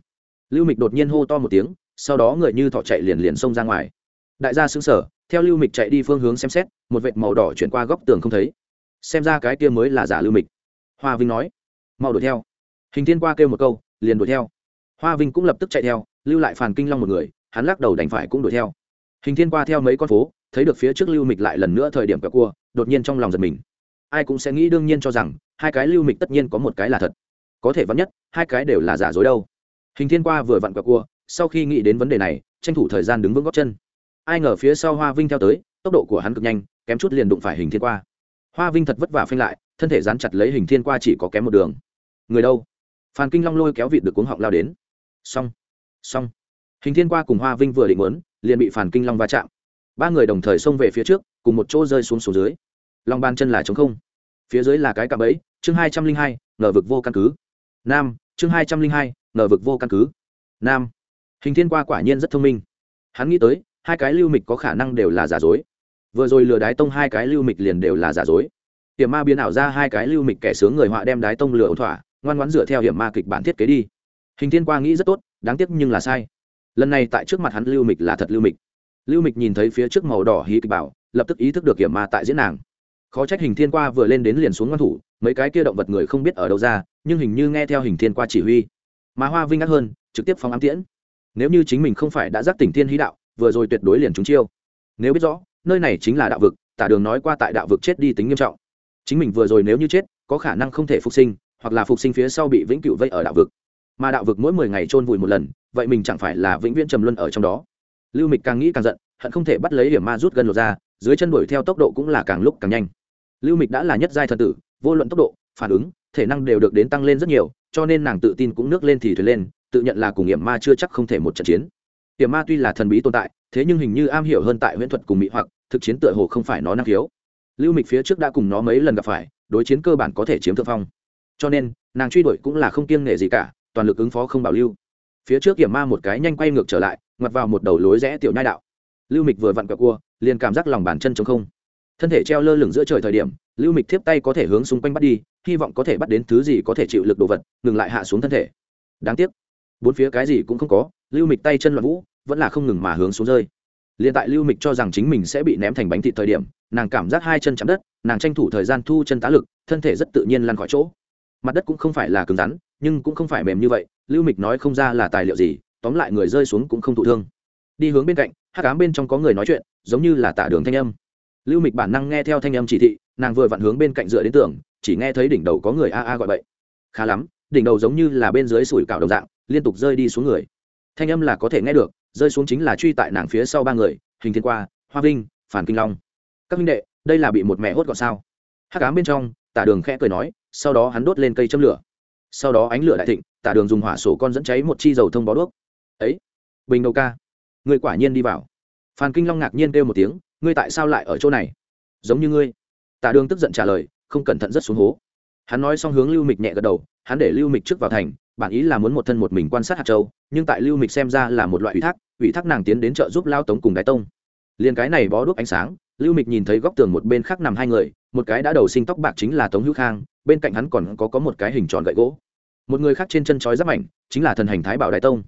Lưu mịch đột nhiên hô to một tiếng, sau đó người như thọ chạy liền liền xông ra ngoài. Đại gia xứng sở theo lưu mịch chạy đi phương hướng xem xét, một vệt màu đỏ chuyển qua góc tường không thấy. Xem ra cái kia mới là giả lưu mịch. Hoa vinh nói, mau đuổi theo hình thiên qua kêu một câu, liền đuổi theo. Hoa vinh cũng lập tức chạy theo, lưu lại phàn kinh long một người, hắn lắc đầu đành phải cũng đuổi theo. Hình thiên qua theo mấy con phố, thấy được phía trước lưu mịch lại lần nữa thời điểm cặp cua, đột nhiên trong lòng giật mình. Ai cũng sẽ nghĩ đương nhiên cho rằng, hai cái lưu mịch tất nhiên có một cái là thật. Có thể vắn nhất, hai cái đều là giả dối đâu. Hình thiên qua vừa vặn cặp cua, sau khi nghĩ đến vấn đề này, tranh thủ thời gian đứng vững góc chân. Ai ngờ phía sau hoa vinh theo tới, tốc độ của hắn cực nhanh, kém chút liền đụng phải hình thiên qua. Hoa vinh thật vất vả phanh lại, thân thể dán chặt lấy hình thiên qua chỉ có kém một đường. Người đâu? Phan kinh long lôi kéo vịt được cuống họng lao đến. Xong xong. Hình thiên qua cùng hoa vinh vừa định muốn, liền bị phản kinh long va chạm. Ba người đồng thời xông về phía trước, cùng một chỗ rơi xuống xuống dưới. Lòng bàn chân là trống không. Phía dưới là cái cạm ấy chương hai trăm linh hai, ngờ vực vô căn cứ. Nam, chương hai trăm linh hai, ngờ vực vô căn cứ. Nam. Hình thiên qua quả nhiên rất thông minh. Hắn nghĩ tới, hai cái lưu mịch có khả năng đều là giả dối. Vừa rồi lừa đái tông hai cái lưu mịch liền đều là giả dối. Tiệm ma biến ảo ra hai cái lưu mịch kẻ sướng người họa đem đái tông lừa ổn thỏa ngoan ngoãn dựa theo hiểm ma kịch bản thiết kế đi. Hình thiên qua nghĩ rất tốt, đáng tiếc nhưng là sai. Lần này tại trước mặt hắn lưu mịch là thật lưu mịch. Lưu mịch nhìn thấy phía trước màu đỏ hí kịch bảo, lập tức ý thức được hiểm ma tại diễn nàng. Khó trách hình thiên qua vừa lên đến liền xuống ngoan thủ, mấy cái kia động vật người không biết ở đâu ra, nhưng hình như nghe theo hình thiên qua chỉ huy. Mà hoa vinh ác hơn, trực tiếp phóng ám tiễn. Nếu như chính mình không phải đã giác tỉnh thiên hí đạo, vừa rồi tuyệt đối liền trúng chiêu. Nếu biết rõ, nơi này chính là đạo vực, tả đường nói qua tại đạo vực chết đi tính nghiêm trọng. Chính mình vừa rồi nếu như chết, có khả năng không thể phục sinh hoặc là phục sinh phía sau bị vĩnh cửu vây ở đạo vực. Mà đạo vực mỗi mười ngày trôn vùi một lần, vậy mình chẳng phải là vĩnh viễn trầm luân ở trong đó. Lưu mịch càng nghĩ càng giận, hận không thể bắt lấy hiểm ma rút gần lột ra, dưới chân đuổi theo tốc độ cũng là càng lúc càng nhanh. Lưu mịch đã là nhất giai thần tử, vô luận tốc độ, phản ứng, thể năng đều được đến tăng lên rất nhiều, cho nên nàng tự tin cũng nước lên thì thuyền lên, tự nhận là cùng hiểm ma chưa chắc không thể một trận chiến. Hiểm ma tuy là thần bí tồn tại, thế nhưng hình như am hiểu hơn tại huyễn thuật cùng mỹ hoặc, thực chiến tựa hồ không phải nó năng khiếu. Lưu mịch phía trước đã cùng nó mấy lần gặp phải, đối chiến cơ bản có thể chiếm thượng phong cho nên, nàng truy đuổi cũng là không kiêng nể gì cả, toàn lực ứng phó không bảo lưu. Phía trước kiểm ma một cái nhanh quay ngược trở lại, ngoặt vào một đầu lối rẽ tiểu nhai đạo. Lưu mịch vừa vặn quẹo cua, liền cảm giác lòng bàn chân chống không. Thân thể treo lơ lửng giữa trời thời điểm, lưu mịch thiếp tay có thể hướng xung quanh bắt đi, hy vọng có thể bắt đến thứ gì có thể chịu lực đồ vật, ngừng lại hạ xuống thân thể. Đáng tiếc, bốn phía cái gì cũng không có, lưu mịch tay chân loạn vũ, vẫn là không ngừng mà hướng xuống rơi. Liền tại lưu mịch cho rằng chính mình sẽ bị ném thành bánh thịt thời điểm, nàng cảm giác hai chân chạm đất, nàng tranh thủ thời gian thu chân tá lực, thân thể rất tự nhiên lăn khỏi chỗ mặt đất cũng không phải là cứng rắn, nhưng cũng không phải mềm như vậy, lưu mịch nói không ra là tài liệu gì, tóm lại người rơi xuống cũng không thụ thương. Đi hướng bên cạnh hát cám bên trong có người nói chuyện, giống như là tả đường thanh âm. Lưu mịch bản năng nghe theo thanh âm chỉ thị, nàng vừa vặn hướng bên cạnh dựa đến tường, chỉ nghe thấy đỉnh đầu có người a a gọi vậy khá lắm, đỉnh đầu giống như là bên dưới sủi cảo đồng dạng, liên tục rơi đi xuống người. Thanh âm là có thể nghe được, rơi xuống chính là truy tại nàng phía sau ba người, hình thiên qua, hoa vinh, phản kinh long. Các minh đệ, đây là bị một mẹ hốt gọn sao? Hắc ám bên trong, tả đường khẽ cười nói sau đó hắn đốt lên cây châm lửa. Sau đó ánh lửa đại thịnh, tả đường dùng hỏa sổ con dẫn cháy một chi dầu thông bó đuốc. Ấy, bình đầu ca người quả nhiên đi vào. Phan kinh long ngạc nhiên kêu một tiếng, ngươi tại sao lại ở chỗ này? Giống như ngươi. Tả đường tức giận trả lời, không cẩn thận rất xuống hố. Hắn nói xong hướng lưu mịch nhẹ gật đầu, hắn để lưu mịch trước vào thành, bản ý là muốn một thân một mình quan sát hạt châu, nhưng tại lưu mịch xem ra là một loại ủy thác ủy thác nàng tiến đến chợ giúp lao tống cùng đái tông. Liền cái này bó đuốc ánh sáng, lưu mịch nhìn thấy góc tường một bên khác nằm hai người, một cái đã đầu sinh tóc bạc chính là tống hữu khang bên cạnh hắn còn có có một cái hình tròn gậy gỗ. Một người khác trên chân trói giáp ảnh chính là thần hành thái bảo đại tông.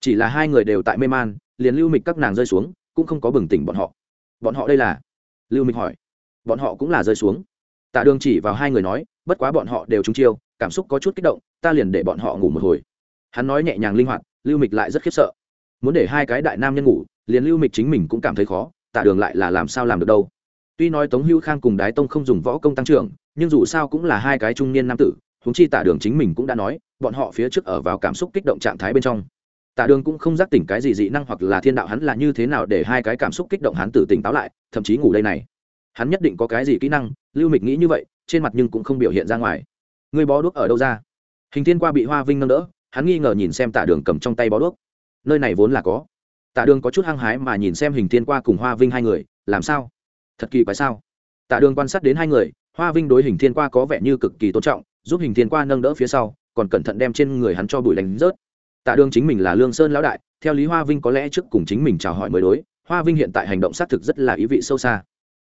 Chỉ là hai người đều tại mê man, liền lưu mịch các nàng rơi xuống, cũng không có bừng tỉnh bọn họ. Bọn họ đây là? Lưu mịch hỏi. Bọn họ cũng là rơi xuống. Tạ đường chỉ vào hai người nói, bất quá bọn họ đều trúng chiêu, cảm xúc có chút kích động, ta liền để bọn họ ngủ một hồi. Hắn nói nhẹ nhàng linh hoạt, lưu mịch lại rất khiếp sợ. Muốn để hai cái đại nam nhân ngủ, liền lưu mịch chính mình cũng cảm thấy khó, tạ đường lại là làm sao làm được đâu. Tuy nói tống hữu khang cùng đái tông không dùng võ công tăng trưởng nhưng dù sao cũng là hai cái trung niên nam tử húng chi tạ đường chính mình cũng đã nói, bọn họ phía trước ở vào cảm xúc kích động trạng thái bên trong. Tạ đường cũng không giác tỉnh cái gì dị năng hoặc là thiên đạo hắn là như thế nào để hai cái cảm xúc kích động hắn tử tỉnh táo lại, thậm chí ngủ đây này. Hắn nhất định có cái gì kỹ năng, lưu mịch nghĩ như vậy, trên mặt nhưng cũng không biểu hiện ra ngoài. Người bó đuốc ở đâu ra? Hình thiên qua bị hoa vinh nâng đỡ, hắn nghi ngờ nhìn xem tạ đường cầm trong tay bó đuốc. Nơi này vốn là có. Tạ đường có chút hăng hái mà nhìn xem hình thiên qua cùng hoa vinh hai người, làm sao? Thật kỳ quái sao? Tạ đường quan sát đến hai người hoa vinh đối hình thiên qua có vẻ như cực kỳ tôn trọng, giúp hình thiên qua nâng đỡ phía sau, còn cẩn thận đem trên người hắn cho bụi đánh rớt. Tạ đường chính mình là lương sơn lão đại, theo lý hoa vinh có lẽ trước cùng chính mình chào hỏi mới đối, hoa vinh hiện tại hành động xác thực rất là ý vị sâu xa.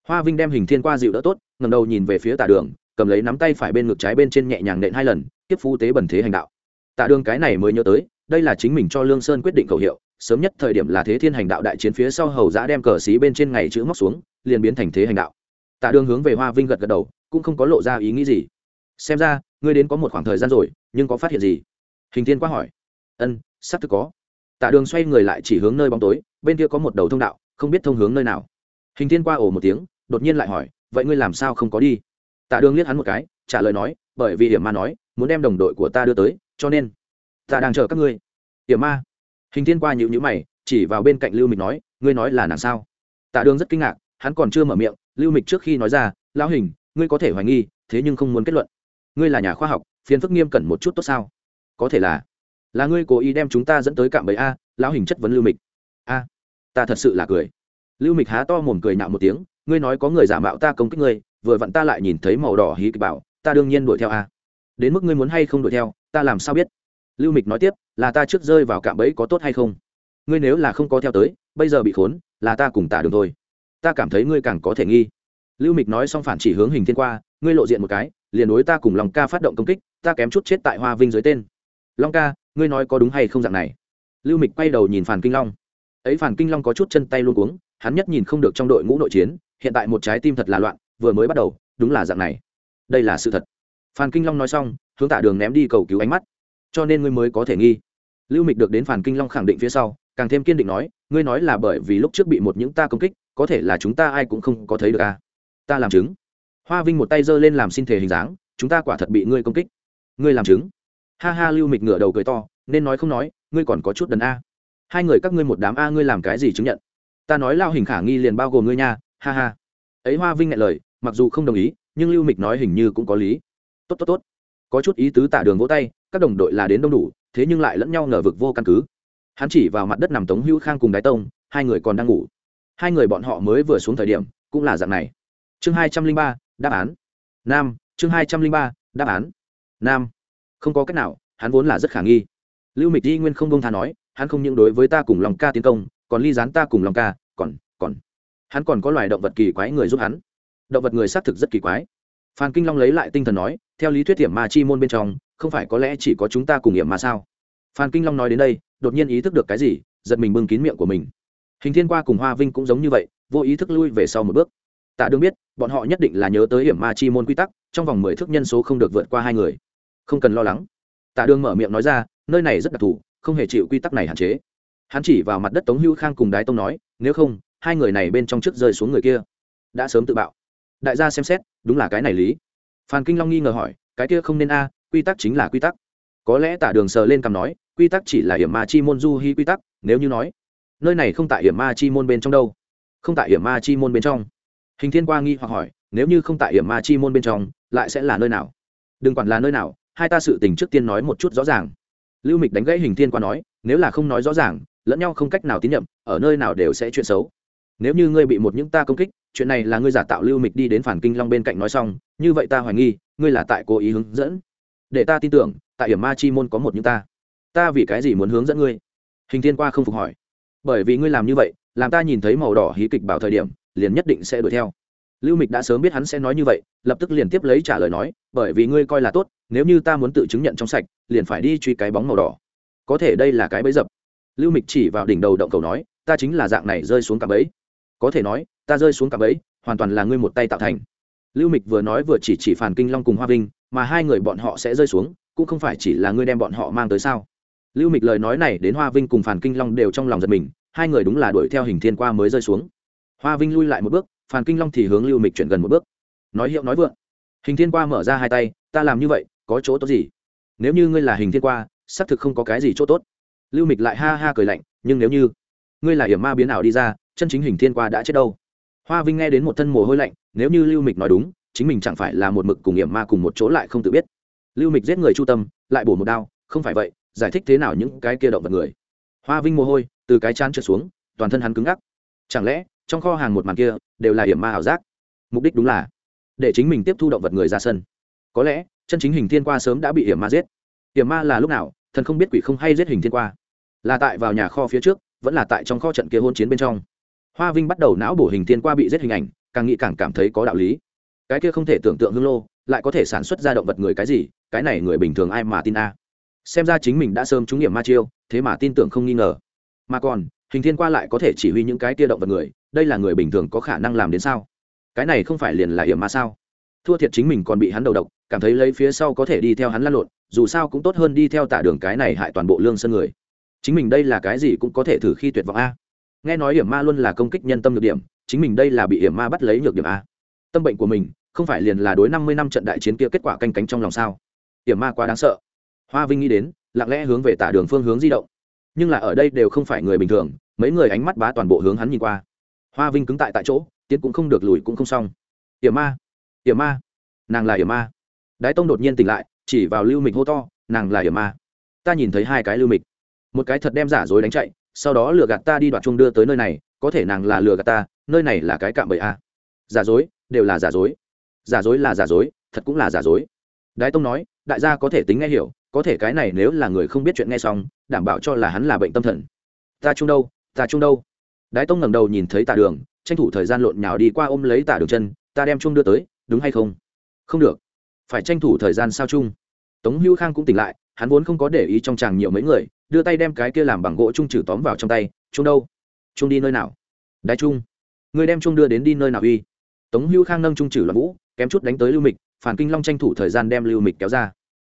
Hoa vinh đem hình thiên qua dịu đỡ tốt ngầm đầu nhìn về phía tạ đường, cầm lấy nắm tay phải bên ngực trái bên trên nhẹ nhàng nện hai lần, tiếp phu tế bẩn thế hành đạo. Tạ đường cái này mới nhớ tới, đây là chính mình cho lương sơn quyết định khẩu hiệu, sớm nhất thời điểm là thế thiên hành đạo đại chiến phía sau hầu giã đem cờ xí bên trên ngày chữ móc xuống, liền biến thành thế hành đạo tạ đường hướng về hoa vinh gật gật đầu, cũng không có lộ ra ý nghĩ gì. Xem ra, ngươi đến có một khoảng thời gian rồi, nhưng có phát hiện gì? Hình thiên quá hỏi. Ân, sắp thực có. Tạ đường xoay người lại chỉ hướng nơi bóng tối, bên kia có một đầu thông đạo, không biết thông hướng nơi nào. Hình thiên qua ồ một tiếng, đột nhiên lại hỏi, vậy ngươi làm sao không có đi? Tạ đường liếc hắn một cái, trả lời nói, bởi vì hiểm ma nói, muốn đem đồng đội của ta đưa tới, cho nên, ta đang chờ các ngươi. Hiểm ma. Hình thiên qua nhịu nhữ mày, chỉ vào bên cạnh lưu mình nói, ngươi nói là nàng sao? Tạ đường rất kinh ngạc, hắn còn chưa mở miệng lưu mịch trước khi nói ra, lão hình, ngươi có thể hoài nghi, thế nhưng không muốn kết luận. Ngươi là nhà khoa học, phiền phức nghiêm cẩn một chút tốt sao? Có thể là. Là ngươi cố ý đem chúng ta dẫn tới cạm bẫy a, lão hình chất vấn lưu mịch. A, ta thật sự là cười. Lưu mịch há to mồm cười nạo một tiếng, ngươi nói có người giả mạo ta công kích ngươi, vừa vặn ta lại nhìn thấy màu đỏ hí kịch bảo, ta đương nhiên đuổi theo a. Đến mức ngươi muốn hay không đuổi theo, ta làm sao biết? Lưu mịch nói tiếp, là ta trước rơi vào cạm bẫy có tốt hay không? Ngươi nếu là không có theo tới, bây giờ bị khốn, là ta cùng tả đường thôi ta cảm thấy ngươi càng có thể nghi. Lưu mịch nói xong phản chỉ hướng hình thiên qua, ngươi lộ diện một cái, liền đối ta cùng long ca phát động công kích, ta kém chút chết tại hoa vinh dưới tên. Long ca, ngươi nói có đúng hay không dạng này? Lưu mịch quay đầu nhìn phản kinh long. Ấy phản kinh long có chút chân tay luôn cuống, hắn nhất nhìn không được trong đội ngũ nội chiến, hiện tại một trái tim thật là loạn, vừa mới bắt đầu, đúng là dạng này. Đây là sự thật. Phan kinh long nói xong, hướng tạ đường ném đi cầu cứu ánh mắt. Cho nên ngươi mới có thể nghi. Lưu mịch được đến phản kinh long khẳng định phía sau, càng thêm kiên định nói, ngươi nói là bởi vì lúc trước bị một những ta công kích có thể là chúng ta ai cũng không có thấy được à. ta làm chứng. Hoa vinh một tay giơ lên làm xin thể hình dáng, chúng ta quả thật bị ngươi công kích. Ngươi làm chứng. Ha ha, lưu mịch ngửa đầu cười to, nên nói không nói, ngươi còn có chút đần a. Hai người các ngươi một đám a, ngươi làm cái gì chứng nhận? Ta nói lao hình khả nghi liền bao gồm ngươi nha, ha ha. Ấy hoa vinh ngại lời, mặc dù không đồng ý, nhưng lưu mịch nói hình như cũng có lý. Tốt tốt tốt. Có chút ý tứ tả đường vỗ tay, các đồng đội là đến đông đủ, thế nhưng lại lẫn nhau ngờ vực vô căn cứ. Hắn chỉ vào mặt đất nằm tống hữu khang cùng đái tông, hai người còn đang ngủ hai người bọn họ mới vừa xuống thời điểm, cũng là dạng này. Chương hai trăm linh ba, đáp án. Nam, chương hai trăm linh ba, đáp án. Nam. Không có cách nào, hắn vốn là rất khả nghi. Lưu mịch di nguyên không bông tha nói, hắn không những đối với ta cùng lòng ca tiến công, còn ly dán ta cùng lòng ca, còn còn. Hắn còn có loài động vật kỳ quái người giúp hắn. Động vật người xác thực rất kỳ quái. Phan kinh long lấy lại tinh thần nói, theo lý thuyết hiểm ma chi môn bên trong, không phải có lẽ chỉ có chúng ta cùng hiểm ma sao? Phan kinh long nói đến đây, đột nhiên ý thức được cái gì, giật mình bưng kín miệng của mình hình thiên qua cùng hoa vinh cũng giống như vậy, vô ý thức lui về sau một bước. Tạ đương biết, bọn họ nhất định là nhớ tới hiểm ma chi môn quy tắc, trong vòng mười thước nhân số không được vượt qua hai người. Không cần lo lắng. Tạ đương mở miệng nói ra, nơi này rất đặc thù, không hề chịu quy tắc này hạn chế. Hắn chỉ vào mặt đất tống hữu khang cùng đái tông nói, nếu không, hai người này bên trong trước rơi xuống người kia. Đã sớm tự bạo. Đại gia xem xét, đúng là cái này lý. Phan kinh long nghi ngờ hỏi, cái kia không nên a, quy tắc chính là quy tắc. Có lẽ tả đường sờ lên cằm nói, quy tắc chỉ là hiểm ma chi môn du hy quy tắc, nếu như nói nơi này không tại hiểm ma chi môn bên trong đâu. Không tại hiểm ma chi môn bên trong. Hình thiên qua nghi hoặc hỏi, nếu như không tại hiểm ma chi môn bên trong, lại sẽ là nơi nào? Đừng quản là nơi nào, hai ta sự tình trước tiên nói một chút rõ ràng. Lưu mịch đánh gãy hình thiên qua nói, nếu là không nói rõ ràng, lẫn nhau không cách nào tín nhiệm, ở nơi nào đều sẽ chuyện xấu. Nếu như ngươi bị một những ta công kích, chuyện này là ngươi giả tạo lưu mịch đi đến phản kinh long bên cạnh nói xong, như vậy ta hoài nghi, ngươi là tại cố ý hướng dẫn. Để ta tin tưởng, tại hiểm ma chi môn có một những ta. Ta vì cái gì muốn hướng dẫn ngươi? Hình thiên qua không phục hỏi bởi vì ngươi làm như vậy, làm ta nhìn thấy màu đỏ hí kịch bảo thời điểm, liền nhất định sẽ đuổi theo. Lưu mịch đã sớm biết hắn sẽ nói như vậy, lập tức liền tiếp lấy trả lời nói, bởi vì ngươi coi là tốt, nếu như ta muốn tự chứng nhận trong sạch, liền phải đi truy cái bóng màu đỏ. Có thể đây là cái bẫy dập. Lưu mịch chỉ vào đỉnh đầu động cầu nói, ta chính là dạng này rơi xuống cả bẫy. Có thể nói, ta rơi xuống cả bẫy, hoàn toàn là ngươi một tay tạo thành. Lưu mịch vừa nói vừa chỉ chỉ phản kinh long cùng hoa vinh, mà hai người bọn họ sẽ rơi xuống, cũng không phải chỉ là ngươi đem bọn họ mang tới sao? Lưu mịch lời nói này đến hoa vinh cùng phản kinh long đều trong lòng giật mình, hai người đúng là đuổi theo hình thiên qua mới rơi xuống. Hoa vinh lui lại một bước phản kinh long thì hướng lưu mịch chuyển gần một bước. Nói hiệu nói vượng. Hình thiên qua mở ra hai tay, ta làm như vậy, có chỗ tốt gì? Nếu như ngươi là hình thiên qua, xác thực không có cái gì chỗ tốt. Lưu mịch lại ha ha cười lạnh, nhưng nếu như ngươi là hiểm ma biến ảo đi ra, chân chính hình thiên qua đã chết đâu? Hoa vinh nghe đến một thân mồ hôi lạnh, nếu như lưu mịch nói đúng, chính mình chẳng phải là một mực cùng hiểm ma cùng một chỗ lại không tự biết. Lưu mịch giết người chu tâm, lại bổ một đao, không phải vậy giải thích thế nào những cái kia động vật người. Hoa vinh mồ hôi, từ cái chán trượt xuống, toàn thân hắn cứng ngắc. Chẳng lẽ, trong kho hàng một màn kia, đều là hiểm ma ảo giác? Mục đích đúng là, để chính mình tiếp thu động vật người ra sân. Có lẽ, chân chính hình thiên qua sớm đã bị hiểm ma giết. Hiểm ma là lúc nào, thần không biết quỷ không hay giết hình thiên qua. Là tại vào nhà kho phía trước, vẫn là tại trong kho trận kia hôn chiến bên trong. Hoa vinh bắt đầu não bổ hình thiên qua bị giết hình ảnh, càng nghĩ càng cảm thấy có đạo lý. Cái kia không thể tưởng tượng hương lô, lại có thể sản xuất ra động vật người cái gì, cái này người bình thường ai mà tin a? Xem ra chính mình đã sớm trúng nghiệm ma chiêu, thế mà tin tưởng không nghi ngờ. Mà còn, hình thiên qua lại có thể chỉ huy những cái tia động vật người, đây là người bình thường có khả năng làm đến sao? Cái này không phải liền là hiểm ma sao? Thua thiệt chính mình còn bị hắn đầu độc, cảm thấy lấy phía sau có thể đi theo hắn lăn lộn, dù sao cũng tốt hơn đi theo tả đường cái này hại toàn bộ lương sân người. Chính mình đây là cái gì cũng có thể thử khi tuyệt vọng a. Nghe nói hiểm ma luôn là công kích nhân tâm nhược điểm, chính mình đây là bị hiểm ma bắt lấy nhược điểm a. Tâm bệnh của mình, không phải liền là đối năm mươi năm trận đại chiến kia kết quả canh cánh trong lòng sao? Hiểm ma quá đáng sợ hoa vinh nghĩ đến, lặng lẽ hướng về tả đường phương hướng di động. Nhưng là ở đây đều không phải người bình thường, mấy người ánh mắt bá toàn bộ hướng hắn nhìn qua. Hoa vinh cứng tại tại chỗ, tiến cũng không được lùi cũng không xong. Hiểm ma hiểm ma, nàng là hiểm ma. Đái tông đột nhiên tỉnh lại, chỉ vào lưu mịch hô to, nàng là hiểm ma. Ta nhìn thấy hai cái lưu mịch. Một cái thật đem giả dối đánh chạy, sau đó lừa gạt ta đi đoạt chung đưa tới nơi này, có thể nàng là lừa gạt ta, nơi này là cái cạm bẫy a giả dối, đều là giả dối. Giả dối là giả dối, thật cũng là giả dối. Đái tông nói đại gia có thể tính nghe hiểu, có thể cái này nếu là người không biết chuyện nghe xong, đảm bảo cho là hắn là bệnh tâm thần. Ta chung đâu, ta chung đâu? Đái tông ngẩng đầu nhìn thấy tà đường, tranh thủ thời gian lộn nhào đi qua ôm lấy tà đường chân, ta đem chung đưa tới, đúng hay không? Không được. Phải tranh thủ thời gian sao chung? Tống hữu khang cũng tỉnh lại, hắn vốn không có để ý trong chàng nhiều mấy người, đưa tay đem cái kia làm bằng gỗ chung trừ tóm vào trong tay, chung đâu? Chung đi nơi nào? Đái chung. Người đem chung đưa đến đi nơi nào uy? Tống hữu khang nâng chung trừ loạn vũ, kém chút đánh tới lưu mịch phản kinh long tranh thủ thời gian đem lưu mịch kéo ra.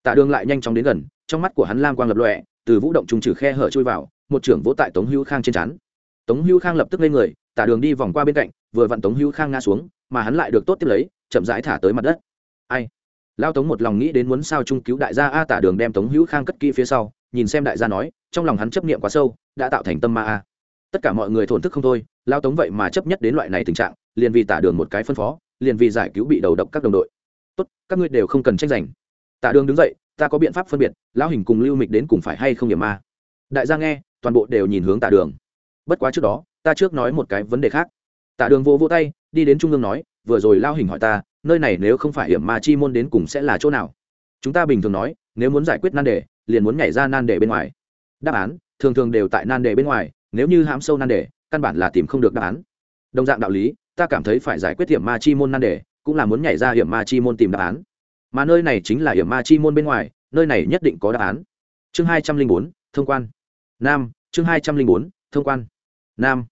Tạ đường lại nhanh chóng đến gần, trong mắt của hắn lam quang lập lọe từ vũ động trùng trừ khe hở trôi vào, một trưởng vỗ tại tống hữu khang trên chắn tống hữu khang lập tức lên người tạ đường đi vòng qua bên cạnh, vừa vặn tống hữu khang ngã xuống, mà hắn lại được tốt tiếp lấy, chậm rãi thả tới mặt đất. Ai? Lao tống một lòng nghĩ đến muốn sao trung cứu đại gia a, tả đường đem tống hữu khang cất kỹ phía sau, nhìn xem đại gia nói, trong lòng hắn chấp niệm quá sâu, đã tạo thành tâm ma a. Tất cả mọi người thổn thức không thôi, lao tống vậy mà chấp nhất đến loại này tình trạng, liền vì tả đường một cái phân phó, liền vì giải cứu bị đầu độc các đồng đội tốt, các ngươi đều không cần tranh giành. Tạ đường đứng dậy, ta có biện pháp phân biệt, lão hình cùng lưu mịch đến cùng phải hay không hiểm ma đại gia nghe, toàn bộ đều nhìn hướng Tạ đường. Bất quá trước đó, ta trước nói một cái vấn đề khác. Tạ đường vô vô tay, đi đến trung ương nói, vừa rồi lao hình hỏi ta, nơi này nếu không phải hiểm ma chi môn đến cùng sẽ là chỗ nào? Chúng ta bình thường nói, nếu muốn giải quyết nan đề, liền muốn nhảy ra nan đề bên ngoài. Đáp án, thường thường đều tại nan đề bên ngoài, nếu như hãm sâu nan đề, căn bản là tìm không được đáp án. Đồng dạng đạo lý, ta cảm thấy phải giải quyết hiểm ma chi môn nan đề cũng là muốn nhảy ra hiểm ma chi môn tìm đáp án. Mà nơi này chính là hiểm ma chi môn bên ngoài, nơi này nhất định có đáp án. Chương hai trăm linh bốn, thông quan. Nam, chương hai trăm linh bốn, thông quan. Nam.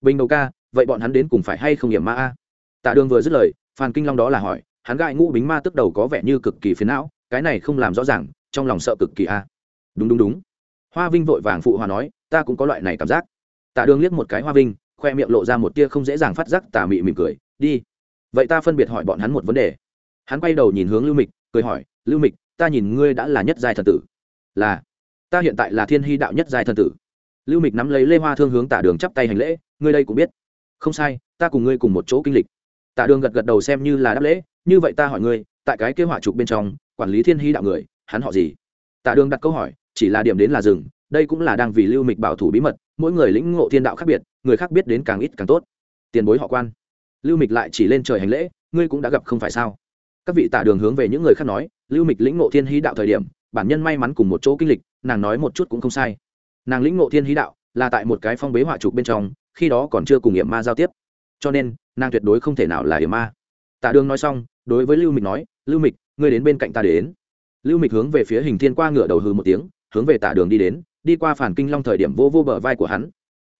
Bình đầu ca, vậy bọn hắn đến cùng phải hay không hiểm ma a? Tạ đường vừa dứt lời, phan kinh long đó là hỏi, hắn gãi ngũ bính ma tức đầu có vẻ như cực kỳ phiền não, cái này không làm rõ ràng, trong lòng sợ cực kỳ a. Đúng đúng đúng. Hoa vinh vội vàng phụ hòa nói, ta cũng có loại này cảm giác. Tạ đường liếc một cái hoa vinh, khoe miệng lộ ra một tia không dễ dàng phát giác, tà mị mỉm cười, đi vậy ta phân biệt hỏi bọn hắn một vấn đề. Hắn quay đầu nhìn hướng lưu mịch, cười hỏi, lưu mịch, ta nhìn ngươi đã là nhất giai thần tử. Là, ta hiện tại là thiên hy đạo nhất giai thần tử. Lưu mịch nắm lấy lê hoa thương hướng tả đường chắp tay hành lễ, ngươi đây cũng biết. Không sai, ta cùng ngươi cùng một chỗ kinh lịch. Tạ đường gật gật đầu xem như là đáp lễ, như vậy ta hỏi ngươi, tại cái kế họa trục bên trong, quản lý thiên hy đạo người, hắn họ gì? Tạ đường đặt câu hỏi, chỉ là điểm đến là rừng, đây cũng là đang vì lưu mịch bảo thủ bí mật, mỗi người lĩnh ngộ thiên đạo khác biệt, người khác biết đến càng ít càng tốt. Tiền bối họ quan lưu mịch lại chỉ lên trời hành lễ, ngươi cũng đã gặp không phải sao? Các vị tạ đường hướng về những người khác nói, lưu mịch lĩnh ngộ thiên hí đạo thời điểm, bản nhân may mắn cùng một chỗ kinh lịch, nàng nói một chút cũng không sai. Nàng lĩnh ngộ thiên hí đạo là tại một cái phong bế họa trục bên trong, khi đó còn chưa cùng nghiệm ma giao tiếp. Cho nên, nàng tuyệt đối không thể nào là hiểm ma. Tạ đường nói xong, đối với lưu mịch nói, lưu mịch, ngươi đến bên cạnh ta đến. Lưu mịch hướng về phía hình thiên qua ngựa đầu hư một tiếng, hướng về tả đường đi đến, đi qua phản kinh long thời điểm vô vô bờ vai của hắn.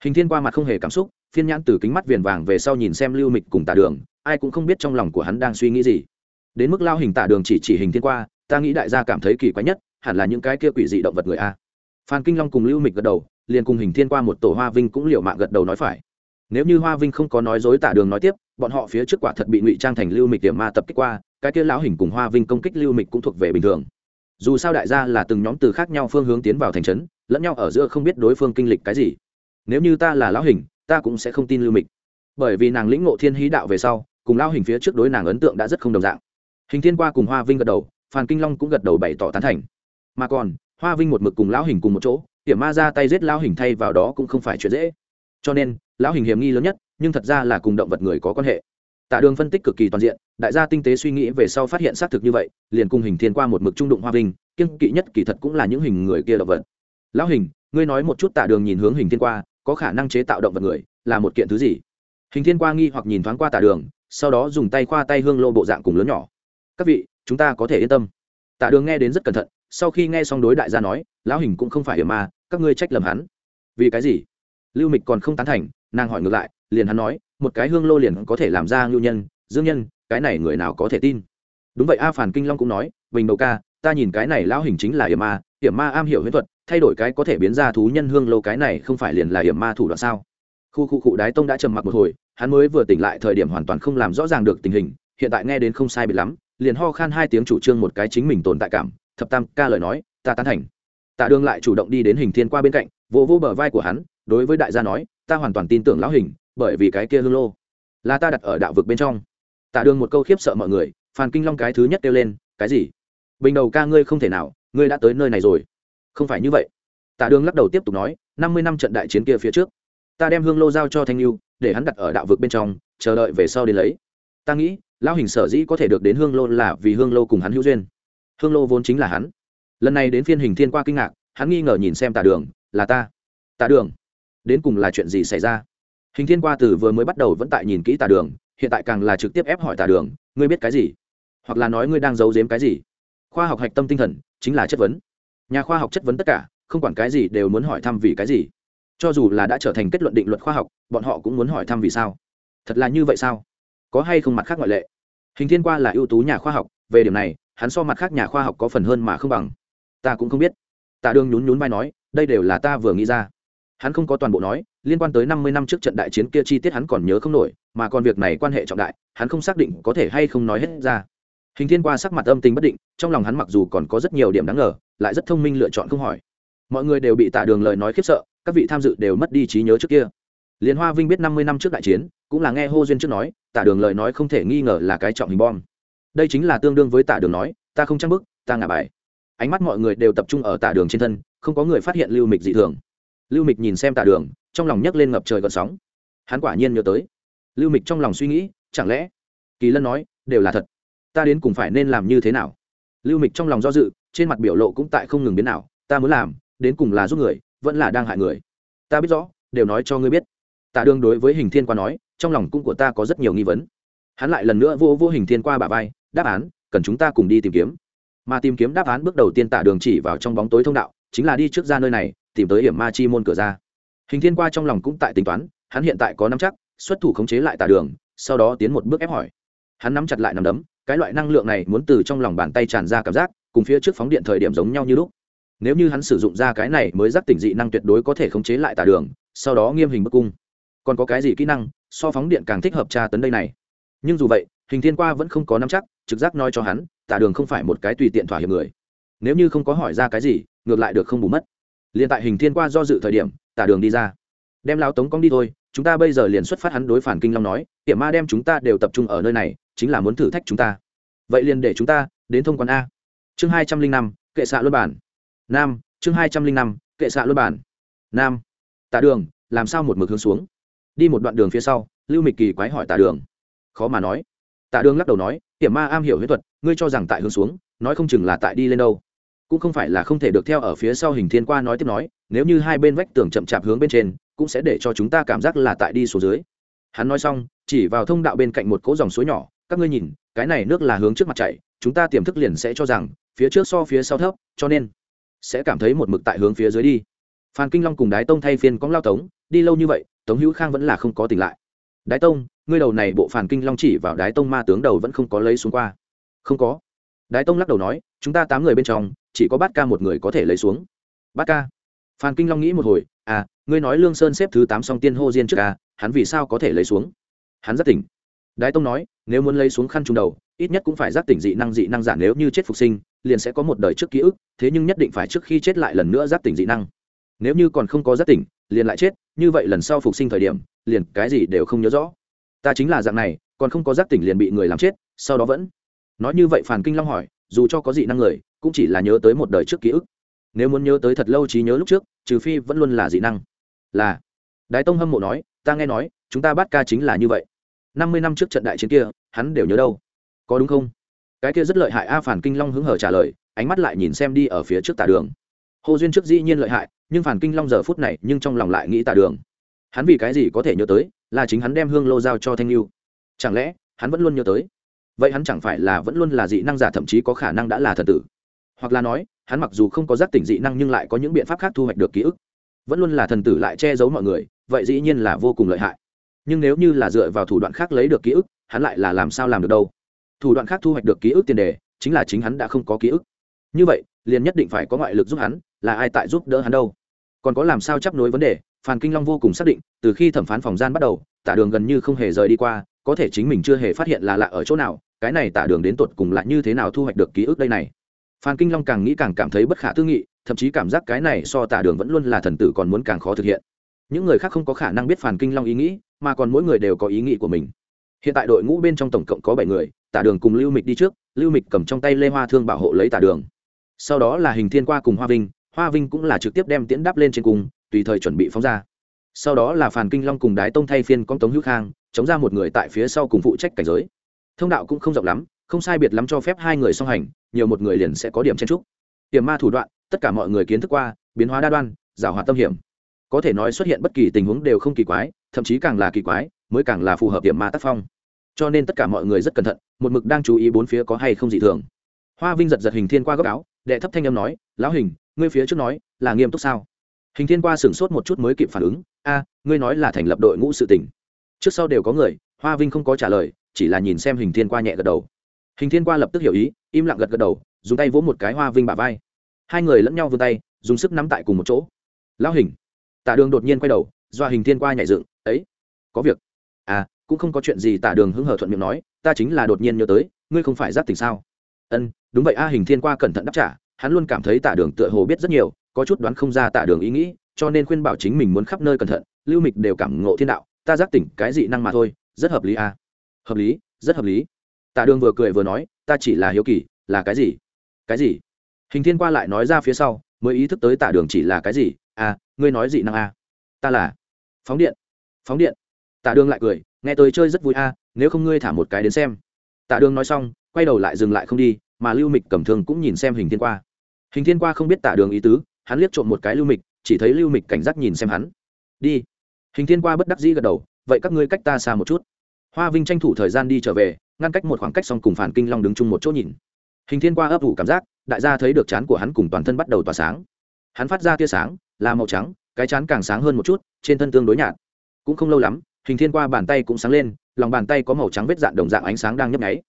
Hình thiên qua mặt không hề cảm xúc phiên nhãn từ kính mắt viền vàng về sau nhìn xem lưu mịch cùng tả đường, ai cũng không biết trong lòng của hắn đang suy nghĩ gì. Đến mức lao hình tả đường chỉ chỉ hình thiên qua, ta nghĩ đại gia cảm thấy kỳ quái nhất, hẳn là những cái kia quỷ dị động vật người a. Phan kinh long cùng lưu mịch gật đầu, liền cùng hình thiên qua một tổ hoa vinh cũng liệu mạng gật đầu nói phải. Nếu như hoa vinh không có nói dối tả đường nói tiếp, bọn họ phía trước quả thật bị ngụy trang thành lưu mịch điểm ma tập kích qua, cái kia lão hình cùng hoa vinh công kích lưu mịch cũng thuộc về bình thường. Dù sao đại gia là từng nhóm từ khác nhau phương hướng tiến vào thành trấn, lẫn nhau ở giữa không biết đối phương kinh lịch cái gì. Nếu như ta là lão hình ta cũng sẽ không tin lưu mịch. Bởi vì nàng lĩnh ngộ thiên hí đạo về sau, cùng lão hình phía trước đối nàng ấn tượng đã rất không đồng dạng. Hình thiên qua cùng hoa vinh gật đầu, phan kinh long cũng gật đầu bày tỏ tán thành. Mà còn, hoa vinh một mực cùng lão hình cùng một chỗ hiểm ma ra tay giết lão hình thay vào đó cũng không phải chuyện dễ. Cho nên, lão hình hiểm nghi lớn nhất, nhưng thật ra là cùng động vật người có quan hệ. Tạ đường phân tích cực kỳ toàn diện, đại gia tinh tế suy nghĩ về sau phát hiện xác thực như vậy, liền cùng hình thiên qua một mực trung đụng hoa vinh kiên kỵ nhất kỳ thật cũng là những hình người kia động vật. Lão hình, ngươi nói một chút tạ đường nhìn hướng hình thiên qua có khả năng chế tạo động vật người là một kiện thứ gì? Hình thiên qua nghi hoặc nhìn thoáng qua tà đường, sau đó dùng tay khoa tay hương lô bộ dạng cùng lớn nhỏ. Các vị, chúng ta có thể yên tâm. Tà đường nghe đến rất cẩn thận, sau khi nghe xong đối đại gia nói, lão hình cũng không phải hiểm ma, các ngươi trách lầm hắn. Vì cái gì? Lưu mịch còn không tán thành, nàng hỏi ngược lại, liền hắn nói, một cái hương lô liền có thể làm ra ngưu nhân, dương nhân, cái này người nào có thể tin? Đúng vậy, a phản kinh long cũng nói, bình đầu ca, ta nhìn cái này lão hình chính là hiểm ma hiểm ma am hiểu huyễn thuật thay đổi cái có thể biến ra thú nhân hương lâu cái này không phải liền là hiểm ma thủ đoạn sao? Khu khu cụ đái tông đã trầm mặc một hồi, hắn mới vừa tỉnh lại thời điểm hoàn toàn không làm rõ ràng được tình hình, hiện tại nghe đến không sai biệt lắm, liền ho khan hai tiếng chủ trương một cái chính mình tồn tại cảm, thập tam ca lời nói, ta tán thành. Tạ đương lại chủ động đi đến hình thiên qua bên cạnh, vỗ vỗ bờ vai của hắn, đối với đại gia nói, ta hoàn toàn tin tưởng lão hình, bởi vì cái kia hương lô là ta đặt ở đạo vực bên trong. Tạ đương một câu khiếp sợ mọi người, phan kinh long cái thứ nhất kêu lên, cái gì? Bình đầu ca ngươi không thể nào, ngươi đã tới nơi này rồi không phải như vậy. Tạ đường lắc đầu tiếp tục nói, năm mươi năm trận đại chiến kia phía trước, ta đem hương lô giao cho thanh niu để hắn đặt ở đạo vực bên trong, chờ đợi về sau đến lấy. Ta nghĩ, lão hình sở dĩ có thể được đến hương lô là vì hương lô cùng hắn hữu duyên. Hương lô vốn chính là hắn. Lần này đến phiên hình thiên qua kinh ngạc, hắn nghi ngờ nhìn xem tà đường, là ta. Tà đường, đến cùng là chuyện gì xảy ra? Hình thiên qua từ vừa mới bắt đầu vẫn tại nhìn kỹ tà đường, hiện tại càng là trực tiếp ép hỏi Tạ đường, ngươi biết cái gì? Hoặc là nói ngươi đang giấu giếm cái gì? Khoa học hạch tâm tinh thần chính là chất vấn nhà khoa học chất vấn tất cả, không quản cái gì đều muốn hỏi thăm vì cái gì. Cho dù là đã trở thành kết luận định luật khoa học, bọn họ cũng muốn hỏi thăm vì sao. Thật là như vậy sao? Có hay không mặt khác ngoại lệ? Hình thiên qua là ưu tú nhà khoa học, về điểm này, hắn so mặt khác nhà khoa học có phần hơn mà không bằng. Ta cũng không biết. Tạ đương nhún nhún vai nói, đây đều là ta vừa nghĩ ra. Hắn không có toàn bộ nói, liên quan tới năm mươi năm trước trận đại chiến kia chi tiết hắn còn nhớ không nổi, mà còn việc này quan hệ trọng đại, hắn không xác định có thể hay không nói hết ra. Hình thiên qua sắc mặt âm tình bất định, trong lòng hắn mặc dù còn có rất nhiều điểm đáng ngờ lại rất thông minh lựa chọn không hỏi. Mọi người đều bị tạ đường lời nói khiếp sợ, các vị tham dự đều mất đi trí nhớ trước kia. Liên hoa vinh biết năm mươi năm trước đại chiến, cũng là nghe hô duyên trước nói, tạ đường lời nói không thể nghi ngờ là cái trọng hình bom. Đây chính là tương đương với tạ đường nói, ta không trang bức, ta ngả bài. Ánh mắt mọi người đều tập trung ở tạ đường trên thân, không có người phát hiện lưu mịch dị thường. Lưu mịch nhìn xem tạ đường, trong lòng nhấc lên ngập trời gợn sóng. Hắn quả nhiên nhớ tới. Lưu mịch trong lòng suy nghĩ, chẳng lẽ kỳ lân nói, đều là thật, ta đến cùng phải nên làm như thế nào? Lưu mịch trong lòng do dự trên mặt biểu lộ cũng tại không ngừng biến nào ta muốn làm, đến cùng là giúp người, vẫn là đang hại người. Ta biết rõ, đều nói cho ngươi biết. Tạ đường đối với hình thiên qua nói, trong lòng cũng của ta có rất nhiều nghi vấn. Hắn lại lần nữa vô vô hình thiên qua bà vai, đáp án, cần chúng ta cùng đi tìm kiếm. Mà tìm kiếm đáp án bước đầu tiên tạ đường chỉ vào trong bóng tối thông đạo, chính là đi trước ra nơi này, tìm tới hiểm ma chi môn cửa ra. Hình thiên qua trong lòng cũng tại tính toán, hắn hiện tại có nắm chắc, xuất thủ khống chế lại tạ đường, sau đó tiến một bước ép hỏi. Hắn nắm chặt lại nắm đấm, cái loại năng lượng này muốn từ trong lòng bàn tay tràn ra cảm giác cùng phía trước phóng điện thời điểm giống nhau như lúc. Nếu như hắn sử dụng ra cái này mới giác tỉnh dị năng tuyệt đối có thể khống chế lại tà đường, sau đó nghiêm hình bức cung. Còn có cái gì kỹ năng, so phóng điện càng thích hợp tra tấn đây này? Nhưng dù vậy, hình thiên qua vẫn không có nắm chắc, trực giác nói cho hắn tà đường không phải một cái tùy tiện thỏa hiệp người. Nếu như không có hỏi ra cái gì, ngược lại được không bù mất. Liền tại hình thiên qua do dự thời điểm tà đường đi ra. Đem lao tống cong đi thôi, chúng ta bây giờ liền xuất phát hắn đối phản kinh long nói hiểm ma đem chúng ta đều tập trung ở nơi này, chính là muốn thử thách chúng ta. Vậy liền để chúng ta đến thông quan a chương hai trăm linh năm, kệ xạ luân bản. Nam, chương hai trăm linh năm, kệ xạ luân bản. Nam. Tạ đường, làm sao một mực hướng xuống? Đi một đoạn đường phía sau, lưu mịch kỳ quái hỏi tạ đường. Khó mà nói. Tạ đường lắc đầu nói, tiểm ma am hiểu huyết thuật, ngươi cho rằng tại hướng xuống, nói không chừng là tại đi lên đâu. Cũng không phải là không thể được theo ở phía sau hình thiên qua nói tiếp nói, nếu như hai bên vách tường chậm chạp hướng bên trên, cũng sẽ để cho chúng ta cảm giác là tại đi xuống dưới. Hắn nói xong, chỉ vào thông đạo bên cạnh một cỗ dòng suối nhỏ, các ngươi nhìn, cái này nước là hướng trước mặt chạy chúng ta tiềm thức liền sẽ cho rằng phía trước so phía sau thấp, cho nên sẽ cảm thấy một mực tại hướng phía dưới đi. Phan kinh long cùng đái tông thay phiên cóng lao tống, đi lâu như vậy, tống hữu khang vẫn là không có tỉnh lại. Đái tông, ngươi đầu này bộ phản kinh long chỉ vào đái tông ma tướng đầu vẫn không có lấy xuống qua. Không có. Đái tông lắc đầu nói, chúng ta tám người bên trong, chỉ có bát ca một người có thể lấy xuống. Bát ca? Phan kinh long nghĩ một hồi à ngươi nói lương sơn xếp thứ tám song tiên hô diên trước ca hắn vì sao có thể lấy xuống? Hắn rất tỉnh đái tông nói, nếu muốn lấy xuống khăn trùng đầu, ít nhất cũng phải giác tỉnh dị năng dị năng giả nếu như chết phục sinh, liền sẽ có một đời trước ký ức, thế nhưng nhất định phải trước khi chết lại lần nữa giác tỉnh dị năng. Nếu như còn không có giác tỉnh, liền lại chết, như vậy lần sau phục sinh thời điểm, liền cái gì đều không nhớ rõ. Ta chính là dạng này, còn không có giác tỉnh liền bị người làm chết, sau đó vẫn. Nói như vậy phàn kinh long hỏi, dù cho có dị năng người, cũng chỉ là nhớ tới một đời trước ký ức. Nếu muốn nhớ tới thật lâu trí nhớ lúc trước, trừ phi vẫn luôn là dị năng. Là. Đái tông hâm mộ nói, ta nghe nói, chúng ta bắt ca chính là như vậy năm mươi năm trước trận đại chiến kia, hắn đều nhớ đâu. Có đúng không? Cái kia rất lợi hại a phản kinh long hứng hở trả lời, ánh mắt lại nhìn xem đi ở phía trước tà đường. Hồ duyên trước dĩ nhiên lợi hại, nhưng phản kinh long giờ phút này nhưng trong lòng lại nghĩ tà đường. Hắn vì cái gì có thể nhớ tới, là chính hắn đem hương lô giao cho thanh lưu chẳng lẽ, hắn vẫn luôn nhớ tới? Vậy hắn chẳng phải là vẫn luôn là dị năng giả thậm chí có khả năng đã là thần tử? Hoặc là nói, hắn mặc dù không có giác tỉnh dị năng nhưng lại có những biện pháp khác thu hoạch được ký ức. Vẫn luôn là thần tử lại che giấu mọi người, vậy dĩ nhiên là vô cùng lợi hại nhưng nếu như là dựa vào thủ đoạn khác lấy được ký ức, hắn lại là làm sao làm được đâu? Thủ đoạn khác thu hoạch được ký ức tiền đề, chính là chính hắn đã không có ký ức. Như vậy, liền nhất định phải có ngoại lực giúp hắn, là ai tại giúp đỡ hắn đâu? Còn có làm sao chấp nối vấn đề phan kinh long vô cùng xác định, từ khi thẩm phán phòng gian bắt đầu, tả đường gần như không hề rời đi qua, có thể chính mình chưa hề phát hiện là lạ ở chỗ nào, cái này tả đường đến tột cùng là như thế nào thu hoạch được ký ức đây này? Phan kinh long càng nghĩ càng cảm thấy bất khả tư nghị, thậm chí cảm giác cái này so tả đường vẫn luôn là thần tử còn muốn càng khó thực hiện những người khác không có khả năng biết phản kinh long ý nghĩ, mà còn mỗi người đều có ý nghĩ của mình. Hiện tại đội ngũ bên trong tổng cộng có bảy người, tả đường cùng lưu mịch đi trước, lưu mịch cầm trong tay lê hoa thương bảo hộ lấy tả đường. Sau đó là hình thiên qua cùng hoa vinh hoa vinh cũng là trực tiếp đem tiễn đáp lên trên cung tùy thời chuẩn bị phóng ra. Sau đó là phản kinh long cùng đái tông thay phiên con tống hữu khang, chống ra một người tại phía sau cùng phụ trách cảnh giới. Thông đạo cũng không rộng lắm, không sai biệt lắm cho phép hai người song hành, nhiều một người liền sẽ có điểm chen trúc hiểm ma thủ đoạn, tất cả mọi người kiến thức qua, biến hóa đa đoan giả hoạt tâm hiểm có thể nói xuất hiện bất kỳ tình huống đều không kỳ quái, thậm chí càng là kỳ quái, mới càng là phù hợp điểm ma tác phong. Cho nên tất cả mọi người rất cẩn thận, một mực đang chú ý bốn phía có hay không dị thường. Hoa vinh giật giật hình thiên qua góc áo, đệ thấp thanh âm nói, lão hình, ngươi phía trước nói là nghiêm túc sao? Hình thiên qua sửng sốt một chút mới kịp phản ứng, a, ngươi nói là thành lập đội ngũ sự tỉnh trước sau đều có người, hoa vinh không có trả lời, chỉ là nhìn xem hình thiên qua nhẹ gật đầu. Hình thiên qua lập tức hiểu ý, im lặng gật gật đầu, dùng tay vỗ một cái hoa vinh bả vai. Hai người lẫn nhau vươn tay, dùng sức nắm tại cùng một chỗ. Lão hình tả đường đột nhiên quay đầu, doa hình thiên qua nhảy dựng, ấy, có việc. À cũng không có chuyện gì. Tả đường hứng hở thuận miệng nói, ta chính là đột nhiên nhớ tới, ngươi không phải giác tỉnh sao? Ân, đúng vậy a. Hình thiên qua cẩn thận đáp trả, hắn luôn cảm thấy tả đường tựa hồ biết rất nhiều, có chút đoán không ra tả đường ý nghĩ, cho nên khuyên bảo chính mình muốn khắp nơi cẩn thận, lưu mịch đều cảm ngộ thiên đạo, ta giác tỉnh cái dị năng mà thôi, rất hợp lý a. Hợp lý, rất hợp lý. Tạ đường vừa cười vừa nói, ta chỉ là hiếu kỳ, là cái gì? Cái gì? Hình thiên qua lại nói ra phía sau, mới ý thức tới Tạ đường chỉ là cái gì à ngươi nói dị năng à? ta là phóng điện phóng điện. Tạ đường lại cười, nghe tôi chơi rất vui a nếu không ngươi thả một cái đến xem. Tạ đường nói xong, quay đầu lại dừng lại không đi, mà lưu mịch cầm thương cũng nhìn xem hình thiên qua. Hình thiên qua không biết Tạ đường ý tứ, hắn liếc trộm một cái lưu mịch, chỉ thấy lưu mịch cảnh giác nhìn xem hắn. Đi. Hình thiên qua bất đắc dĩ gật đầu, vậy các ngươi cách ta xa một chút. Hoa vinh tranh thủ thời gian đi trở về, ngăn cách một khoảng cách xong cùng phản kinh long đứng chung một chỗ nhìn. Hình thiên qua ấp ủ cảm giác, đại gia thấy được chán của hắn cùng toàn thân bắt đầu tỏa sáng. Hắn phát ra tia sáng là màu trắng, cái chán càng sáng hơn một chút, trên thân tương đối nhạt. Cũng không lâu lắm, hình thiên qua bàn tay cũng sáng lên, lòng bàn tay có màu trắng vết dạn đồng dạng ánh sáng đang nhấp nháy.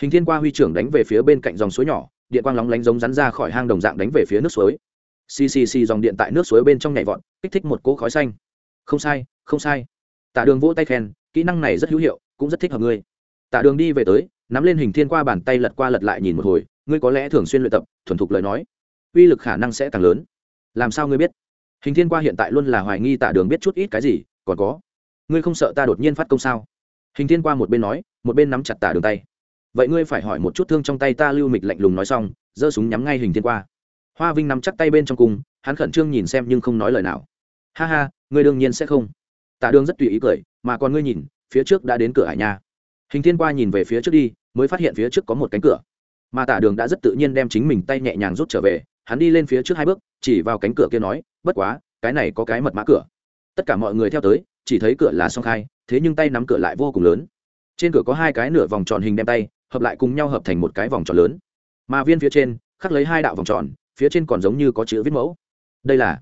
Hình thiên qua huy trưởng đánh về phía bên cạnh dòng suối nhỏ, điện quang lóng lánh giống rắn ra khỏi hang đồng dạng đánh về phía nước suối. Xì xì xì dòng điện tại nước suối bên trong nhảy vọt, kích thích một cỗ khói xanh. Không sai không sai. Tạ đường vỗ tay khen, kỹ năng này rất hữu hiệu, cũng rất thích hợp ngươi. Tạ đường đi về tới, nắm lên hình thiên qua bàn tay lật qua lật lại nhìn một hồi, ngươi có lẽ thường xuyên luyện tập, thuần thục lời nói. Uy lực khả năng sẽ càng lớn. Làm sao ngươi biết? Hình thiên qua hiện tại luôn là hoài nghi tạ đường biết chút ít cái gì, còn có, ngươi không sợ ta đột nhiên phát công sao? Hình thiên qua một bên nói, một bên nắm chặt tả đường tay. Vậy ngươi phải hỏi một chút thương trong tay ta lưu mịch lạnh lùng nói xong, giơ súng nhắm ngay hình thiên qua. Hoa vinh nắm chắc tay bên trong cung hắn khẩn trương nhìn xem nhưng không nói lời nào. Ha ha, ngươi đương nhiên sẽ không. Tạ đường rất tùy ý cười, mà còn ngươi nhìn, phía trước đã đến cửa hải nha. Hình thiên qua nhìn về phía trước đi, mới phát hiện phía trước có một cánh cửa. Mà tạ đường đã rất tự nhiên đem chính mình tay nhẹ nhàng rút trở về hắn đi lên phía trước hai bước, chỉ vào cánh cửa kia nói, bất quá, cái này có cái mật mã cửa. Tất cả mọi người theo tới, chỉ thấy cửa là song khai, thế nhưng tay nắm cửa lại vô cùng lớn. Trên cửa có hai cái nửa vòng tròn hình đem tay, hợp lại cùng nhau hợp thành một cái vòng tròn lớn. Mà viên phía trên, khắc lấy hai đạo vòng tròn, phía trên còn giống như có chữ viết mẫu. Đây là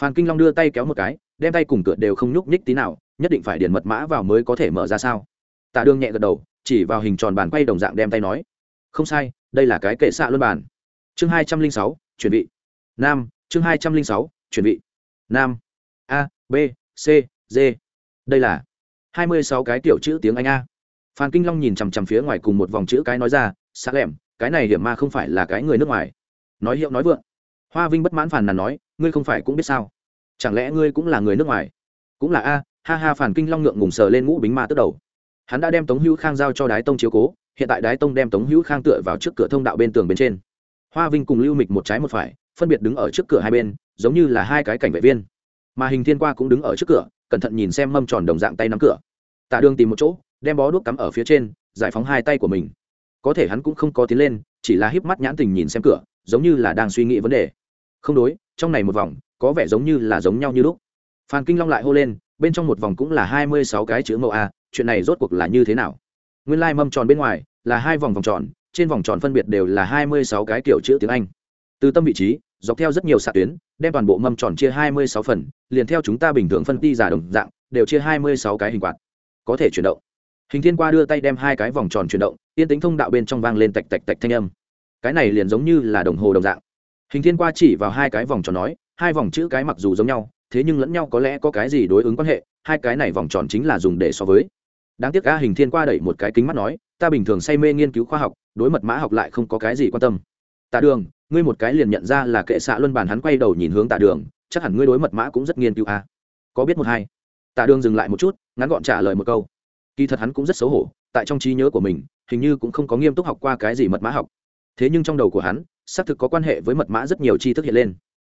phan kinh long đưa tay kéo một cái, đem tay cùng cửa đều không nhúc nhích tí nào, nhất định phải điền mật mã vào mới có thể mở ra sao? Tạ đương nhẹ gật đầu, chỉ vào hình tròn bàn quay đồng dạng đem tay nói, không sai, đây là cái kệ xạ luân bàn. Chương hai trăm linh sáu chuẩn bị nam, chương hai trăm linh sáu chuẩn bị nam. A, b, c, d. Đây là hai mươi sáu cái tiểu chữ tiếng anh a. Phan kinh long nhìn chằm chằm phía ngoài cùng một vòng chữ cái nói ra xa lẻm, cái này hiểm ma không phải là cái người nước ngoài. Nói hiệu nói vượng. Hoa vinh bất mãn phàn nàn nói, ngươi không phải cũng biết sao? Chẳng lẽ ngươi cũng là người nước ngoài? Cũng là a, ha ha phản kinh long ngượng ngùng sờ lên ngũ bính ma tức đầu. Hắn đã đem tống hữu khang giao cho đái tông chiếu cố, hiện tại đái tông đem tống hữu khang tựa vào trước cửa thông đạo bên tường bên trên hoa vinh cùng lưu mịch một trái một phải, phân biệt đứng ở trước cửa hai bên, giống như là hai cái cảnh vệ viên. Mà hình thiên qua cũng đứng ở trước cửa, cẩn thận nhìn xem mâm tròn đồng dạng tay nắm cửa. Tạ đường tìm một chỗ, đem bó đuốc cắm ở phía trên, giải phóng hai tay của mình. Có thể hắn cũng không có tiến lên, chỉ là híp mắt nhãn tình nhìn xem cửa, giống như là đang suy nghĩ vấn đề. Không đối, trong này một vòng, có vẻ giống như là giống nhau như lúc. Phan kinh long lại hô lên, bên trong một vòng cũng là hai mươi sáu cái chữ mẫu a, chuyện này rốt cuộc là như thế nào? Nguyên lai mâm tròn bên ngoài là hai vòng vòng tròn trên vòng tròn phân biệt đều là hai mươi sáu cái kiểu chữ tiếng anh. Từ tâm vị trí, dọc theo rất nhiều xạ tuyến, đem toàn bộ mâm tròn chia hai mươi sáu phần, liền theo chúng ta bình thường phân ti giả đồng dạng, đều chia hai mươi sáu cái hình quạt. Có thể chuyển động. Hình thiên qua đưa tay đem hai cái vòng tròn chuyển động, yên tính thông đạo bên trong vang lên tạch tạch tạch thanh âm. Cái này liền giống như là đồng hồ đồng dạng. Hình thiên qua chỉ vào hai cái vòng tròn nói, hai vòng chữ cái mặc dù giống nhau, thế nhưng lẫn nhau có lẽ có cái gì đối ứng quan hệ, hai cái này vòng tròn chính là dùng để so với. Đáng tiếc a hình thiên qua đẩy một cái kính mắt nói, ta bình thường say mê nghiên cứu khoa học đối mật mã học lại không có cái gì quan tâm. Tạ đường, ngươi một cái liền nhận ra là kệ xạ luân bàn hắn quay đầu nhìn hướng tạ đường, chắc hẳn ngươi đối mật mã cũng rất nghiên cứu à? có biết một hai? Tạ đường dừng lại một chút, ngắn gọn trả lời một câu. Kỳ thật hắn cũng rất xấu hổ, tại trong trí nhớ của mình, hình như cũng không có nghiêm túc học qua cái gì mật mã học. Thế nhưng trong đầu của hắn, xác thực có quan hệ với mật mã rất nhiều tri thức hiện lên.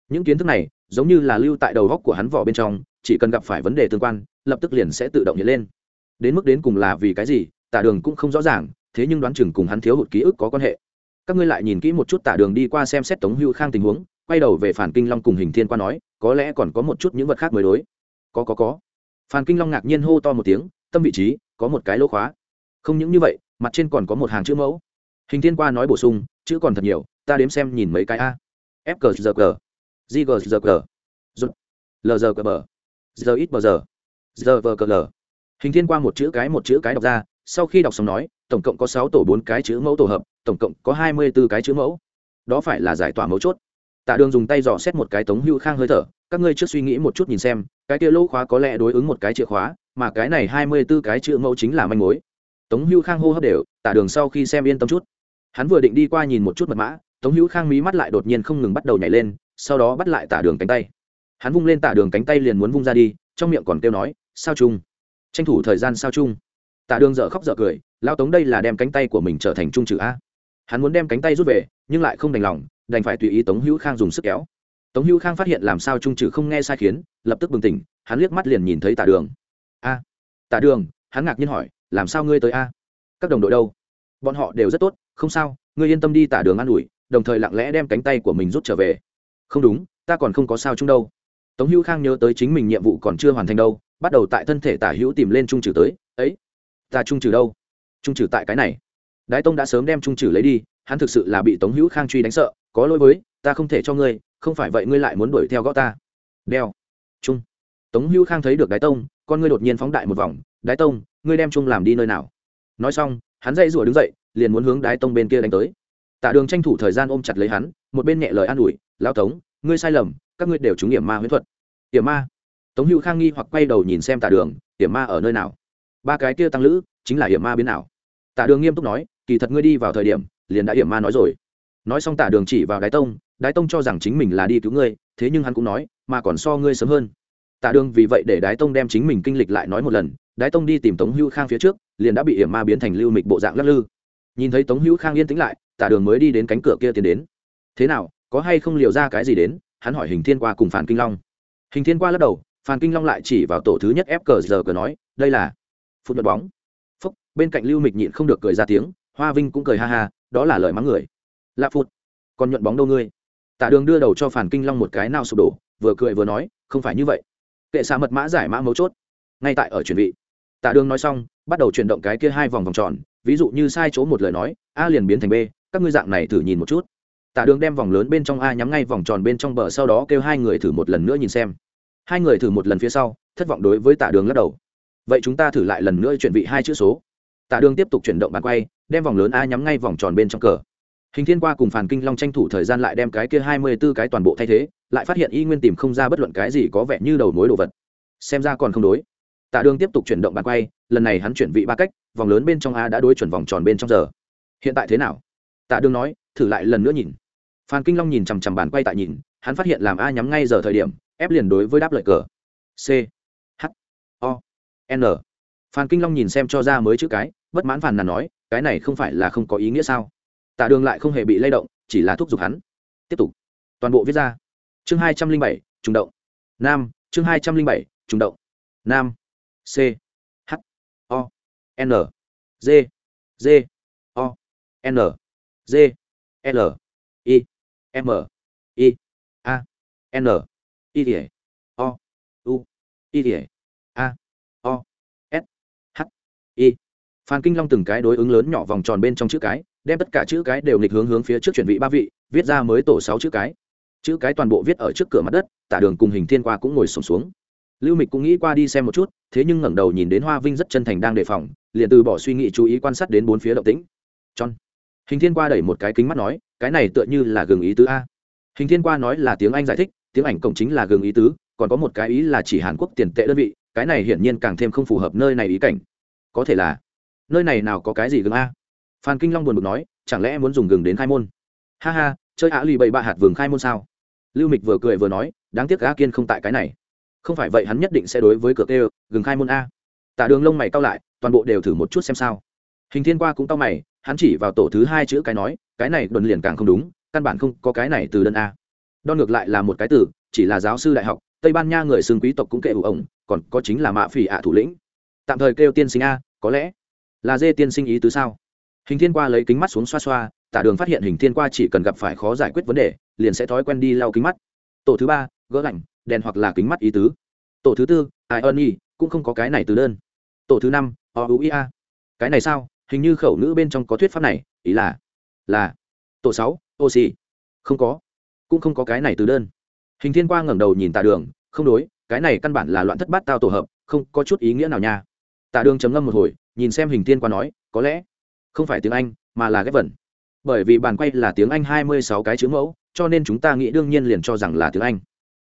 Những kiến thức này, giống như là lưu tại đầu góc của hắn vỏ bên trong, chỉ cần gặp phải vấn đề tương quan, lập tức liền sẽ tự động hiện lên. Đến mức đến cùng là vì cái gì tả đường cũng không rõ ràng thế nhưng đoán chừng cùng hắn thiếu hụt ký ức có quan hệ. Các ngươi lại nhìn kỹ một chút tả đường đi qua xem xét tống hưu khang tình huống, quay đầu về phản kinh long cùng hình thiên qua nói, có lẽ còn có một chút những vật khác mới đối. Có có có. Phản kinh long ngạc nhiên hô to một tiếng, tâm vị trí, có một cái lỗ khóa. Không những như vậy, mặt trên còn có một hàng chữ mẫu. Hình thiên qua nói bổ sung, chữ còn thật nhiều, ta đếm xem nhìn mấy cái a. F g g g. G g g g. L g g b giờ ít bờ giờ giờ vờ cờ l. Hình thiên qua một chữ cái, một chữ cái đọc ra sau khi đọc xong nói, tổng cộng có sáu tổ bốn cái chữ mẫu tổ hợp, tổng cộng có hai mươi b ố cái chữ mẫu. Đó phải là giải tỏa mấu chốt. Tạ đường dùng tay dò xét một cái tống hữu khang hơi thở, các ngươi trước suy nghĩ một chút nhìn xem, cái kia lỗ khóa có lẽ đối ứng một cái chìa khóa, mà cái này hai mươi b ố cái chữ mẫu chính là manh mối. Tống hữu khang hô hấp đều, tạ đường sau khi xem yên tâm chút. Hắn vừa định đi qua nhìn một chút mật mã, tống hữu khang mí mắt lại đột nhiên không ngừng bắt đầu nhảy lên, sau đó bắt lại tạ đường cánh tay. Hắn vung lên tạ đường cánh tay liền muốn vung ra đi, trong miệng còn kêu nói, sao chung tranh thủ thời gian sao chung tạ đường dở khóc dở cười lao tống đây là đem cánh tay của mình trở thành trung trừ a. Hắn muốn đem cánh tay rút về, nhưng lại không đành lòng, đành phải tùy ý tống hữu khang dùng sức kéo. Tống hữu khang phát hiện làm sao trung trừ không nghe sai khiến, lập tức bừng tỉnh, hắn liếc mắt liền nhìn thấy tạ đường. A tạ đường, hắn ngạc nhiên hỏi, làm sao ngươi tới a? Các đồng đội đâu? Bọn họ đều rất tốt, không sao, ngươi yên tâm đi tạ đường an ủi, đồng thời lặng lẽ đem cánh tay của mình rút trở về. Không đúng, ta còn không có sao chung đâu. Tống hữu khang nhớ tới chính mình nhiệm vụ còn chưa hoàn thành đâu, bắt đầu tại thân thể tả hữu tìm lên trung trừ tới, ấy ta trung trừ đâu? Trung trừ tại cái này. Đái tông đã sớm đem trung trừ lấy đi, hắn thực sự là bị tống hữu khang truy đánh sợ, có lỗi với, ta không thể cho ngươi, không phải vậy ngươi lại muốn đuổi theo gõ ta. Đeo trung. Tống hữu khang thấy được đái tông, con ngươi đột nhiên phóng đại một vòng, đái tông, ngươi đem trung làm đi nơi nào? Nói xong, hắn dậy rủa đứng dậy, liền muốn hướng đái tông bên kia đánh tới. Tạ đường tranh thủ thời gian ôm chặt lấy hắn, một bên nhẹ lời an ủi lao tống, ngươi sai lầm, các ngươi đều trúng hiểm ma huyễn thuật. Hiểm ma? Tống hữu khang nghi hoặc quay đầu nhìn xem tạ đường, hiểm ma ở nơi nào? Ba cái kia tăng lữ chính là hiểm ma biến nào tạ đường nghiêm túc nói, kỳ thật ngươi đi vào thời điểm, liền đã hiểm ma nói rồi. Nói xong tạ đường chỉ vào đái tông đái tông cho rằng chính mình là đi cứu ngươi, thế nhưng hắn cũng nói, mà còn so ngươi sớm hơn. Tạ đường vì vậy để đái tông đem chính mình kinh lịch lại nói một lần, đái tông đi tìm tống hữu khang phía trước, liền đã bị hiểm ma biến thành lưu mịch bộ dạng lắc lư. Nhìn thấy tống hữu khang yên tĩnh lại tạ đường mới đi đến cánh cửa kia tiến đến. Thế nào, có hay không liều ra cái gì đến? Hắn hỏi hình thiên qua cùng phản kinh long. Hình thiên qua lắc đầu phản kinh long lại chỉ vào tổ thứ nhất ép cờ giờ cờ nói, đây là phút nhuận bóng. Phúc, bên cạnh lưu mịch nhịn không được cười ra tiếng, hoa vinh cũng cười ha ha, đó là lời mắng người. Lạ phút còn nhuận bóng đâu ngươi? Tạ đường đưa đầu cho phản kinh long một cái nào sụp đổ, vừa cười vừa nói, không phải như vậy. Kệ xạ mật mã giải mã mấu chốt. Ngay tại ở chuẩn bị tạ đường nói xong, bắt đầu chuyển động cái kia hai vòng vòng tròn, ví dụ như sai chỗ một lời nói, a liền biến thành b, các ngươi dạng này thử nhìn một chút. Tạ đường đem vòng lớn bên trong a nhắm ngay vòng tròn bên trong bờ sau đó kêu hai người thử một lần nữa nhìn xem. Hai người thử một lần phía sau, thất vọng đối với tạ đường lắc đầu vậy chúng ta thử lại lần nữa chuyển vị hai chữ số. Tạ đường tiếp tục chuyển động bàn quay, đem vòng lớn a nhắm ngay vòng tròn bên trong cờ. Hình thiên qua cùng phản kinh long tranh thủ thời gian lại đem cái kia hai mươi b ố cái toàn bộ thay thế, lại phát hiện y nguyên tìm không ra bất luận cái gì có vẻ như đầu mối đồ vật. Xem ra còn không đối. Tạ đường tiếp tục chuyển động bàn quay, lần này hắn chuyển vị ba cách, vòng lớn bên trong a đã đối chuẩn vòng tròn bên trong giờ. Hiện tại thế nào? Tạ đường nói, thử lại lần nữa nhìn. Phan kinh long nhìn chằm chằm bàn quay tại nhìn, hắn phát hiện làm a nhắm ngay giờ thời điểm, ép liền đối với đáp lợi cờ. C n. Phan kinh long nhìn xem cho ra mới chữ cái, bất mãn phàn nàn nói, cái này không phải là không có ý nghĩa sao? Tạ đường lại không hề bị lay động, chỉ là thúc giục hắn. Tiếp tục. Toàn bộ viết ra. Chương hai trăm linh bảy, trùng động. Nam, chương hai trăm linh bảy, trùng động. Nam. C. H. O. N. G. G. O. N. G. L. I. M. I. A. N. I. O. U. I. A y. Phan kinh long từng cái đối ứng lớn nhỏ vòng tròn bên trong chữ cái đem tất cả chữ cái đều nghịch hướng hướng phía trước chuyển vị ba vị viết ra mới tổ sáu chữ cái. Chữ cái toàn bộ viết ở trước cửa mặt đất tả đường cùng hình thiên qua cũng ngồi sổm xuống, xuống. Lưu mịch cũng nghĩ qua đi xem một chút thế nhưng ngẩng đầu nhìn đến hoa vinh rất chân thành đang đề phòng liền từ bỏ suy nghĩ chú ý quan sát đến bốn phía động tĩnh. Tròn, hình thiên qua đẩy một cái kính mắt nói cái này tựa như là gừng ý tứ a. Hình thiên qua nói là tiếng anh giải thích tiếng ảnh cộng chính là gừng ý tứ còn có một cái ý là chỉ hàn quốc tiền tệ đơn vị cái này hiển nhiên càng thêm không phù hợp nơi này ý cảnh có thể là, nơi này nào có cái gì gừng a? Phan kinh long buồn bực nói, chẳng lẽ muốn dùng gừng đến khai môn? Ha ha, chơi ạ lì bậy bạ hạt vừng khai môn sao? Lưu mịch vừa cười vừa nói, đáng tiếc a kiên không tại cái này. Không phải vậy hắn nhất định sẽ đối với cửa kêu, gừng khai môn a. Tạ đường lông mày cao lại, toàn bộ đều thử một chút xem sao. Hình thiên qua cũng tao mày, hắn chỉ vào tổ thứ hai chữ cái nói, cái này đồn liền càng không đúng, căn bản không có cái này từ đơn a. Đo ngược lại là một cái từ, chỉ là giáo sư đại học, tây ban nha người xưng quý tộc cũng kệ ủ ổng, còn có chính là mạ phỉ ạ thủ lĩnh. Tạm thời kêu tiên sinh a có lẽ là dê tiên sinh ý tứ sao? Hình thiên qua lấy kính mắt xuống xoa xoa, tả đường phát hiện hình thiên qua chỉ cần gặp phải khó giải quyết vấn đề, liền sẽ thói quen đi lau kính mắt. Tổ thứ ba, gỡ lạnh đèn hoặc là kính mắt ý tứ. Tổ thứ tư, ai ơn y, cũng không có cái này từ đơn. Tổ thứ năm, o u i a. Cái này sao? Hình như khẩu ngữ bên trong có thuyết pháp này, ý là là, tổ sáu oxy không có. Cũng không có cái này từ đơn. Hình thiên qua ngẩng đầu nhìn tạ đường, không đối, cái này căn bản là loạn thất bát tao tổ hợp, không có chút ý nghĩa nào nha tạ đường chấm ngâm một hồi, nhìn xem hình thiên qua nói, có lẽ không phải tiếng anh, mà là ghép vần. Bởi vì bàn quay là tiếng anh hai mươi sáu cái chữ mẫu, cho nên chúng ta nghĩ đương nhiên liền cho rằng là tiếng anh.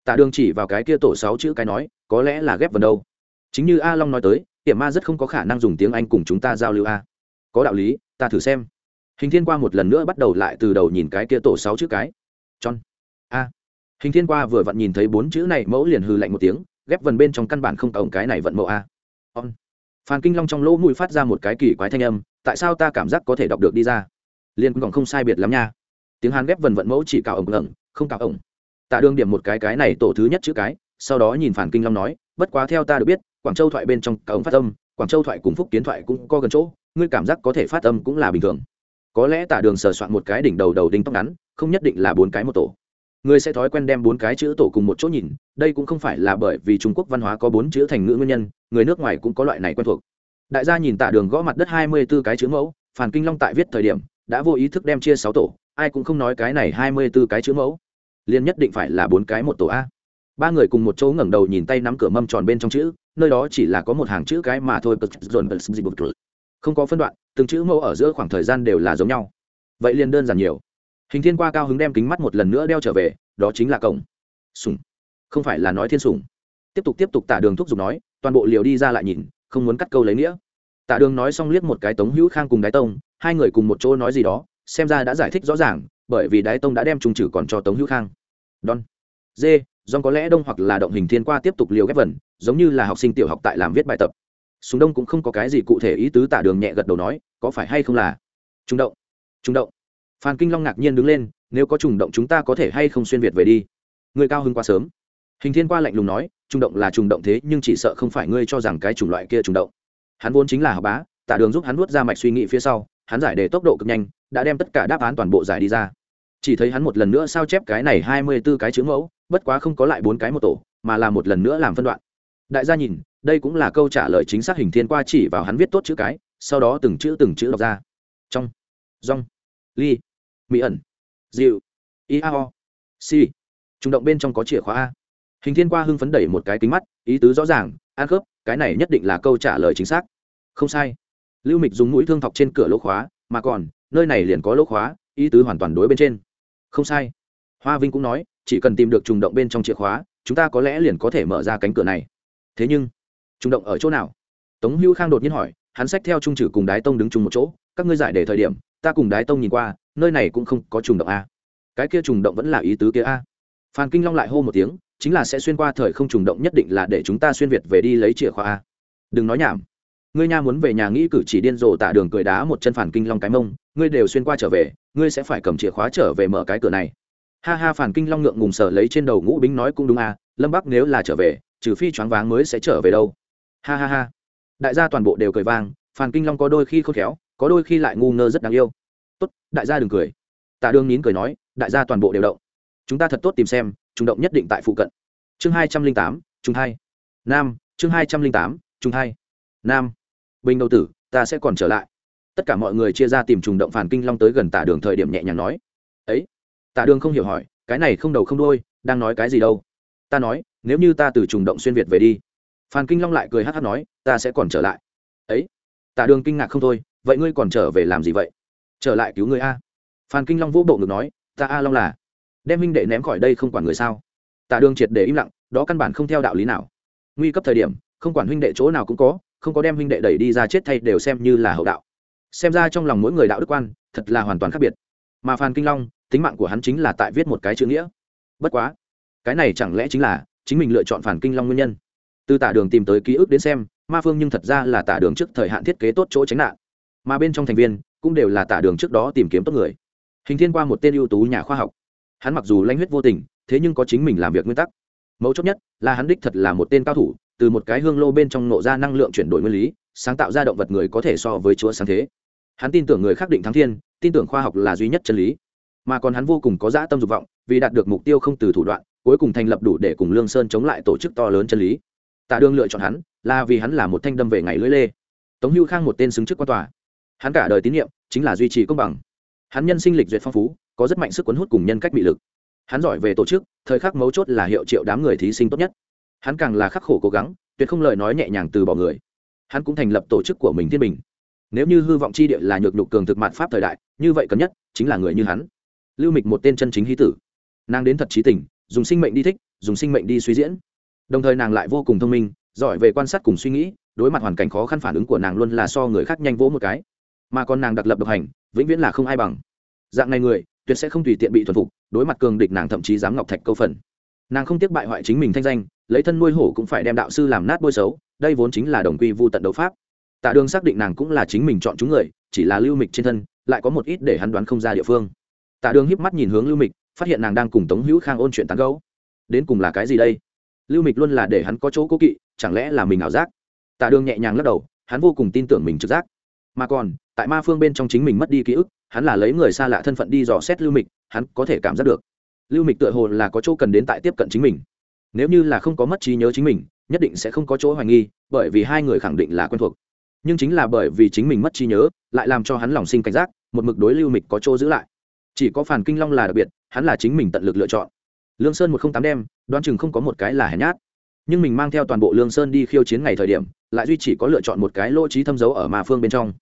Tạ đường chỉ vào cái kia tổ sáu chữ cái nói, có lẽ là ghép vần đâu. Chính như a long nói tới hiểm ma rất không có khả năng dùng tiếng anh cùng chúng ta giao lưu a. Có đạo lý, ta thử xem. Hình thiên qua một lần nữa bắt đầu lại từ đầu nhìn cái kia tổ sáu chữ cái. Chon. A. Hình thiên qua vừa vặn nhìn thấy bốn chữ này, mẫu liền hư lạnh một tiếng, ghép vần bên trong căn bản không tổng cái này vận mẫu a. On phan kinh long trong lỗ mũi phát ra một cái kỳ quái thanh âm, tại sao ta cảm giác có thể đọc được đi ra? Liên còn không sai biệt lắm nha. Tiếng hàn ghép vần vận mẫu chỉ cào ổng ổng, không cào ổng. Tạ đương điểm một cái cái này tổ thứ nhất chữ cái, sau đó nhìn phản kinh long nói, bất quá theo ta được biết, quảng châu thoại bên trong cả ống phát âm, quảng châu thoại cùng phúc kiến thoại cũng có gần chỗ, ngươi cảm giác có thể phát âm cũng là bình thường. Có lẽ tả đường sờ soạn một cái đỉnh đầu đầu đinh tóc ngắn, không nhất định là bốn cái một tổ. Người sẽ thói quen đem bốn cái chữ tổ cùng một chỗ nhìn, đây cũng không phải là bởi vì trung quốc văn hóa có bốn chữ thành ngữ nguyên nhân, người nước ngoài cũng có loại này quen thuộc. Đại gia nhìn tạ đường gõ mặt đất hai mươi b ố cái chữ mẫu phản kinh long tại viết thời điểm, đã vô ý thức đem chia sáu tổ, ai cũng không nói cái này hai mươi b ố cái chữ mẫu. Liền nhất định phải là bốn cái một tổ a. Ba người cùng một chỗ ngẩng đầu nhìn tay nắm cửa mâm tròn bên trong chữ, nơi đó chỉ là có một hàng chữ cái mà thôi không có phân đoạn, từng chữ mẫu ở giữa khoảng thời gian đều là giống nhau. Vậy liền đơn giản nhiều hình thiên qua cao hứng đem kính mắt một lần nữa đeo trở về, đó chính là cổng. Sùng. Không phải là nói thiên sùng. Tiếp tục tiếp tục tả đường thúc giục nói, toàn bộ liều đi ra lại nhìn, không muốn cắt câu lấy nghĩa. Tạ đường nói xong liếc một cái tống hữu khang cùng đái tông, hai người cùng một chỗ nói gì đó, xem ra đã giải thích rõ ràng, bởi vì đái tông đã đem trung trừ còn cho tống hữu khang. Đon dê do có lẽ đông hoặc là động hình thiên qua tiếp tục liều ghép vần, giống như là học sinh tiểu học tại làm viết bài tập. Súng đông cũng không có cái gì cụ thể ý tứ tạ đường nhẹ gật đầu nói, có phải hay không là trung động? Trung động phan kinh long ngạc nhiên đứng lên, nếu có trùng động chúng ta có thể hay không xuyên việt về đi? Người cao hơn quá sớm. Hình thiên qua lạnh lùng nói, trùng động là trùng động thế, nhưng chỉ sợ không phải ngươi cho rằng cái chủng loại kia trùng động. Hắn vốn chính là học bá, tạ đường giúp hắn nuốt ra mạch suy nghĩ phía sau, hắn giải đề tốc độ cực nhanh, đã đem tất cả đáp án toàn bộ giải đi ra. Chỉ thấy hắn một lần nữa sao chép cái này hai mươi b ố cái chữ mẫu, bất quá không có lại bốn cái một tổ, mà là một lần nữa làm phân đoạn. Đại gia nhìn, đây cũng là câu trả lời chính xác hình thiên qua chỉ vào hắn viết tốt chữ cái, sau đó từng chữ từng chữ đọc ra. Trong, rong, ly mỹ ẩn. Dịu. Iao si. Trung động bên trong có chìa khóa a. Hình thiên qua hưng phấn đẩy một cái kính mắt, ý tứ rõ ràng a khớp, cái này nhất định là câu trả lời chính xác. Không sai. Lưu mịch dùng mũi thương thọc trên cửa lỗ khóa, mà còn, nơi này liền có lỗ khóa, ý tứ hoàn toàn đối bên trên. Không sai. Hoa vinh cũng nói, chỉ cần tìm được trùng động bên trong chìa khóa, chúng ta có lẽ liền có thể mở ra cánh cửa này. Thế nhưng trùng động ở chỗ nào? Tống hữu khang đột nhiên hỏi, hắn sách theo trung trừ cùng đái tông đứng chung một chỗ, các ngươi giải để thời điểm, ta cùng đái tông nhìn qua nơi này cũng không có trùng động a. Cái kia trùng động vẫn là ý tứ kia a. Phan kinh long lại hô một tiếng, chính là sẽ xuyên qua thời không trùng động nhất định là để chúng ta xuyên việt về đi lấy chìa khóa a. Đừng nói nhảm. Ngươi nha muốn về nhà nghĩ cử chỉ điên rồ tạ đường cười đá một chân phản kinh long cái mông, ngươi đều xuyên qua trở về, ngươi sẽ phải cầm chìa khóa trở về mở cái cửa này. Ha ha phản kinh long ngượng ngùng sở lấy trên đầu ngũ bính nói cũng đúng a, lâm bắc nếu là trở về, trừ phi choáng váng mới sẽ trở về đâu. Ha ha ha. Đại gia toàn bộ đều cười vang phản kinh long có đôi khi khôn khéo, có đôi khi lại ngu ngơ rất đáng yêu tốt, đại gia đừng cười. Tạ đương nín cười nói, đại gia toàn bộ đều động. Chúng ta thật tốt tìm xem chúng động nhất định tại phụ cận. Chương hai trăm linh tám trung hai. Nam, chương hai trăm linh tám trung hai. Nam. Bình đầu tử, ta sẽ còn trở lại. Tất cả mọi người chia ra tìm trùng động phản kinh long tới gần tả đường thời điểm nhẹ nhàng nói. Ấy? Tả đường không hiểu hỏi, cái này không đầu không đôi đang nói cái gì đâu? Ta nói, nếu như ta từ trùng động xuyên việt về đi. Phan kinh long lại cười hát hát nói, ta sẽ còn trở lại. Ấy? Tả đường kinh ngạc không thôi, vậy ngươi còn trở về làm gì vậy? Trở lại cứu người a. Phan kinh long vũ bộ ngực nói, ta a long là, đem minh đệ ném khỏi đây không quản người sao? Tạ đường triệt để im lặng, đó căn bản không theo đạo lý nào. Nguy cấp thời điểm, không quản huynh đệ chỗ nào cũng có, không có đem huynh đệ đẩy đi ra chết thay đều xem như là hậu đạo. Xem ra trong lòng mỗi người đạo đức quan, thật là hoàn toàn khác biệt. Mà phan kinh long, tính mạng của hắn chính là tại viết một cái chữ nghĩa. Bất quá, cái này chẳng lẽ chính là chính mình lựa chọn phản kinh long nguyên nhân? Từ tả đường tìm tới ký ức đến xem, ma phương nhưng thật ra là tả đường trước thời hạn thiết kế tốt chỗ tránh nạn. Mà bên trong thành viên cũng đều là tả đường trước đó tìm kiếm tốt người. Hình thiên qua một tên ưu tú nhà khoa học. Hắn mặc dù lanh huyết vô tình, thế nhưng có chính mình làm việc nguyên tắc. Mấu chốt nhất là hắn đích thật là một tên cao thủ, từ một cái hương lô bên trong nộ ra năng lượng chuyển đổi nguyên lý, sáng tạo ra động vật người có thể so với chúa sáng thế. Hắn tin tưởng người khắc định thắng thiên, tin tưởng khoa học là duy nhất chân lý. Mà còn hắn vô cùng có dã tâm dục vọng, vì đạt được mục tiêu không từ thủ đoạn, cuối cùng thành lập đủ để cùng lương sơn chống lại tổ chức to lớn chân lý. Tạ đương lựa chọn hắn là vì hắn là một thanh đâm về ngày lưỡi lê. Tống hưu khang một tên xứng chức quan tòa hắn cả đời tín nhiệm chính là duy trì công bằng. Hắn nhân sinh lịch duyệt phong phú, có rất mạnh sức cuốn hút cùng nhân cách bị lực. Hắn giỏi về tổ chức, thời khắc mấu chốt là hiệu triệu đám người thí sinh tốt nhất. Hắn càng là khắc khổ cố gắng, tuyệt không lời nói nhẹ nhàng từ bỏ người. Hắn cũng thành lập tổ chức của mình thiên bình. Nếu như hư vọng chi địa là nhược nhục cường thực mạn pháp thời đại, như vậy cần nhất chính là người như hắn. Lưu mịch một tên chân chính hí tử. Nàng đến thật trí tình, dùng sinh mệnh đi thích, dùng sinh mệnh đi suy diễn. Đồng thời nàng lại vô cùng thông minh, giỏi về quan sát cùng suy nghĩ, đối mặt hoàn cảnh khó khăn phản ứng của nàng luôn là so người khác nhanh vỗ một cái mà còn nàng đặc lập độc hành, vĩnh viễn là không ai bằng. Dạng này người, tuyệt sẽ không tùy tiện bị thuần phục, đối mặt cường địch nàng thậm chí dám ngọc thạch câu phần. Nàng không tiếc bại hoại chính mình thanh danh, lấy thân nuôi hổ cũng phải đem đạo sư làm nát bôi xấu, đây vốn chính là đồng quy vu tận đấu pháp. Tạ đường xác định nàng cũng là chính mình chọn chúng người, chỉ là lưu mịch trên thân, lại có một ít để hắn đoán không ra địa phương. Tạ đường híp mắt nhìn hướng lưu mịch, phát hiện nàng đang cùng tống hữu khang ôn chuyện tán gấu đến cùng là cái gì đây? Lưu mịch luôn là để hắn có chỗ cố kỵ, chẳng lẽ là mình ảo giác? Tạ đường nhẹ nhàng lắc đầu, hắn vô cùng tin tưởng mình trực giác. Mà còn tại ma phương bên trong chính mình mất đi ký ức, hắn là lấy người xa lạ thân phận đi dò xét lưu mịch, hắn có thể cảm giác được. Lưu mịch tựa hồ là có chỗ cần đến tại tiếp cận chính mình. Nếu như là không có mất trí nhớ chính mình, nhất định sẽ không có chỗ hoài nghi, bởi vì hai người khẳng định là quen thuộc. Nhưng chính là bởi vì chính mình mất trí nhớ, lại làm cho hắn lòng sinh cảnh giác, một mực đối lưu mịch có chỗ giữ lại. Chỉ có phản kinh long là đặc biệt, hắn là chính mình tận lực lựa chọn. Lương sơn một không tám đem, đoán chừng không có một cái là hèn nhát. Nhưng mình mang theo toàn bộ lương sơn đi khiêu chiến ngày thời điểm, lại duy chỉ có lựa chọn một cái lỗ trí thâm dấu ở mà phương bên trong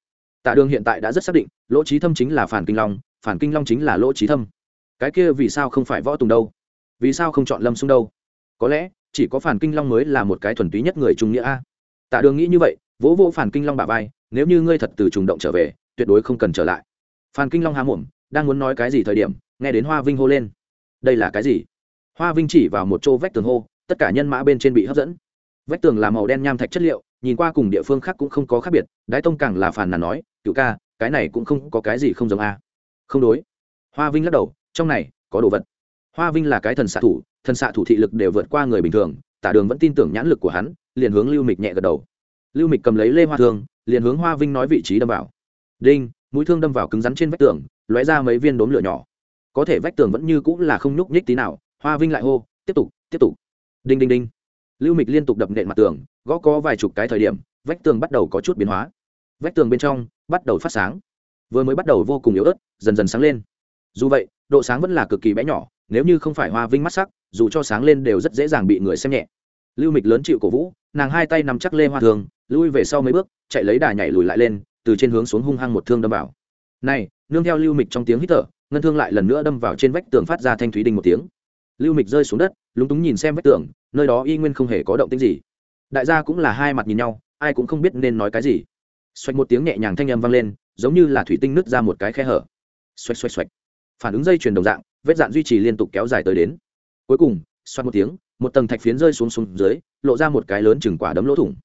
tạ đường hiện tại đã rất xác định, lỗ trí thâm chính là phản kinh long, phản kinh long chính là lỗ trí thâm. Cái kia vì sao không phải võ tùng đâu? Vì sao không chọn lâm xung đâu? Có lẽ, chỉ có phản kinh long mới là một cái thuần túy nhất người trung nghĩa a. Tạ đường nghĩ như vậy, vỗ vỗ phản kinh long bà vai, nếu như ngươi thật từ trùng động trở về, tuyệt đối không cần trở lại. Phản kinh long há mồm, đang muốn nói cái gì thời điểm, nghe đến hoa vinh hô lên. Đây là cái gì? Hoa vinh chỉ vào một chỗ vách tường hô, tất cả nhân mã bên trên bị hấp dẫn. Vách tường là màu đen nham thạch chất liệu nhìn qua cùng địa phương khác cũng không có khác biệt, đái tông càng là phàn nàn nói cựu ca, cái này cũng không có cái gì không giống a. Không đối. Hoa vinh lắc đầu, trong này có đồ vật. Hoa vinh là cái thần xạ thủ, thần xạ thủ thị lực đều vượt qua người bình thường, tả đường vẫn tin tưởng nhãn lực của hắn, liền hướng lưu mịch nhẹ gật đầu. Lưu mịch cầm lấy lê hoa thương, liền hướng hoa vinh nói vị trí đâm vào. Đinh. Mũi thương đâm vào cứng rắn trên vách tường, lóe ra mấy viên đốm lửa nhỏ. Có thể vách tường vẫn như cũng là không nhúc nhích tí nào. Hoa vinh lại hô, tiếp tục tiếp tục. Đinh đinh đinh lưu mịch liên tục đập nện mặt tường, gõ có vài chục cái thời điểm, vách tường bắt đầu có chút biến hóa. Vách tường bên trong bắt đầu phát sáng. Vừa mới bắt đầu vô cùng yếu ớt, dần dần sáng lên. Dù vậy, độ sáng vẫn là cực kỳ bé nhỏ, nếu như không phải hoa vinh mắt sắc, dù cho sáng lên đều rất dễ dàng bị người xem nhẹ. Lưu mịch lớn chịu cổ vũ, nàng hai tay nằm chắc lê hoa thường, lui về sau mấy bước, chạy lấy đà nhảy lùi lại lên, từ trên hướng xuống hung hăng một thương đâm vào. Này, nương theo lưu mịch trong tiếng hít thở, ngân thương lại lần nữa đâm vào trên vách tường phát ra thanh thúy đinh một tiếng. Lưu mịch rơi xuống đất, lúng túng nhìn xem vách tường nơi đó y nguyên không hề có động tĩnh gì. Đại gia cũng là hai mặt nhìn nhau, ai cũng không biết nên nói cái gì. Xoạch một tiếng nhẹ nhàng thanh âm vang lên, giống như là thủy tinh nứt ra một cái khe hở. Xoạch xoạch xoạch. Phản ứng dây chuyền đồng dạng, vết dạn duy trì liên tục kéo dài tới đến. Cuối cùng, xoạch một tiếng, một tầng thạch phiến rơi xuống xuống dưới, lộ ra một cái lớn chừng quả đấm lỗ thủng.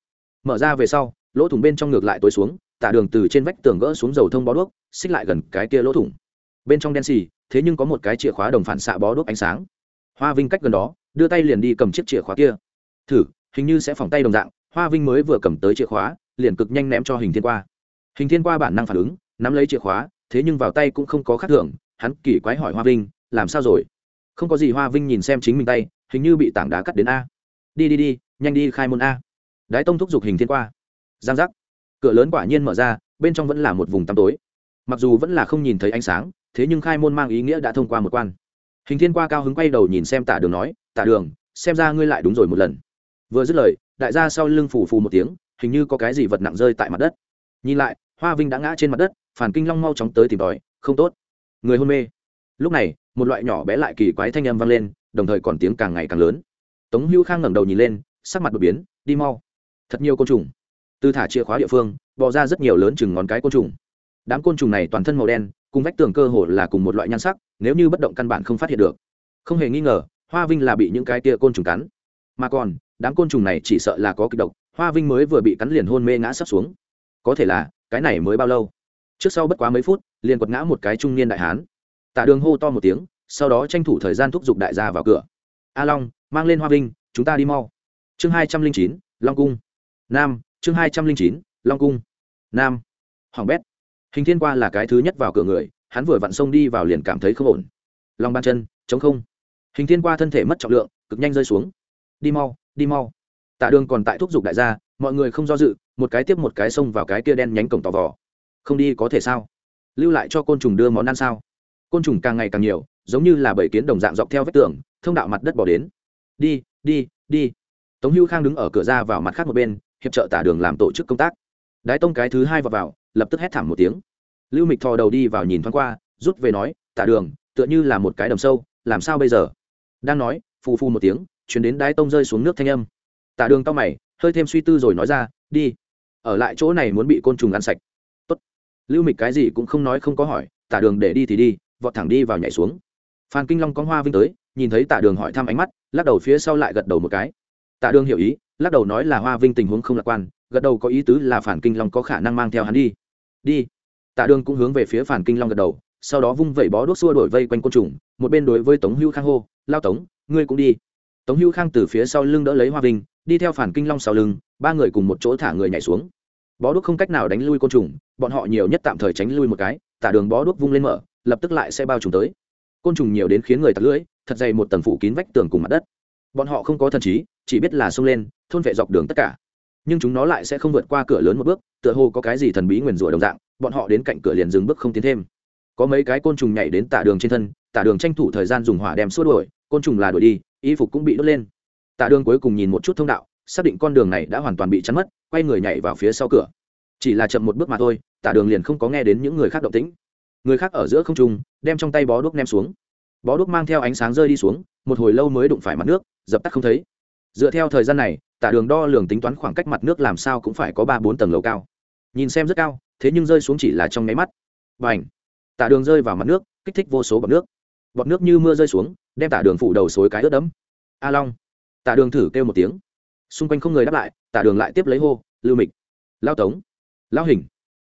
Mở ra về sau, lỗ thủng bên trong ngược lại tối xuống, tả đường từ trên vách tường gỡ xuống dầu thông bó đuốc, xích lại gần cái kia lỗ thủng. Bên trong đen xì, thế nhưng có một cái chìa khóa đồng phản xạ bó đuốc ánh sáng. Hoa vinh cách gần đó đưa tay liền đi cầm chiếc chìa khóa kia. Thử, hình như sẽ phòng tay đồng dạng, hoa vinh mới vừa cầm tới chìa khóa, liền cực nhanh ném cho hình thiên qua. Hình thiên qua bản năng phản ứng, nắm lấy chìa khóa, thế nhưng vào tay cũng không có khác thường, hắn kỳ quái hỏi hoa vinh, làm sao rồi? Không có gì hoa vinh nhìn xem chính mình tay, hình như bị tảng đá cắt đến a. Đi đi đi, nhanh đi khai môn a. Đái tông thúc giục hình thiên qua. Giang giác. Cửa lớn quả nhiên mở ra, bên trong vẫn là một vùng tăm tối. Mặc dù vẫn là không nhìn thấy ánh sáng, thế nhưng khai môn mang ý nghĩa đã thông qua một quan hình thiên qua cao hứng quay đầu nhìn xem tả đường nói tả đường, xem ra ngươi lại đúng rồi một lần. Vừa dứt lời, đại gia sau lưng phủ phù một tiếng, hình như có cái gì vật nặng rơi tại mặt đất. Nhìn lại, hoa vinh đã ngã trên mặt đất, phản kinh long mau chóng tới tìm tòi, không tốt. Người hôn mê. Lúc này, một loại nhỏ bé lại kỳ quái thanh âm vang lên, đồng thời còn tiếng càng ngày càng lớn. Tống hữu khang ngẩng đầu nhìn lên, sắc mặt đột biến, đi mau. Thật nhiều côn trùng. Từ thả chìa khóa địa phương, bò ra rất nhiều lớn chừng ngón cái côn trùng. Đám côn trùng này toàn thân màu đen cùng vách tường cơ hồ là cùng một loại nhan sắc, nếu như bất động căn bản không phát hiện được. Không hề nghi ngờ, hoa vinh là bị những cái tia côn trùng cắn. Mà còn, đám côn trùng này chỉ sợ là có kịch độc, hoa vinh mới vừa bị cắn liền hôn mê ngã sắp xuống. Có thể là, cái này mới bao lâu? Trước sau bất quá mấy phút, liền quật ngã một cái trung niên đại hán. Tạ đường hô to một tiếng, sau đó tranh thủ thời gian thúc giục đại gia vào cửa. A long, mang lên hoa vinh, chúng ta đi mau. Chương hai trăm linh chín, long cung. Nam, chương hai trăm linh chín, long cung. Nam. Hoàng bét hình thiên qua là cái thứ nhất vào cửa người hắn vừa vặn xông đi vào liền cảm thấy không ổn. Lòng bàn chân chống không. Hình thiên qua thân thể mất trọng lượng cực nhanh rơi xuống. Đi mau đi mau. Tạ đường còn tại thúc giục đại gia mọi người không do dự một cái tiếp một cái xông vào cái kia đen nhánh cổng tò vò. Không đi có thể sao? Lưu lại cho côn trùng đưa món ăn sao? Côn trùng càng ngày càng nhiều giống như là bảy kiến đồng dạng dọc theo vách tường thông đạo mặt đất bỏ đến. Đi đi đi. Tống hữu khang đứng ở cửa ra vào mặt khác một bên hiệp trợ tả đường làm tổ chức công tác. Đái tông cái thứ hai vào, vào lập tức hét thảm một tiếng. Lưu mịch thò đầu đi vào nhìn thoáng qua, rút về nói, tả đường, tựa như là một cái đầm sâu, làm sao bây giờ? Đang nói, phù phù một tiếng, chuyển đến đái tông rơi xuống nước thanh âm. Tả đường tao mày, hơi thêm suy tư rồi nói ra, đi, ở lại chỗ này muốn bị côn trùng ăn sạch. Tốt. lưu mịch cái gì cũng không nói không có hỏi, tả đường để đi thì đi, vọt thẳng đi vào nhảy xuống. Phan kinh long có hoa vinh tới, nhìn thấy tả đường hỏi thăm ánh mắt, lắc đầu phía sau lại gật đầu một cái. Tạ đường hiểu ý, lắc đầu nói là hoa vinh tình huống không lạc quan, gật đầu có ý tứ là phản kinh long có khả năng mang theo hắn đi đi. Tạ đường cũng hướng về phía phản kinh long gật đầu, sau đó vung vẩy bó đuốc xua đổi vây quanh côn trùng, một bên đối với tống hưu khang hô, lao tống, ngươi cũng đi. Tống hưu khang từ phía sau lưng đỡ lấy hoa vinh, đi theo phản kinh long sau lưng, ba người cùng một chỗ thả người nhảy xuống. Bó đuốc không cách nào đánh lui côn trùng, bọn họ nhiều nhất tạm thời tránh lui một cái, tạ đường bó đuốc vung lên mở, lập tức lại sẽ bao trùng tới. Côn trùng nhiều đến khiến người tạt lưỡi, thật dày một tầng phủ kín vách tường cùng mặt đất. Bọn họ không có thần trí, chỉ biết là xông lên, thôn vệ dọc đường tất cả nhưng chúng nó lại sẽ không vượt qua cửa lớn một bước, tựa hồ có cái gì thần bí nguyền rủa đồng dạng, bọn họ đến cạnh cửa liền dừng bước không tiến thêm. Có mấy cái côn trùng nhảy đến tả đường trên thân, tả đường tranh thủ thời gian dùng hỏa đem xua đuổi, côn trùng là đuổi đi, y phục cũng bị đốt lên. Tả đường cuối cùng nhìn một chút thông đạo, xác định con đường này đã hoàn toàn bị chắn mất, quay người nhảy vào phía sau cửa. Chỉ là chậm một bước mà thôi, tả đường liền không có nghe đến những người khác động tĩnh. Người khác ở giữa không trung, đem trong tay bó đuốc ném xuống. Bó đuốc mang theo ánh sáng rơi đi xuống, một hồi lâu mới đụng phải mặt nước, dập tắt không thấy. Dựa theo thời gian này tả đường đo lường tính toán khoảng cách mặt nước làm sao cũng phải có ba bốn tầng lầu cao. Nhìn xem rất cao, thế nhưng rơi xuống chỉ là trong nháy mắt. Và ảnh tả đường rơi vào mặt nước, kích thích vô số bọt nước. Bọt nước như mưa rơi xuống, đem tả đường phủ đầu xối cái ướt đẫm. A long! Tả đường thử kêu một tiếng. Xung quanh không người đáp lại, tả đường lại tiếp lấy hô, lưu mịch! Lao tống! Lao hình!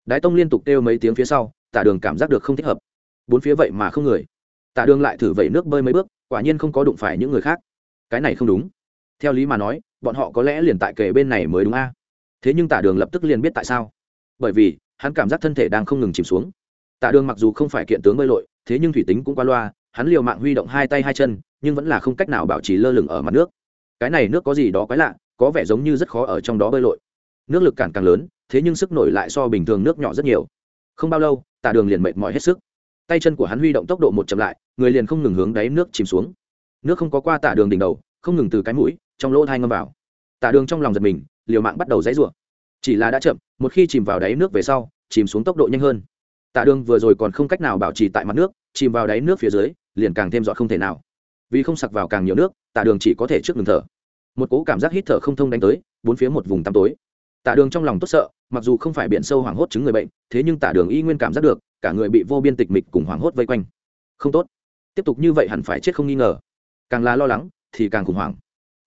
Đái tông liên tục kêu mấy tiếng phía sau, tả đường cảm giác được không thích hợp. Bốn phía vậy mà không người. Tả đường lại thử vẩy nước bơi mấy bước, quả nhiên không có đụng phải những người khác. Cái này không đúng. Theo lý mà nói bọn họ có lẽ liền tại kề bên này mới đúng a. Thế nhưng tả đường lập tức liền biết tại sao. Bởi vì, hắn cảm giác thân thể đang không ngừng chìm xuống. Tạ đường mặc dù không phải kiện tướng bơi lội, thế nhưng thủy tính cũng qua loa, hắn liều mạng huy động hai tay hai chân, nhưng vẫn là không cách nào bảo trì lơ lửng ở mặt nước. Cái này nước có gì đó quái lạ, có vẻ giống như rất khó ở trong đó bơi lội. Nước lực cản càng lớn, thế nhưng sức nổi lại so bình thường nước nhỏ rất nhiều. Không bao lâu Tạ đường liền mệt mỏi hết sức. Tay chân của hắn huy động tốc độ một chậm lại, người liền không ngừng hướng đáy nước chìm xuống. Nước không có qua Tạ đường đỉnh đầu, không ngừng từ cái mũi trong lỗ thai ngâm vào. Tả đường trong lòng giật mình, liều mạng bắt đầu dãy rủa. Chỉ là đã chậm, một khi chìm vào đáy nước về sau, chìm xuống tốc độ nhanh hơn. Tạ đường vừa rồi còn không cách nào bảo trì tại mặt nước, chìm vào đáy nước phía dưới, liền càng thêm dọn không thể nào. Vì không sặc vào càng nhiều nước Tạ đường chỉ có thể trước ngừng thở. Một cố cảm giác hít thở không thông đánh tới, bốn phía một vùng tăm tối. Tạ đường trong lòng tốt sợ, mặc dù không phải biển sâu hoảng hốt chứng người bệnh, thế nhưng Tạ đường y nguyên cảm giác được, cả người bị vô biên tịch mịch cùng hoảng hốt vây quanh. Không tốt. Tiếp tục như vậy hẳn phải chết không nghi ngờ. Càng là lo lắng, thì càng khủng hoảng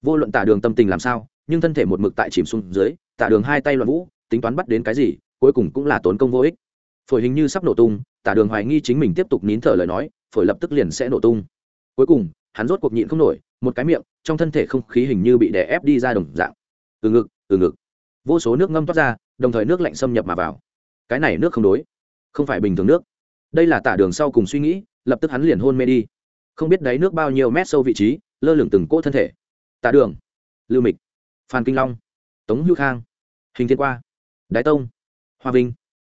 vô luận tả đường tâm tình làm sao, nhưng thân thể một mực tại chìm xuống dưới, tả đường hai tay loạn vũ, tính toán bắt đến cái gì, cuối cùng cũng là tốn công vô ích. Phổi hình như sắp nổ tung, tả đường hoài nghi chính mình tiếp tục nín thở lời nói, phổi lập tức liền sẽ nổ tung. Cuối cùng, hắn rốt cuộc nhịn không nổi, một cái miệng, trong thân thể không khí hình như bị đè ép đi ra đồng dạng. Từ ngực từ ngực. Vô số nước ngâm toát ra, đồng thời nước lạnh xâm nhập mà vào. Cái này nước không đối, không phải bình thường nước. Đây là tả đường sau cùng suy nghĩ, lập tức hắn liền hôn mê đi. Không biết đáy nước bao nhiêu mét sâu vị trí, lơ lửng từng cỗ thân thể. Tạ đường. Lưu mịch. Phan kinh long. Tống hữu khang. Hình thiên qua. Đái tông. Hoa vinh.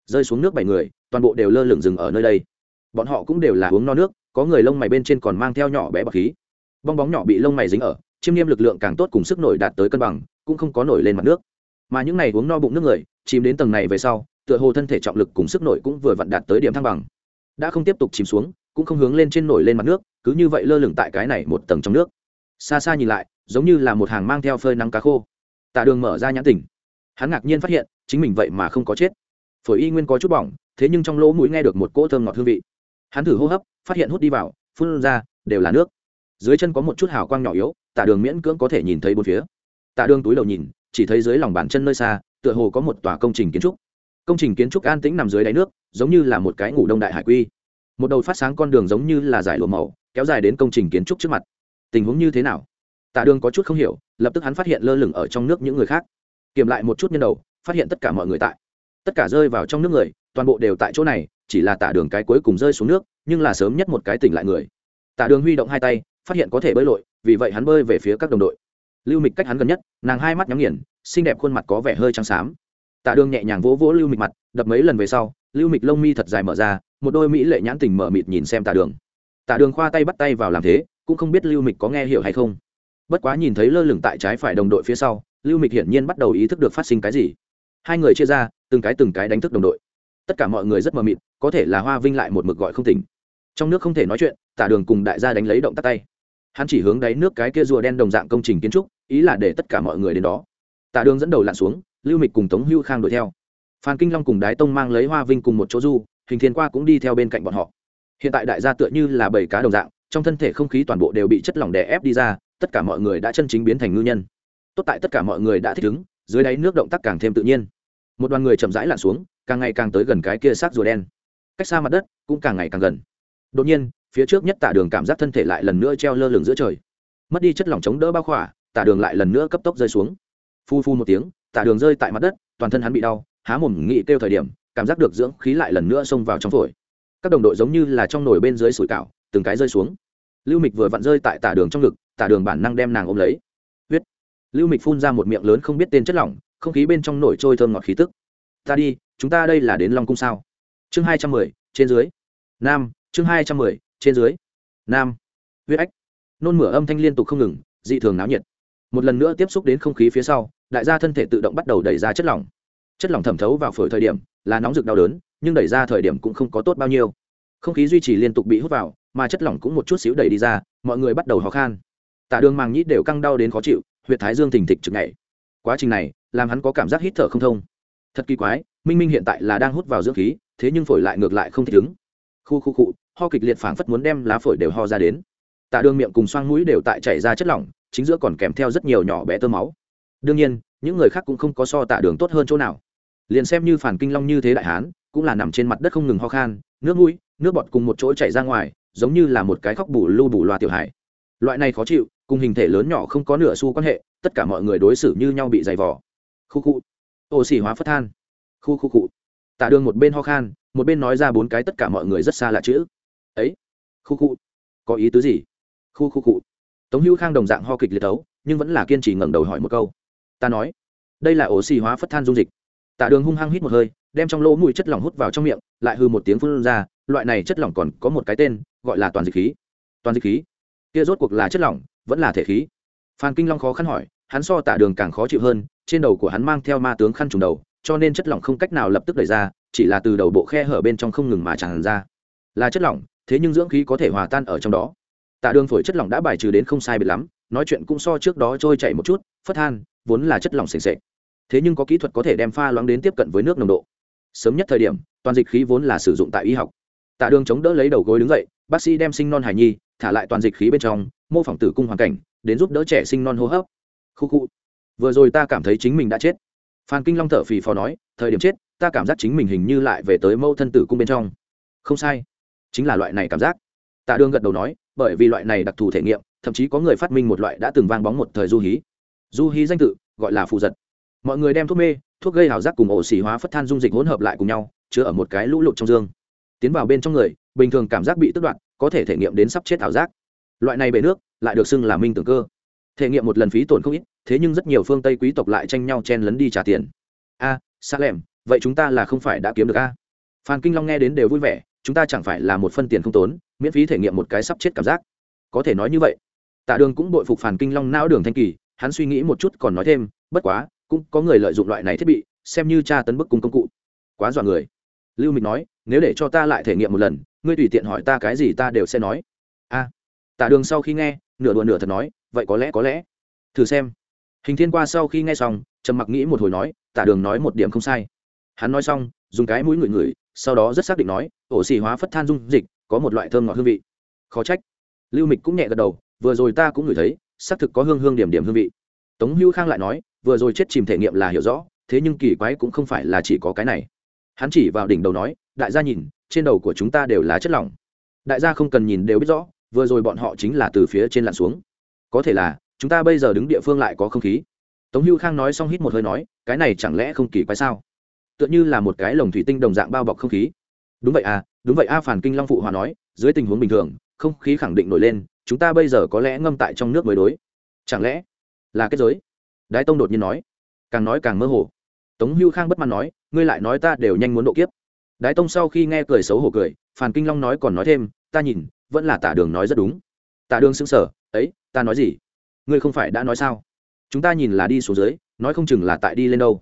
Rơi xuống nước bảy người, toàn bộ đều lơ lửng rừng ở nơi đây. Bọn họ cũng đều là uống no nước, có người lông mày bên trên còn mang theo nhỏ bé bọc khí. Bong bóng nhỏ bị lông mày dính ở, chiêm niêm lực lượng càng tốt cùng sức nổi đạt tới cân bằng, cũng không có nổi lên mặt nước. Mà những này uống no bụng nước người, chìm đến tầng này về sau, tựa hồ thân thể trọng lực cùng sức nổi cũng vừa vặn đạt tới điểm thăng bằng. Đã không tiếp tục chìm xuống, cũng không hướng lên trên nổi lên mặt nước, cứ như vậy lơ lửng tại cái này một tầng trong nước. Xa xa nhìn lại giống như là một hàng mang theo phơi nắng cá khô. Tạ đường mở ra nhãn tỉnh hắn ngạc nhiên phát hiện, chính mình vậy mà không có chết. Phổi y nguyên có chút bỏng, thế nhưng trong lỗ mũi nghe được một cỗ thơm ngọt hương vị. Hắn thử hô hấp, phát hiện hút đi vào, phun ra, đều là nước. Dưới chân có một chút hào quang nhỏ yếu tạ đường miễn cưỡng có thể nhìn thấy bốn phía. Tạ đường túi đầu nhìn, chỉ thấy dưới lòng bàn chân nơi xa, tựa hồ có một tòa công trình kiến trúc. Công trình kiến trúc an tĩnh nằm dưới đáy nước, giống như là một cái ngủ đông đại hải quy. Một đầu phát sáng con đường giống như là giải lụa màu, kéo dài đến công trình kiến trúc trước mặt. Tình huống như thế nào? Tạ đường có chút không hiểu, lập tức hắn phát hiện lơ lửng ở trong nước những người khác. Kiểm lại một chút nhân đầu, phát hiện tất cả mọi người tại. Tất cả rơi vào trong nước người, toàn bộ đều tại chỗ này, chỉ là tạ đường cái cuối cùng rơi xuống nước, nhưng là sớm nhất một cái tỉnh lại người. Tạ đường huy động hai tay, phát hiện có thể bơi lội, vì vậy hắn bơi về phía các đồng đội. Lưu mịch cách hắn gần nhất, nàng hai mắt nhắm nghiền, xinh đẹp khuôn mặt có vẻ hơi trắng xám. Tạ đường nhẹ nhàng vỗ vỗ lưu mịch mặt, đập mấy lần về sau, lưu mịch lông mi thật dài mở ra, một đôi mỹ lệ nhãn tình mở mịt nhìn xem Tạ đường. Tạ đường khoa tay bắt tay vào làm thế, cũng không biết lưu mịch có nghe hiểu hay không bất quá nhìn thấy lơ lửng tại trái phải đồng đội phía sau, lưu mịch hiển nhiên bắt đầu ý thức được phát sinh cái gì. Hai người chia ra, từng cái từng cái đánh thức đồng đội. Tất cả mọi người rất mờ mịt, có thể là hoa vinh lại một mực gọi không tỉnh. Trong nước không thể nói chuyện, tả đường cùng đại gia đánh lấy động tắt tay. Hắn chỉ hướng đáy nước cái kia rùa đen đồng dạng công trình kiến trúc, ý là để tất cả mọi người đến đó. Tả đường dẫn đầu lặn xuống, lưu mịch cùng tống hưu khang đuổi theo. Phan kinh long cùng đái tông mang lấy hoa vinh cùng một chỗ du, hình thiên qua cũng đi theo bên cạnh bọn họ. Hiện tại đại gia tựa như là bảy cá đồng dạng, trong thân thể không khí toàn bộ đều bị chất lỏng đè ép đi ra tất cả mọi người đã chân chính biến thành ngư nhân. Tốt tại tất cả mọi người đã thích ứng, dưới đáy nước động tác càng thêm tự nhiên. Một đoàn người chậm rãi lặn xuống, càng ngày càng tới gần cái kia xác rùa đen. Cách xa mặt đất, cũng càng ngày càng gần. Đột nhiên, phía trước nhất tả đường cảm giác thân thể lại lần nữa treo lơ lửng giữa trời. Mất đi chất lỏng chống đỡ bao khỏa, tả đường lại lần nữa cấp tốc rơi xuống. Phu phu một tiếng, tả đường rơi tại mặt đất, toàn thân hắn bị đau, há mồm nghị kêu thời điểm, cảm giác được dưỡng khí lại lần nữa xông vào trong phổi. Các đồng đội giống như là trong nồi bên dưới sủi cảo, từng cái rơi xuống. Lưu mịch vừa vặn rơi tại tả đường trong ngực tả đường bản năng đem nàng ôm lấy. Huyết. Lưu mịch phun ra một miệng lớn không biết tên chất lỏng, không khí bên trong nổi trôi thơm ngọt khí tức. Ta đi, chúng ta đây là đến long cung sao? Chương hai trăm mười, trên dưới. Nam, chương hai trăm mười, trên dưới. Nam. Huyết ách. Nôn mửa âm thanh liên tục không ngừng, dị thường náo nhiệt. Một lần nữa tiếp xúc đến không khí phía sau, đại gia thân thể tự động bắt đầu đẩy ra chất lỏng. Chất lỏng thẩm thấu vào phổi thời điểm, là nóng rực đau đớn, nhưng đẩy ra thời điểm cũng không có tốt bao nhiêu. Không khí duy trì liên tục bị hút vào, mà chất lỏng cũng một chút xíu đẩy đi ra, mọi người bắt đầu ho khan. Tạ đường màng nhĩ đều căng đau đến khó chịu, huyệt thái dương thình thịch trực ngày. Quá trình này, làm hắn có cảm giác hít thở không thông. Thật kỳ quái, minh minh hiện tại là đang hút vào dưỡng khí, thế nhưng phổi lại ngược lại không thể ứng. Khu khu cụ ho kịch liệt phảng phất muốn đem lá phổi đều ho ra đến. Tạ đường miệng cùng xoang mũi đều tại chảy ra chất lỏng, chính giữa còn kèm theo rất nhiều nhỏ bé tơ máu. Đương nhiên, những người khác cũng không có so tạ đường tốt hơn chỗ nào. Liền xem như phản kinh long như thế đại hán, cũng là nằm trên mặt đất không ngừng ho khan, nước mũi, nước bọt cùng một chỗ chảy ra ngoài, giống như là một cái khóc bù lưu bù loa tiểu hải loại này khó chịu, cùng hình thể lớn nhỏ không có nửa xu quan hệ, tất cả mọi người đối xử như nhau bị dày vỏ khu khu. Ô xỉ hóa phất than. Khu khu cụ tạ đường một bên ho khan, một bên nói ra bốn cái tất cả mọi người rất xa lạ chữ. Ấy. Khu khu. Có ý tứ gì? Khu khu cụ tống hữu khang đồng dạng ho kịch liệt tấu nhưng vẫn là kiên trì ngẩng đầu hỏi một câu. Ta nói, đây là ổ xì hóa phất than dung dịch. Tạ đường hung hăng hít một hơi, đem trong lỗ mùi chất lỏng hút vào trong miệng, lại hư một tiếng phun ra, loại này chất lỏng còn có một cái tên, gọi là toàn dịch khí. Toàn dịch khí kia rốt cuộc là chất lỏng, vẫn là thể khí? Phan kinh long khó khăn hỏi, hắn so tạ đường càng khó chịu hơn, trên đầu của hắn mang theo ma tướng khăn trùng đầu, cho nên chất lỏng không cách nào lập tức đẩy ra, chỉ là từ đầu bộ khe hở bên trong không ngừng mà tràn ra. Là chất lỏng, thế nhưng dưỡng khí có thể hòa tan ở trong đó. Tạ đường phổi chất lỏng đã bài trừ đến không sai biệt lắm, nói chuyện cũng so trước đó trôi chảy một chút, phất than, vốn là chất lỏng s ề thế nhưng có kỹ thuật có thể đem pha loãng đến tiếp cận với nước nồng độ. Sớm nhất thời điểm, toàn dịch khí vốn là sử dụng tại y học. Tạ đường chống đỡ lấy đầu gối đứng dậy, bác sĩ đem sinh non hài nhi thả lại toàn dịch khí bên trong, mô phỏng tử cung hoàn cảnh, đến giúp đỡ trẻ sinh non hô hấp. Khu khu. Vừa rồi ta cảm thấy chính mình đã chết. Phan kinh long thở phì phò nói, thời điểm chết, ta cảm giác chính mình hình như lại về tới mâu thân tử cung bên trong. Không sai. Chính là loại này cảm giác. Tạ đương gật đầu nói, bởi vì loại này đặc thù thể nghiệm, thậm chí có người phát minh một loại đã từng vang bóng một thời du hí. Du hí danh tự, gọi là phù giật. Mọi người đem thuốc mê, thuốc gây hào giác cùng ổ xỉ hóa phất than dung dịch hỗn hợp lại cùng nhau, chứa ở một cái lũ lụt trong dương. Tiến vào bên trong người, bình thường cảm giác bị tức đoạn có thể thể nghiệm đến sắp chết ảo giác. Loại này bể nước lại được xưng là minh tưởng cơ. Thể nghiệm một lần phí tổn không ít thế nhưng rất nhiều phương tây quý tộc lại tranh nhau chen lấn đi trả tiền. A à, xa lẻm vậy chúng ta là không phải đã kiếm được a? Phan kinh long nghe đến đều vui vẻ chúng ta chẳng phải là một phân tiền không tốn miễn phí thể nghiệm một cái sắp chết cảm giác. Có thể nói như vậy. Tạ đường cũng bội phục phản kinh long não đường thanh kỳ hắn suy nghĩ một chút còn nói thêm bất quá cũng có người lợi dụng loại này thiết bị xem như tra tấn bức cung công cụ. Quá dọa người. Lưu mịch nói nếu để cho ta lại thể nghiệm một lần ngươi tùy tiện hỏi ta cái gì ta đều sẽ nói. A, tạ đường sau khi nghe, nửa đùa nửa thật nói, vậy có lẽ có lẽ. Thử xem. Hình thiên qua sau khi nghe xong, trầm mặc nghĩ một hồi nói, tạ đường nói một điểm không sai. Hắn nói xong, dùng cái mũi ngửi ngửi, sau đó rất xác định nói, ổ xì hóa phất than dung dịch, có một loại thơm ngọt hương vị. Khó trách. Lưu mịch cũng nhẹ gật đầu, vừa rồi ta cũng ngửi thấy, xác thực có hương hương điểm điểm hương vị. Tống hưu khang lại nói, vừa rồi chết chìm thể nghiệm là hiểu rõ, thế nhưng kỳ quái cũng không phải là chỉ có cái này. Hắn chỉ vào đỉnh đầu nói, đại gia nhìn trên đầu của chúng ta đều là chất lỏng. Đại gia không cần nhìn đều biết rõ, vừa rồi bọn họ chính là từ phía trên lặn xuống. Có thể là, chúng ta bây giờ đứng địa phương lại có không khí. Tống hưu khang nói xong hít một hơi nói, cái này chẳng lẽ không kỳ quái sao? Tựa như là một cái lồng thủy tinh đồng dạng bao bọc không khí. Đúng vậy à đúng vậy a, phản kinh long phụ hòa nói, dưới tình huống bình thường, không khí khẳng định nổi lên, chúng ta bây giờ có lẽ ngâm tại trong nước mới đối. Chẳng lẽ là kết giới? Đái tông đột nhiên nói, càng nói càng mơ hồ. Tống hưu khang bất mãn nói, ngươi lại nói ta đều nhanh muốn độ kiếp đái tông sau khi nghe cười xấu hổ cười, phàn kinh long nói còn nói thêm, ta nhìn, vẫn là tả đường nói rất đúng. Tả đường xứng sở ấy, ta nói gì? Ngươi không phải đã nói sao? Chúng ta nhìn là đi xuống dưới, nói không chừng là tại đi lên đâu.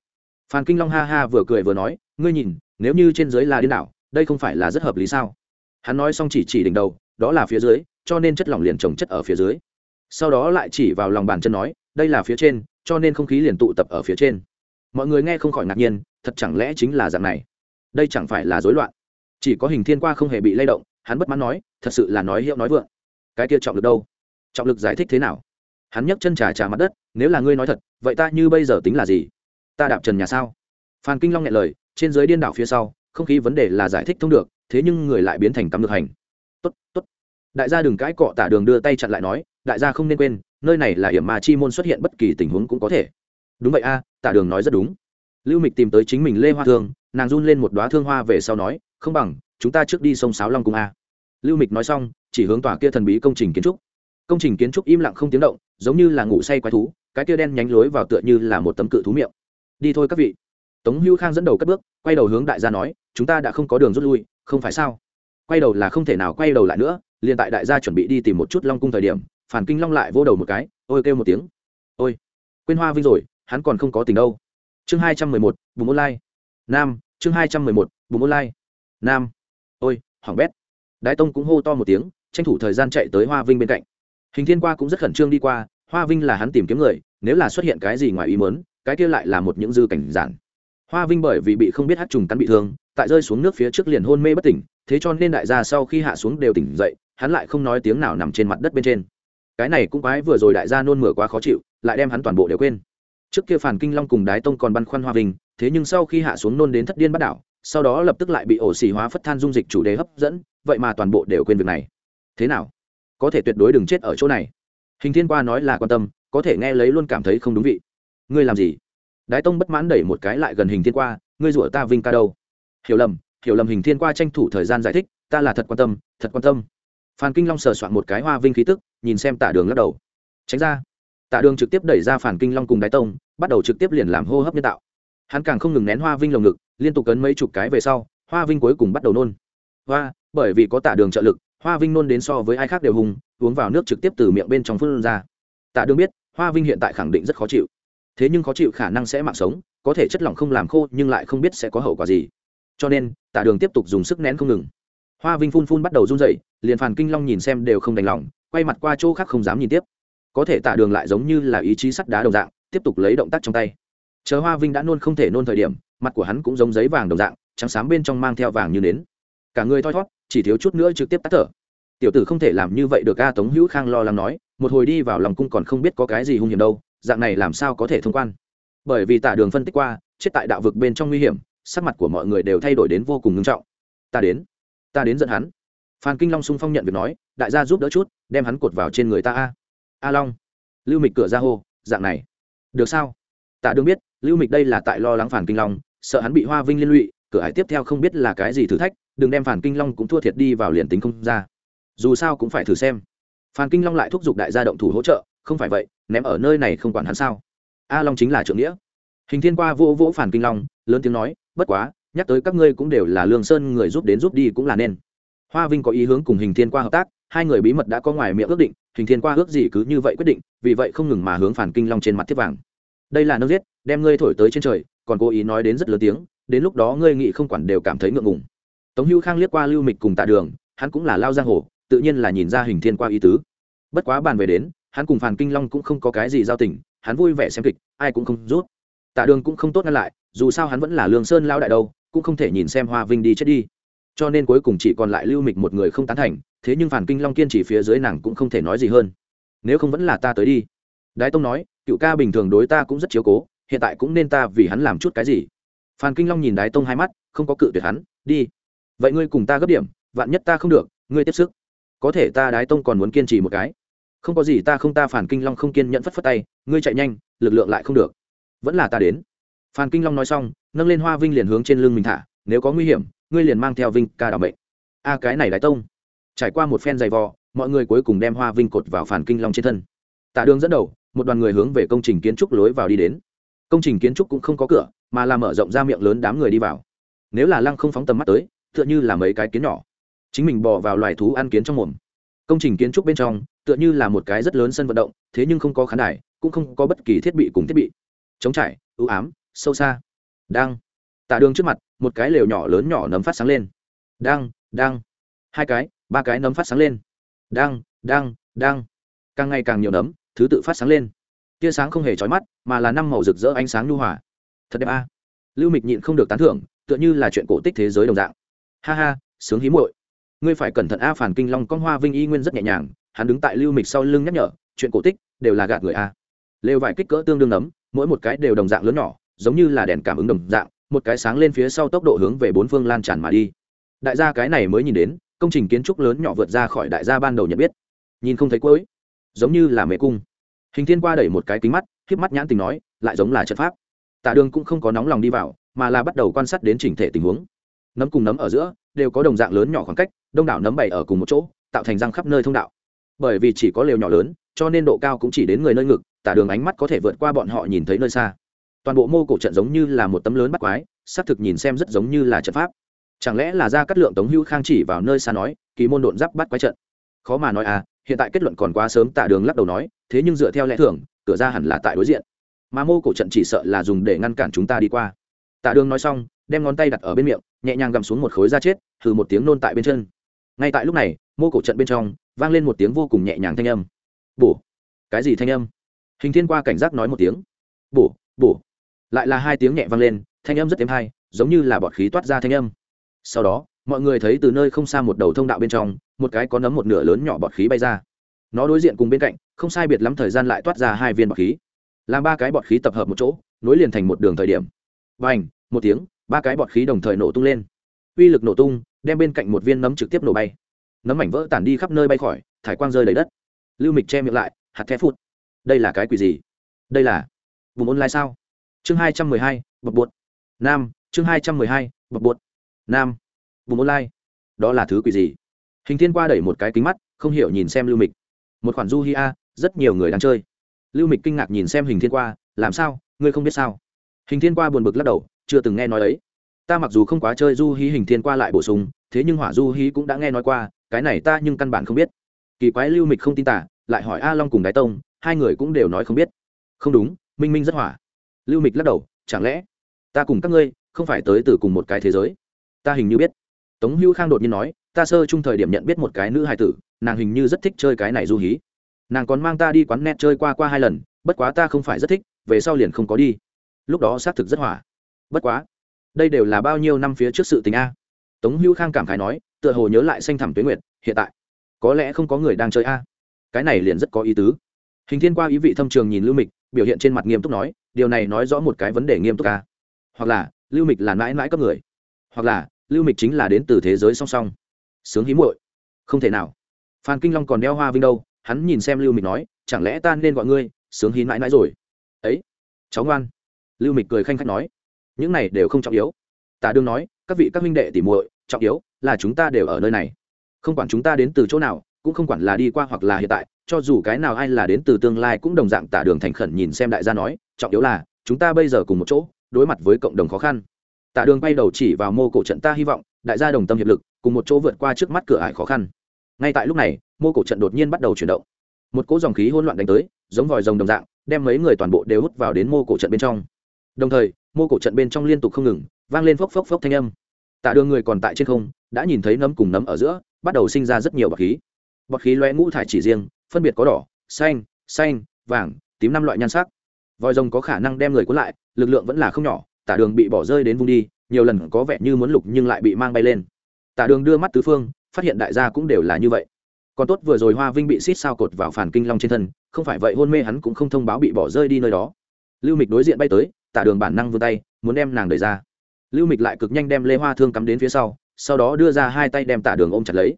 Phan kinh long ha ha vừa cười vừa nói, ngươi nhìn, nếu như trên dưới là điên đảo, đây không phải là rất hợp lý sao? Hắn nói xong chỉ chỉ đỉnh đầu, đó là phía dưới, cho nên chất lỏng liền trồng chất ở phía dưới. Sau đó lại chỉ vào lòng bàn chân nói, đây là phía trên, cho nên không khí liền tụ tập ở phía trên. Mọi người nghe không khỏi ngạc nhiên, thật chẳng lẽ chính là dạng này? Đây chẳng phải là rối loạn. Chỉ có hình thiên qua không hề bị lay động, hắn bất mãn nói, thật sự là nói hiệu nói vượng. Cái kia trọng lực đâu? Trọng lực giải thích thế nào? Hắn nhấc chân trà trà mặt đất, nếu là ngươi nói thật, vậy ta như bây giờ tính là gì? Ta đạp trần nhà sao? Phan kinh long nghe lời, trên dưới điên đảo phía sau, không khí vấn đề là giải thích thông được, thế nhưng người lại biến thành cắm được hành. Tốt tốt. Đại gia đừng cãi cọ tả đường đưa tay chặn lại nói, đại gia không nên quên, nơi này là hiểm mà chi môn xuất hiện bất kỳ tình huống cũng có thể. Đúng vậy a, tả đường nói rất đúng. Lưu mịch tìm tới chính mình lê hoa thương nàng run lên một đoá thương hoa về sau nói, không bằng, chúng ta trước đi sông sáo long cung a. Lưu mịch nói xong, chỉ hướng tòa kia thần bí công trình kiến trúc. Công trình kiến trúc im lặng không tiếng động, giống như là ngủ say quái thú, cái kia đen nhánh lối vào tựa như là một tấm cự thú miệng. Đi thôi các vị. Tống hữu khang dẫn đầu cất bước, quay đầu hướng đại gia nói, chúng ta đã không có đường rút lui, không phải sao? Quay đầu là không thể nào quay đầu lại nữa, liền tại đại gia chuẩn bị đi tìm một chút long cung thời điểm, phản kinh long lại vô đầu một cái, ôi kêu một tiếng. Ôi, quên hoa vinh rồi, hắn còn không có tình đâu. Chương hai trăm mười một, bùm online nam chương hai trăm mười một bùm online. Nam. Ôi hoàng bét. Đái tông cũng hô to một tiếng, tranh thủ thời gian chạy tới hoa vinh bên cạnh. Hình thiên qua cũng rất khẩn trương đi qua, hoa vinh là hắn tìm kiếm người, nếu là xuất hiện cái gì ngoài ý mớn cái kia lại là một những dư cảnh giản. Hoa vinh bởi vì bị không biết hát trùng cắn bị thương, tại rơi xuống nước phía trước liền hôn mê bất tỉnh, thế cho nên đại gia sau khi hạ xuống đều tỉnh dậy, hắn lại không nói tiếng nào nằm trên mặt đất bên trên. Cái này cũng quái vừa rồi đại gia nôn mửa quá khó chịu, lại đem hắn toàn bộ đều quên. Trước kia phản kinh long cùng đái tông còn băn khoăn hoa vinh thế nhưng sau khi hạ xuống nôn đến thất điên bắt đảo, sau đó lập tức lại bị ổ xì hóa phất than dung dịch chủ đề hấp dẫn, vậy mà toàn bộ đều quên việc này. Thế nào? Có thể tuyệt đối đừng chết ở chỗ này. Hình thiên qua nói là quan tâm, có thể nghe lấy luôn cảm thấy không đúng vị. Ngươi làm gì? Đái tông bất mãn đẩy một cái lại gần hình thiên qua, ngươi rủa ta vinh ca đâu? Hiểu lầm hiểu lầm hình thiên qua tranh thủ thời gian giải thích, ta là thật quan tâm, thật quan tâm. Phan kinh long sờ soạn một cái hoa vinh khí tức, nhìn xem tả đường lắc đầu. Tránh ra. Tả đường trực tiếp đẩy ra phản kinh long cùng đái tông, bắt đầu trực tiếp liền làm hô hấp nhân tạo hắn càng không ngừng nén hoa vinh lồng ngực, liên tục cấn mấy chục cái về sau, hoa vinh cuối cùng bắt đầu nôn. Hoa, bởi vì có tả đường trợ lực, hoa vinh nôn đến so với ai khác đều hùng, uống vào nước trực tiếp từ miệng bên trong phun ra. Tạ đương biết, hoa vinh hiện tại khẳng định rất khó chịu. Thế nhưng khó chịu khả năng sẽ mạng sống, có thể chất lỏng không làm khô, nhưng lại không biết sẽ có hậu quả gì. Cho nên tạ đường tiếp tục dùng sức nén không ngừng. Hoa vinh phun phun bắt đầu run dậy liền phàn kinh long nhìn xem đều không đành lòng, quay mặt qua chỗ khác không dám nhìn tiếp. Có thể tạ đường lại giống như là ý chí sắt đá đồng dạng, tiếp tục lấy động tác trong tay chờ hoa vinh đã nôn không thể nôn thời điểm, mặt của hắn cũng giống giấy vàng đồng dạng, trắng xám bên trong mang theo vàng như nến. Cả người thoi thót chỉ thiếu chút nữa trực tiếp tắt thở. Tiểu tử không thể làm như vậy được, a tống hữu khang lo lắng nói, một hồi đi vào lòng cung còn không biết có cái gì hung hiểm đâu, dạng này làm sao có thể thông quan. Bởi vì tả đường phân tích qua, chết tại đạo vực bên trong nguy hiểm, sắc mặt của mọi người đều thay đổi đến vô cùng ngưng trọng. Ta đến ta đến dẫn hắn. Phan kinh long sung phong nhận việc nói, đại gia giúp đỡ chút, đem hắn cột vào trên người ta a. A long, lưu mịch cửa ra hô, dạng này, được sao? Tạ đương biết lưu mịch đây là tại lo lắng phản kinh long, sợ hắn bị hoa vinh liên lụy, cửa hải tiếp theo không biết là cái gì thử thách, đừng đem phản kinh long cũng thua thiệt đi vào liền tính không ra. Dù sao cũng phải thử xem. Phản kinh long lại thúc giục đại gia động thủ hỗ trợ, không phải vậy, ném ở nơi này không quản hắn sao. A long chính là trưởng nghĩa. Hình thiên qua vô vỗ phản kinh long, lớn tiếng nói, bất quá, nhắc tới các ngươi cũng đều là lương sơn người giúp đến giúp đi cũng là nên. Hoa vinh có ý hướng cùng hình thiên qua hợp tác, hai người bí mật đã có ngoài miệng ước định, hình thiên qua ước gì cứ như vậy quyết định, vì vậy không ngừng mà hướng phản kinh long trên mặt thiết vàng. Đây là nước giết đem ngươi thổi tới trên trời, còn cố ý nói đến rất lớn tiếng, đến lúc đó ngươi nghĩ không quản đều cảm thấy ngượng ngùng. Tống hữu khang liếc qua lưu mịch cùng tạ đường, hắn cũng là lao giang hồ, tự nhiên là nhìn ra hình thiên qua ý tứ. Bất quá bàn về đến, hắn cùng phàn kinh long cũng không có cái gì giao tình, hắn vui vẻ xem kịch, ai cũng không rút. Tạ đường cũng không tốt ngăn lại, dù sao hắn vẫn là lương sơn lao đại đâu, cũng không thể nhìn xem hoa vinh đi chết đi. Cho nên cuối cùng chỉ còn lại lưu mịch một người không tán thành, thế nhưng phản kinh long kiên chỉ phía dưới nàng cũng không thể nói gì hơn. Nếu không vẫn là ta tới đi. Đái tông nói, cựu ca bình thường đối ta cũng rất chiếu cố hiện tại cũng nên ta vì hắn làm chút cái gì? Phan kinh long nhìn đái tông hai mắt, không có cự tuyệt hắn, đi. Vậy ngươi cùng ta gấp điểm, vạn nhất ta không được, ngươi tiếp sức. Có thể ta đái tông còn muốn kiên trì một cái. Không có gì ta không ta phản kinh long không kiên nhẫn phất phất tay, ngươi chạy nhanh, lực lượng lại không được. Vẫn là ta đến. Phan kinh long nói xong, nâng lên hoa vinh liền hướng trên lưng mình thả, nếu có nguy hiểm, ngươi liền mang theo vinh ca đảm bệnh a, cái này đái tông. Trải qua một phen dày vò, mọi người cuối cùng đem hoa vinh cột vào phản kinh long trên thân. Tạ đường dẫn đầu, một đoàn người hướng về công trình kiến trúc lối vào đi đến công trình kiến trúc cũng không có cửa, mà là mở rộng ra miệng lớn đám người đi vào. Nếu là lăng không phóng tầm mắt tới, tựa như là mấy cái kiến nhỏ. Chính mình bò vào loài thú ăn kiến trong mồm. Công trình kiến trúc bên trong, tựa như là một cái rất lớn sân vận động, thế nhưng không có khán đài, cũng không có bất kỳ thiết bị cùng thiết bị. Chống trải, ưu ám, sâu xa. Đang. Tạ đường trước mặt, một cái lều nhỏ lớn nhỏ nấm phát sáng lên. Đang đang. Hai cái, ba cái nấm phát sáng lên. Đang đang đang. Càng ngày càng nhiều nấm, thứ tự phát sáng lên tia sáng không hề trói mắt, mà là năm màu rực rỡ ánh sáng nhu hòa. Thật đẹp a. Lưu mịch nhịn không được tán thưởng, tựa như là chuyện cổ tích thế giới đồng dạng. Ha ha, sướng hí muội. Ngươi phải cẩn thận a, phản kinh long con hoa vinh y nguyên rất nhẹ nhàng, hắn đứng tại lưu mịch sau lưng nhắc nhở, chuyện cổ tích đều là gạt người a. Lều vải kích cỡ tương đương nấm, mỗi một cái đều đồng dạng lớn nhỏ, giống như là đèn cảm ứng đồng dạng, một cái sáng lên phía sau tốc độ hướng về bốn phương lan tràn mà đi. Đại gia cái này mới nhìn đến, công trình kiến trúc lớn nhỏ vượt ra khỏi đại gia ban đầu nhận biết. Nhìn không thấy cuối, giống như là mê cung hình thiên qua đẩy một cái kính mắt khép mắt nhãn tình nói, lại giống là trận pháp. Tạ đường cũng không có nóng lòng đi vào, mà là bắt đầu quan sát đến chỉnh thể tình huống. Nấm cùng nấm ở giữa, đều có đồng dạng lớn nhỏ khoảng cách, đông đảo nấm bày ở cùng một chỗ, tạo thành răng khắp nơi thông đạo. Bởi vì chỉ có lều nhỏ lớn, cho nên độ cao cũng chỉ đến người nơi ngực, tả đường ánh mắt có thể vượt qua bọn họ nhìn thấy nơi xa. Toàn bộ mô cổ trận giống như là một tấm lớn bắt quái, xác thực nhìn xem rất giống như là trận pháp. Chẳng lẽ là ra cắt lượng tống hữu khang chỉ vào nơi xa nói kỳ môn độn giáp bắt quái trận. Khó mà nói à hiện tại kết luận còn quá sớm tạ đường lắc đầu nói, thế nhưng dựa theo lẽ thường, cửa ra hẳn là tại đối diện. Mà mô cổ trận chỉ sợ là dùng để ngăn cản chúng ta đi qua. Tạ đường nói xong, đem ngón tay đặt ở bên miệng, nhẹ nhàng gầm xuống một khối da chết thử một tiếng nôn tại bên chân. Ngay tại lúc này, mô cổ trận bên trong, vang lên một tiếng vô cùng nhẹ nhàng thanh âm. Bổ. Cái gì thanh âm? Hình thiên qua cảnh giác nói một tiếng. Bổ bổ. Lại là hai tiếng nhẹ vang lên, thanh âm rất êm hay, giống như là bọt khí toát ra thanh âm. Sau đó, mọi người thấy từ nơi không xa một đầu thông đạo bên trong một cái có nấm một nửa lớn nhỏ bọt khí bay ra. Nó đối diện cùng bên cạnh, không sai biệt lắm thời gian lại toát ra hai viên bọt khí. Làm ba cái bọt khí tập hợp một chỗ, nối liền thành một đường thời điểm. Và ảnh một tiếng, ba cái bọt khí đồng thời nổ tung lên. Uy lực nổ tung, đem bên cạnh một viên nấm trực tiếp nổ bay. Nấm mảnh vỡ tản đi khắp nơi bay khỏi, thải quang rơi đầy đất. Lưu mịch che miệng lại, hạt thép phút đây là cái quỷ gì? Đây là vùng online sao? Chương hai trăm mười hai bậc bột nam, chương hai trăm mười hai bậc bột nam, vùng online đó là thứ quỷ gì? Hình thiên qua đẩy một cái kính mắt, không hiểu nhìn xem lưu mịch. Một khoản du hi a, rất nhiều người đang chơi. Lưu mịch kinh ngạc nhìn xem hình thiên qua, làm sao? Ngươi không biết sao? Hình thiên qua buồn bực lắc đầu, chưa từng nghe nói ấy. Ta mặc dù không quá chơi du hí hình thiên qua lại bổ sung, thế nhưng hỏa du hí cũng đã nghe nói qua, cái này ta nhưng căn bản không biết. Kỳ quái lưu mịch không tin tả, lại hỏi a long cùng đái tông, hai người cũng đều nói không biết. Không đúng, minh minh rất hỏa. Lưu mịch lắc đầu, chẳng lẽ ta cùng các ngươi không phải tới từ cùng một cái thế giới? Ta hình như biết. Tống hữu khang đột nhiên nói ta sơ chung thời điểm nhận biết một cái nữ hài tử, nàng hình như rất thích chơi cái này du hí. Nàng còn mang ta đi quán net chơi qua qua hai lần, bất quá ta không phải rất thích, về sau liền không có đi. Lúc đó xác thực rất hỏa. Bất quá, đây đều là bao nhiêu năm phía trước sự tình a. Tống hữu khang cảm khái nói, tựa hồ nhớ lại xanh thẳm tuyến nguyệt, hiện tại, có lẽ không có người đang chơi a. Cái này liền rất có ý tứ. Hình thiên qua ý vị thâm trường nhìn lưu mịch, biểu hiện trên mặt nghiêm túc nói, điều này nói rõ một cái vấn đề nghiêm túc a. Hoặc là, lưu mịch là mãi mãi cấp người. Hoặc là, lưu mịch chính là đến từ thế giới song song sướng hí muội. Không thể nào. Phan kinh long còn đeo hoa vinh đâu, hắn nhìn xem lưu mịch nói, chẳng lẽ ta nên gọi ngươi, sướng hí mãi mãi rồi? Ấy, cháu ngoan. Lưu mịch cười khanh khách nói, những này đều không trọng yếu. Tả đương nói, các vị các minh đệ tỉ muội, trọng yếu là chúng ta đều ở nơi này. Không quản chúng ta đến từ chỗ nào, cũng không quản là đi qua hoặc là hiện tại, cho dù cái nào ai là đến từ tương lai cũng đồng dạng tả đường thành khẩn nhìn xem đại gia nói, trọng yếu là, chúng ta bây giờ cùng một chỗ, đối mặt với cộng đồng khó khăn. Tạ đường bay đầu chỉ vào mô cổ trận ta hy vọng, đại gia đồng tâm hiệp lực, cùng một chỗ vượt qua trước mắt cửa ải khó khăn. Ngay tại lúc này, mô cổ trận đột nhiên bắt đầu chuyển động. Một cỗ dòng khí hỗn loạn đánh tới, giống vòi rồng đồng dạng, đem mấy người toàn bộ đều hút vào đến mô cổ trận bên trong. Đồng thời, mô cổ trận bên trong liên tục không ngừng, vang lên phốc phốc phốc thanh âm. Tạ đường người còn tại trên không, đã nhìn thấy nấm cùng nấm ở giữa, bắt đầu sinh ra rất nhiều bọt khí. Bọt khí loe ngũ thải chỉ riêng, phân biệt có đỏ, xanh xanh, vàng, tím năm loại nhan sắc. Vòi rồng có khả năng đem người cuốn lại, lực lượng vẫn là không nhỏ tả đường bị bỏ rơi đến vùng đi, nhiều lần có vẻ như muốn lục nhưng lại bị mang bay lên. Tả đường đưa mắt tứ phương, phát hiện đại gia cũng đều là như vậy. Còn tốt vừa rồi hoa vinh bị xít sao cột vào phản kinh long trên thân, không phải vậy hôn mê hắn cũng không thông báo bị bỏ rơi đi nơi đó. Lưu mịch đối diện bay tới, tả đường bản năng vươn tay, muốn đem nàng đẩy ra. Lưu mịch lại cực nhanh đem lê hoa thương cắm đến phía sau sau đó đưa ra hai tay đem tả đường ôm chặt lấy.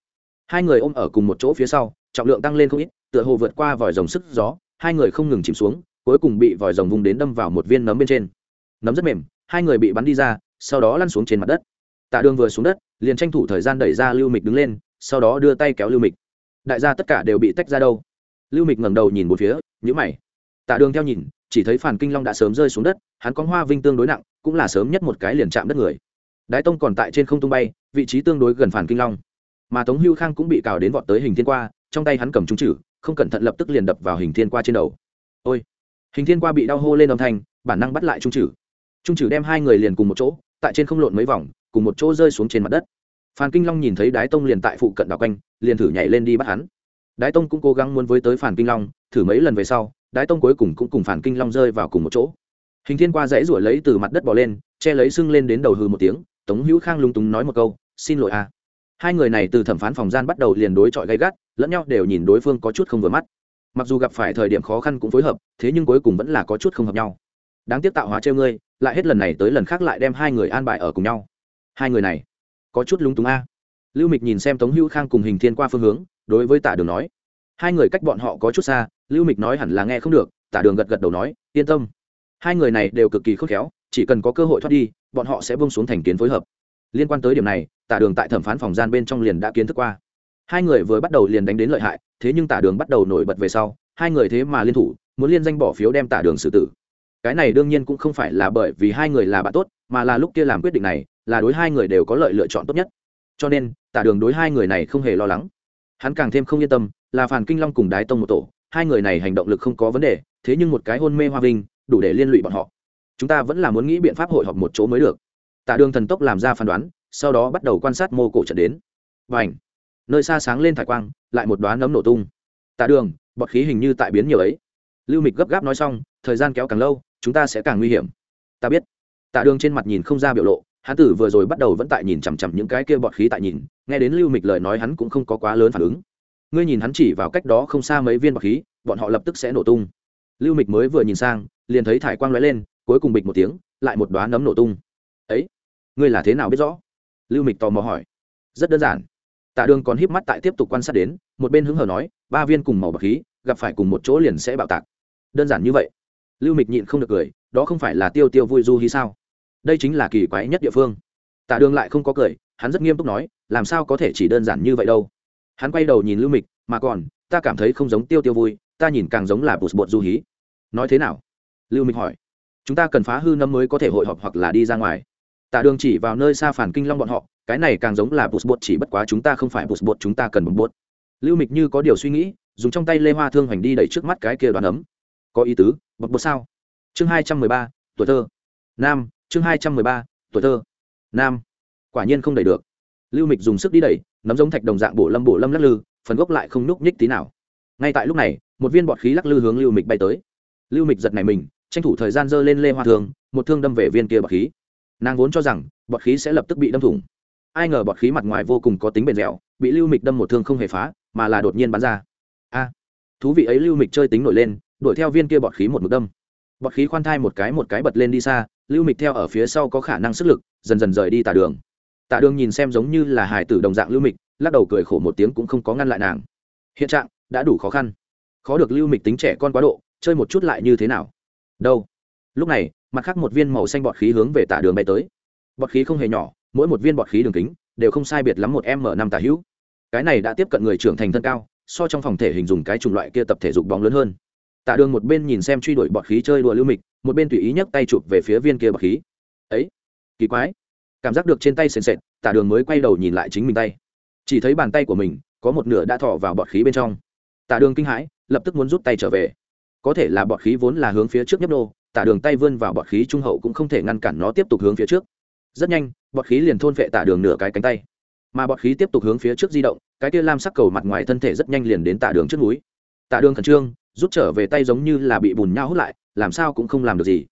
Hai người ôm ở cùng một chỗ phía sau, trọng lượng tăng lên không ít, tựa hồ vượt qua vòi rồng sức gió, hai người không ngừng chìm xuống, cuối cùng bị vòi rồng vùng đến đâm vào một viên nấm bên trên. Nấm rất mềm hai người bị bắn đi ra, sau đó lăn xuống trên mặt đất. Tạ đường vừa xuống đất, liền tranh thủ thời gian đẩy ra lưu mịch đứng lên, sau đó đưa tay kéo lưu mịch. Đại gia tất cả đều bị tách ra đâu. Lưu mịch ngẩng đầu nhìn một phía nhữ mày. Tạ đường theo nhìn, chỉ thấy phản kinh long đã sớm rơi xuống đất, hắn có hoa vinh tương đối nặng, cũng là sớm nhất một cái liền chạm đất người. Đái tông còn tại trên không tung bay, vị trí tương đối gần phản kinh long. Mà tống hưu khang cũng bị cào đến vọt tới hình thiên qua, trong tay hắn cầm trung chử không cẩn thận lập tức liền đập vào hình thiên qua trên đầu. Ôi! Hình thiên qua bị đau hô lên âm thanh, bản năng bắt lại trung chử trung trừ đem hai người liền cùng một chỗ, tại trên không lộn mấy vòng, cùng một chỗ rơi xuống trên mặt đất. Phan kinh long nhìn thấy đái tông liền tại phụ cận đảo quanh, liền thử nhảy lên đi bắt hắn. Đái tông cũng cố gắng muốn với tới phản kinh long, thử mấy lần về sau, đái tông cuối cùng cũng cùng phản kinh long rơi vào cùng một chỗ. Hình thiên qua dãy ruổi lấy từ mặt đất bỏ lên, che lấy sưng lên đến đầu hư một tiếng, tống hữu khang lung túng nói một câu, xin lỗi à. Hai người này từ thẩm phán phòng gian bắt đầu liền đối chọi gay gắt, lẫn nhau đều nhìn đối phương có chút không vừa mắt. Mặc dù gặp phải thời điểm khó khăn cũng phối hợp, thế nhưng cuối cùng vẫn là có chút không hợp nhau đáng tiếc tạo hóa trêu ngươi, lại hết lần này tới lần khác lại đem hai người an bài ở cùng nhau. Hai người này, có chút lung túng a. Lưu mịch nhìn xem tống hữu khang cùng hình thiên qua phương hướng, đối với tả đường nói. Hai người cách bọn họ có chút xa, lưu mịch nói hẳn là nghe không được tả đường gật gật đầu nói, yên tâm. Hai người này đều cực kỳ khôn khéo, chỉ cần có cơ hội thoát đi, bọn họ sẽ bông xuống thành kiến phối hợp. Liên quan tới điểm này tả đường tại thẩm phán phòng gian bên trong liền đã kiến thức qua. Hai người vừa bắt đầu liền đánh đến lợi hại, thế nhưng tả đường bắt đầu nổi bật về sau, hai người thế mà liên thủ, muốn liên danh bỏ phiếu đem tả đường xử tử cái này đương nhiên cũng không phải là bởi vì hai người là bạn tốt, mà là lúc kia làm quyết định này, là đối hai người đều có lợi lựa chọn tốt nhất. Cho nên, tả đường đối hai người này không hề lo lắng. Hắn càng thêm không yên tâm, là phản kinh long cùng đái tông một tổ, hai người này hành động lực không có vấn đề, thế nhưng một cái hôn mê hoa vinh, đủ để liên lụy bọn họ. Chúng ta vẫn là muốn nghĩ biện pháp hội họp một chỗ mới được. Tạ đường thần tốc làm ra phán đoán, sau đó bắt đầu quan sát mô cổ trận đến. Và ảnh nơi xa sáng lên thải quang, lại một đoán nấm nổ tung. Tạ đường, bọt khí hình như tại biến nhiều ấy. Lưu mịch gấp gáp nói xong, thời gian kéo càng lâu chúng ta sẽ càng nguy hiểm. Ta biết. Tạ đường trên mặt nhìn không ra biểu lộ, hắn tử vừa rồi bắt đầu vẫn tại nhìn chằm chằm những cái kia bọt khí tại nhìn, nghe đến lưu mịch lời nói hắn cũng không có quá lớn phản ứng. Ngươi nhìn hắn chỉ vào cách đó không xa mấy viên bọt khí, bọn họ lập tức sẽ nổ tung. Lưu mịch mới vừa nhìn sang, liền thấy thải quang lóe lên, cuối cùng bịch một tiếng, lại một đoá nấm nổ tung. Ấy, ngươi là thế nào biết rõ? Lưu mịch tò mò hỏi. Rất đơn giản. Tạ đường còn híp mắt tại tiếp tục quan sát đến, một bên hứng hờ nói, ba viên cùng màu bạc khí, gặp phải cùng một chỗ liền sẽ bạo tạc. Đơn giản như vậy lưu mịch nhịn không được cười, đó không phải là tiêu tiêu vui du hi sao? Đây chính là kỳ quái nhất địa phương. Tạ đường lại không có cười, hắn rất nghiêm túc nói, làm sao có thể chỉ đơn giản như vậy đâu? Hắn quay đầu nhìn lưu mịch, mà còn, ta cảm thấy không giống tiêu tiêu vui, ta nhìn càng giống là bụt bột du hí. Nói thế nào? Lưu mịch hỏi. Chúng ta cần phá hư năm mới có thể hội họp hoặc là đi ra ngoài. Tạ đường chỉ vào nơi xa phản kinh long bọn họ, cái này càng giống là bụt bột chỉ bất quá chúng ta không phải bụt bột chúng ta cần bụt bột lưu mịch như có điều suy nghĩ, dùng trong tay lê hoa thương hoành đi đẩy trước mắt cái kia đoàn ấm có ý tứ bật bột sao? Chương hai trăm mười ba, tuổi thơ. Nam, chương hai trăm mười ba, tuổi thơ. Nam. Quả nhiên không đẩy được. Lưu mịch dùng sức đi đẩy, nấm giống thạch đồng dạng bổ lâm bổ lâm lắc lư, phần gốc lại không núc nhích tí nào. Ngay tại lúc này, một viên bọt khí lắc lư hướng lưu mịch bay tới. Lưu mịch giật này mình, tranh thủ thời gian giơ lên lê hoa thường, một thương đâm về viên kia bọt khí. Nàng vốn cho rằng, bọt khí sẽ lập tức bị đâm thủng. Ai ngờ bọt khí mặt ngoài vô cùng có tính bền dẻo, bị lưu mịch đâm một thương không hề phá, mà là đột nhiên bắn ra. A! Thú vị ấy lưu mịch chơi tính nổi lên đuổi theo viên kia bọt khí một mực đâm. Bọt khí khoan thai một cái một cái bật lên đi xa, lưu mịch theo ở phía sau có khả năng sức lực, dần dần rời đi tả đường. Tả đường nhìn xem giống như là hải tử đồng dạng lưu mịch, lắc đầu cười khổ một tiếng cũng không có ngăn lại nàng. Hiện trạng, đã đủ khó khăn. Khó được lưu mịch tính trẻ con quá độ, chơi một chút lại như thế nào? Đâu? Lúc này, mặt khác một viên màu xanh bọt khí hướng về tả đường bay tới. Bọt khí không hề nhỏ, mỗi một viên bọt khí đường kính, đều không sai biệt lắm một m năm tả hữu. Cái này đã tiếp cận người trưởng thành thân cao, so trong phòng thể hình dùng cái chủng loại kia tập thể dục bóng lớn hơn tạ đường một bên nhìn xem truy đuổi bọt khí chơi đùa lưu mịch, một bên tùy ý nhấc tay chụp về phía viên kia bọt khí. Ấy, kỳ quái. Cảm giác được trên tay sền sệt tạ đường mới quay đầu nhìn lại chính mình tay. Chỉ thấy bàn tay của mình có một nửa đã thọ vào bọt khí bên trong. Tạ đường kinh hãi, lập tức muốn rút tay trở về. Có thể là bọt khí vốn là hướng phía trước nhấp đô tạ đường tay vươn vào bọt khí trung hậu cũng không thể ngăn cản nó tiếp tục hướng phía trước. Rất nhanh, bọt khí liền thôn vệ tạ đường nửa cái cánh tay. Mà bọt khí tiếp tục hướng phía trước di động, cái kia lam sắc cầu mặt ngoài thân thể rất nhanh liền đến tạ đường trước núi. Tạ đường khẩn trương rút trở về tay giống như là bị bùn nhau hút lại, làm sao cũng không làm được gì.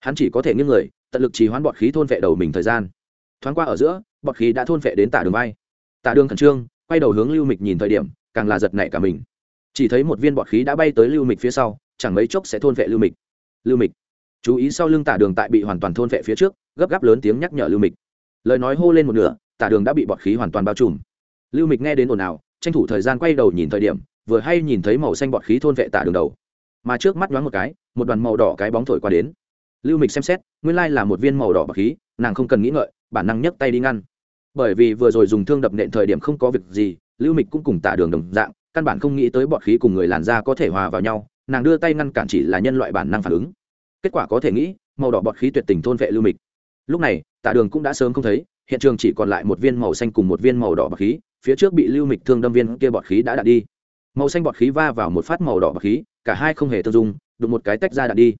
Hắn chỉ có thể nghiêng người, tận lực trì hoãn bọt khí thôn vệ đầu mình thời gian. Thoáng qua ở giữa bọt khí đã thôn vệ đến tạ đường vai tạ đường khẩn trương, quay đầu hướng lưu mịch nhìn thời điểm, càng là giật nảy cả mình. Chỉ thấy một viên bọt khí đã bay tới lưu mịch phía sau, chẳng mấy chốc sẽ thôn vệ lưu mịch. Lưu mịch, chú ý sau lưng tả đường tại bị hoàn toàn thôn vệ phía trước, gấp gáp lớn tiếng nhắc nhở lưu mịch. Lời nói hô lên một nửa, tả đường đã bị bọt khí hoàn toàn bao trùm. Lưu mịch nghe đến ồn ào, tranh thủ thời gian quay đầu nhìn thời điểm vừa hay nhìn thấy màu xanh bọt khí thôn vệ tả đường đầu. Mà trước mắt nhoáng một cái, một đoàn màu đỏ cái bóng thổi qua đến. Lưu mịch xem xét, nguyên lai là một viên màu đỏ bọt khí, nàng không cần nghĩ ngợi, bản năng nhấc tay đi ngăn. Bởi vì vừa rồi dùng thương đập nện thời điểm không có việc gì, lưu mịch cũng cùng tả đường đồng dạng, căn bản không nghĩ tới bọt khí cùng người làn da có thể hòa vào nhau, nàng đưa tay ngăn cản chỉ là nhân loại bản năng phản ứng. Kết quả có thể nghĩ, màu đỏ bọt khí tuyệt tình thôn vệ lưu mịch. Lúc này tạ đường cũng đã sớm không thấy, hiện trường chỉ còn lại một viên màu xanh cùng một viên màu đỏ bọt khí, phía trước bị lưu mịch thương đâm viên kia bọt khí đã đạn đi màu xanh bọt khí va vào một phát màu đỏ bọt khí, cả hai không hề tương dung, đụng một cái tách ra đạn đi.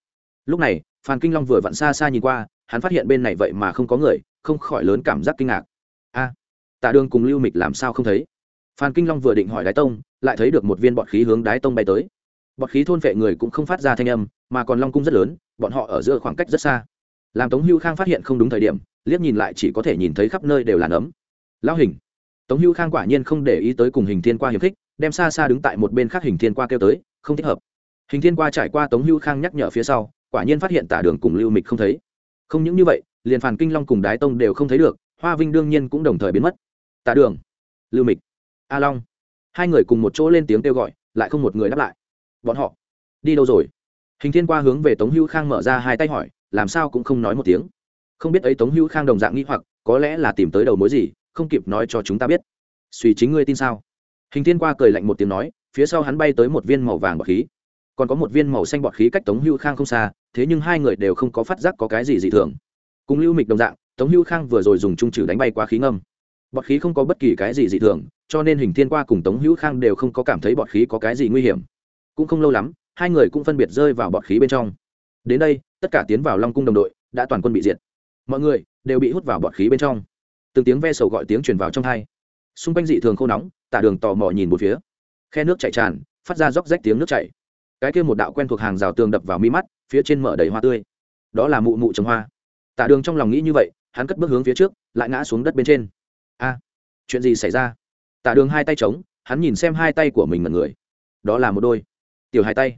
Lúc này, phan kinh long vừa vặn xa xa nhìn qua, hắn phát hiện bên này vậy mà không có người, không khỏi lớn cảm giác kinh ngạc. A, tạ đường cùng lưu mịch làm sao không thấy? Phan kinh long vừa định hỏi đái tông, lại thấy được một viên bọt khí hướng đái tông bay tới. Bọt khí thôn vệ người cũng không phát ra thanh âm, mà còn long cung rất lớn, bọn họ ở giữa khoảng cách rất xa. Làm tống hưu khang phát hiện không đúng thời điểm, liếc nhìn lại chỉ có thể nhìn thấy khắp nơi đều là nấm. Lão hình, tống hưu khang quả nhiên không để ý tới cùng hình thiên qua hiệp khích đem xa xa đứng tại một bên khác hình thiên qua kêu tới, không thích hợp. Hình thiên qua trải qua tống hưu khang nhắc nhở phía sau, quả nhiên phát hiện tả đường cùng lưu mịch không thấy. Không những như vậy, liền phản kinh long cùng đái tông đều không thấy được, hoa vinh đương nhiên cũng đồng thời biến mất. Tả đường, lưu mịch, a long. Hai người cùng một chỗ lên tiếng kêu gọi, lại không một người đáp lại. Bọn họ, đi đâu rồi? Hình thiên qua hướng về tống hữu khang mở ra hai tay hỏi, làm sao cũng không nói một tiếng. Không biết ấy tống hữu khang đồng dạng nghĩ hoặc, có lẽ là tìm tới đầu mối gì, không kịp nói cho chúng ta biết. Suy chính ngươi tin sao? Hình thiên qua cười lạnh một tiếng nói, phía sau hắn bay tới một viên màu vàng bọt khí. Còn có một viên màu xanh bọt khí cách tống hữu khang không xa, thế nhưng hai người đều không có phát giác có cái gì dị thường. Cùng lưu mịch đồng dạng, tống hữu khang vừa rồi dùng trung trừ đánh bay qua khí ngâm. Bọt khí không có bất kỳ cái gì dị thường, cho nên hình thiên qua cùng tống hữu khang đều không có cảm thấy bọt khí có cái gì nguy hiểm. Cũng không lâu lắm, hai người cũng phân biệt rơi vào bọt khí bên trong. Đến đây, tất cả tiến vào long cung đồng đội, đã toàn quân bị diệt. Mọi người đều bị hút vào bọt khí bên trong. Từng tiếng ve sầu gọi tiếng truyền vào trong hai xung quanh dị thường khô nóng, tả đường tò mò nhìn một phía. Khe nước chảy tràn, phát ra róc rách tiếng nước chảy. Cái kia một đạo quen thuộc hàng rào tường đập vào mi mắt, phía trên mở đầy hoa tươi. Đó là mụ mụ trồng hoa. Tả đường trong lòng nghĩ như vậy, hắn cất bước hướng phía trước, lại ngã xuống đất bên trên. A, chuyện gì xảy ra? Tả đường hai tay trống hắn nhìn xem hai tay của mình mật người. Đó là một đôi. Tiểu hai tay.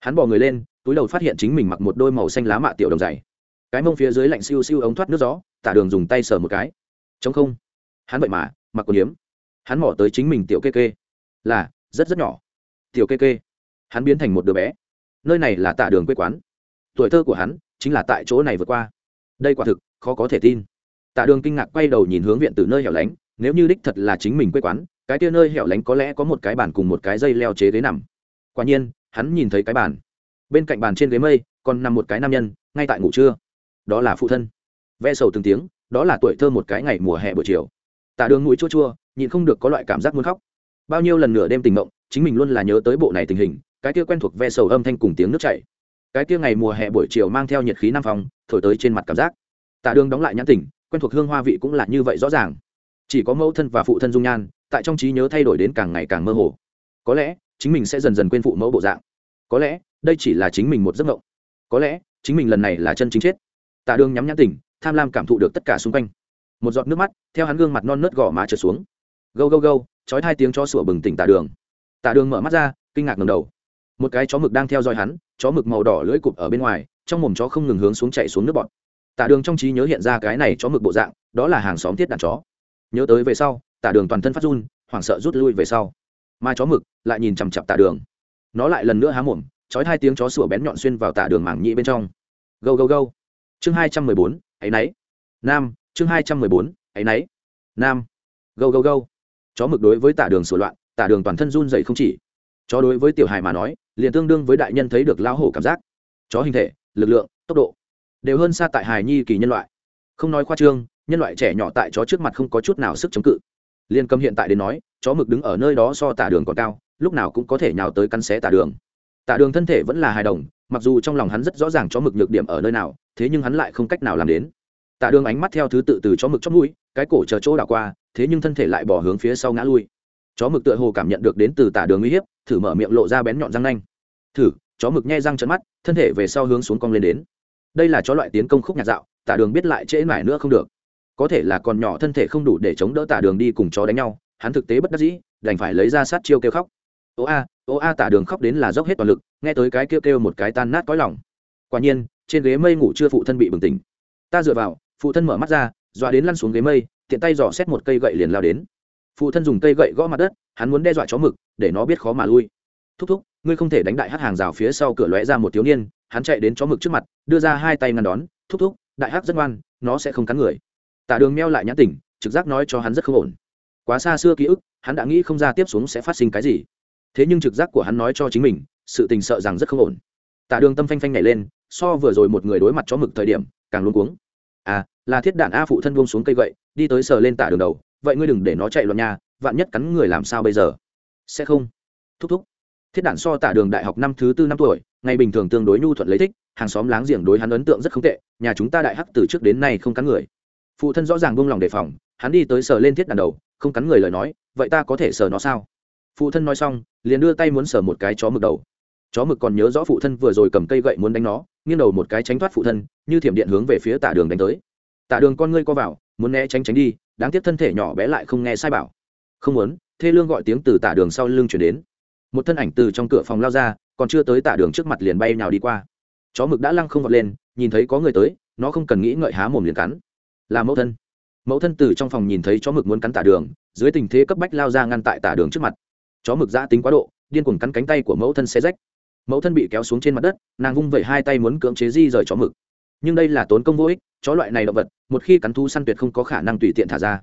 Hắn bỏ người lên, túi đầu phát hiện chính mình mặc một đôi màu xanh lá mạ tiểu đồng dày cái mông phía dưới lạnh siêu siêu ống thoát nước gió, tả đường dùng tay sờ một cái. Chống không. Hắn vậy mà mặc quần yếm hắn mỏ tới chính mình tiểu kê kê. Là, rất rất nhỏ. Tiểu kê kê. Hắn biến thành một đứa bé. Nơi này là tạ đường quê quán. Tuổi thơ của hắn chính là tại chỗ này vượt qua. Đây quả thực, khó có thể tin. Tạ đường kinh ngạc quay đầu nhìn hướng viện từ nơi hẻo lánh. Nếu như đích thật là chính mình quê quán, cái tia nơi hẻo lánh có lẽ có một cái bàn cùng một cái dây leo chế ghế nằm. Quả nhiên, hắn nhìn thấy cái bàn. Bên cạnh bàn trên ghế mây, còn nằm một cái nam nhân, ngay tại ngủ trưa. Đó là phụ thân. Ve sầu từng tiếng, đó là tuổi thơ một cái ngày mùa hè buổi chiều tạ đường mũi chua chua, nhịn không được có loại cảm giác muốn khóc. Bao nhiêu lần nửa đêm tình mộng, chính mình luôn là nhớ tới bộ này tình hình, cái kia quen thuộc ve sầu âm thanh cùng tiếng nước chảy. Cái kia ngày mùa hè buổi chiều mang theo nhiệt khí nam phòng thổi tới trên mặt cảm giác. Tạ đường đóng lại nhãn tỉnh, quen thuộc hương hoa vị cũng là như vậy rõ ràng. Chỉ có mẫu thân và phụ thân dung nhan, tại trong trí nhớ thay đổi đến càng ngày càng mơ hồ. Có lẽ, chính mình sẽ dần dần quên phụ mẫu bộ dạng. Có lẽ, đây chỉ là chính mình một giấc mộng. Có lẽ, chính mình lần này là chân chính chết. Tạ đường nhắm nhãn tỉnh, tham lam cảm thụ được tất cả xung quanh một giọt nước mắt, theo hắn gương mặt non nớt gò má trượt xuống. Gâu gâu gâu, chói hai tiếng cho sủa bừng tỉnh tạ đường. Tạ đường mở mắt ra, kinh ngạc ngầm đầu. Một cái chó mực đang theo dõi hắn, chó mực màu đỏ lưỡi cụp ở bên ngoài, trong mồm chó không ngừng hướng xuống chạy xuống nước bọt. Tạ đường trong trí nhớ hiện ra cái này chó mực bộ dạng, đó là hàng xóm thiết đàn chó. Nhớ tới về sau tạ đường toàn thân phát run, hoảng sợ rút lui về sau. Mà chó mực lại nhìn chằm chặp tạ đường. Nó lại lần nữa há mồm, chói hai tiếng chó sủa bén nhọn xuyên vào tạ đường mảng nhĩ bên trong. Gâu gâu gâu. Chương hai trăm mười bốn ấy náy nam chương hai trăm mười bốn ấy nấy nam. Gâu gâu gâu. Chó mực đối với tạ đường sửa loạn tạ đường toàn thân run dậy không chỉ. Chó đối với tiểu hài mà nói, liền tương đương với đại nhân thấy được lao hổ cảm giác. Chó hình thể, lực lượng, tốc độ đều hơn xa tại hài nhi kỳ nhân loại. Không nói khoa trương, nhân loại trẻ nhỏ tại chó trước mặt không có chút nào sức chống cự. Liên cầm hiện tại đến nói, chó mực đứng ở nơi đó so tả đường còn cao, lúc nào cũng có thể nhào tới căn xé tả đường. Tả đường thân thể vẫn là hài đồng, mặc dù trong lòng hắn rất rõ ràng chó mực nhược điểm ở nơi nào, thế nhưng hắn lại không cách nào làm đến. Tạ đường ánh mắt theo thứ tự từ chó mực chót mũi, cái cổ chờ chỗ đảo qua, thế nhưng thân thể lại bỏ hướng phía sau ngã lui. Chó mực tựa hồ cảm nhận được đến từ tả đường uy hiếp, thử mở miệng lộ ra bén nhọn răng nanh. Thử. Chó mực nhai răng trận mắt, thân thể về sau hướng xuống cong lên đến. Đây là chó loại tiến công khúc nhạt dạo tả đường biết lại trễ mải nữa không được. Có thể là còn nhỏ thân thể không đủ để chống đỡ tả đường đi cùng chó đánh nhau, hắn thực tế bất đắc dĩ, đành phải lấy ra sát chiêu kêu khóc. Ô a ô a tả đường khóc đến là dốc hết toàn lực, nghe tới cái kêu kêu một cái tan nát cõi lòng. Quả nhiên, trên ghế mây ngủ chưa phụ thân bị bừng tỉnh. Ta dựa vào phụ thân mở mắt ra, dọa đến lăn xuống ghế mây, tiện tay dò xét một cây gậy liền lao đến. Phụ thân dùng cây gậy gõ mặt đất, hắn muốn đe dọa chó mực, để nó biết khó mà lui. Thúc thúc, ngươi không thể đánh đại hát hàng rào phía sau cửa lóe ra một thiếu niên. Hắn chạy đến chó mực trước mặt, đưa ra hai tay ngăn đón, thúc thúc, đại hát rất ngoan, nó sẽ không cắn người. Tả đường meo lại nhãn tỉnh, trực giác nói cho hắn rất không ổn. Quá xa xưa ký ức, hắn đã nghĩ không ra tiếp xuống sẽ phát sinh cái gì. Thế nhưng trực giác của hắn nói cho chính mình, sự tình sợ rằng rất không ổn. Tả đường tâm phanh phanh nhảy lên, so vừa rồi một người đối mặt chó mực thời điểm, càng luôn cuống à là thiết đạn a phụ thân buông xuống cây gậy, đi tới sờ lên tả đường đầu. Vậy ngươi đừng để nó chạy loạn nhà, vạn nhất cắn người làm sao bây giờ? Sẽ không. Thúc thúc. Thiết đạn so tả đường đại học năm thứ tư năm tuổi, ngày bình thường tương đối nhu thuận lấy thích, hàng xóm láng giềng đối hắn ấn tượng rất không tệ, nhà chúng ta đại hắc từ trước đến nay không cắn người. Phụ thân rõ ràng buông lòng đề phòng, hắn đi tới sờ lên thiết đạn đầu, không cắn người lời nói, vậy ta có thể sờ nó sao? Phụ thân nói xong, liền đưa tay muốn sờ một cái chó mực đầu chó mực còn nhớ rõ phụ thân vừa rồi cầm cây gậy muốn đánh nó, nghiêng đầu một cái tránh thoát phụ thân, như thiểm điện hướng về phía tả đường đánh tới. Tả đường con ngươi co vào, muốn né tránh tránh đi, đáng tiếc thân thể nhỏ bé lại không nghe sai bảo. Không muốn, thê lương gọi tiếng từ tả đường sau lưng chuyển đến. Một thân ảnh từ trong cửa phòng lao ra, còn chưa tới tả đường trước mặt liền bay nhào đi qua. Chó mực đã lăng không vọt lên, nhìn thấy có người tới, nó không cần nghĩ ngợi há mồm liền cắn. Là mẫu thân. Mẫu thân từ trong phòng nhìn thấy chó mực muốn cắn tả đường, dưới tình thế cấp bách lao ra ngăn tại tả đường trước mặt. Chó mực giã tính quá độ, điên cuồng cắn cánh tay của mẫu thân xe rách mẫu thân bị kéo xuống trên mặt đất, nàng vung vẩy hai tay muốn cưỡng chế di rời chó mực. Nhưng đây là tốn công vô ích, chó loại này động vật, một khi cắn thu săn tuyệt không có khả năng tùy tiện thả ra.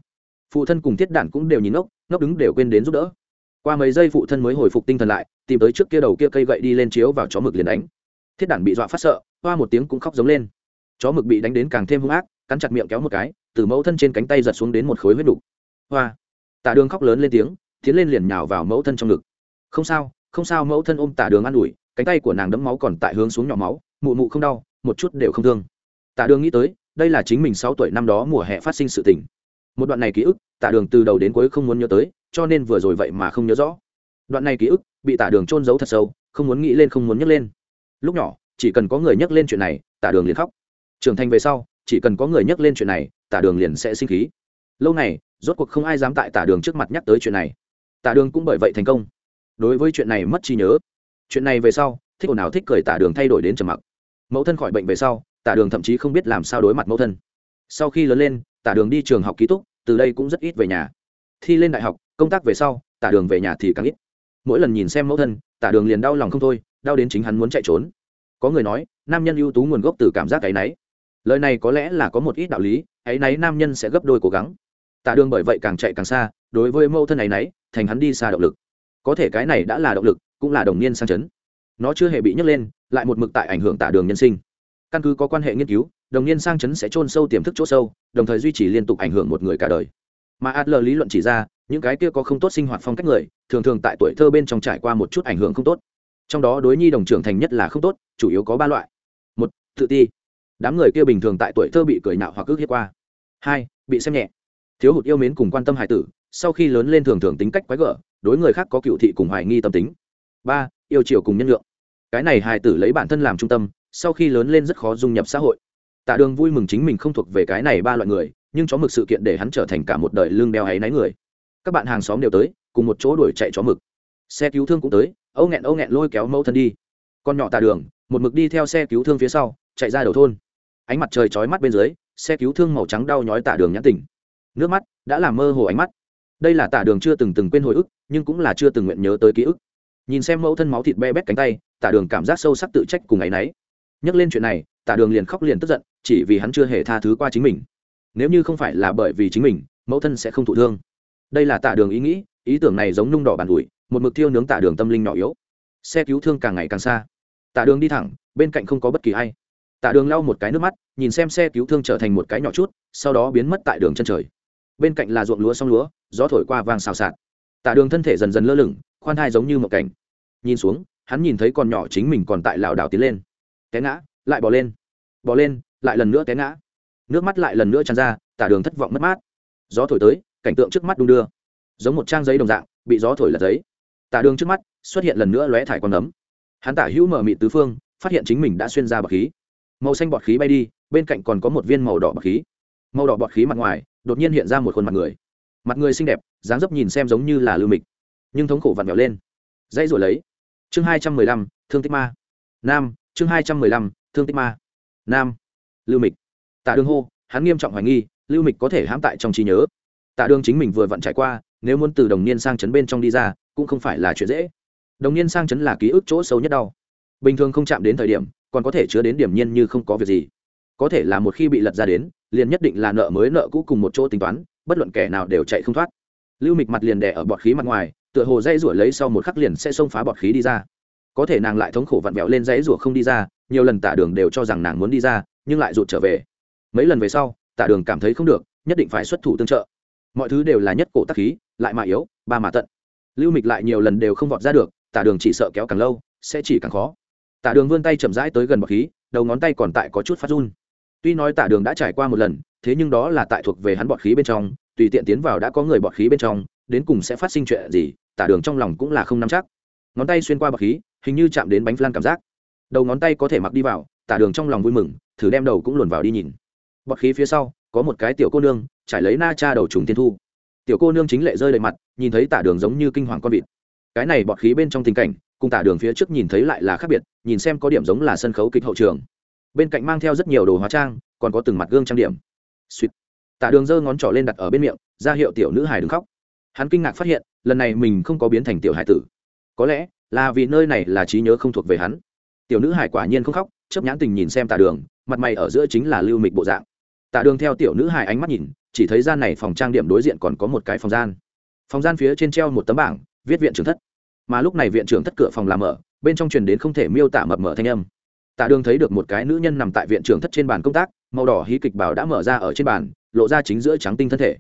Phụ thân cùng thiết Đản cũng đều nhìn ngốc ngốc đứng đều quên đến giúp đỡ. Qua mấy giây phụ thân mới hồi phục tinh thần lại, tìm tới trước kia đầu kia cây gậy đi lên chiếu vào chó mực liền đánh. Thiết Đản bị dọa phát sợ, hoa một tiếng cũng khóc giống lên. Chó mực bị đánh đến càng thêm hung ác, cắn chặt miệng kéo một cái, từ mẫu thân trên cánh tay giật xuống đến một khối huyết đục. Hoa. Tạ đường khóc lớn lên tiếng, tiến lên liền nhào vào mẫu thân trong ngực. Không sao không sao, mẫu thân ôm tạ đường an ủi cánh tay của nàng đẫm máu còn tại hướng xuống nhỏ máu, mụ mụ không đau, một chút đều không thương. Tạ đường nghĩ tới, đây là chính mình sáu tuổi năm đó mùa hè phát sinh sự tình. Một đoạn này ký ức, tạ đường từ đầu đến cuối không muốn nhớ tới, cho nên vừa rồi vậy mà không nhớ rõ. Đoạn này ký ức, bị tạ đường trôn giấu thật sâu, không muốn nghĩ lên, không muốn nhắc lên. Lúc nhỏ, chỉ cần có người nhắc lên chuyện này, tạ đường liền khóc. Trưởng thành về sau, chỉ cần có người nhắc lên chuyện này, tạ đường liền sẽ sinh khí. Lâu này rốt cuộc không ai dám tại tạ đường trước mặt nhắc tới chuyện này. Tạ đường cũng bởi vậy thành công. Đối với chuyện này mất trí nhớ chuyện này về sau, thích ồn ào thích cười tạ đường thay đổi đến trầm mặc. Mẫu thân khỏi bệnh về sau tạ đường thậm chí không biết làm sao đối mặt mẫu thân. Sau khi lớn lên tạ đường đi trường học ký túc, từ đây cũng rất ít về nhà. Thi lên đại học, công tác về sau tạ đường về nhà thì càng ít. Mỗi lần nhìn xem mẫu thân tạ đường liền đau lòng không thôi, đau đến chính hắn muốn chạy trốn. Có người nói, nam nhân ưu tú nguồn gốc từ cảm giác áy náy. Lời này có lẽ là có một ít đạo lý, áy náy nam nhân sẽ gấp đôi cố gắng. Tạ đường bởi vậy càng chạy càng xa, đối với mẫu thân áy náy, thành hắn đi xa động lực. Có thể cái này đã là động lực cũng là đồng niên sang chấn. Nó chưa hề bị nhấc lên, lại một mực tại ảnh hưởng tạ đường nhân sinh. Căn cứ có quan hệ nghiên cứu, đồng niên sang chấn sẽ trôn sâu tiềm thức chỗ sâu, đồng thời duy trì liên tục ảnh hưởng một người cả đời. Mà adler lý luận chỉ ra, những cái kia có không tốt sinh hoạt phong cách người, thường thường tại tuổi thơ bên trong trải qua một chút ảnh hưởng không tốt. Trong đó đối nhi đồng trưởng thành nhất là không tốt, chủ yếu có ba loại. Một, tự ti. Đám người kia bình thường tại tuổi thơ bị cười nạo hoặc ước hiếp qua. Hai, bị xem nhẹ. Thiếu hụt yêu mến cùng quan tâm hải tử, sau khi lớn lên thường thường tính cách quái gở, đối người khác có cựu thị cùng hoài nghi tâm tính ba, yêu chiều cùng nhân lượng cái này hài tử lấy bản thân làm trung tâm, sau khi lớn lên rất khó dung nhập xã hội. Tạ đường vui mừng chính mình không thuộc về cái này ba loại người, nhưng chó mực sự kiện để hắn trở thành cả một đời lương đeo hay náy người. Các bạn hàng xóm đều tới, cùng một chỗ đuổi chạy chó mực. Xe cứu thương cũng tới, âu nghẹn âu nghẹn lôi kéo mẫu thân đi. Con nhỏ tạ đường, một mực đi theo xe cứu thương phía sau, chạy ra đầu thôn. Ánh mặt trời chói mắt bên dưới, xe cứu thương màu trắng đau nhói tạ đường nhãn tỉnh. Nước mắt đã làm mơ hồ ánh mắt. Đây là tạ đường chưa từng từng quên hồi ức, nhưng cũng là chưa từng nguyện nhớ tới ký ức nhìn xem mẫu thân máu thịt be bét cánh tay tạ đường cảm giác sâu sắc tự trách cùng ấ y n ấ y nhắc lên chuyện này tạ đường liền khóc liền tức giận, chỉ vì hắn chưa hề tha thứ qua chính mình. Nếu như không phải là bởi vì chính mình, mẫu thân sẽ không thụ thương. Đây là tạ đường ý nghĩ, ý tưởng này giống nung đỏ bàn ủi, một mực thiêu nướng tạ đường tâm linh nhỏ yếu. Xe cứu thương càng ngày càng xa. Tạ đường đi thẳng, bên cạnh không có bất kỳ a i tạ đường lau một cái nước mắt, nhìn xem xe cứu thương trở thành một cái nhỏ chút, sau đó biến mất tại đường chân trời. Bên cạnh là ruộng lúa xong lúa, gió thổi qua vàng xào xạc. Tạ đường thân thể dần dần lơ lửng khoan thai giống như một cảnh. Nhìn xuống, hắn nhìn thấy con nhỏ chính mình còn tại lảo đảo tiến lên. Té ngã, lại bỏ lên. Bỏ lên, lại lần nữa té ngã. Nước mắt lại lần nữa tràn ra, tả đường thất vọng mất mát. Gió thổi tới, cảnh tượng trước mắt đung đưa. Giống một trang giấy đồng dạng, bị gió thổi là giấy. Tả đường trước mắt, xuất hiện lần nữa lóe thải con nấm hắn tả hữu mở mị tứ phương, phát hiện chính mình đã xuyên ra bọt khí. Màu xanh bọt khí bay đi, bên cạnh còn có một viên màu đỏ bọt khí. Màu đỏ bọt khí mặt ngoài, đột nhiên hiện ra một khuôn mặt người. Mặt người xinh đẹp, dáng dấp nhìn xem giống như là lưu mịch nhưng thống khổ vặn vẹo lên. Dãy rồi lấy. Chương hai trăm mười lăm, thương tích ma. Nam, chương hai trăm mười lăm, thương tích ma. Nam, lưu mịch. Tạ đường hô, hắn nghiêm trọng hoài nghi, lưu mịch có thể hãm tại trong trí nhớ. Tạ đường chính mình vừa vặn trải qua, nếu muốn từ đồng niên sang chấn bên trong đi ra, cũng không phải là chuyện dễ. Đồng niên sang chấn là ký ức chỗ sâu nhất đau. Bình thường không chạm đến thời điểm, còn có thể chứa đến điểm nhiên như không có việc gì. Có thể là một khi bị lật ra đến, liền nhất định là nợ mới nợ cũ cùng một chỗ tính toán, bất luận kẻ nào đều chạy không thoát. Lưu mịch mặt liền đè ở bọt khí mặt ngoài tựa hồ dây rủa lấy sau một khắc liền sẽ xông phá bọt khí đi ra. Có thể nàng lại thống khổ vặn vẹo lên dãy rủa không đi ra, nhiều lần tả đường đều cho rằng nàng muốn đi ra, nhưng lại rụt trở về. Mấy lần về sau tạ đường cảm thấy không được, nhất định phải xuất thủ tương trợ. Mọi thứ đều là nhất cổ tắc khí, lại mà yếu, ba mà tận. Lưu mịch lại nhiều lần đều không vọt ra được tạ đường chỉ sợ kéo càng lâu, sẽ chỉ càng khó. Tạ đường vươn tay chậm rãi tới gần bọc khí, đầu ngón tay còn tại có chút phát run. Tuy nói tạ đường đã trải qua một lần, thế nhưng đó là tại thuộc về hắn bọt khí bên trong, tùy tiện tiến vào đã có người bọt khí bên trong, đến cùng sẽ phát sinh chuyện gì tạ đường trong lòng cũng là không nắm chắc. Ngón tay xuyên qua bọt khí, hình như chạm đến bánh flan cảm giác. Đầu ngón tay có thể mặc đi vào tạ đường trong lòng vui mừng, thử đem đầu cũng luồn vào đi nhìn. Bọt khí phía sau, có một cái tiểu cô nương, trải lấy na cha đầu trùng tiên thu. Tiểu cô nương chính lệ rơi đầy mặt, nhìn thấy tả đường giống như kinh hoàng con vịt. Cái này bọt khí bên trong tình cảnh, cùng tả đường phía trước nhìn thấy lại là khác biệt, nhìn xem có điểm giống là sân khấu kịch hậu trường. Bên cạnh mang theo rất nhiều đồ hóa trang, còn có từng mặt gương trang điểm. Suýt. Tả đường giơ ngón trỏ lên đặt ở bên miệng, ra hiệu tiểu nữ hài đứng khóc. Hắn kinh ngạc phát hiện lần này mình không có biến thành tiểu hải tử. Có lẽ là vì nơi này là trí nhớ không thuộc về hắn. Tiểu nữ hải quả nhiên không khóc, chớp nhãn tình nhìn xem tà đường, mặt mày ở giữa chính là lưu mịch bộ dạng. Tà đường theo tiểu nữ hải ánh mắt nhìn, chỉ thấy gian này phòng trang điểm đối diện còn có một cái phòng gian. Phòng gian phía trên treo một tấm bảng, viết viện trưởng thất. Mà lúc này viện trưởng thất cửa phòng làm mở, bên trong truyền đến không thể miêu tả mập mở thanh âm. Tạ đường thấy được một cái nữ nhân nằm tại viện trưởng thất trên bàn công tác, màu đỏ hí kịch bảo đã mở ra ở trên bàn, lộ ra chính giữa trắng tinh thân thể.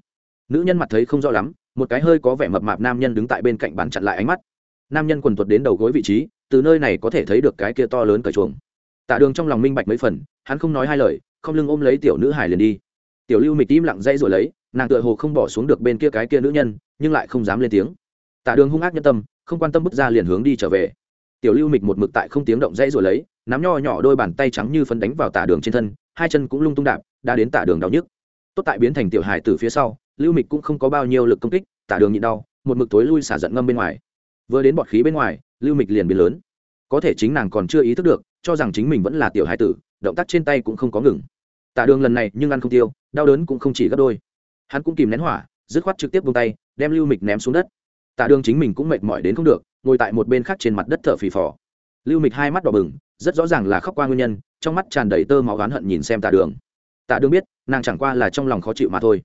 Nữ nhân mặt thấy không rõ lắm một cái hơi có vẻ mập mạp nam nhân đứng tại bên cạnh bàn chặn lại ánh mắt. Nam nhân quần tuột đến đầu gối vị trí, từ nơi này có thể thấy được cái kia to lớn cởi chuồng. Tạ đường trong lòng minh bạch mấy phần, hắn không nói hai lời, không lưng ôm lấy tiểu nữ hải liền đi. Tiểu lưu mịch im lặng dây rồi lấy, nàng tựa hồ không bỏ xuống được bên kia cái kia nữ nhân, nhưng lại không dám lên tiếng. Tạ đường hung ác nhân tâm, không quan tâm bước ra liền hướng đi trở về. Tiểu lưu mịch một mực tại không tiếng động dây rồi lấy, nắm nho nhỏ đôi bàn tay trắng như phấn đánh vào tả đường trên thân, hai chân cũng lung tung đạp, đã đến tả đường đau nhức. Tốt tại biến thành tiểu hài từ phía sau lưu mịch cũng không có bao nhiêu lực công kích, tả đường nhịn đau, một mực tối lui xả giận ngâm bên ngoài. Vừa đến bọt khí bên ngoài, lưu mịch liền biến lớn. Có thể chính nàng còn chưa ý thức được, cho rằng chính mình vẫn là tiểu hải tử, động tác trên tay cũng không có ngừng. Tả đường lần này nhưng ăn không tiêu, đau đớn cũng không chỉ gấp đôi. Hắn cũng kìm nén hỏa, dứt khoát trực tiếp vung tay, đem lưu mịch ném xuống đất. Tả đường chính mình cũng mệt mỏi đến không được, ngồi tại một bên khác trên mặt đất thở phì phò. Lưu mịch hai mắt đỏ bừng, rất rõ ràng là khóc qua nguyên nhân, trong mắt tràn đầy tơ máu oán hận nhìn xem tả đường. Tả đường biết, nàng chẳng qua là trong lòng khó chịu mà thôi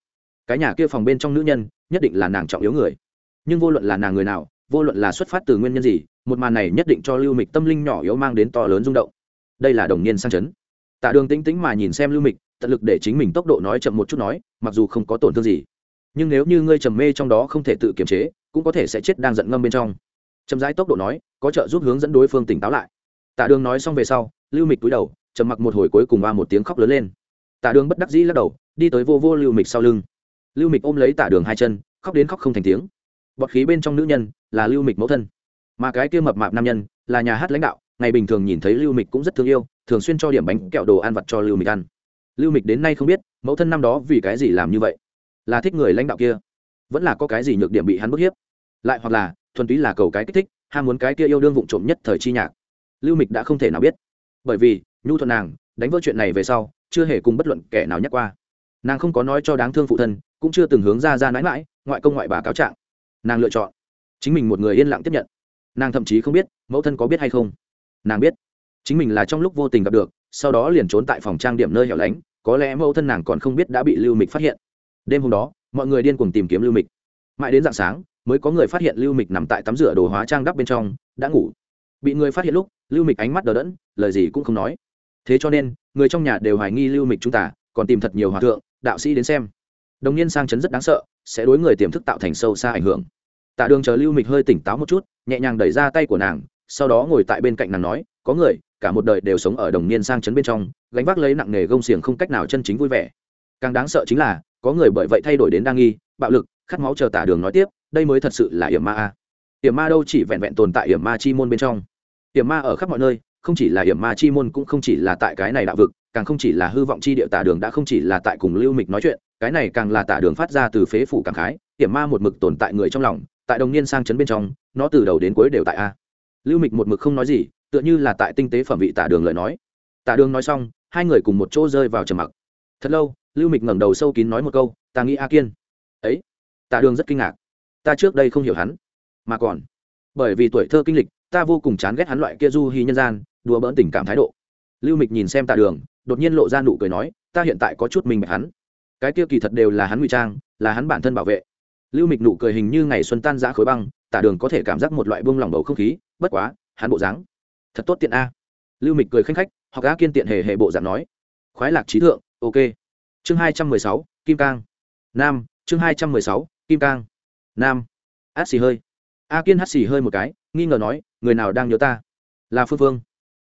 cái nhà kia phòng bên trong nữ nhân nhất định là nàng trọng yếu người. Nhưng vô luận là nàng người nào, vô luận là xuất phát từ nguyên nhân gì, một màn này nhất định cho lưu mịch tâm linh nhỏ yếu mang đến to lớn rung động. Đây là đồng niên sang chấn. Tạ đường tĩnh tĩnh mà nhìn xem lưu mịch, tận lực để chính mình tốc độ nói chậm một chút nói, mặc dù không có tổn thương gì, nhưng nếu như ngươi trầm mê trong đó không thể tự kiềm chế, cũng có thể sẽ chết đang giận ngâm bên trong. Chậm rãi tốc độ nói, có trợ giúp hướng dẫn đối phương tỉnh táo lại. Tạ đường nói xong về sau, lưu mịch túi đầu, trầm mặc một hồi cuối cùng ba một tiếng khóc lớn lên. Tạ đường bất đắc dĩ lắc đầu, đi tới vô vô lưu mịch sau lưng lưu mịch ôm lấy tạ đường hai chân, khóc đến khóc không thành tiếng. Bọt khí bên trong nữ nhân là lưu mịch mẫu thân. Mà cái kia mập mạp nam nhân là nhà hát lãnh đạo, ngày bình thường nhìn thấy lưu mịch cũng rất thương yêu, thường xuyên cho điểm bánh kẹo đồ ăn vặt cho lưu mịch ăn. Lưu mịch đến nay không biết, mẫu thân năm đó vì cái gì làm như vậy? Là thích người lãnh đạo kia? Vẫn là có cái gì nhược điểm bị hắn bức hiếp? Lại hoặc là, thuần túy là cầu cái kích thích, ham muốn cái kia yêu đương vụng trộm nhất thời chi nhạc. Lưu mịch đã không thể nào biết. Bởi vì, nhu thuận nàng, đánh vỡ chuyện này về sau, chưa hề cùng bất luận kẻ nào nhắc qua. Nàng không có nói cho đáng thương phụ thân cũng chưa từng hướng ra ra mãi mãi, ngoại công ngoại bà cáo trạng. Nàng lựa chọn. Chính mình một người yên lặng tiếp nhận. Nàng thậm chí không biết, mẫu thân có biết hay không. Nàng biết. Chính mình là trong lúc vô tình gặp được, sau đó liền trốn tại phòng trang điểm nơi hẻo lánh, có lẽ mẫu thân nàng còn không biết đã bị lưu mịch phát hiện. Đêm hôm đó, mọi người điên cuồng tìm kiếm lưu mịch. Mãi đến d ạ n g sáng, mới có người phát hiện lưu mịch nằm tại tắm rửa đồ hóa trang đắp bên trong, đã ngủ. Bị người phát hiện lúc, lưu mịch ánh mắt đờ đẫn, lời gì cũng không nói. Thế cho nên, người trong nhà đều hoài nghi lưu mịch chúng ta, còn tìm thật nhiều hòa thượng, đạo sĩ đến xem đồng nhiên sang chấn rất đáng sợ, sẽ đối người tiềm thức tạo thành sâu xa ảnh hưởng. Tạ đường chờ lưu mịch hơi tỉnh táo một chút, nhẹ nhàng đẩy ra tay của nàng, sau đó ngồi tại bên cạnh nàng nói, có người, cả một đời đều sống ở đồng niên sang chấn bên trong, gánh vác lấy nặng nghề gông xiềng không cách nào chân chính vui vẻ. Càng đáng sợ chính là, có người bởi vậy thay đổi đến đa nghi, bạo lực, khát máu chờ tả đường nói tiếp, đây mới thật sự là hiểm ma a. Hiểm ma đâu chỉ vẹn vẹn tồn tại hiểm ma chi môn bên trong. Hiểm ma ở khắp mọi nơi, không chỉ là hiểm ma chi môn cũng không chỉ là tại cái này đạo vực, càng không chỉ là hư vọng chi địa tả đường đã không chỉ là tại cùng lưu mịch nói chuyện cái này càng là tả đường phát ra từ phế phủ cảm khái, hiểm ma một mực tồn tại người trong lòng, tại đồng niên sang chấn bên trong, nó từ đầu đến cuối đều tại a. Lưu mịch một mực không nói gì, tựa như là tại tinh tế phẩm vị tả đường lời nói. Tả đường nói xong, hai người cùng một chỗ rơi vào trầm mặc. Thật lâu, lưu mịch ngẩng đầu sâu kín nói một câu, ta nghĩ a kiên. Ấy? Tả đường rất kinh ngạc. Ta trước đây không hiểu hắn, mà còn, bởi vì tuổi thơ kinh lịch, ta vô cùng chán ghét hắn loại kia du hy nhân gian, đùa bỡn tình cảm thái độ. Lưu mịch nhìn xem tả đường, đột nhiên lộ ra nụ cười nói, ta hiện tại có chút minh bạch hắn cái kia kỳ thật đều là hắn ngụy trang, là hắn bản thân bảo vệ. Lưu mịch nụ cười hình như ngày xuân tan giã khối băng, tả đường có thể cảm giác một loại buông lỏng bầu không khí, bất quá, hắn bộ dáng thật tốt tiện a. Lưu mịch cười khanh khách hoặc gã kiên tiện hề hề bộ dạng nói. Khoái lạc trí thượng, ok. Chương hai trăm mười sáu, kim cang. Nam, chương hai trăm mười sáu, kim cang. Nam. Át xì hơi. A kiên hắt xì hơi một cái, nghi ngờ nói, người nào đang nhớ ta? Là phương phương.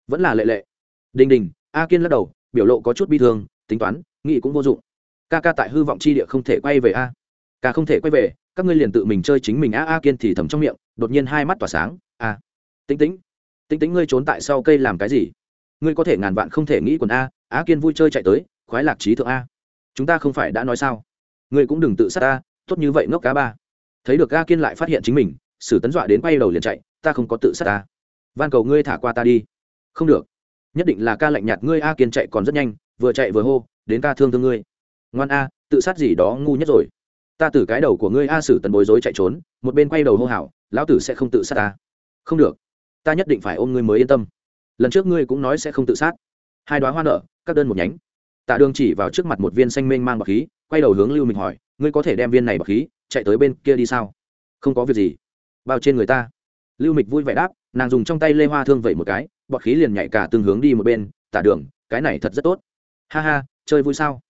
Vẫn là lệ lệ. Đình đình, a kiên lắc đầu, biểu lộ có chút bi thương, tính toán, nghĩ cũng vô dụng ca ca tại hư vọng chi địa không thể quay về a. Ca không thể quay về, các ngươi liền tự mình chơi chính mình a a kiên thì thầm trong miệng, đột nhiên hai mắt tỏa sáng, a. Tính tính tính tính ngươi trốn tại sau cây làm cái gì? Ngươi có thể ngàn vạn không thể nghĩ quần a a kiên vui chơi chạy tới, khoái lạc trí thượng a. Chúng ta không phải đã nói sao? Ngươi cũng đừng tự sát a, tốt như vậy ngốc cá ba. Thấy được a kiên lại phát hiện chính mình, sử tấn dọa đến quay đầu liền chạy, ta không có tự sát ta van cầu ngươi thả qua ta đi. Không được. Nhất định là ca lạnh nhạt ngươi a kiên chạy còn rất nhanh, vừa chạy vừa hô, đến ca thương thương ngươi ngoan a, tự sát gì đó ngu nhất rồi. Ta từ cái đầu của ngươi a sử tần bối rối chạy trốn, một bên quay đầu hô hào, lão tử sẽ không tự sát ta. Không được. Ta nhất định phải ôm ngươi mới yên tâm. Lần trước ngươi cũng nói sẽ không tự sát. Hai đoá hoa nở, các đơn một nhánh. Tạ đường chỉ vào trước mặt một viên xanh mênh mang bọc khí, quay đầu hướng lưu mình hỏi, ngươi có thể đem viên này bọc khí chạy tới bên kia đi sao? Không có việc gì. Bao trên người ta. Lưu mịch vui vẻ đáp, nàng dùng trong tay lê hoa thương vẩy một cái, bọt khí liền nhảy cả từng hướng đi một bên. Tạ đường, cái này thật rất tốt. Ha ha, chơi vui sao?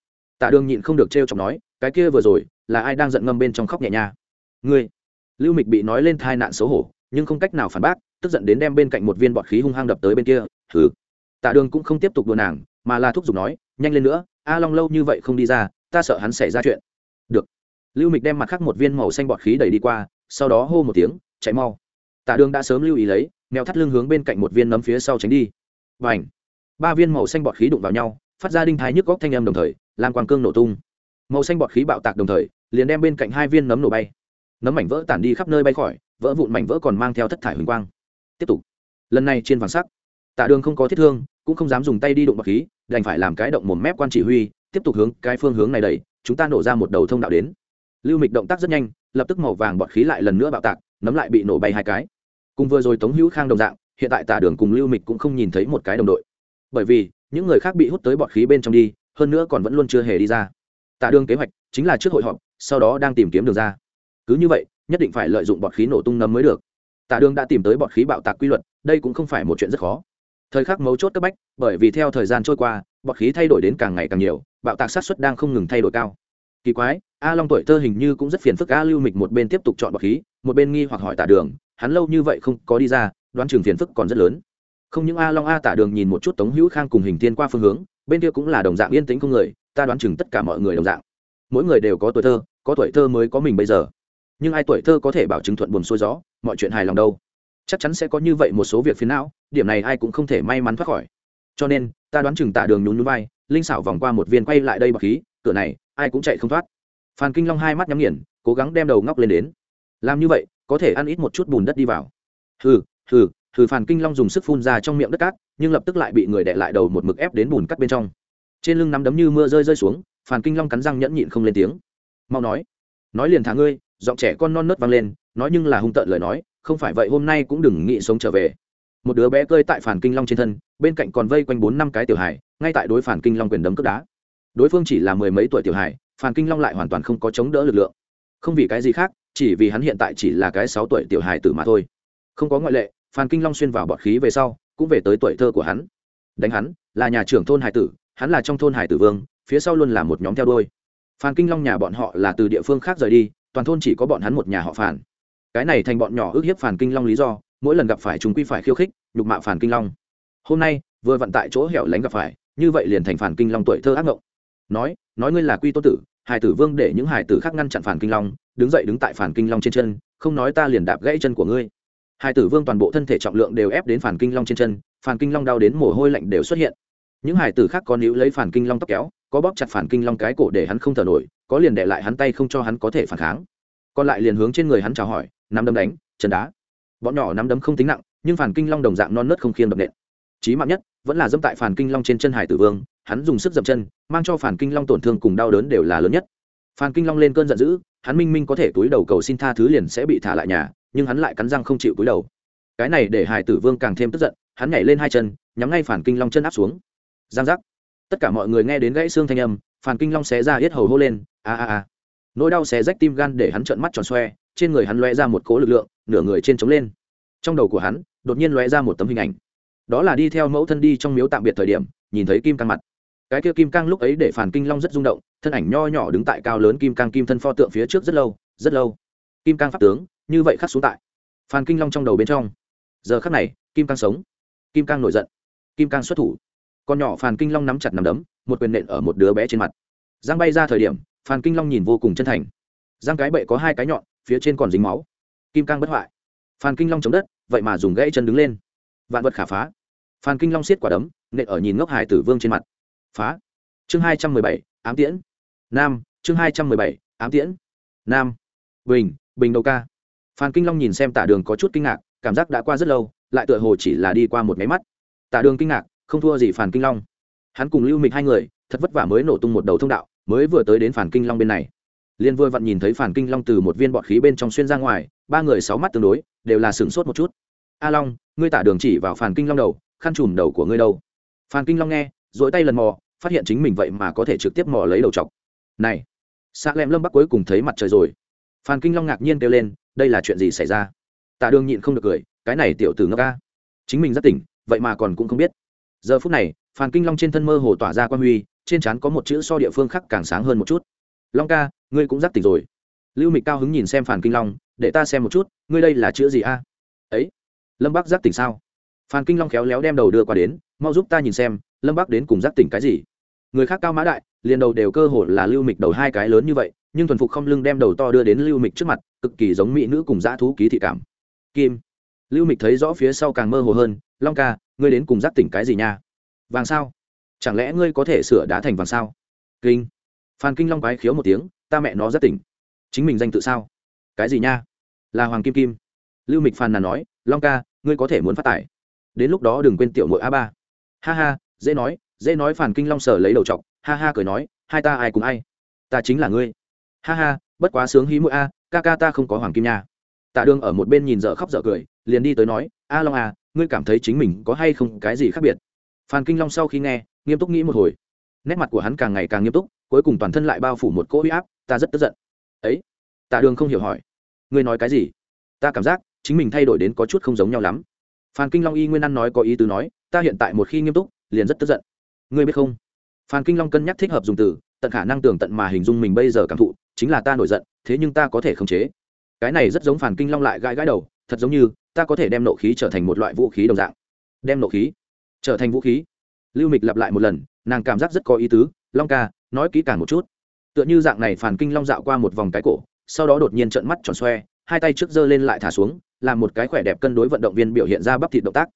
Tạ đường nhịn không được t r e o chọc nói, cái kia vừa rồi, là ai đang giận ngâm bên trong khóc nhẹ nha? Ngươi. Lưu mịch bị nói lên thai nạn xấu hổ, nhưng không cách nào phản bác, tức giận đến đem bên cạnh một viên bọt khí hung hăng đập tới bên kia thử tạ đường cũng không tiếp tục đùa nàng, mà là thúc giục nói, nhanh lên nữa, a long lâu như vậy không đi ra, ta sợ hắn xảy ra chuyện. Được. Lưu mịch đem mặt khác một viên màu xanh bọt khí đẩy đi qua, sau đó hô một tiếng, chạy mau. Tạ đường đã sớm lưu ý lấy, mèo thắt lưng hướng bên cạnh một viên nấm phía sau tránh đi. Và ba viên màu xanh bọt khí đụng vào nhau, phát ra đinh thái nhức góc thanh âm đồng thời Lam quang cương nổ tung. Màu xanh bọt khí bạo tạc đồng thời, liền đem bên cạnh hai viên nấm nổ bay. Nấm mảnh vỡ tản đi khắp nơi bay khỏi, vỡ vụn mảnh vỡ còn mang theo thất thải huỳnh quang. Tiếp tục. Lần này trên vàng sắc, tạ đường không có thiết thương, cũng không dám dùng tay đi đụng bọt khí, đành phải làm cái động một mép quan chỉ huy, tiếp tục hướng cái phương hướng này đẩy, chúng ta nổ ra một đầu thông đạo đến. Lưu mịch động tác rất nhanh, lập tức màu vàng bọt khí lại lần nữa bạo tạc, nấm lại bị nổ bay hai cái. Cùng vừa rồi tống hữu khang đồng dạng, hiện tại Tạ đường cùng lưu mịch cũng không nhìn thấy một cái đồng đội. Bởi vì, những người khác bị hút tới bọt khí bên trong đi hơn nữa còn vẫn luôn chưa hề đi ra. Tạ đường kế hoạch chính là trước hội họp, sau đó đang tìm kiếm đường ra. Cứ như vậy, nhất định phải lợi dụng bọt khí nổ tung nấm mới được. Tạ đường đã tìm tới bọt khí bạo tạc quy luật, đây cũng không phải một chuyện rất khó. Thời khắc mấu chốt cấp bách, bởi vì theo thời gian trôi qua, bọt khí thay đổi đến càng ngày càng nhiều, bạo tạc sát xuất đang không ngừng thay đổi cao. Kỳ quái, a long tuổi thơ hình như cũng rất phiền phức a lưu mịch một bên tiếp tục chọn bọt khí, một bên nghi hoặc hỏi tả đường, hắn lâu như vậy không có đi ra, đoán trường phiền phức còn rất lớn. Không những a long a tả đường nhìn một chút tống hữu khang cùng hình tiên qua phương hướng bên kia cũng là đồng dạng yên tĩnh không người, ta đoán chừng tất cả mọi người đồng dạng. Mỗi người đều có tuổi thơ, có tuổi thơ mới có mình bây giờ. Nhưng ai tuổi thơ có thể bảo chứng thuận buồn xuôi gió, mọi chuyện hài lòng đâu. Chắc chắn sẽ có như vậy một số việc phiền não, điểm này ai cũng không thể may mắn thoát khỏi. Cho nên, ta đoán chừng tả đường nhún nhún vai, linh xảo vòng qua một viên quay lại đây bọc khí, cửa này, ai cũng chạy không thoát. Phan kinh long hai mắt nhắm nghiền, cố gắng đem đầu ngóc lên đến. Làm như vậy, có thể ăn ít một chút bùn đất đi vào. Hừ hừ hừ, phan kinh long dùng sức phun ra trong miệng đất cát nhưng lập tức lại bị người đè lại đầu một mực ép đến bùn cắt bên trong. Trên lưng nắm đấm như mưa rơi rơi xuống, phàn kinh long cắn răng nhẫn nhịn không lên tiếng. Mau nói nói liền thả ngươi. Giọng trẻ con non nớt vang lên, nói nhưng là hung tợn lời nói, không phải vậy, hôm nay cũng đừng nghĩ sống trở về. Một đứa bé cơi tại phản kinh long trên thân, bên cạnh còn vây quanh bốn năm cái tiểu hài, ngay tại đối phản kinh long quyền đấm cướp đá. Đối phương chỉ là mười mấy tuổi tiểu hài phản kinh long lại hoàn toàn không có chống đỡ lực lượng. Không vì cái gì khác, chỉ vì hắn hiện tại chỉ là cái sáu tuổi tiểu hài tử mà thôi. Không có ngoại lệ phản kinh long xuyên vào bọt khí về sau cũng về tới tuổi thơ của hắn. Đánh hắn, là nhà trưởng thôn hải tử, hắn là trong thôn hải tử vương, phía sau luôn là một nhóm theo đôi phan kinh long nhà bọn họ là từ địa phương khác rời đi, toàn thôn chỉ có bọn hắn một nhà họ phản cái này thành bọn nhỏ ước hiếp phản kinh long lý do, mỗi lần gặp phải chúng quy phải khiêu khích, nhục mạ phản kinh long. Hôm nay, vừa vận tại chỗ hẻo lánh gặp phải, như vậy liền thành phản kinh long tuổi thơ ác ngộng. Nói nói ngươi là quy tô tử, hải tử vương để những hải tử khác ngăn chặn phản kinh long, đứng dậy đứng tại phản kinh long trên chân, không nói ta liền đạp gãy chân của ngươi hải tử vương toàn bộ thân thể trọng lượng đều ép đến phản kinh long trên chân, phản kinh long đau đến mồ hôi lạnh đều xuất hiện. Những hải tử khác có níu lấy phản kinh long tóc kéo, có bóp chặt phản kinh long cái cổ để hắn không thở nổi, có liền để lại hắn tay không cho hắn có thể phản kháng. Còn lại liền hướng trên người hắn chào hỏi, nắm đấm đánh, chân đá. Bọn nhỏ nắm đấm không tính nặng, nhưng phản kinh long đồng dạng non nớt không khiên đập nện. Chí mạng nhất, vẫn là dẫm tại phản kinh long trên chân hải tử vương, hắn dùng sức dậm chân, mang cho phản kinh long tổn thương cùng đau đớn đều là lớn nhất. Phản kinh long lên cơn giận dữ, hắn minh minh có thể túi đầu cầu xin tha thứ liền sẽ bị thả lại nhà nhưng hắn lại cắn răng không chịu cúi đầu. Cái này để hải tử vương càng thêm tức giận, hắn nhảy lên hai chân, nhắm ngay phản kinh long chân áp xuống. Giang giác. Tất cả mọi người nghe đến gãy xương thanh âm, phản kinh long xé ra yết hầu hô lên, a a a. Nỗi đau xé rách tim gan để hắn trợn mắt tròn xoe, trên người hắn loe ra một cố lực lượng, nửa người trên trống lên. Trong đầu của hắn, đột nhiên loe ra một tấm hình ảnh. Đó là đi theo mẫu thân đi trong miếu tạm biệt thời điểm, nhìn thấy kim cang mặt. Cái kia kim cang lúc ấy để phản kinh long rất rung động, thân ảnh nho nhỏ đứng tại cao lớn kim cang kim thân pho tượng phía trước rất lâu rất lâu. Kim cang pháp tướng như vậy khắc xuống tại phan kinh long trong đầu bên trong giờ khắc này kim cang sống kim cang nổi giận kim cang xuất thủ con nhỏ phan kinh long nắm chặt nằm đấm một quyền nện ở một đứa bé trên mặt giang bay ra thời điểm phan kinh long nhìn vô cùng chân thành giang cái bệ có hai cái nhọn phía trên còn dính máu kim cang bất hoại phan kinh long chống đất vậy mà dùng gãy chân đứng lên vạn vật khả phá phan kinh long xiết quả đấm nện ở nhìn ngốc hải tử vương trên mặt phá chương hai trăm mười bảy ám tiễn nam chương hai trăm mười bảy ám tiễn nam bình bình đầu ca phan kinh long nhìn xem tả đường có chút kinh ngạc, cảm giác đã qua rất lâu, lại tựa hồ chỉ là đi qua một máy mắt. Tả đường kinh ngạc, không thua gì phản kinh long. Hắn cùng lưu mịch hai người, thật vất vả mới nổ tung một đầu thông đạo, mới vừa tới đến phản kinh long bên này. Liên vừa vặn nhìn thấy phản kinh long từ một viên bọt khí bên trong xuyên ra ngoài, ba người sáu mắt tương đối, đều là sửng sốt một chút. A long, ngươi tả đường chỉ vào phản kinh long đầu, khăn trùm đầu của ngươi đâu? Phản kinh long nghe dỗi tay lần mò, phát hiện chính mình vậy mà có thể trực tiếp mò lấy đầu chọc. Này xạ lẹm lâm bắc cuối cùng thấy mặt trời rồi. Phan kinh long ngạc nhiên kêu lên đây là chuyện gì xảy ra? Tạ đường nhịn không được cười, cái này tiểu tử ngốc ca chính mình rất tỉnh, vậy mà còn cũng không biết. Giờ phút này phan kinh long trên thân mơ hồ tỏa ra quan huy, trên trán có một chữ so địa phương khác càng sáng hơn một chút. Long ca, ngươi cũng giác tỉnh rồi. Lưu mịch cao hứng nhìn xem phan kinh long, để ta xem một chút, ngươi đây là chữ gì a? Ấy, lâm bắc giác tỉnh sao? Phan kinh long khéo léo đem đầu đưa qua đến, mau giúp ta nhìn xem, lâm bắc đến cùng giác tỉnh cái gì? Người khác cao mã đại, liền đầu đều cơ hồ là lưu mịch đầu hai cái lớn như vậy nhưng thuần phục không lưng đem đầu to đưa đến lưu mịch trước mặt, cực kỳ giống mỹ nữ cùng dã thú ký thị cảm. Kim. Lưu mịch thấy rõ phía sau càng mơ hồ hơn, long ca, ngươi đến cùng giác tỉnh cái gì nha? Vàng sao? Chẳng lẽ ngươi có thể sửa đá thành vàng sao? Kinh. Phan kinh long quái khiếu một tiếng, ta mẹ nó giác tỉnh. Chính mình danh tự sao? Cái gì nha? Là hoàng kim kim. Lưu mịch phàn nàn nói, long ca, ngươi có thể muốn phát tải đến lúc đó đừng quên tiểu nội a ba. Ha ha, dễ nói dễ nói. Phản kinh long sở lấy đầu t ha ha cười nói, hai ta ai cùng ai? Ta chính là ngươi ha ha, bất quá sướng hí mũi a, ca ca ta không có hoàng kim nha. Tạ đường ở một bên nhìn dở khóc dở cười, liền đi tới nói, a long à ngươi cảm thấy chính mình có hay không cái gì khác biệt? Phan kinh long sau khi nghe, nghiêm túc nghĩ một hồi. Nét mặt của hắn càng ngày càng nghiêm túc, cuối cùng toàn thân lại bao phủ một cỗ huy áp, ta rất tức giận. Ấy? Tạ đường không hiểu hỏi. Ngươi nói cái gì? Ta cảm giác, chính mình thay đổi đến có chút không giống nhau lắm. Phan kinh long y nguyên ăn nói có ý tứ nói, ta hiện tại một khi nghiêm túc, liền rất tức giận. Ngươi biết không? Phan kinh long cân nhắc thích hợp dùng từ tận khả năng tưởng tận mà hình dung mình bây giờ cảm thụ, chính là ta nổi giận, thế nhưng ta có thể khống chế. Cái này rất giống phản kinh long lại gãi gãi đầu, thật giống như, ta có thể đem nộ khí trở thành một loại vũ khí đồng dạng. Đem nộ khí trở thành vũ khí. Lưu mịch lặp lại một lần, nàng cảm giác rất có ý tứ, long ca, nói kỹ càng một chút. Tựa như dạng này phản kinh long dạo qua một vòng cái cổ, sau đó đột nhiên trợn mắt tròn xoe, hai tay trước giơ lên lại thả xuống, làm một cái khỏe đẹp cân đối vận động viên biểu hiện ra bắp thịt động tác.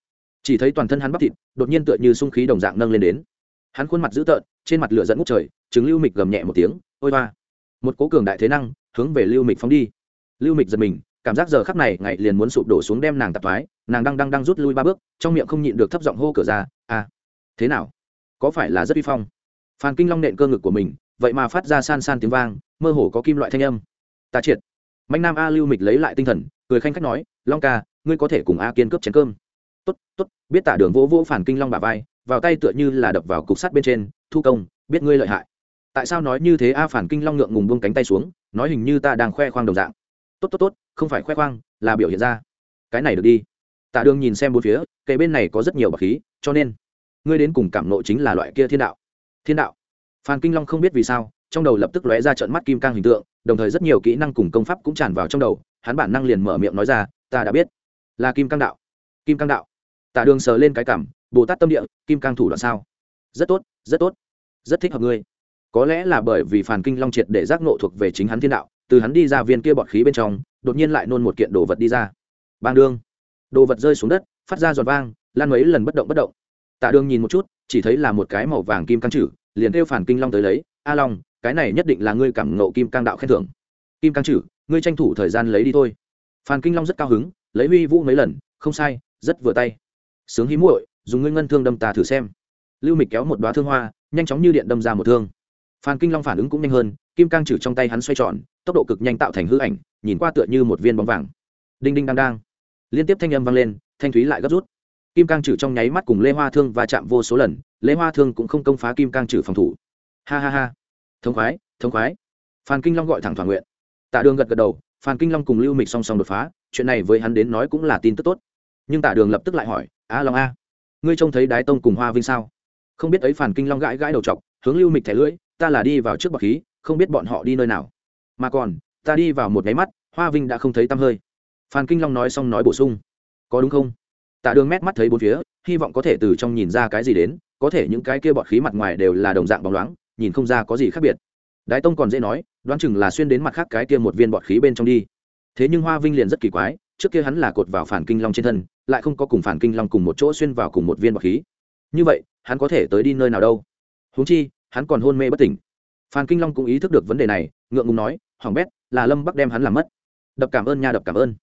Chỉ thấy toàn thân hắn bắp thịt, đột nhiên tựa như sung khí đồng dạng nâng lên đến. Hắn khuôn mặt dữ tợn trên mặt lửa dẫn ngút trời chứng lưu mịch gầm nhẹ một tiếng, ôi ba một cố cường đại thế năng, hướng về lưu mịch phóng đi. Lưu mịch giật mình, cảm giác giờ khắc này ngày liền muốn sụp đổ xuống đem nàng tạp thoái, nàng đang đang đang rút lui ba bước, trong miệng không nhịn được thấp giọng hô cửa ra à thế nào? Có phải là rất uy phong? Phan kinh long nện cơ ngực của mình, vậy mà phát ra san san tiếng vang, mơ hồ có kim loại thanh âm. Ta triệt. Mạnh nam a lưu mịch lấy lại tinh thần, cười khanh khách nói, long ca, ngươi có thể cùng a kiên cướp chén cơm tốt tốt, biết tả đường vỗ vỗ phản kinh long bà vai, vào tay tựa như là đập vào cục sắt bên trên, thu công, biết ngươi lợi hại. Tại sao nói như thế? A phản kinh long ngượng ngùng buông cánh tay xuống, nói hình như ta đang khoe khoang đồng dạng. Tốt tốt tốt, không phải khoe khoang, là biểu hiện ra. Cái này được đi. Tạ đường nhìn xem bốn phía cây bên này có rất nhiều bậc khí, cho nên ngươi đến cùng cảm nộ chính là loại kia thiên đạo. Thiên đạo? Phan kinh long không biết vì sao, trong đầu lập tức lóe ra trận mắt kim cang hình tượng, đồng thời rất nhiều kỹ năng cùng công pháp cũng tràn vào trong đầu, hắn bản năng liền mở miệng nói ra, ta đã biết. Là kim cang đạo. Kim cang đạo? Tạ đường sờ lên cái cảm bồ tát tâm địa kim cang thủ đoạn sao? Rất tốt rất tốt. Rất thích hợp ngươi. Có lẽ là bởi vì phản kinh long triệt để giác nộ thuộc về chính hắn thiên đạo từ hắn đi ra viên kia bọt khí bên trong đột nhiên lại nôn một kiện đồ vật đi ra. Bang đương. Đồ vật rơi xuống đất phát ra giọt vang lan mấy lần bất động bất động. Tạ đường nhìn một chút chỉ thấy là một cái màu vàng kim căng chữ, liền kêu phản kinh long tới lấy a long cái này nhất định là ngươi cảm nộ kim cang đạo khen thưởng. Kim căng chữ, ngươi tranh thủ thời gian lấy đi thôi. Phan kinh long rất cao hứng lấy huy vũ mấy lần không sai rất vừa tay sướng hí muội, dùng ngươi ngân thương đâm ta thử xem. Lưu mịch kéo một đoá thương hoa, nhanh chóng như điện đâm ra một thương. Phan kinh long phản ứng cũng nhanh hơn, kim cang trừ trong tay hắn xoay tròn, tốc độ cực nhanh tạo thành hư ảnh, nhìn qua tựa như một viên bóng vàng. Đinh đinh đang đang. Liên tiếp thanh âm vang lên, thanh thúy lại gấp rút. Kim cang trừ trong nháy mắt cùng lê hoa thương và chạm vô số lần, lê hoa thương cũng không công phá kim cang trừ phòng thủ. Ha ha ha. Thống khoái thống khoái. Phan kinh long gọi thẳng thỏa nguyện. Tạ đường gật gật đầu, phan kinh long cùng lưu mịch song song đột phá, chuyện này với hắn đến nói cũng là tin tức tốt. Nhưng tạ đường lập tức lại hỏi a long a. Ngươi trông thấy đái tông cùng hoa vinh sao? Không biết ấy phản kinh long gãi gãi đầu t hướng lưu mịch thẻ lưỡi, ta là đi vào trước bọc khí, không biết bọn họ đi nơi nào. Mà còn, ta đi vào một nháy mắt, hoa vinh đã không thấy tăm hơi. Phan kinh long nói xong nói bổ sung, có đúng không? Tạ đường mét mắt thấy bốn phía, hy vọng có thể từ trong nhìn ra cái gì đến, có thể những cái kia bọt khí mặt ngoài đều là đồng dạng bóng loáng, nhìn không ra có gì khác biệt. Đái tông còn dễ nói, đoán chừng là xuyên đến mặt khác cái kia một viên bọt khí bên trong đi. Thế nhưng hoa vinh liền rất kỳ quái trước kia hắn là cột vào phản kinh long trên thân, lại không có cùng phản kinh long cùng một chỗ xuyên vào cùng một viên bọc khí. Như vậy, hắn có thể tới đi nơi nào đâu? Huống chi, hắn còn hôn mê bất tỉnh. Phan kinh long cũng ý thức được vấn đề này, ngượng ngùng nói, hoàng bét, là lâm bắc đem hắn làm mất. Đập cảm ơn nha, đập cảm ơn.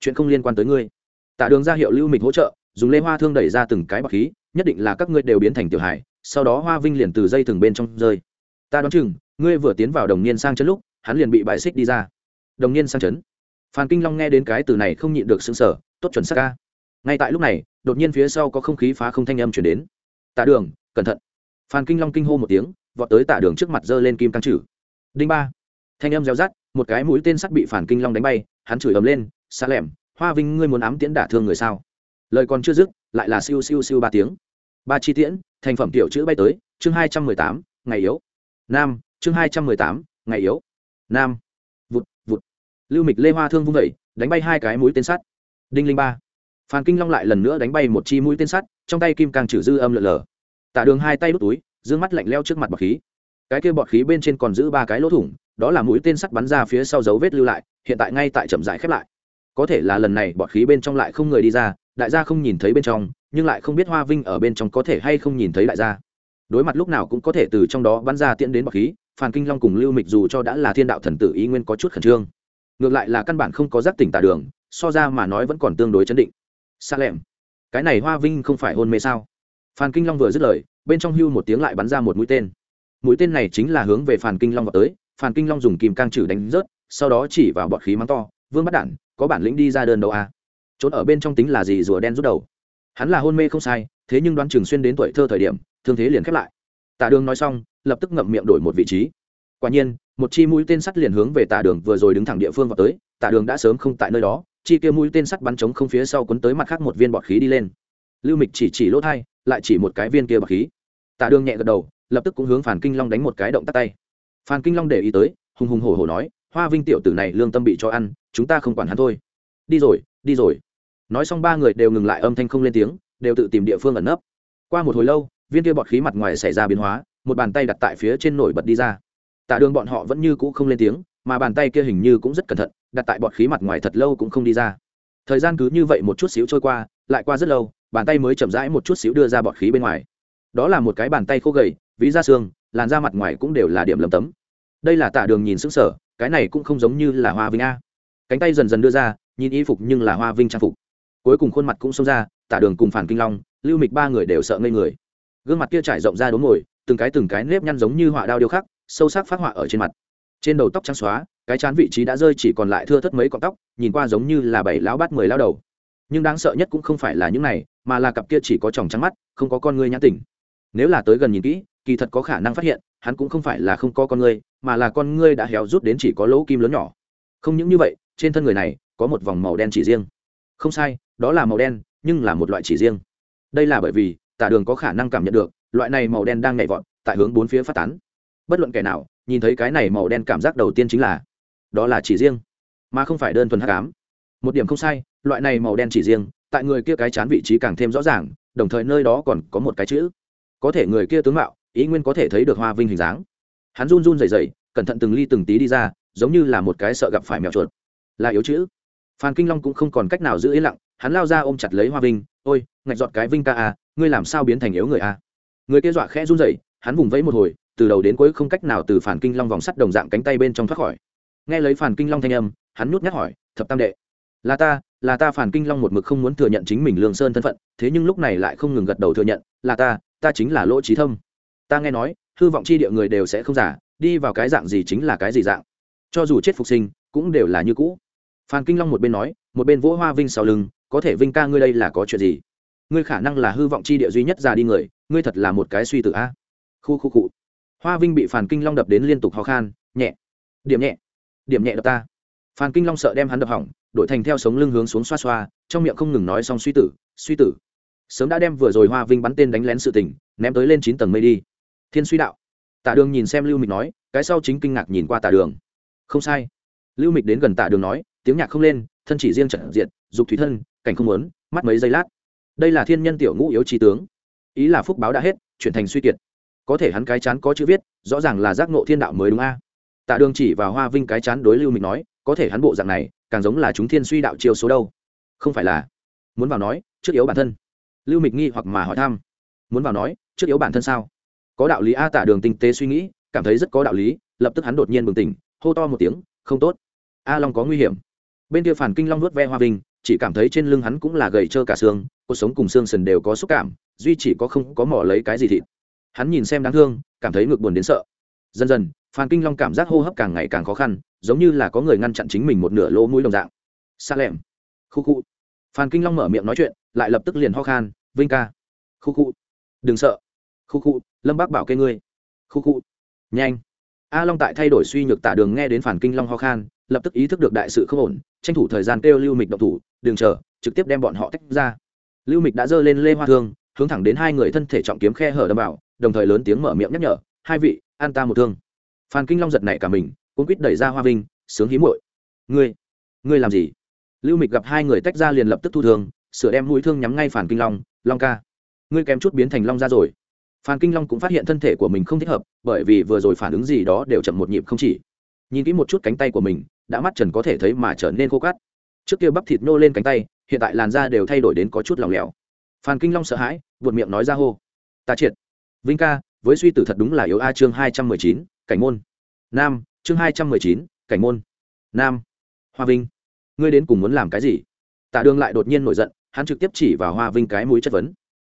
Chuyện không liên quan tới ngươi. Tạ đường ra hiệu lưu mình hỗ trợ, dùng lê hoa thương đẩy ra từng cái bọc khí, nhất định là các ngươi đều biến thành tiểu hải sau đó hoa vinh liền từ dây thừng bên trong rơi. Ta đoán chừng, ngươi vừa tiến vào đồng niên sang chấn lúc, hắn liền bị bại xích đi ra. Đồng niên sang chấn phan kinh long nghe đến cái từ này không nhịn được xứng sở tốt chuẩn xác ca. Ngay tại lúc này, đột nhiên phía sau có không khí phá không thanh âm chuyển đến. Tạ đường, cẩn thận. Phan kinh long kinh hô một tiếng, vọt tới tạ đường trước mặt giơ lên kim căng trừ đinh ba. Thanh âm reo rắt, một cái mũi tên sắt bị phản kinh long đánh bay, hắn chửi ầm lên xa lẻm, hoa vinh ngươi muốn ám tiễn đả thương người sao? Lời còn chưa dứt, lại là siêu siêu siêu ba tiếng. Ba chi tiễn, thành phẩm tiểu chữ bay tới, chương hai trăm mười tám, ngày yếu. Nam, chương hai trăm mười tám, ngày yếu. Nam lưu mịch lê hoa thương vung vẩy đánh bay hai cái mũi tên sắt. Đinh linh ba. Phan kinh long lại lần nữa đánh bay một chi mũi tên sắt, trong tay kim càng trừ dư âm lợn lờ. Tả đường hai tay đút túi d mắt lạnh leo trước mặt bọt khí. Cái kia bọt khí bên trên còn giữ ba cái lỗ thủng, đó là mũi tên sắt bắn ra phía sau dấu vết lưu lại, hiện tại ngay tại chậm rãi khép lại. Có thể là lần này bọt khí bên trong lại không người đi ra, đại gia không nhìn thấy bên trong, nhưng lại không biết hoa vinh ở bên trong có thể hay không nhìn thấy đại gia. Đối mặt lúc nào cũng có thể từ trong đó bắn ra tiễn đến bọt khí, phan kinh long cùng lưu mịch dù cho đã là thiên đạo thần tử ý nguyên có chút khẩn trương ngược lại là căn bản không có giác tỉnh tả đường, so ra mà nói vẫn còn tương đối chấn định. Xa lẹm cái này hoa vinh không phải hôn mê sao? Phan kinh long vừa dứt lời, bên trong hưu một tiếng lại bắn ra một mũi tên. Mũi tên này chính là hướng về phàn kinh long vào tới, phàn kinh long dùng kìm cang trừ đánh rớt, sau đó chỉ vào bọt khí mắng to, vương bắt đản, có bản lĩnh đi ra đơn đâu à. trốn ở bên trong tính là gì rùa đen rút đầu? Hắn là hôn mê không sai, thế nhưng đoán trường xuyên đến tuổi thơ thời điểm, thương thế liền khép lại. Tả đường nói xong, lập tức ngậm miệng đổi một vị trí. Quả nhiên một chi mũi tên sắt liền hướng về tả đường vừa rồi đứng thẳng địa phương vào tới, tả đường đã sớm không tại nơi đó, chi kia mũi tên sắt bắn trống không phía sau quấn tới mặt khác một viên bọt khí đi lên. Lưu mịch chỉ chỉ lỗ thai, lại chỉ một cái viên kia bọt khí. Tả đường nhẹ gật đầu, lập tức cũng hướng phản kinh long đánh một cái động tắt tay. Phan kinh long để ý tới, hùng hùng hổ hổ nói, hoa vinh tiểu tử này lương tâm bị cho ăn, chúng ta không quản hắn thôi. Đi rồi đi rồi. Nói xong ba người đều ngừng lại âm thanh không lên tiếng, đều tự tìm địa phương ẩn nấp. Qua một hồi lâu, viên kia bọt khí mặt ngoài xảy ra biến hóa, một bàn tay đặt tại phía trên nổi bật đi ra tạ đường bọn họ vẫn như cũ không lên tiếng, mà bàn tay kia hình như cũng rất cẩn thận, đặt tại bọt khí mặt ngoài thật lâu cũng không đi ra. Thời gian cứ như vậy một chút xíu trôi qua, lại qua rất lâu, bàn tay mới chậm rãi một chút xíu đưa ra bọt khí bên ngoài. Đó là một cái bàn tay khô gầy, ví da xương, làn da mặt ngoài cũng đều là điểm lấm tấm. Đây là tạ đường nhìn xứng sở cái này cũng không giống như là hoa vinh a. Cánh tay dần dần đưa ra, nhìn y phục nhưng là hoa vinh trang phục. Cuối cùng khuôn mặt cũng xông ra tạ đường cùng phản kinh long, lưu mịch ba người đều sợ ngây người. Gương mặt kia trải rộng ra đốn ngồi từng cái từng cái nếp nhăn giống như họa đao điêu khắc sâu sắc phát họa ở trên mặt. Trên đầu tóc trắng xóa, cái chán vị trí đã rơi chỉ còn lại thưa thất mấy cọng tóc, nhìn qua giống như là bảy lão bát mười lao đầu. Nhưng đáng sợ nhất cũng không phải là những này, mà là cặp kia chỉ có tròng trắng mắt, không có con ngươi nhãn tỉnh nếu là tới gần nhìn kỹ, kỳ thật có khả năng phát hiện, hắn cũng không phải là không có con ngươi, mà là con ngươi đã héo rút đến chỉ có lỗ kim lớn nhỏ. Không những như vậy, trên thân người này có một vòng màu đen chỉ riêng. Không sai, đó là màu đen, nhưng là một loại chỉ riêng. Đây là bởi vì, tả đường có khả năng cảm nhận được, loại này màu đen đang nhảy vọt, tại hướng bốn phía phát tán bất luận kẻ nào nhìn thấy cái này màu đen cảm giác đầu tiên chính là, đó là chỉ riêng, mà không phải đơn thuần hắc ám. Một điểm không sai, loại này màu đen chỉ riêng, tại người kia cái chán vị trí càng thêm rõ ràng, đồng thời nơi đó còn có một cái chữ. Có thể người kia tướng mạo, ý nguyên có thể thấy được hoa vinh hình dáng. Hắn run run rẩy rẩy, cẩn thận từng ly từng tí đi ra, giống như là một cái sợ gặp phải mèo chuột. Là yếu chữ. Phan kinh long cũng không còn cách nào giữ yên lặng, hắn lao ra ôm chặt lấy hoa vinh, ôi, ngạch giọt cái vinh ca à ngươi làm sao biến thành yếu người à? Người kia dọa khẽ run rẩy, hắn vùng vẫy một hồi từ đầu đến cuối không cách nào từ phản kinh long vòng sắt đồng dạng cánh tay bên trong thoát khỏi. Nghe lấy phản kinh long thanh âm, hắn nhút nhát hỏi, thập tam đệ, là ta là ta phản kinh long một mực không muốn thừa nhận chính mình lương sơn thân phận, thế nhưng lúc này lại không ngừng gật đầu thừa nhận, là ta ta chính là lỗ trí thâm. Ta nghe nói, hư vọng chi địa người đều sẽ không giả, đi vào cái dạng gì chính là cái gì dạng. Cho dù chết phục sinh, cũng đều là như cũ. Phan kinh long một bên nói, một bên vỗ hoa vinh sau lưng, có thể vinh ca ngươi đây là có chuyện gì? Ngươi khả năng là hư vọng chi địa duy nhất già đi người, ngươi thật là một cái suy tử a. Khu khu cụ hoa vinh bị phản kinh long đập đến liên tục ho khan, nhẹ. Điểm nhẹ. Điểm nhẹ đập ta. Phan kinh long sợ đem hắn đập hỏng, đổi thành theo sống lưng hướng xuống xoa xoa, trong miệng không ngừng nói xong suy tử suy tử. Sớm đã đem vừa rồi hoa vinh bắn tên đánh lén sự tình, ném tới lên chín tầng mây đi. Thiên suy đạo. Tạ đường nhìn xem lưu mịch nói, cái sau chính kinh ngạc nhìn qua tạ đường. Không sai. Lưu mịch đến gần tạ đường nói, tiếng nhạc không lên, thân chỉ riêng trận diện dục thủy thân, cảnh không muốn, mắt mấy giây lát. Đây là thiên nhân tiểu ngũ yếu trí tướng. Ý là phúc báo đã hết, chuyển thành suy kiệt có thể hắn cái chán có chữ viết, rõ ràng là giác ngộ thiên đạo mới đúng a. Tạ đường chỉ vào hoa vinh cái chán đối lưu mình nói, có thể hắn bộ dạng này, càng giống là chúng thiên suy đạo chiêu số đâu. Không phải là. Muốn vào nói, trước yếu bản thân. Lưu mịch nghi hoặc mà hỏi thăm. Muốn vào nói, trước yếu bản thân sao? Có đạo lý a, tạ đường tinh tế suy nghĩ, cảm thấy rất có đạo lý, lập tức hắn đột nhiên bừng tỉnh, hô to một tiếng, không tốt. A long có nguy hiểm. Bên kia phản kinh long nuốt ve hoa vinh, chỉ cảm thấy trên lưng hắn cũng là gầy trơ cả xương, cuộc sống cùng xương sần đều có xúc cảm, duy chỉ có không có mỏ lấy cái gì thịt hắn nhìn xem đáng thương, cảm thấy ngực buồn đến sợ. Dần dần, phan kinh long cảm giác hô hấp càng ngày càng khó khăn, giống như là có người ngăn chặn chính mình một nửa lỗ mũi đồng dạng. Xa lẻm. Khu khu. Phan kinh long mở miệng nói chuyện, lại lập tức liền ho khan, vinh ca. Khu khu. Đừng sợ. Khu khu. Lâm bác bảo kê ngươi. Khu khu. Nhanh. A long tại thay đổi suy nhược tả đường nghe đến phản kinh long ho khan, lập tức ý thức được đại sự không ổn, tranh thủ thời gian kêu lưu mịch động thủ đường chờ, trực tiếp đem bọn họ tách ra. Lưu mịch đã giơ lên lê hoa thương, hướng thẳng đến hai người thân thể trọng kiếm khe hở đâm vào đồng thời lớn tiếng mở miệng nhắc nhở, hai vị, an ta một thương. Phan kinh long giật nảy cả mình cũng quýt đẩy ra hoa vinh, sướng hí muội. Ngươi ngươi làm gì? Lưu mịch gặp hai người tách ra liền lập tức thu thương, sửa đem mũi thương nhắm ngay phản kinh long long ca, ngươi kém chút biến thành long ra rồi. Phan kinh long cũng phát hiện thân thể của mình không thích hợp, bởi vì vừa rồi phản ứng gì đó đều chậm một nhịp không chỉ. Nhìn kỹ một chút cánh tay của mình, đã mắt trần có thể thấy mà trở nên khô cát. Trước kia bắp thịt nô lên cánh tay, hiện tại làn da đều thay đổi đến có chút lỏng lẻo. Phan kinh long sợ hãi vượt miệng nói ra hô, ta triệt vinh ca, với suy tử thật đúng là yếu a chương hai trăm mười chín, cảnh môn. Nam, chương hai trăm mười chín, cảnh môn. Nam, hoa vinh. Ngươi đến cùng muốn làm cái gì? Tạ đường lại đột nhiên nổi giận, hắn trực tiếp chỉ vào hoa vinh cái mũi chất vấn.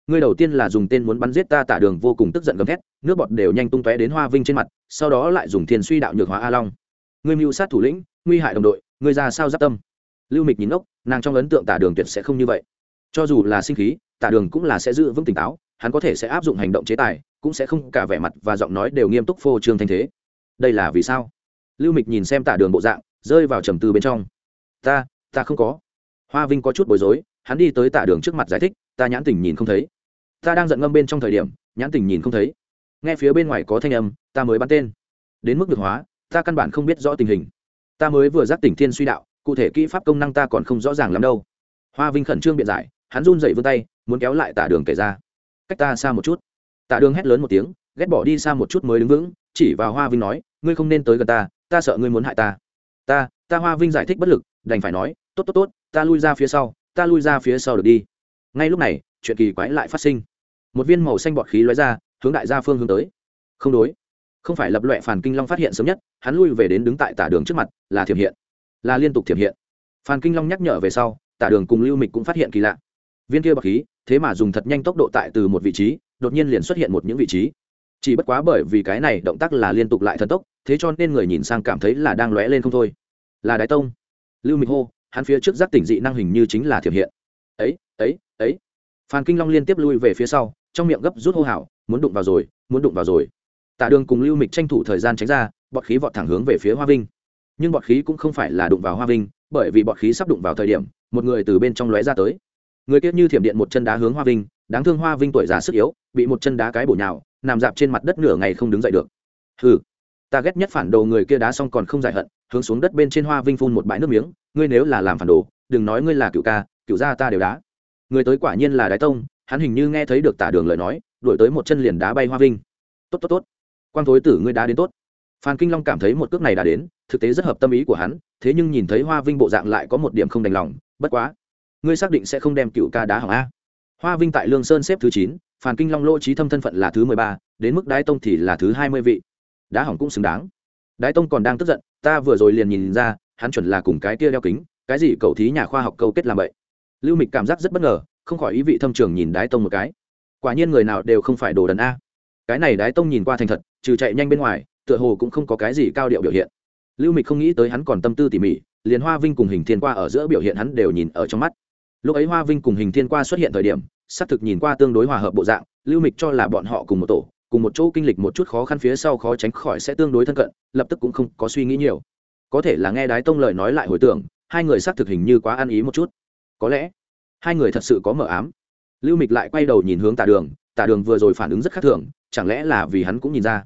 Ngươi đầu tiên là dùng tên muốn bắn giết ta, tạ đường vô cùng tức giận gầm thét, nước bọt đều nhanh tung tóe đến hoa vinh trên mặt, sau đó lại dùng thiền suy đạo nhược hóa a long. Ngươi mưu sát thủ lĩnh, nguy hại đồng đội, ngươi ra sao giáp tâm? Lưu mịch nhìn ngốc, nàng trong ấn tượng tả đường tuyệt sẽ không như vậy. Cho dù là sinh khí tả đường cũng là sẽ giữ vững tỉnh táo hắn có thể sẽ áp dụng hành động chế tài, cũng sẽ không cả vẻ mặt và giọng nói đều nghiêm túc phô trương thanh thế. Đây là vì sao? Lưu mịch nhìn xem tả đường bộ dạng, rơi vào trầm tư bên trong. Ta ta không có. Hoa vinh có chút bối rối, hắn đi tới tả đường trước mặt giải thích, ta nhãn tình nhìn không thấy. Ta đang giận ngâm bên trong thời điểm, nhãn tình nhìn không thấy. Nghe phía bên ngoài có thanh âm, ta mới bắn tên. Đến mức được hóa, ta căn bản không biết rõ tình hình. Ta mới vừa giác tỉnh thiên suy đạo, cụ thể kỹ pháp công năng ta còn không rõ ràng lắm đâu. Hoa vinh khẩn trương biện giải, hắn run dậy vươn tay, muốn kéo lại tả đường kể ra cách ta xa một chút. Tạ đường hét lớn một tiếng, ghét bỏ đi xa một chút mới đứng vững, chỉ vào hoa vinh nói, ngươi không nên tới gần ta ta sợ ngươi muốn hại ta. Ta ta hoa vinh giải thích bất lực, đành phải nói, tốt tốt tốt, ta lui ra phía sau, ta lui ra phía sau được đi. Ngay lúc này, chuyện kỳ quái lại phát sinh. Một viên màu xanh bọt khí lóe ra, hướng đại gia phương hướng tới. Không đối, không phải lập loẹ phản kinh long phát hiện sớm nhất, hắn lui về đến đứng tại tả đường trước mặt, là thiểm hiện, là liên tục thiểm hiện. Phan kinh long nhắc nhở về sau tả đường cùng lưu mịch cũng phát hiện kỳ lạ viên kia bọc khí, thế mà dùng thật nhanh tốc độ tại từ một vị trí, đột nhiên liền xuất hiện một những vị trí. Chỉ bất quá bởi vì cái này động tác là liên tục lại thần tốc, thế cho nên người nhìn sang cảm thấy là đang lóe lên không thôi. Là đái tông. Lưu mịch hô, hắn phía trước giác tỉnh dị năng hình như chính là thiểm hiện. Ấy ấy ấy. Phan kinh long liên tiếp lui về phía sau, trong miệng gấp rút hô hào, muốn đụng vào rồi, muốn đụng vào rồi. Tạ đường cùng lưu mịch tranh thủ thời gian tránh ra bọt khí vọt thẳng hướng về phía hoa vinh. Nhưng bọt khí cũng không phải là đụng vào hoa vinh, bởi vì bọt khí sắp đụng vào thời điểm, một người từ bên trong lóe ra tới người kia như thiểm điện một chân đá hướng hoa vinh, đáng thương hoa vinh tuổi già sức yếu, bị một chân đá cái bổ nhào, nằm dạp trên mặt đất nửa ngày không đứng dậy được. Hừ, ta ghét nhất phản đồ người kia đá xong còn không giải hận, hướng xuống đất bên trên hoa vinh phun một bãi nước miếng, ngươi nếu là làm phản đồ, đừng nói ngươi là cựu ca, cựu gia ta đều đá. Người tới quả nhiên là đái tông, hắn hình như nghe thấy được tả đường lời nói, đuổi tới một chân liền đá bay hoa vinh. Tốt tốt tốt. Quang thối tử ngươi đá đến tốt. Phan kinh long cảm thấy một cước này đã đến, thực tế rất hợp tâm ý của hắn, thế nhưng nhìn thấy hoa vinh bộ dạng lại có một điểm không đành lòng, bất quá ngươi xác định sẽ không đem cựu ca đá hỏng a? Hoa vinh tại lương sơn xếp thứ chín, Phàn kinh long lỗ trí thâm thân phận là thứ mười ba, đến mức đái tông thì là thứ hai mươi vị. Đá hỏng cũng xứng đáng. Đái tông còn đang tức giận, ta vừa rồi liền nhìn ra, hắn chuẩn là cùng cái tia đeo kính, cái gì cầu thí nhà khoa học câu kết làm vậy? Lưu mịch cảm giác rất bất ngờ, không khỏi ý vị thâm trường nhìn đái tông một cái. Quả nhiên người nào đều không phải đồ đần a. Cái này đái tông nhìn qua thành thật, trừ chạy nhanh bên ngoài, tựa hồ cũng không có cái gì cao điệu biểu hiện. Lưu mịch không nghĩ tới hắn còn tâm tư tỉ mỉ, liền hoa vinh cùng hình thiên qua ở giữa biểu hiện hắn đều nhìn ở trong mắt lúc ấy hoa vinh cùng hình thiên qua xuất hiện thời điểm, xác thực nhìn qua tương đối hòa hợp bộ dạng, lưu mịch cho là bọn họ cùng một tổ, cùng một chỗ kinh lịch một chút khó khăn phía sau khó tránh khỏi sẽ tương đối thân cận, lập tức cũng không có suy nghĩ nhiều. Có thể là nghe đái tông lời nói lại hồi tưởng, hai người xác thực hình như quá ăn ý một chút. Có lẽ, hai người thật sự có mờ ám. Lưu mịch lại quay đầu nhìn hướng tả đường tả đường vừa rồi phản ứng rất khác thường, chẳng lẽ là vì hắn cũng nhìn ra?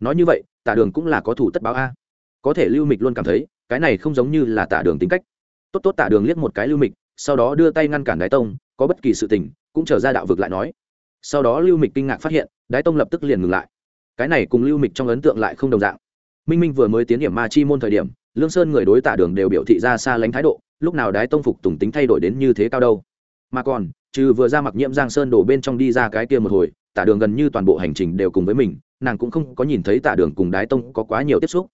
Nói như vậy, tả đường cũng là có thủ tất báo a. Có thể lưu mịch luôn cảm thấy, cái này không giống như là tả đường tính cách. Tốt tốt tả đường liếc một cái lưu mịch sau đó đưa tay ngăn cản đái tông, có bất kỳ sự tình, cũng trở ra đạo vực lại nói. Sau đó lưu mịch kinh ngạc phát hiện, đái tông lập tức liền ngừng lại. Cái này cùng lưu mịch trong ấn tượng lại không đồng dạng. Minh minh vừa mới tiến điểm ma chi môn thời điểm, lương sơn người đối tả đường đều biểu thị ra xa lánh thái độ, lúc nào đái tông phục tùng tính thay đổi đến như thế cao đâu. Mà còn, trừ vừa ra mặc nhiễm giang sơn đổ bên trong đi ra cái kia một hồi, tả đường gần như toàn bộ hành trình đều cùng với mình, nàng cũng không có nhìn thấy tả đường cùng đái tông có quá nhiều tiếp xúc.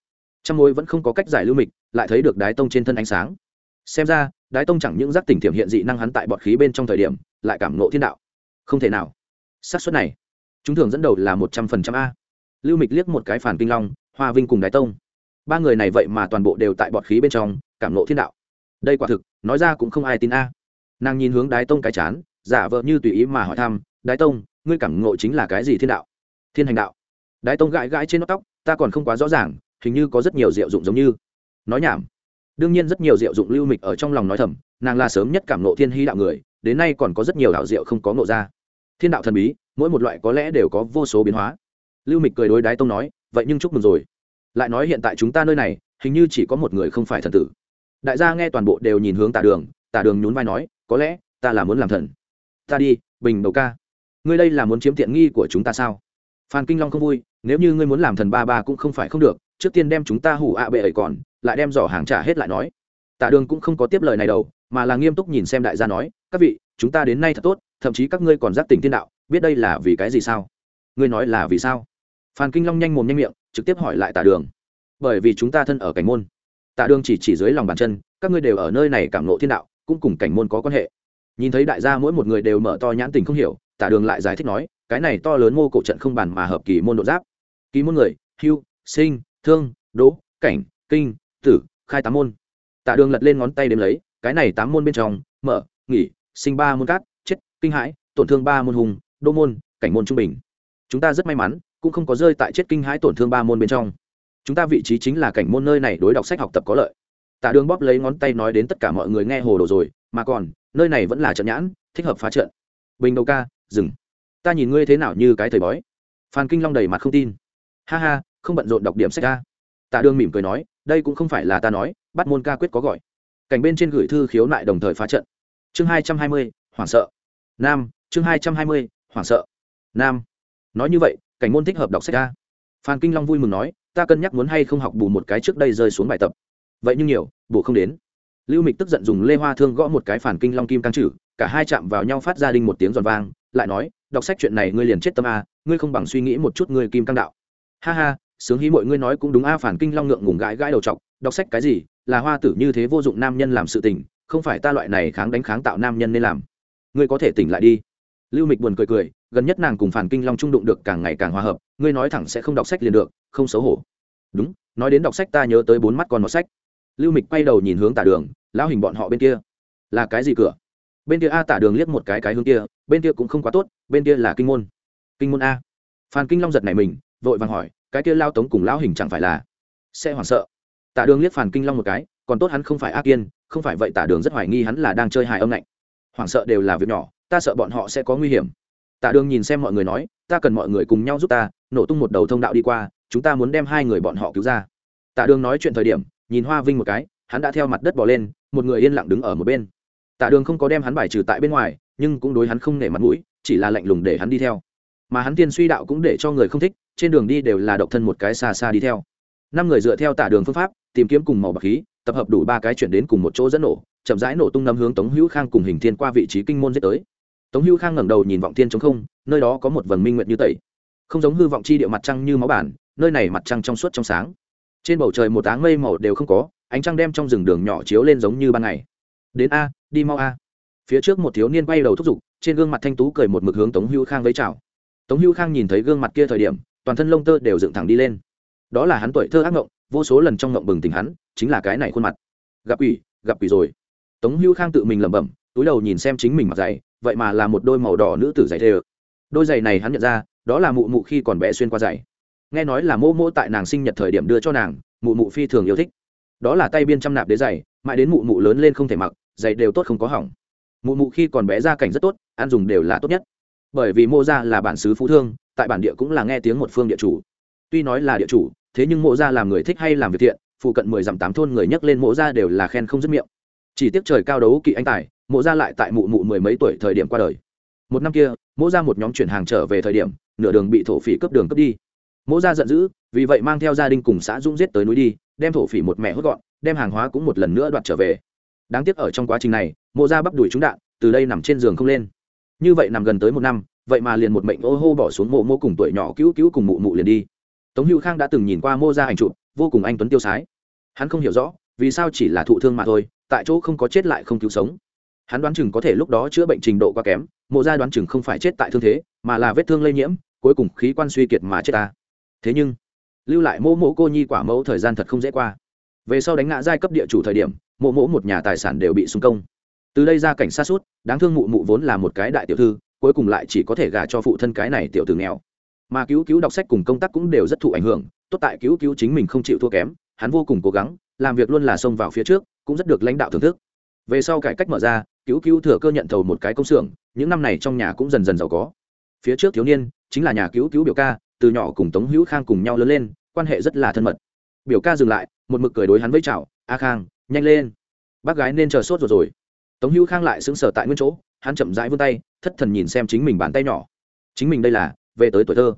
Trong môi vẫn không có cách giải lưu mịch, lại thấy được đái tông trên thân ánh sáng. Xem ra đái tông chẳng những giác tỉnh thiểm hiện dị năng hắn tại bọt khí bên trong thời điểm, lại cảm nộ thiên đạo. Không thể nào. Xác suất này, chúng thường dẫn đầu là một trăm phần trăm a. Lưu mịch liếc một cái phản kinh long, hoa vinh cùng đái tông. Ba người này vậy mà toàn bộ đều tại bọt khí bên trong, cảm nộ thiên đạo. Đây quả thực, nói ra cũng không ai tin a. Nàng nhìn hướng đái tông cái chán, giả vợ như tùy ý mà hỏi thăm, đái tông, ngươi cảm ngộ chính là cái gì thiên đạo? Thiên hành đạo. Đái tông gãi gãi trên nóc tóc, ta còn không quá rõ ràng, hình như có rất nhiều diệu dụng giống như. Nói nhảm đương nhiên rất nhiều diệu dụng lưu mịch ở trong lòng nói thầm, nàng là sớm nhất cảm nộ thiên hy đạo người, đến nay còn có rất nhiều đạo diệu không có nộ ra. Thiên đạo thần bí, mỗi một loại có lẽ đều có vô số biến hóa. Lưu mịch cười đối đái tông nói, vậy nhưng chúc mừng rồi. Lại nói hiện tại chúng ta nơi này, hình như chỉ có một người không phải thần tử. Đại gia nghe toàn bộ đều nhìn hướng tả đường tả đường nhún vai nói, có lẽ, ta là muốn làm thần. Ta đi, bình đầu ca. Ngươi đây là muốn chiếm tiện nghi của chúng ta sao? Phan kinh long không vui, nếu như ngươi muốn làm thần ba ba cũng không phải không được trước tiên đem chúng ta hủ ạ bệ ấy còn, lại đem giỏ hàng trả hết lại nói. Tạ đường cũng không có tiếp lời này đâu, mà là nghiêm túc nhìn xem đại gia nói, các vị, chúng ta đến nay thật tốt, thậm chí các ngươi còn giác tỉnh thiên đạo, biết đây là vì cái gì sao? Ngươi nói là vì sao? Phan kinh long nhanh mồm nhanh miệng, trực tiếp hỏi lại tạ đường. Bởi vì chúng ta thân ở cảnh môn. Tạ đường chỉ chỉ dưới lòng bàn chân, các ngươi đều ở nơi này cảm nộ thiên đạo, cũng cùng cảnh môn có quan hệ. Nhìn thấy đại gia mỗi một người đều mở to nhãn tình không hiểu tạ đường lại giải thích nói, cái này to lớn mô cổ trận không bàn mà hợp kỳ môn độ giáp. Kỳ môn người, hưu, sinh thương, đỗ, cảnh, kinh, tử, khai tám môn. Tạ đường lật lên ngón tay đếm lấy, cái này tám môn bên trong, mở, nghỉ, sinh ba môn cát, chết, kinh hãi, tổn thương ba môn hùng, đô môn, cảnh môn trung bình. Chúng ta rất may mắn, cũng không có rơi tại chết kinh hãi tổn thương ba môn bên trong. Chúng ta vị trí chính là cảnh môn nơi này đối đọc sách học tập có lợi. Tạ đường bóp lấy ngón tay nói đến tất cả mọi người nghe hồ đồ rồi, mà còn, nơi này vẫn là trận nhãn, thích hợp phá trận. Bình đầu ca, dừng. Ta nhìn ngươi thế nào như cái thời bói. Phan kinh long đầy mặt không tin. Ha ha không bận rộn đọc điểm sách ca. Tạ đương mỉm cười nói, đây cũng không phải là ta nói, bắt môn ca quyết có gọi. Cảnh bên trên gửi thư khiếu nại đồng thời phá trận. Chương hai trăm hai mươi, hoảng sợ. Nam, chương hai trăm hai mươi, hoảng sợ. Nam. Nói như vậy, cảnh môn thích hợp đọc sách ca. Phan kinh long vui mừng nói, ta cân nhắc muốn hay không học bù một cái trước đây rơi xuống bài tập. Vậy nhưng nhiều, bù không đến. Lưu mịch tức giận dùng lê hoa thương gõ một cái phản kinh long kim căng trừ cả hai chạm vào nhau phát ra đinh một tiếng giòn vang, lại nói, đọc sách chuyện này ngươi liền chết tâm a, ngươi không bằng suy nghĩ một chút ngươi kim căng đạo. Ha ha sướng hí mọi ngươi nói cũng đúng, a phản kinh long ngượng ngùng gãi gãi đầu t đọc sách cái gì, là hoa tử như thế vô dụng nam nhân làm sự tình, không phải ta loại này kháng đánh kháng tạo nam nhân nên làm. Ngươi có thể tỉnh lại đi. Lưu mịch buồn cười cười, gần nhất nàng cùng phản kinh long trung đụng được càng ngày càng hòa hợp, ngươi nói thẳng sẽ không đọc sách liền được, không xấu hổ. Đúng, nói đến đọc sách ta nhớ tới bốn mắt con một sách. Lưu mịch quay đầu nhìn hướng tả đường, lão hình bọn họ bên kia. Là cái gì cửa? Bên kia a tả đường liếc một cái cái hướng kia, bên kia cũng không quá tốt, bên kia là kinh môn. Kinh môn a. Phan kinh long giật này mình, vội vàng hỏi cái kia lao tống cùng lão hình chẳng phải là sẽ hoảng sợ. Tả đường liếc phản kinh long một cái, còn tốt hắn không phải ác kiên, không phải vậy tả đường rất hoài nghi hắn là đang chơi hài âm lạnh hoảng sợ đều là việc nhỏ, ta sợ bọn họ sẽ có nguy hiểm. Tả đường nhìn xem mọi người nói, ta cần mọi người cùng nhau giúp ta, nổ tung một đầu thông đạo đi qua, chúng ta muốn đem hai người bọn họ cứu ra. Tả đường nói chuyện thời điểm, nhìn hoa vinh một cái, hắn đã theo mặt đất bỏ lên, một người yên lặng đứng ở một bên. Tạ đường không có đem hắn bài trừ tại bên ngoài, nhưng cũng đối hắn không nể mặt mũi, chỉ là lạnh lùng để hắn đi theo. Mà hắn tiên suy đạo cũng để cho người không thích trên đường đi đều là độc thân một cái xa xa đi theo. Năm người dựa theo tả đường phương pháp, tìm kiếm cùng màu bạc khí, tập hợp đủ ba cái chuyển đến cùng một chỗ dẫn nổ, chậm rãi nổ tung nấm hướng tống hữu khang cùng hình thiên qua vị trí kinh môn giết tới. Tống hữu khang ngẩng đầu nhìn vọng thiên chống không, nơi đó có một vầng minh nguyện như tẩy. Không giống hư vọng chi địa mặt trăng như máu bản, nơi này mặt trăng trong suốt trong sáng. Trên bầu trời một áng mây màu đều không có, ánh trăng đem trong rừng đường nhỏ chiếu lên giống như ban ngày. Đến a, đi mau a. Phía trước một thiếu niên quay đầu thúc giục, trên gương mặt thanh tú cười một mực hướng tống hữu khang với chào. Tống hữu khang nhìn thấy gương mặt kia thời điểm toàn thân lông tơ đều dựng thẳng đi lên. Đó là hắn tuổi thơ ác ngộng, vô số lần trong ngộng bừng tỉnh hắn, chính là cái này khuôn mặt. Gặp quỷ gặp quỷ rồi. Tống hữu khang tự mình lẩm bẩm, túi đầu nhìn xem chính mình mặc giày vậy mà là một đôi màu đỏ nữ tử giày thê ơ. Đôi giày này hắn nhận ra, đó là mụ mụ khi còn bé xuyên qua giày. Nghe nói là mô mô tại nàng sinh nhật thời điểm đưa cho nàng, mụ mụ phi thường yêu thích. Đó là tay biên trăm nạp đế giày, mãi đến mụ mụ lớn lên không thể mặc, giày đều tốt không có hỏng. Mụ mụ khi còn bé gia cảnh rất tốt, ăn dùng đều là tốt nhất. Bởi vì mô ra là bản xứ phú thương tại bản địa cũng là nghe tiếng một phương địa chủ. Tuy nói là địa chủ, thế nhưng mộ gia làm người thích hay làm việc thiện, phụ cận mười dặm tám thôn người nhắc lên mộ gia đều là khen không dứt miệng. Chỉ tiếc trời cao đấu kỵ anh tài, mộ gia lại tại mụ mụ mười mấy tuổi thời điểm qua đời. Một năm kia, mộ gia một nhóm chuyển hàng trở về thời điểm, nửa đường bị thổ phỉ cướp đường cướp đi. Mộ gia giận dữ, vì vậy mang theo gia đình cùng xã dũng giết tới núi đi, đem thổ phỉ một mẹ hốt gọn, đem hàng hóa cũng một lần nữa đoạt trở về. Đáng tiếc ở trong quá trình này, mộ gia bắp đuổi trúng đạn, từ đây nằm trên giường không lên. Như vậy nằm gần tới một năm vậy mà liền một mệnh ô hô bỏ xuống mộ mô cùng tuổi nhỏ cứu cứu cùng mụ mụ liền đi. Tống hữu khang đã từng nhìn qua mô ra ảnh chụp, vô cùng anh tuấn tiêu sái. Hắn không hiểu rõ, vì sao chỉ là thụ thương mà thôi, tại chỗ không có chết lại không cứu sống. Hắn đoán chừng có thể lúc đó chữa bệnh trình độ quá kém, mộ ra đoán chừng không phải chết tại thương thế, mà là vết thương lây nhiễm, cuối cùng khí quan suy kiệt mà chết ta. Thế nhưng, lưu lại mô mỗ cô nhi quả mẫu thời gian thật không dễ qua. Về sau đánh ngã giai cấp địa chủ thời điểm, mộ mỗ một nhà tài sản đều bị xung công. Từ đây ra cảnh xa suốt đáng thương mụ mụ vốn là một cái đại tiểu thư cuối cùng lại chỉ có thể gả cho phụ thân cái này tiểu tử nghèo. Mà cứu cứu đọc sách cùng công tác cũng đều rất thụ ảnh hưởng, tốt tại cứu cứu chính mình không chịu thua kém, hắn vô cùng cố gắng, làm việc luôn là xông vào phía trước, cũng rất được lãnh đạo thưởng thức. Về sau cải cách mở ra, cứu cứu thừa cơ nhận thầu một cái công xưởng, những năm này trong nhà cũng dần dần giàu có. Phía trước thiếu niên, chính là nhà cứu cứu biểu ca, từ nhỏ cùng tống hữu khang cùng nhau lớn lên, quan hệ rất là thân mật. Biểu ca dừng lại, một mực cười đối hắn với chào, a khang, nhanh lên. Bác gái nên chờ sốt rồi rồi. Tống hữu khang lại sững sờ tại nguyên chỗ, hắn chậm rãi vươn tay thất thần nhìn xem chính mình bàn tay nhỏ. Chính mình đây là về tới tuổi thơ.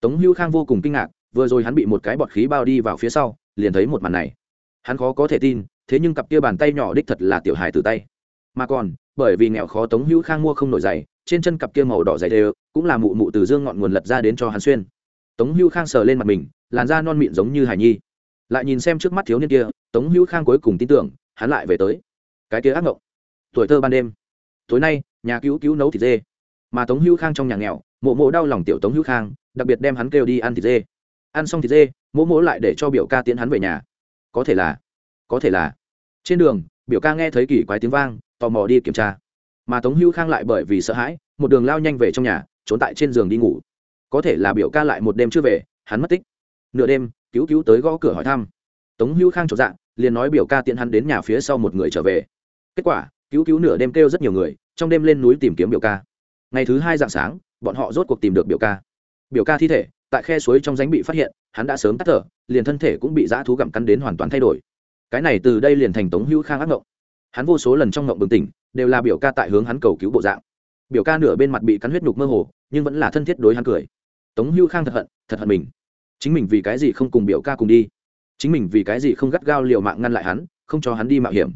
Tống hữu khang vô cùng kinh ngạc vừa rồi hắn bị một cái bọt khí bao đi vào phía sau liền thấy một màn này. Hắn khó có thể tin thế nhưng cặp kia bàn tay nhỏ đích thật là tiểu hài từ tay. Mà còn bởi vì nghèo khó tống hữu khang mua không nổi giày trên chân cặp kia màu đỏ dày đều cũng là mụ mụ từ dương ngọn nguồn lật ra đến cho hắn xuyên. Tống hữu khang sờ lên mặt mình làn da non mịn giống như hải nhi. Lại nhìn xem trước mắt thiếu niên kia tống hữu khang cuối cùng tin tưởng hắn lại về tới. Cái kia ác ngộng, tuổi thơ ban đêm. Tối nay nhà cứu cứu nấu thịt dê. Mà tống hữu khang trong nhà nghèo, mộ mộ đau lòng tiểu tống hữu khang, đặc biệt đem hắn kêu đi ăn thịt dê. Ăn xong thịt dê, mộ mộ lại để cho biểu ca tiến hắn về nhà. Có thể là, có thể là. Trên đường, biểu ca nghe thấy kỳ quái tiếng vang, tò mò đi kiểm tra. Mà tống hữu khang lại bởi vì sợ hãi, một đường lao nhanh về trong nhà, trốn tại trên giường đi ngủ. Có thể là biểu ca lại một đêm chưa về, hắn mất tích. Nửa đêm, cứu cứu tới gõ cửa hỏi thăm. Tống hữu khang trọn dạng liền nói biểu ca tiện hắn đến nhà phía sau một người trở về. Kết quả, cứu cứu nửa đêm kêu rất nhiều người trong đêm lên núi tìm kiếm biểu ca. Ngày thứ hai dạng sáng, bọn họ rốt cuộc tìm được biểu ca. Biểu ca thi thể, tại khe suối trong ránh bị phát hiện, hắn đã sớm tắt thở, liền thân thể cũng bị dã thú gặm cắn đến hoàn toàn thay đổi. Cái này từ đây liền thành tống hữu khang ác ngộng. Hắn vô số lần trong ngộng bừng tỉnh, đều là biểu ca tại hướng hắn cầu cứu bộ dạng. Biểu ca nửa bên mặt bị cắn huyết nhục mơ hồ, nhưng vẫn là thân thiết đối hắn cười. Tống hữu khang thật hận thật hận mình. Chính mình vì cái gì không cùng biểu ca cùng đi? Chính mình vì cái gì không gắt gao liều mạng ngăn lại hắn, không cho hắn đi mạo hiểm?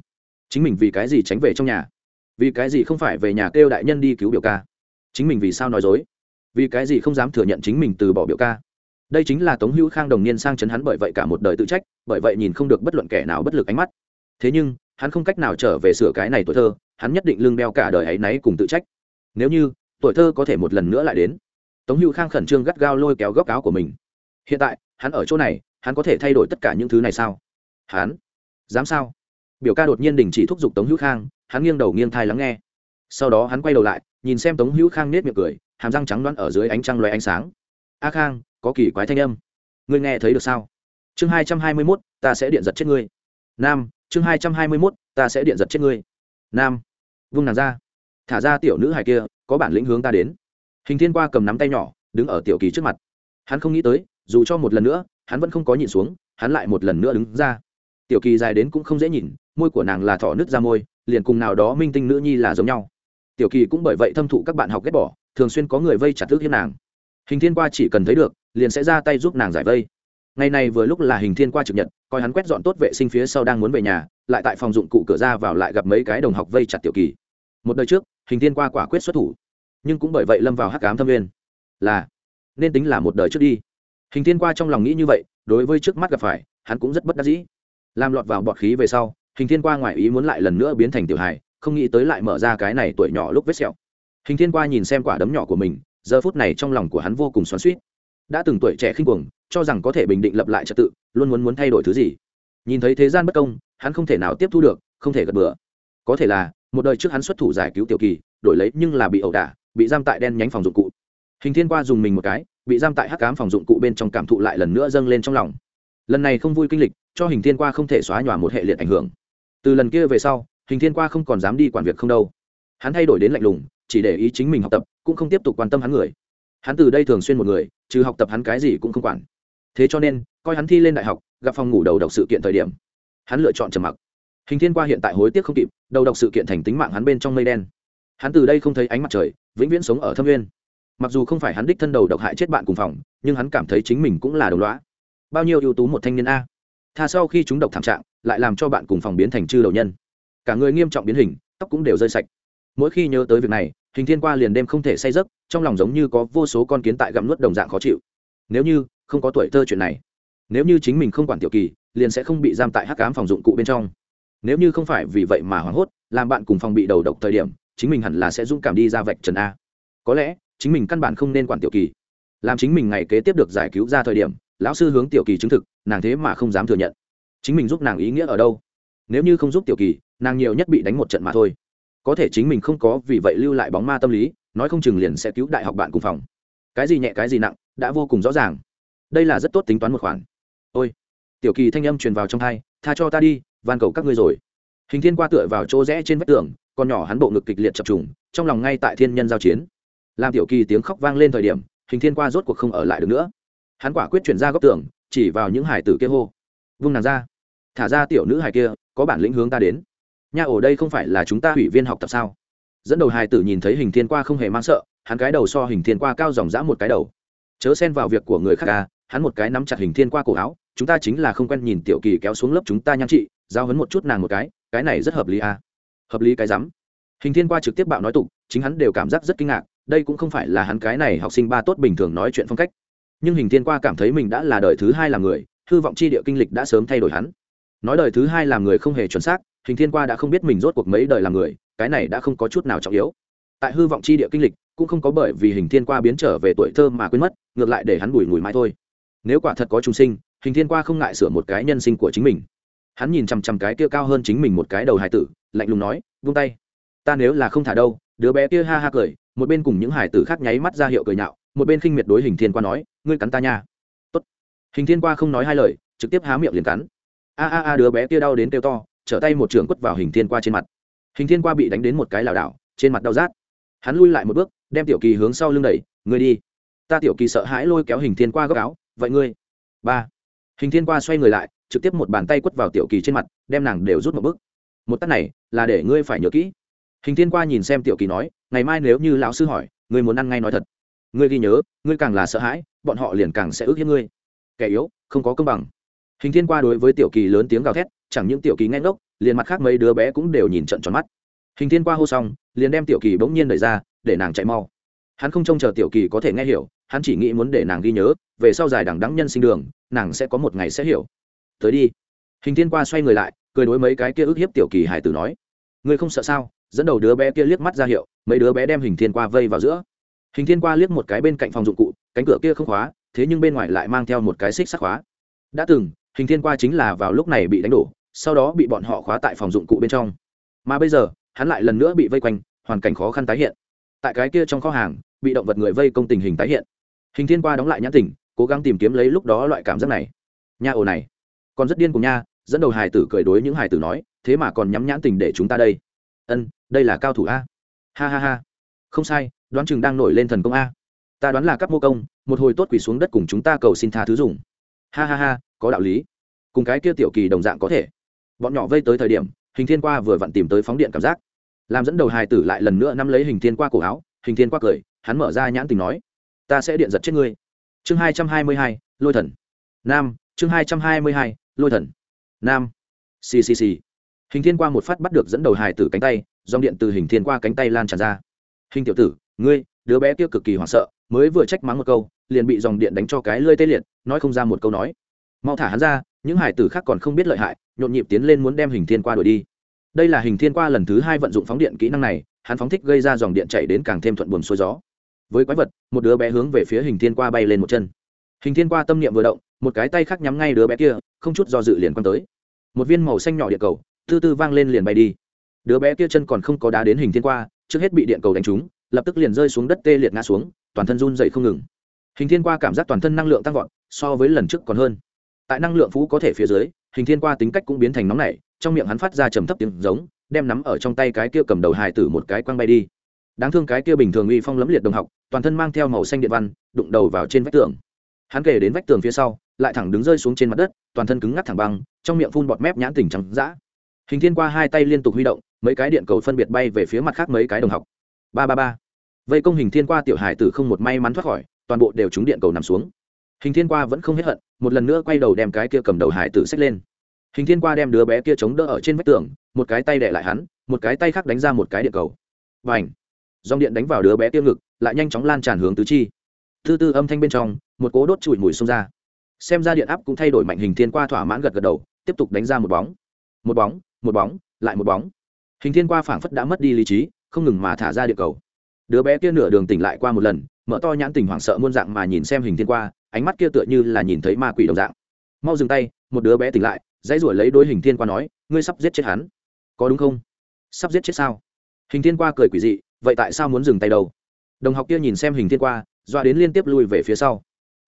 Chính mình vì cái gì tránh về trong nhà? Vì cái gì không phải về nhà kêu đại nhân đi cứu biểu ca? Chính mình vì sao nói dối? Vì cái gì không dám thừa nhận chính mình từ bỏ biểu ca? Đây chính là tống hữu khang đồng niên sang chấn hắn bởi vậy cả một đời tự trách, bởi vậy nhìn không được bất luận kẻ nào bất lực ánh mắt. Thế nhưng, hắn không cách nào trở về sửa cái này tuổi thơ, hắn nhất định lương đeo cả đời ấy náy cùng tự trách. Nếu như, tuổi thơ có thể một lần nữa lại đến, tống hữu khang khẩn trương gắt gao lôi kéo góc áo của mình. Hiện tại, hắn ở chỗ này, hắn có thể thay đổi tất cả những thứ này sao? Hắn? Dám sao? Biểu ca đột nhiên đình chỉ thúc giục tống hữu khang, hắn nghiêng đầu nghiêng thai lắng nghe. Sau đó hắn quay đầu lại, nhìn xem tống hữu khang nết miệng cười, hàm răng trắng đoán ở dưới ánh trăng loay ánh sáng. A khang, có kỳ quái thanh âm. Ngươi nghe thấy được sao? Chương hai trăm hai mươi mốt, ta sẽ điện giật chết ngươi. Nam, chương hai trăm hai mươi mốt, ta sẽ điện giật chết ngươi. Nam. Vung nàng ra. Thả ra tiểu nữ hài kia, có bản lĩnh hướng ta đến. Hình thiên qua cầm nắm tay nhỏ, đứng ở tiểu kỳ trước mặt. Hắn không nghĩ tới, dù cho một lần nữa, hắn vẫn không có nhìn xuống, hắn lại một lần nữa đứng ra tiểu kỳ dài đến cũng không dễ nhìn, môi của nàng là thỏ nứt ra môi, liền cùng nào đó minh tinh nữ nhi là giống nhau. Tiểu kỳ cũng bởi vậy thâm thụ các bạn học ghét bỏ, thường xuyên có người vây chặt thức hiếp nàng. Hình thiên qua chỉ cần thấy được, liền sẽ ra tay giúp nàng giải vây. Ngày này vừa lúc là hình thiên qua trực nhật, coi hắn quét dọn tốt vệ sinh phía sau đang muốn về nhà, lại tại phòng dụng cụ cửa ra vào lại gặp mấy cái đồng học vây chặt tiểu kỳ. Một đời trước, hình thiên qua quả quyết xuất thủ, nhưng cũng bởi vậy lâm vào hắc cám thâm viên là, nên tính là một đời trước đi. Hình thiên qua trong lòng nghĩ như vậy, đối với trước mắt gặp phải, hắn cũng rất bất đắc dĩ làm lọt vào bọt khí về sau, hình thiên qua ngoài ý muốn lại lần nữa biến thành tiểu hài, không nghĩ tới lại mở ra cái này tuổi nhỏ lúc vết sẹo. Hình thiên qua nhìn xem quả đấm nhỏ của mình, giờ phút này trong lòng của hắn vô cùng xoắn suýt đã từng tuổi trẻ khinh cuồng, cho rằng có thể bình định lập lại trật tự, luôn muốn muốn thay đổi thứ gì. Nhìn thấy thế gian bất công, hắn không thể nào tiếp thu được, không thể gật bừa. Có thể là, một đời trước hắn xuất thủ giải cứu tiểu kỳ, đổi lấy nhưng là bị ẩu đả, bị giam tại đen nhánh phòng dụng cụ. Hình thiên qua dùng mình một cái, bị giam tại hắc cám phòng dụng cụ bên trong cảm thụ lại lần nữa dâng lên trong lòng. Lần này không vui kinh lịch cho hình thiên qua không thể xóa nhòa một hệ liệt ảnh hưởng. Từ lần kia về sau, hình thiên qua không còn dám đi quản việc không đâu. Hắn thay đổi đến lạnh lùng, chỉ để ý chính mình học tập, cũng không tiếp tục quan tâm hắn người. Hắn từ đây thường xuyên một người, trừ học tập hắn cái gì cũng không quản. Thế cho nên, coi hắn thi lên đại học, gặp phòng ngủ đầu độc sự kiện thời điểm, hắn lựa chọn trầm mặc. Hình thiên qua hiện tại hối tiếc không kịp, đầu độc sự kiện thành tính mạng hắn bên trong mây đen. Hắn từ đây không thấy ánh mặt trời, vĩnh viễn sống ở thâm nguyên. Mặc dù không phải hắn đích thân đầu độc hại chết bạn cùng phòng, nhưng hắn cảm thấy chính mình cũng là đồng loá bao nhiêu ưu tú một thanh niên a tha sau khi chúng độc thảm trạng, lại làm cho bạn cùng phòng biến thành chư đầu nhân. Cả người nghiêm trọng biến hình, tóc cũng đều rơi sạch. Mỗi khi nhớ tới việc này, hình thiên qua liền đêm không thể say giấc, trong lòng giống như có vô số con kiến tại gặm nuốt đồng dạng khó chịu. Nếu như không có tuổi thơ chuyện này, nếu như chính mình không quản tiểu kỳ, liền sẽ không bị giam tại hắc cám phòng dụng cụ bên trong. Nếu như không phải vì vậy mà hoảng hốt, làm bạn cùng phòng bị đầu độc thời điểm, chính mình hẳn là sẽ dũng cảm đi ra vạch trần a. Có lẽ, chính mình căn bản không nên quản tiểu kỳ. Làm chính mình ngày kế tiếp được giải cứu ra thời điểm lão sư hướng tiểu kỳ chứng thực, nàng thế mà không dám thừa nhận. Chính mình giúp nàng ý nghĩa ở đâu? Nếu như không giúp tiểu kỳ, nàng nhiều nhất bị đánh một trận mà thôi. Có thể chính mình không có, vì vậy lưu lại bóng ma tâm lý, nói không chừng liền sẽ cứu đại học bạn cùng phòng. Cái gì nhẹ, cái gì nặng, đã vô cùng rõ ràng. Đây là rất tốt tính toán một khoản. Ôi, tiểu kỳ thanh âm truyền vào trong thai, tha cho ta đi, van cầu các ngươi rồi. Hình thiên qua tựa vào chỗ rẽ trên vách tường, con nhỏ hắn bộ ngực kịch liệt chập trùng, trong lòng ngay tại thiên nhân giao chiến. Làm tiểu kỳ tiếng khóc vang lên thời điểm, hình thiên qua rốt cuộc không ở lại được nữa hắn quả quyết chuyển ra góc tường, chỉ vào những hải tử kia hô. Vung nàng ra. Thả ra tiểu nữ hải kia, có bản lĩnh hướng ta đến. Nhà ổ đây không phải là chúng ta ủy viên học tập sao? Dẫn đầu hải tử nhìn thấy hình thiên qua không hề mang sợ, hắn cái đầu so hình thiên qua cao dòng dã một cái đầu. Chớ xen vào việc của người khác ca hắn một cái nắm chặt hình thiên qua cổ áo, chúng ta chính là không quen nhìn tiểu kỳ kéo xuống lớp chúng ta nhan trị, giao hấn một chút nàng một cái cái này rất hợp lý à. hợp lý cái rắm. Hình thiên qua trực tiếp bạo nói tục, chính hắn đều cảm giác rất kinh ngạc, đây cũng không phải là hắn cái này học sinh ba tốt bình thường nói chuyện phong cách nhưng hình thiên qua cảm thấy mình đã là đời thứ hai làm người, hư vọng chi địa kinh lịch đã sớm thay đổi hắn. Nói đời thứ hai làm người không hề chuẩn xác, hình thiên qua đã không biết mình rốt cuộc mấy đời làm người, cái này đã không có chút nào trọng yếu. Tại hư vọng chi địa kinh lịch, cũng không có bởi vì hình thiên qua biến trở về tuổi thơ mà quên mất, ngược lại để hắn bùi ngùi mãi thôi. Nếu quả thật có trùng sinh, hình thiên qua không ngại sửa một cái nhân sinh của chính mình. Hắn nhìn chằm chằm cái kia cao hơn chính mình một cái đầu hải tử, lạnh lùng nói vung tay. Ta nếu là không thả đâu, đứa bé kia ha ha cười một bên cùng những hải tử khác nháy mắt ra hiệu cười nhạo, một bên khinh miệt đối hình thiên qua nói, ngươi cắn ta nha. Tốt. Hình thiên qua không nói hai lời, trực tiếp há miệng liền cắn. A a a, đứa bé kia đau đến kêu to, trở tay một trường quất vào hình thiên qua trên mặt. Hình thiên qua bị đánh đến một cái lảo đảo, trên mặt đau rát. Hắn lui lại một bước, đem tiểu kỳ hướng sau lưng đẩy, ngươi đi. Ta tiểu kỳ sợ hãi lôi kéo hình thiên qua góc áo, vậy ngươi? Ba. Hình thiên qua xoay người lại, trực tiếp một bàn tay quất vào tiểu kỳ trên mặt, đem nàng đều rút một bước. Một tắt này, là để ngươi phải nhớ kỹ. Hình thiên qua nhìn xem tiểu kỳ nói ngày mai nếu như lão sư hỏi, ngươi muốn ăn ngay nói thật. Ngươi ghi nhớ, ngươi càng là sợ hãi, bọn họ liền càng sẽ ước hiếp ngươi. Kẻ yếu, không có công bằng. Hình thiên qua đối với tiểu kỳ lớn tiếng gào thét, chẳng những tiểu kỳ nghe ngốc, liền mặt khác mấy đứa bé cũng đều nhìn trận tròn mắt. Hình thiên qua hô xong, liền đem tiểu kỳ bỗng nhiên đẩy ra, để nàng chạy mau. Hắn không trông chờ tiểu kỳ có thể nghe hiểu, hắn chỉ nghĩ muốn để nàng ghi nhớ, về sau dài đằng đắng nhân sinh đường, nàng sẽ có một ngày sẽ hiểu. Tới đi. Hình thiên qua xoay người lại, cười đối mấy cái kia ức hiếp tiểu kỳ hải tử nói. Ngươi không sợ sao? Dẫn đầu đứa bé kia liếc mắt ra hiệu, mấy đứa bé đem hình thiên qua vây vào giữa. Hình thiên qua liếc một cái bên cạnh phòng dụng cụ, cánh cửa kia không khóa, thế nhưng bên ngoài lại mang theo một cái xích sắt khóa. Đã từng, hình thiên qua chính là vào lúc này bị đánh đổ, sau đó bị bọn họ khóa tại phòng dụng cụ bên trong. Mà bây giờ, hắn lại lần nữa bị vây quanh, hoàn cảnh khó khăn tái hiện. Tại cái kia trong kho hàng, bị động vật người vây công tình hình tái hiện. Hình thiên qua đóng lại nhãn tỉnh cố gắng tìm kiếm lấy lúc đó loại cảm giác này. Nhà ồ này, còn rất điên cùng nha, dẫn đầu hài tử cười đối những hài tử nói, thế mà còn nhắm nhãn tình để chúng ta đây ân, đây là cao thủ a. Ha ha ha. Không sai, đoán chừng đang nổi lên thần công a. Ta đoán là các mô công, một hồi tốt quỳ xuống đất cùng chúng ta cầu xin tha thứ dùng. Ha ha ha, có đạo lý. Cùng cái kia tiểu kỳ đồng dạng có thể. Bọn nhỏ vây tới thời điểm, hình thiên qua vừa vặn tìm tới phóng điện cảm giác. Làm dẫn đầu hài tử lại lần nữa nắm lấy hình thiên qua cổ áo, hình thiên qua cười, hắn mở ra nhãn tình nói, ta sẽ điện giật chết ngươi. Chương hai trăm hai mươi hai, lôi thần. Nam, chương hai trăm hai mươi hai, lôi thần. Nam. Ccc hình thiên qua một phát bắt được dẫn đầu hài tử cánh tay, dòng điện từ hình thiên qua cánh tay lan tràn ra. Hình tiểu tử, ngươi, đứa bé kia cực kỳ hoảng sợ, mới vừa trách mắng một câu, liền bị dòng điện đánh cho cái lơi tê liệt, nói không ra một câu nói. Mau thả hắn ra, những hải tử khác còn không biết lợi hại, nhộn nhịp tiến lên muốn đem hình thiên qua đuổi đi. Đây là hình thiên qua lần thứ hai vận dụng phóng điện kỹ năng này, hắn phóng thích gây ra dòng điện chạy đến càng thêm thuận buồm xuôi gió. Với quái vật, một đứa bé hướng về phía hình thiên qua bay lên một chân. Hình thiên qua tâm niệm vừa động, một cái tay khác nhắm ngay đứa bé kia, không chút do dự liền quăng tới. Một viên màu xanh nhỏ địa cầu tư tư vang lên liền bay đi. Đứa bé kia chân còn không có đá đến hình thiên qua, trước hết bị điện cầu đánh trúng, lập tức liền rơi xuống đất tê liệt ngã xuống, toàn thân run dậy không ngừng. Hình thiên qua cảm giác toàn thân năng lượng tăng vọt, so với lần trước còn hơn. Tại năng lượng phú có thể phía dưới, hình thiên qua tính cách cũng biến thành nóng nảy, trong miệng hắn phát ra trầm thấp tiếng giống, đem nắm ở trong tay cái kia cầm đầu hài tử một cái quăng bay đi. Đáng thương cái kia bình thường uy phong lấm liệt đồng học, toàn thân mang theo màu xanh điện văn, đụng đầu vào trên vách tường. Hắn kể đến vách tường phía sau, lại thẳng đứng rơi xuống trên mặt đất, toàn thân cứng ngắc thẳng băng, trong miệng phun bọt mép nhãn tỉnh trắng dã hình thiên qua hai tay liên tục huy động, mấy cái điện cầu phân biệt bay về phía mặt khác mấy cái đồng học. Ba ba ba. Vây công hình thiên qua tiểu hải tử không một may mắn thoát khỏi, toàn bộ đều trúng điện cầu nằm xuống. Hình thiên qua vẫn không hết hận, một lần nữa quay đầu đem cái kia cầm đầu hải tử xách lên. Hình thiên qua đem đứa bé kia chống đỡ ở trên vách tường, một cái tay đẻ lại hắn, một cái tay khác đánh ra một cái điện cầu. Và ảnh dòng điện đánh vào đứa bé kia ngực, lại nhanh chóng lan tràn hướng tứ chi. Thứ tư âm thanh bên trong, một cố đốt chùi mùi xông ra. Xem ra điện áp cũng thay đổi mạnh hình thiên qua thỏa mãn gật gật đầu, tiếp tục đánh ra một bóng. Một bóng một bóng, lại một bóng. Hình thiên qua phảng phất đã mất đi lý trí, không ngừng mà thả ra địa cầu. Đứa bé kia nửa đường tỉnh lại qua một lần, mở to nhãn tình hoảng sợ muôn dạng mà nhìn xem hình thiên qua, ánh mắt kia tựa như là nhìn thấy ma quỷ đồng dạng. Mau dừng tay, một đứa bé tỉnh lại, dãy ruổi lấy đôi hình thiên qua nói, ngươi sắp giết chết hắn. Có đúng không? Sắp giết chết sao? Hình thiên qua cười quỷ dị, vậy tại sao muốn dừng tay đâu? Đồng học kia nhìn xem hình thiên qua, doa đến liên tiếp lui về phía sau.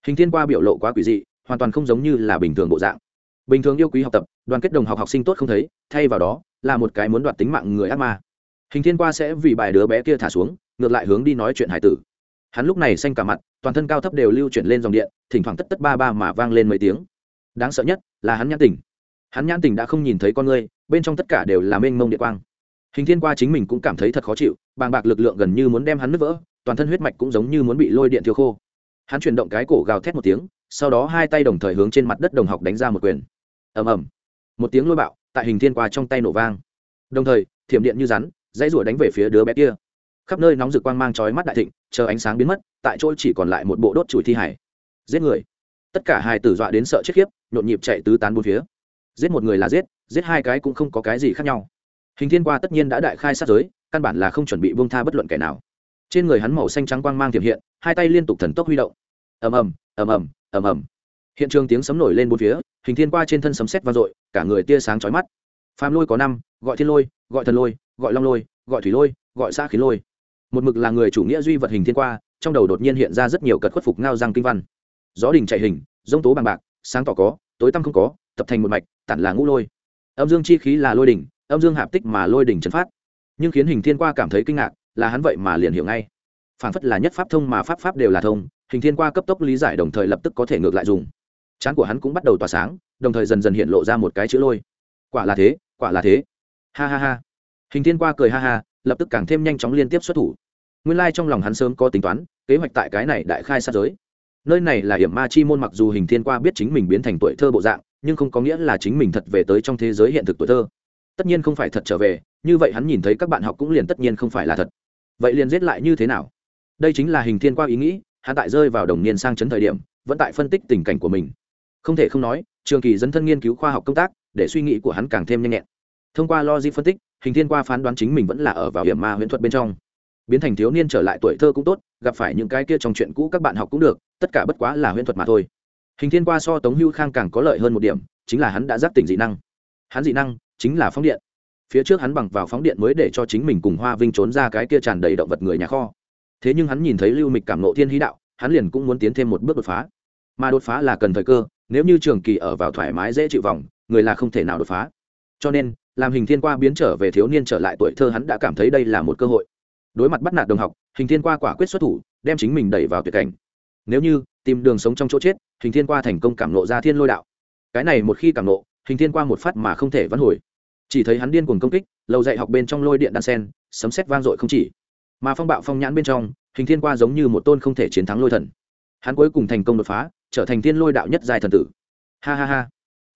Hình thiên qua biểu lộ quá quỷ dị, hoàn toàn không giống như là bình thường bộ dạng. Bình thường yêu quý học tập đoàn kết đồng học học sinh tốt không thấy, thay vào đó, là một cái muốn đoạt tính mạng người ác ma. Hình thiên qua sẽ vì bài đứa bé kia thả xuống, ngược lại hướng đi nói chuyện hải tử. Hắn lúc này xanh cả mặt, toàn thân cao thấp đều lưu chuyển lên dòng điện, thỉnh thoảng tất tất ba ba mà vang lên mấy tiếng. Đáng sợ nhất là hắn nhãn tình. Hắn nhãn tình đã không nhìn thấy con người bên trong tất cả đều là mênh mông điện quang. Hình thiên qua chính mình cũng cảm thấy thật khó chịu, bàng bạc lực lượng gần như muốn đem hắn nứt vỡ, toàn thân huyết mạch cũng giống như muốn bị lôi điện thiêu khô. Hắn chuyển động cái cổ gào thét một tiếng, sau đó hai tay đồng thời hướng trên mặt đất đồng học đánh ra một quyền. Ầm ầm một tiếng lôi bạo, tại hình thiên qua trong tay nổ vang. Đồng thời, thiểm điện như rắn, dãy rủa đánh về phía đứa bé kia. Khắp nơi nóng rực quang mang chói mắt đại thịnh, chờ ánh sáng biến mất, tại chỗ chỉ còn lại một bộ đốt chùi thi hải giết người. Tất cả hai tử dọa đến sợ chết khiếp, nhộn nhịp chạy tứ tán bốn phía. Giết một người là giết giết hai cái cũng không có cái gì khác nhau. Hình thiên qua tất nhiên đã đại khai sát giới, căn bản là không chuẩn bị buông tha bất luận kẻ nào. Trên người hắn màu xanh trắng quang mang tiềm hiện, hai tay liên tục thần tốc huy động. Ầm ầm ầm ầm ầm ầm. Hiện trường tiếng sấm nổi lên bốn phía hình thiên qua trên thân sấm sét vang dội, cả người tia sáng chói mắt. Phàm lôi có năm, gọi thiên lôi, gọi thần lôi, gọi long lôi, gọi thủy lôi, gọi xã khí lôi. Một mực là người chủ nghĩa duy vật hình thiên qua, trong đầu đột nhiên hiện ra rất nhiều cật khuất phục ngao răng kinh văn. Gió đình chạy hình dông tố bằng bạc, sáng tỏ có, tối tăm không có, tập thành một mạch, tản là ngũ lôi. Âm dương chi khí là lôi đỉnh, âm dương hạp tích mà lôi đỉnh chân phát. Nhưng khiến hình thiên qua cảm thấy kinh ngạc là hắn vậy mà liền hiểu ngay. Phản phất là nhất pháp thông mà pháp pháp đều là thông, hình thiên qua cấp tốc lý giải đồng thời lập tức có thể ngược lại dùng chán của hắn cũng bắt đầu tỏa sáng, đồng thời dần dần hiện lộ ra một cái chữ lôi. Quả là thế, quả là thế. Ha ha ha. Hình thiên qua cười ha ha, lập tức càng thêm nhanh chóng liên tiếp xuất thủ. Nguyên Lai trong lòng hắn sớm có tính toán, kế hoạch tại cái này đại khai sát giới. Nơi này là hiểm ma chi môn mặc dù hình thiên qua biết chính mình biến thành tuổi thơ bộ dạng, nhưng không có nghĩa là chính mình thật về tới trong thế giới hiện thực tuổi thơ. Tất nhiên không phải thật trở về, như vậy hắn nhìn thấy các bạn học cũng liền tất nhiên không phải là thật. Vậy liền giết lại như thế nào? Đây chính là hình thiên qua ý nghĩ, hắn tại rơi vào đồng niên sang chấn thời điểm, vẫn tại phân tích tình cảnh của mình không thể không nói, trường kỳ dấn thân nghiên cứu khoa học công tác, để suy nghĩ của hắn càng thêm nhanh nhẹn. Thông qua logic phân tích, hình thiên qua phán đoán chính mình vẫn là ở vào hiểm ma huyễn thuật bên trong. Biến thành thiếu niên trở lại tuổi thơ cũng tốt, gặp phải những cái kia trong chuyện cũ các bạn học cũng được, tất cả bất quá là huyễn thuật mà thôi. Hình thiên qua so tống hưu khang càng có lợi hơn một điểm, chính là hắn đã giác tỉnh dị năng. Hắn dị năng chính là phóng điện. Phía trước hắn bằng vào phóng điện mới để cho chính mình cùng hoa vinh trốn ra cái kia tràn đầy động vật người nhà kho. Thế nhưng hắn nhìn thấy lưu mịch cảm nộ thiên hí đạo, hắn liền cũng muốn tiến thêm một bước đột phá. Mà đột phá là cần thời cơ nếu như trường kỳ ở vào thoải mái dễ chịu vòng, người là không thể nào đột phá. Cho nên, làm hình thiên qua biến trở về thiếu niên trở lại tuổi thơ hắn đã cảm thấy đây là một cơ hội. Đối mặt bắt nạt đồng học, hình thiên qua quả quyết xuất thủ, đem chính mình đẩy vào tuyệt cảnh. Nếu như, tìm đường sống trong chỗ chết, hình thiên qua thành công cảm nộ ra thiên lôi đạo. Cái này một khi cảm nộ hình thiên qua một phát mà không thể vãn hồi. Chỉ thấy hắn điên cuồng công kích, lầu dạy học bên trong lôi điện đan sen, sấm xét vang dội không chỉ. Mà phong bạo phong nhãn bên trong, hình thiên qua giống như một tôn không thể chiến thắng lôi thần. Hắn cuối cùng thành công đột phá trở thành thiên lôi đạo nhất giai thần tử. Ha ha ha.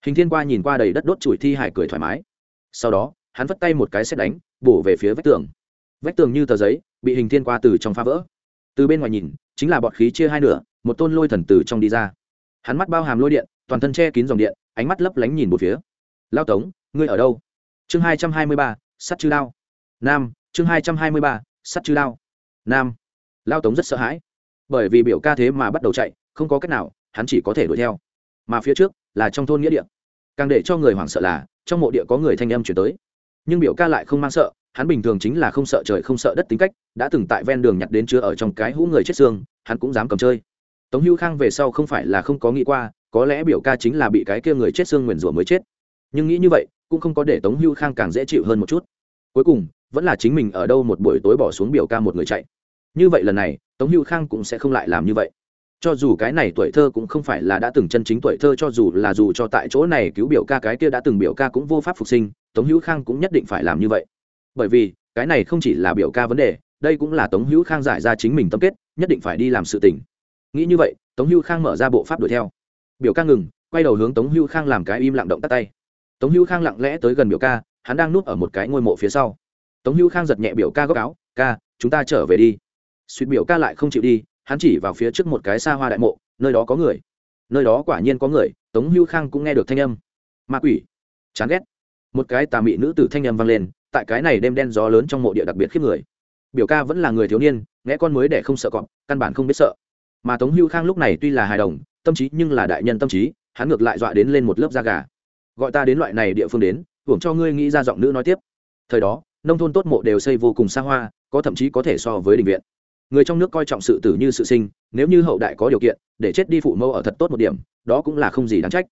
Hình thiên qua nhìn qua đầy đất đốt chùi thi hải cười thoải mái. Sau đó, hắn vất tay một cái xét đánh, bổ về phía vách tường. Vách tường như tờ giấy, bị hình thiên qua từ trong phá vỡ. Từ bên ngoài nhìn, chính là bọt khí chia hai nửa, một tôn lôi thần từ trong đi ra. Hắn mắt bao hàm lôi điện, toàn thân che kín dòng điện, ánh mắt lấp lánh nhìn một phía. Lao tống, ngươi ở đâu? Chương hai trăm hai mươi ba, sắt chư lao nam, chương hai trăm hai mươi ba, sắt chư lao nam. Lao tống rất sợ hãi. Bởi vì biểu ca thế mà bắt đầu chạy, không có cách nào hắn chỉ có thể đuổi theo. Mà phía trước là trong thôn nghĩa địa. Càng để cho người hoảng sợ là, trong mộ địa có người thanh âm chuyển tới. Nhưng biểu ca lại không mang sợ, hắn bình thường chính là không sợ trời không sợ đất tính cách, đã từng tại ven đường nhặt đến chứa ở trong cái hũ người chết xương, hắn cũng dám cầm chơi. Tống hữu khang về sau không phải là không có nghĩ qua, có lẽ biểu ca chính là bị cái kia người chết xương nguyền rủa mới chết. Nhưng nghĩ như vậy, cũng không có để tống hữu khang càng dễ chịu hơn một chút. Cuối cùng, vẫn là chính mình ở đâu một buổi tối bỏ xuống biểu ca một người chạy. Như vậy lần này, tống hữu khang cũng sẽ không lại làm như vậy cho dù cái này tuổi thơ cũng không phải là đã từng chân chính tuổi thơ, cho dù là dù cho tại chỗ này cứu biểu ca cái kia đã từng biểu ca cũng vô pháp phục sinh, tống hữu khang cũng nhất định phải làm như vậy. Bởi vì, cái này không chỉ là biểu ca vấn đề, đây cũng là tống hữu khang giải ra chính mình tâm kết, nhất định phải đi làm sự tình. Nghĩ như vậy, tống hữu khang mở ra bộ pháp đuổi theo. Biểu ca ngừng, quay đầu hướng tống hữu khang làm cái im lặng động tắt tay. Tống hữu khang lặng lẽ tới gần biểu ca, hắn đang núp ở một cái ngôi mộ phía sau. Tống hữu khang giật nhẹ biểu ca góc áo, ca, chúng ta trở về đi. Suýt biểu ca lại không chịu đi hắn chỉ vào phía trước một cái xa hoa đại mộ, nơi đó có người. Nơi đó quả nhiên có người, tống Hưu khang cũng nghe được thanh âm. Ma quỷ. Chán ghét. Một cái tà mị nữ tử thanh âm vang lên, tại cái này đêm đen gió lớn trong mộ địa đặc biệt khiếp người. Biểu ca vẫn là người thiếu niên nghe con mới để không sợ cọp, căn bản không biết sợ. Mà tống Hưu khang lúc này tuy là hài đồng, tâm trí nhưng là đại nhân tâm trí, hắn ngược lại dọa đến lên một lớp da gà. Gọi ta đến loại này địa phương đến, hưởng cho ngươi nghĩ ra giọng nữ nói tiếp. Thời đó, nông thôn tốt mộ đều xây vô cùng xa hoa, có thậm chí có thể so với đình viện người trong nước coi trọng sự tử như sự sinh, nếu như hậu đại có điều kiện, để chết đi phụ mẫu ở thật tốt một điểm, đó cũng là không gì đáng trách.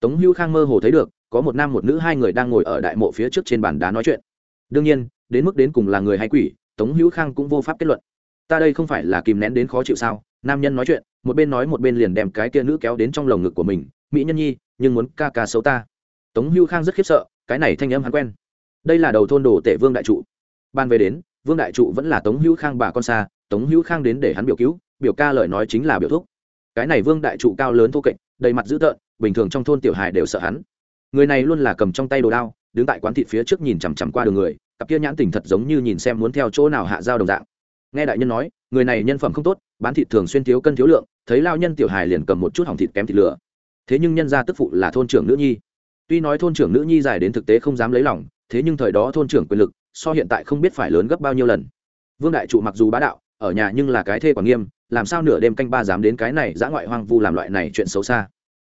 Tống hữu khang mơ hồ thấy được, có một nam một nữ hai người đang ngồi ở đại mộ phía trước trên bàn đá nói chuyện. Đương nhiên, đến mức đến cùng là người hay quỷ, tống hữu khang cũng vô pháp kết luận. Ta đây không phải là kìm nén đến khó chịu sao? Nam nhân nói chuyện, một bên nói một bên liền đem cái kia nữ kéo đến trong lồng ngực của mình, mỹ nhân nhi, nhưng muốn ca ca xấu ta. Tống hữu khang rất khiếp sợ, cái này thanh âm hắn quen. Đây là đầu thôn đồ tể vương đại trụ. Ban về đến, vương đại trụ vẫn là tống hữu khang bà con xa tống hữu khang đến để hắn biểu cứu, biểu ca lời nói chính là biểu thúc. Cái này vương đại trụ cao lớn thô kệch, đầy mặt dữ tợn, bình thường trong thôn tiểu hải đều sợ hắn. Người này luôn là cầm trong tay đồ đao, đứng tại quán thịt phía trước nhìn chằm chằm qua đường người, cặp kia nhãn tình thật giống như nhìn xem muốn theo chỗ nào hạ giao đồng dạng. Nghe đại nhân nói, người này nhân phẩm không tốt, bán thịt thường xuyên thiếu cân thiếu lượng, thấy lao nhân tiểu hài liền cầm một chút hỏng thịt kém thịt lửa. Thế nhưng nhân gia tức phụ là thôn trưởng nữ nhi. Tuy nói thôn trưởng nữ nhi dài đến thực tế không dám lấy lòng, thế nhưng thời đó thôn trưởng quyền lực, so hiện tại không biết phải lớn gấp bao nhiêu lần. Vương đại trụ mặc dù bá đạo ở nhà nhưng là cái thê quản nghiêm, làm sao nửa đêm canh ba dám đến cái này dã ngoại hoang vu làm loại này chuyện xấu xa?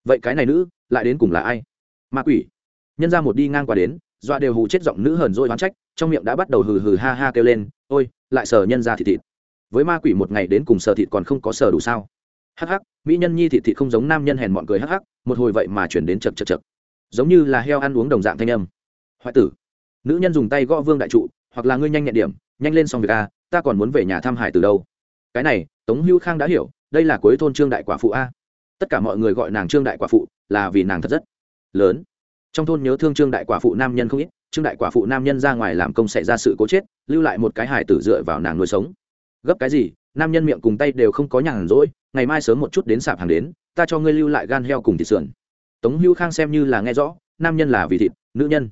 Vậy cái này nữ, lại đến cùng là ai? Ma quỷ. Nhân ra một đi ngang qua đến, dọa đều hù chết giọng nữ hờn dỗi oán trách, trong miệng đã bắt đầu hừ hừ ha ha kêu lên, ôi, lại sờ nhân ra thịt thịt. Với ma quỷ một ngày đến cùng sờ thịt còn không có sờ đủ sao? Hắc hắc, mỹ nhân nhi thịt thịt không giống nam nhân hèn mọn cười hắc hắc, một hồi vậy mà chuyển đến chật chật chật giống như là heo ăn uống đồng dạng thanh âm. Hoại tử. Nữ nhân dùng tay gõ vương đại trụ, hoặc là ngươi nhanh nhẹn điểm, nhanh lên xong việc a ta còn muốn về nhà thăm hải từ đâu? Cái này, tống hữu khang đã hiểu, đây là cuối thôn trương đại quả phụ a. Tất cả mọi người gọi nàng trương đại quả phụ là vì nàng thật rất lớn. Trong thôn nhớ thương trương đại quả phụ nam nhân không ít, trương đại quả phụ nam nhân ra ngoài làm công xảy ra sự cố chết, lưu lại một cái hải tử dựa vào nàng nuôi sống. Gấp cái gì, nam nhân miệng cùng tay đều không có nhàn rỗi, ngày mai sớm một chút đến sạp hàng đến, ta cho ngươi lưu lại gan heo cùng thịt sườn. Tống hữu khang xem như là nghe rõ, nam nhân là vì thịt, nữ nhân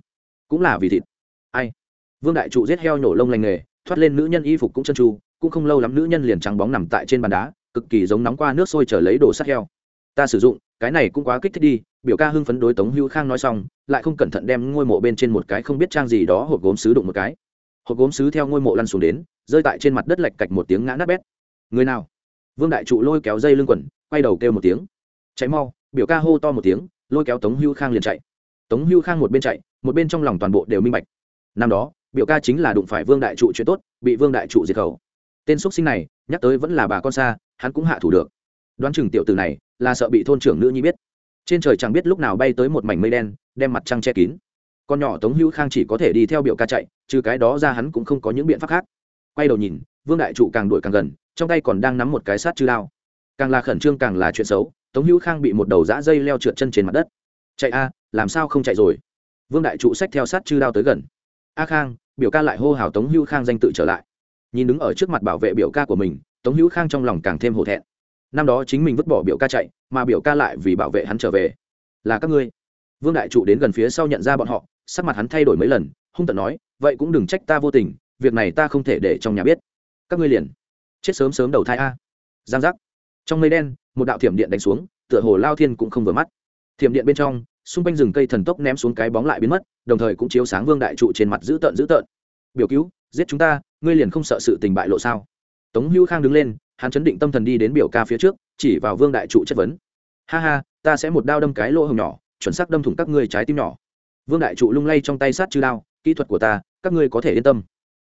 cũng là vì thịt. Ai? Vương đại trụ giết heo nhổ lông lành nghề thoát lên nữ nhân y phục cũng chân tru, cũng không lâu lắm nữ nhân liền trắng bóng nằm tại trên bàn đá, cực kỳ giống nóng qua nước sôi trở lấy đồ sắt heo. Ta sử dụng, cái này cũng quá kích thích đi, biểu ca hưng phấn đối tống hữu khang nói xong, lại không cẩn thận đem ngôi mộ bên trên một cái không biết trang gì đó hộp gốm sứ đụng một cái. Hộp gốm sứ theo ngôi mộ lăn xuống đến, rơi tại trên mặt đất lạch cạch một tiếng ngã nát bét. Người nào? Vương đại trụ lôi kéo dây lưng quần, quay đầu kêu một tiếng. Cháy mau, biểu ca hô to một tiếng, lôi kéo tống hưu khang liền chạy. Tống hưu khang một bên chạy, một bên trong lòng toàn bộ đều minh bạch. Năm đó biểu ca chính là đụng phải vương đại trụ chuyện tốt, bị vương đại trụ diệt khẩu. Tên x sinh này, nhắc tới vẫn là bà con xa, hắn cũng hạ thủ được. Đoán chừng tiểu từ này là sợ bị thôn trưởng nữ nhi biết. Trên trời chẳng biết lúc nào bay tới một mảnh mây đen, đem mặt trăng che kín. Con nhỏ tống hữu khang chỉ có thể đi theo biểu ca chạy, trừ cái đó ra hắn cũng không có những biện pháp khác. Quay đầu nhìn, vương đại trụ càng đuổi càng gần, trong tay còn đang nắm một cái sát chư lao càng là khẩn trương càng là chuyện xấu, tống hữu khang bị một đầu dã dây leo trượt chân trên mặt đất. Chạy a, làm sao không chạy rồi? Vương đại trụ xách theo sát chư đao tới gần a khang, biểu ca lại hô hào tống hữu khang danh tự trở lại. Nhìn đứng ở trước mặt bảo vệ biểu ca của mình, tống hữu khang trong lòng càng thêm hổ thẹn. Năm đó chính mình vứt bỏ biểu ca chạy, mà biểu ca lại vì bảo vệ hắn trở về. Là các ngươi. Vương đại trụ đến gần phía sau nhận ra bọn họ, sắc mặt hắn thay đổi mấy lần, hung tận nói, vậy cũng đừng trách ta vô tình, việc này ta không thể để trong nhà biết. Các ngươi liền chết sớm sớm đầu thai a. Giang giác. Trong mây đen, một đạo thiểm điện đánh xuống, tựa hồ lao thiên cũng không vừa mắt. Thiểm điện bên trong xung quanh rừng cây thần tốc ném xuống cái bóng lại biến mất, đồng thời cũng chiếu sáng vương đại trụ trên mặt dữ tợn dữ tợn. Biểu cứu, giết chúng ta, ngươi liền không sợ sự tình bại lộ sao? Tống hữu khang đứng lên, hắn chấn định tâm thần đi đến biểu ca phía trước, chỉ vào vương đại trụ chất vấn. Ha ha, ta sẽ một đao đâm cái lỗ hồng nhỏ, chuẩn xác đâm thủng các ngươi trái tim nhỏ. Vương đại trụ lung lay trong tay sát chư đao, kỹ thuật của ta, các ngươi có thể yên tâm.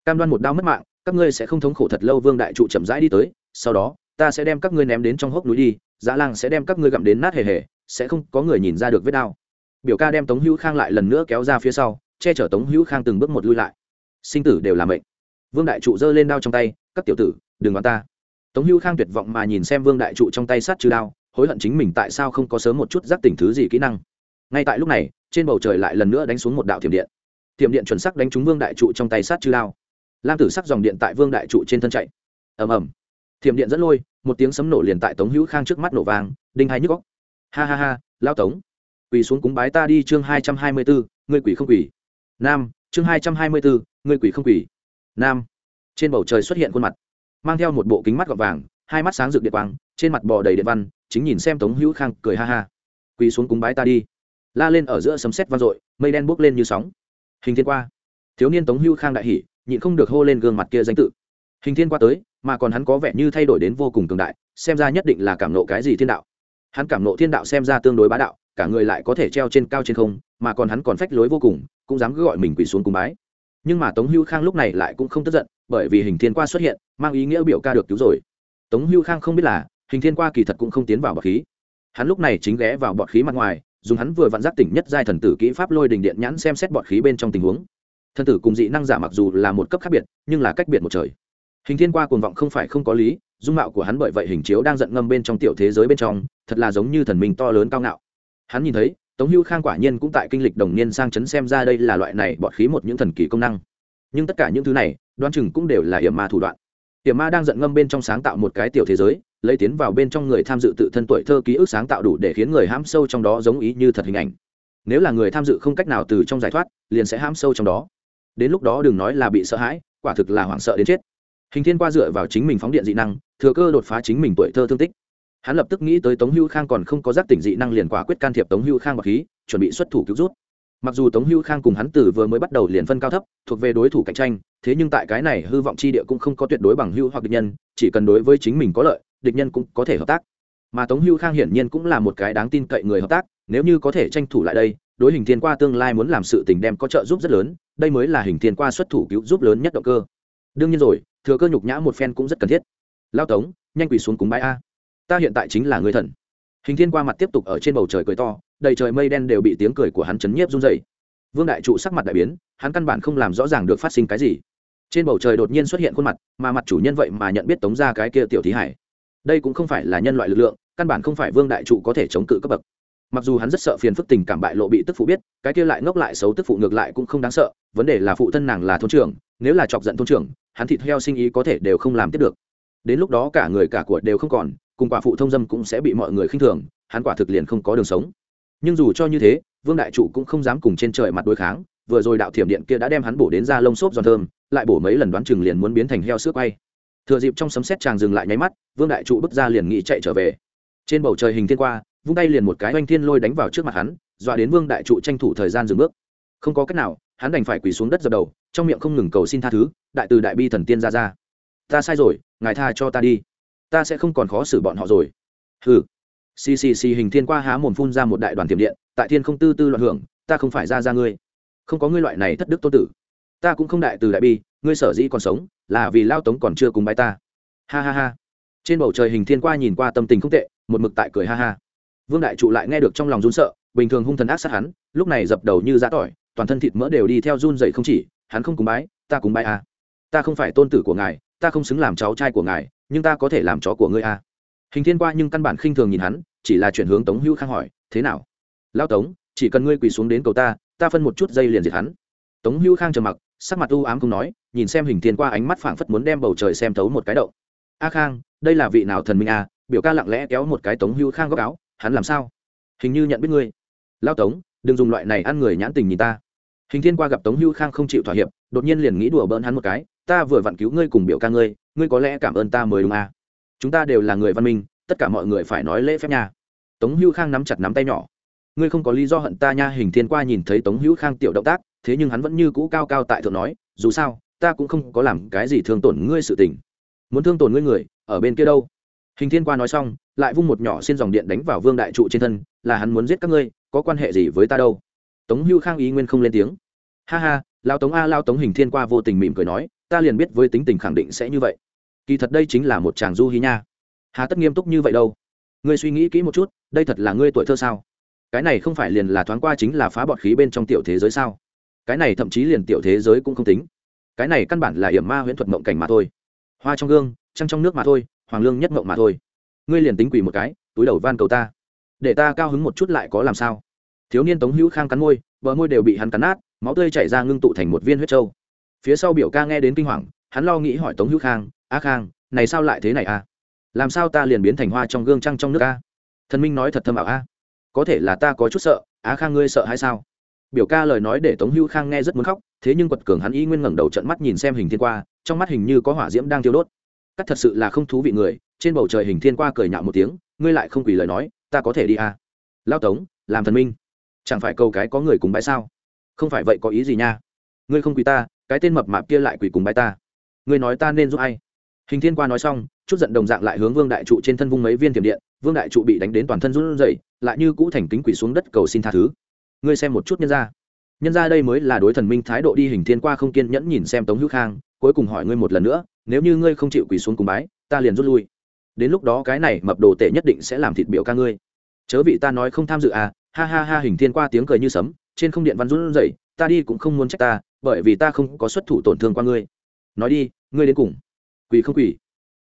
Cam đoan một đao mất mạng, các ngươi sẽ không thống khổ thật lâu. Vương đại trụ chậm rãi đi tới, sau đó, ta sẽ đem các ngươi ném đến trong hốc núi đi, dã lang sẽ đem các ngươi gặm đến nát hề hề, sẽ không có người nhìn ra được vết đao biểu ca đem tống hữu khang lại lần nữa kéo ra phía sau, che chở tống hữu khang từng bước một lui lại. Sinh tử đều là mệnh. Vương đại trụ giơ lên đao trong tay, các tiểu tử, đừng đoán ta. Tống hữu khang tuyệt vọng mà nhìn xem vương đại trụ trong tay sát trừ đao, hối hận chính mình tại sao không có sớm một chút giác tỉnh thứ gì kỹ năng. Ngay tại lúc này, trên bầu trời lại lần nữa đánh xuống một đạo thiểm điện. Thiểm điện chuẩn sắc đánh trúng vương đại trụ trong tay sát trừ đao. Lam tử sắc dòng điện tại vương đại trụ trên thân chạy. Ầm ầm. Thiểm điện dẫn lôi, một tiếng sấm nổ liền tại tống hữu khang trước mắt nổ vàng đinh hai nhức góc ha ha ha, lao tống quỳ xuống cúng bái ta đi chương hai trăm hai mươi bốn ngươi quỷ không quỷ nam, chương hai trăm hai mươi bốn ngươi quỷ không quỷ nam, trên bầu trời xuất hiện khuôn mặt, mang theo một bộ kính mắt gọt vàng, hai mắt sáng rực điện quang, trên mặt bò đầy điện văn, chính nhìn xem tống hữu khang cười ha ha. Quỳ xuống cúng bái ta đi. La lên ở giữa sấm sét vang dội, mây đen bốc lên như sóng. Hình thiên qua. Thiếu niên tống hữu khang đại hỉ, nhịn không được hô lên gương mặt kia danh tự. Hình thiên qua tới, mà còn hắn có vẻ như thay đổi đến vô cùng cường đại, xem ra nhất định là cảm nộ cái gì thiên đạo. Hắn cảm nộ thiên đạo xem ra tương đối bá đạo cả người lại có thể treo trên cao trên không, mà còn hắn còn phách lối vô cùng, cũng dám cứ gọi mình quỳ xuống cùng bái. Nhưng mà tống hưu khang lúc này lại cũng không tức giận, bởi vì hình thiên qua xuất hiện, mang ý nghĩa biểu ca được cứu rồi. Tống hưu khang không biết là, hình thiên qua kỳ thật cũng không tiến vào bọt khí. Hắn lúc này chính ghé vào bọt khí mặt ngoài, dùng hắn vừa vặn giác tỉnh nhất giai thần tử kỹ pháp lôi đình điện nhãn xem xét bọt khí bên trong tình huống. Thần tử cùng dị năng giả mặc dù là một cấp khác biệt, nhưng là cách biệt một trời. Hình thiên qua cuồng vọng không phải không có lý, dung mạo của hắn bởi vậy hình chiếu đang giận ngâm bên trong tiểu thế giới bên trong, thật là giống như thần minh to lớn cao ngạo hắn nhìn thấy, tống hưu khang quả nhiên cũng tại kinh lịch đồng niên sang chấn xem ra đây là loại này bọt khí một những thần kỳ công năng. Nhưng tất cả những thứ này, đoán chừng cũng đều là hiểm ma thủ đoạn. Hiểm ma đang giận ngâm bên trong sáng tạo một cái tiểu thế giới, lấy tiến vào bên trong người tham dự tự thân tuổi thơ ký ức sáng tạo đủ để khiến người hãm sâu trong đó giống ý như thật hình ảnh. Nếu là người tham dự không cách nào từ trong giải thoát, liền sẽ hãm sâu trong đó. Đến lúc đó đừng nói là bị sợ hãi, quả thực là hoảng sợ đến chết. Hình thiên qua dựa vào chính mình phóng điện dị năng, thừa cơ đột phá chính mình tuổi thơ thương tích hắn lập tức nghĩ tới tống hưu khang còn không có giác tỉnh dị năng liền quả quyết can thiệp tống hưu khang bọc khí, chuẩn bị xuất thủ cứu rút. Mặc dù tống hưu khang cùng hắn từ vừa mới bắt đầu liền phân cao thấp, thuộc về đối thủ cạnh tranh, thế nhưng tại cái này hư vọng chi địa cũng không có tuyệt đối bằng hưu hoặc địch nhân, chỉ cần đối với chính mình có lợi, địch nhân cũng có thể hợp tác. Mà tống hưu khang hiển nhiên cũng là một cái đáng tin cậy người hợp tác, nếu như có thể tranh thủ lại đây, đối hình thiên qua tương lai muốn làm sự tình đem có trợ giúp rất lớn, đây mới là hình thiên qua xuất thủ cứu giúp lớn nhất động cơ. Đương nhiên rồi, thừa cơ nhục nhã một phen cũng rất cần thiết. Lao tống, nhanh quỳ xuống cúng bái a ta hiện tại chính là người thần. Hình thiên qua mặt tiếp tục ở trên bầu trời cười to, đầy trời mây đen đều bị tiếng cười của hắn chấn nhiếp run dày vương đại trụ sắc mặt đại biến, hắn căn bản không làm rõ ràng được phát sinh cái gì. Trên bầu trời đột nhiên xuất hiện khuôn mặt, mà mặt chủ nhân vậy mà nhận biết tống ra cái kia tiểu thí hải. Đây cũng không phải là nhân loại lực lượng, căn bản không phải vương đại trụ có thể chống cự cấp bậc. Mặc dù hắn rất sợ phiền phức tình cảm bại lộ bị tức phụ biết, cái kia lại ngốc lại xấu tức phụ ngược lại cũng không đáng sợ, vấn đề là phụ thân nàng là thôn trưởng, nếu là chọc giận thôn trưởng, hắn thịt heo sinh ý có thể đều không làm tiếp được. Đến lúc đó cả người cả của đều không còn cùng quả phụ thông dâm cũng sẽ bị mọi người khinh thường, hắn quả thực liền không có đường sống. Nhưng dù cho như thế, vương đại trụ cũng không dám cùng trên trời mặt đối kháng, vừa rồi đạo thiểm điện kia đã đem hắn bổ đến ra lông xốp giòn thơm, lại bổ mấy lần đoán chừng liền muốn biến thành heo sữa quay. Thừa dịp trong sấm xét chàng dừng lại nháy mắt, vương đại trụ bước ra liền nghĩ chạy trở về. Trên bầu trời hình thiên qua, vung tay liền một cái oanh thiên lôi đánh vào trước mặt hắn, dọa đến vương đại trụ tranh thủ thời gian dừng bước. Không có cách nào, hắn đành phải quỳ xuống đất dập đầu, trong miệng không ngừng cầu xin tha thứ, đại từ đại bi thần tiên ra ra. Ta sai rồi, ngài tha cho ta đi ta sẽ không còn khó xử bọn họ rồi. Hừ. Xì xì xì hình thiên qua há mồm phun ra một đại đoàn tiềm điện, tại thiên không tư tư loạn hưởng, ta không phải ra ra ngươi. Không có ngươi loại này thất đức tô tử. Ta cũng không đại từ đại bi, ngươi sở dĩ còn sống, là vì lao tống còn chưa cùng bái ta. Ha ha ha. Trên bầu trời hình thiên qua nhìn qua tâm tình không tệ, một mực tại cười ha ha. Vương đại trụ lại nghe được trong lòng run sợ, bình thường hung thần ác sát hắn, lúc này dập đầu như giã tỏi, toàn thân thịt mỡ đều đi theo run dậy không chỉ, hắn không cùng bái, ta cùng bái à. ta không phải tôn tử của ngài, ta không xứng làm cháu trai của ngài nhưng ta có thể làm chó của ngươi à. hình thiên qua nhưng căn bản khinh thường nhìn hắn, chỉ là chuyển hướng tống hữu khang hỏi, thế nào? Lao tống, chỉ cần ngươi quỳ xuống đến cầu ta ta phân một chút dây liền diệt hắn. Tống hữu khang trầm mặc, sắc mặt u ám không nói, nhìn xem hình thiên qua ánh mắt phảng phất muốn đem bầu trời xem thấu một cái đậu a khang, đây là vị nào thần minh à? Biểu ca lặng lẽ kéo một cái tống hữu khang góc áo, hắn làm sao? Hình như nhận biết ngươi. Lao tống, đừng dùng loại này ăn người nhãn tình nhìn ta. Hình thiên qua gặp tống hữu khang không chịu thỏa hiệp, đột nhiên liền nghĩ đùa bỡn hắn một cái ta vừa vặn cứu ngươi cùng biểu ca ngươi ngươi có lẽ cảm ơn ta mới đúng à. chúng ta đều là người văn minh, tất cả mọi người phải nói lễ phép nha. Tống hữu khang nắm chặt nắm tay nhỏ. Ngươi không có lý do hận ta nha, hình thiên qua nhìn thấy tống hữu khang tiểu động tác, thế nhưng hắn vẫn như cũ cao cao tại thượng nói, dù sao, ta cũng không có làm cái gì thương tổn ngươi sự tình. Muốn thương tổn ngươi người, ở bên kia đâu? Hình thiên qua nói xong, lại vung một nhỏ xin dòng điện đánh vào vương đại trụ trên thân, là hắn muốn giết các ngươi, có quan hệ gì với ta đâu? Tống hưu khang ý nguyên không lên tiếng. Ha ha, lao tống a, lao tống hình thiên qua vô tình mỉm cười nói ta liền biết với tính tình khẳng định sẽ như vậy. Kỳ thật đây chính là một chàng du hí nha. Hà tất nghiêm túc như vậy đâu? Ngươi suy nghĩ kỹ một chút, đây thật là ngươi tuổi thơ sao? Cái này không phải liền là thoáng qua chính là phá bọt khí bên trong tiểu thế giới sao? Cái này thậm chí liền tiểu thế giới cũng không tính. Cái này căn bản là hiểm ma huyễn thuật mộng cảnh mà thôi. Hoa trong gương, trăng trong nước mà thôi, hoàng lương nhất mộng mà thôi. Ngươi liền tính quỳ một cái, túi đầu van cầu ta. Để ta cao hứng một chút lại có làm sao? Thiếu niên tống hữu khang cắn môi, bờ môi đều bị hắn cắn nát, máu tươi chảy ra ngưng tụ thành một viên huyết trâu phía sau biểu ca nghe đến kinh hoàng, hắn lo nghĩ hỏi tống hữu khang, a khang, này sao lại thế này a làm sao ta liền biến thành hoa trong gương trăng trong nước a? Thần minh nói thật thâm ảo, a, có thể là ta có chút sợ á khang ngươi sợ hay sao? Biểu ca lời nói để tống hữu khang nghe rất muốn khóc, thế nhưng quật cường hắn y nguyên ngẩng đầu trận mắt nhìn xem hình thiên qua, trong mắt hình như có hỏa diễm đang thiêu đốt. Cắt thật sự là không thú vị người, trên bầu trời hình thiên qua cười nhạo một tiếng, ngươi lại không quỳ lời nói, ta có thể đi à? Lao tống, làm thần minh, chẳng phải câu cái có người cùng bái sao? Không phải vậy có ý gì nha? Ngươi không quỳ ta cái tên mập mạp kia lại quỳ cùng bái ta. Ngươi nói ta nên giúp ai? Hình thiên qua nói xong, chút giận đồng dạng lại hướng vương đại trụ trên thân vung mấy viên thiểm điện, vương đại trụ bị đánh đến toàn thân run rẩy, lại như cũ thành kính quỳ xuống đất cầu xin tha thứ. Ngươi xem một chút nhân ra nhân ra đây mới là đối thần minh thái độ đi, hình thiên qua không kiên nhẫn nhìn xem tống hữu khang, cuối cùng hỏi ngươi một lần nữa, nếu như ngươi không chịu quỳ xuống cùng bái, ta liền rút lui. Đến lúc đó cái này mập đồ tệ nhất định sẽ làm thịt biểu ca ngươi. Chớ vị ta nói không tham dự à ha ha ha, hình thiên qua tiếng cười như sấm, trên không điện văn run rẩy ta đi cũng không muốn trách ta, bởi vì ta không có xuất thủ tổn thương qua ngươi. Nói đi, ngươi đến cùng quỳ không quỳ?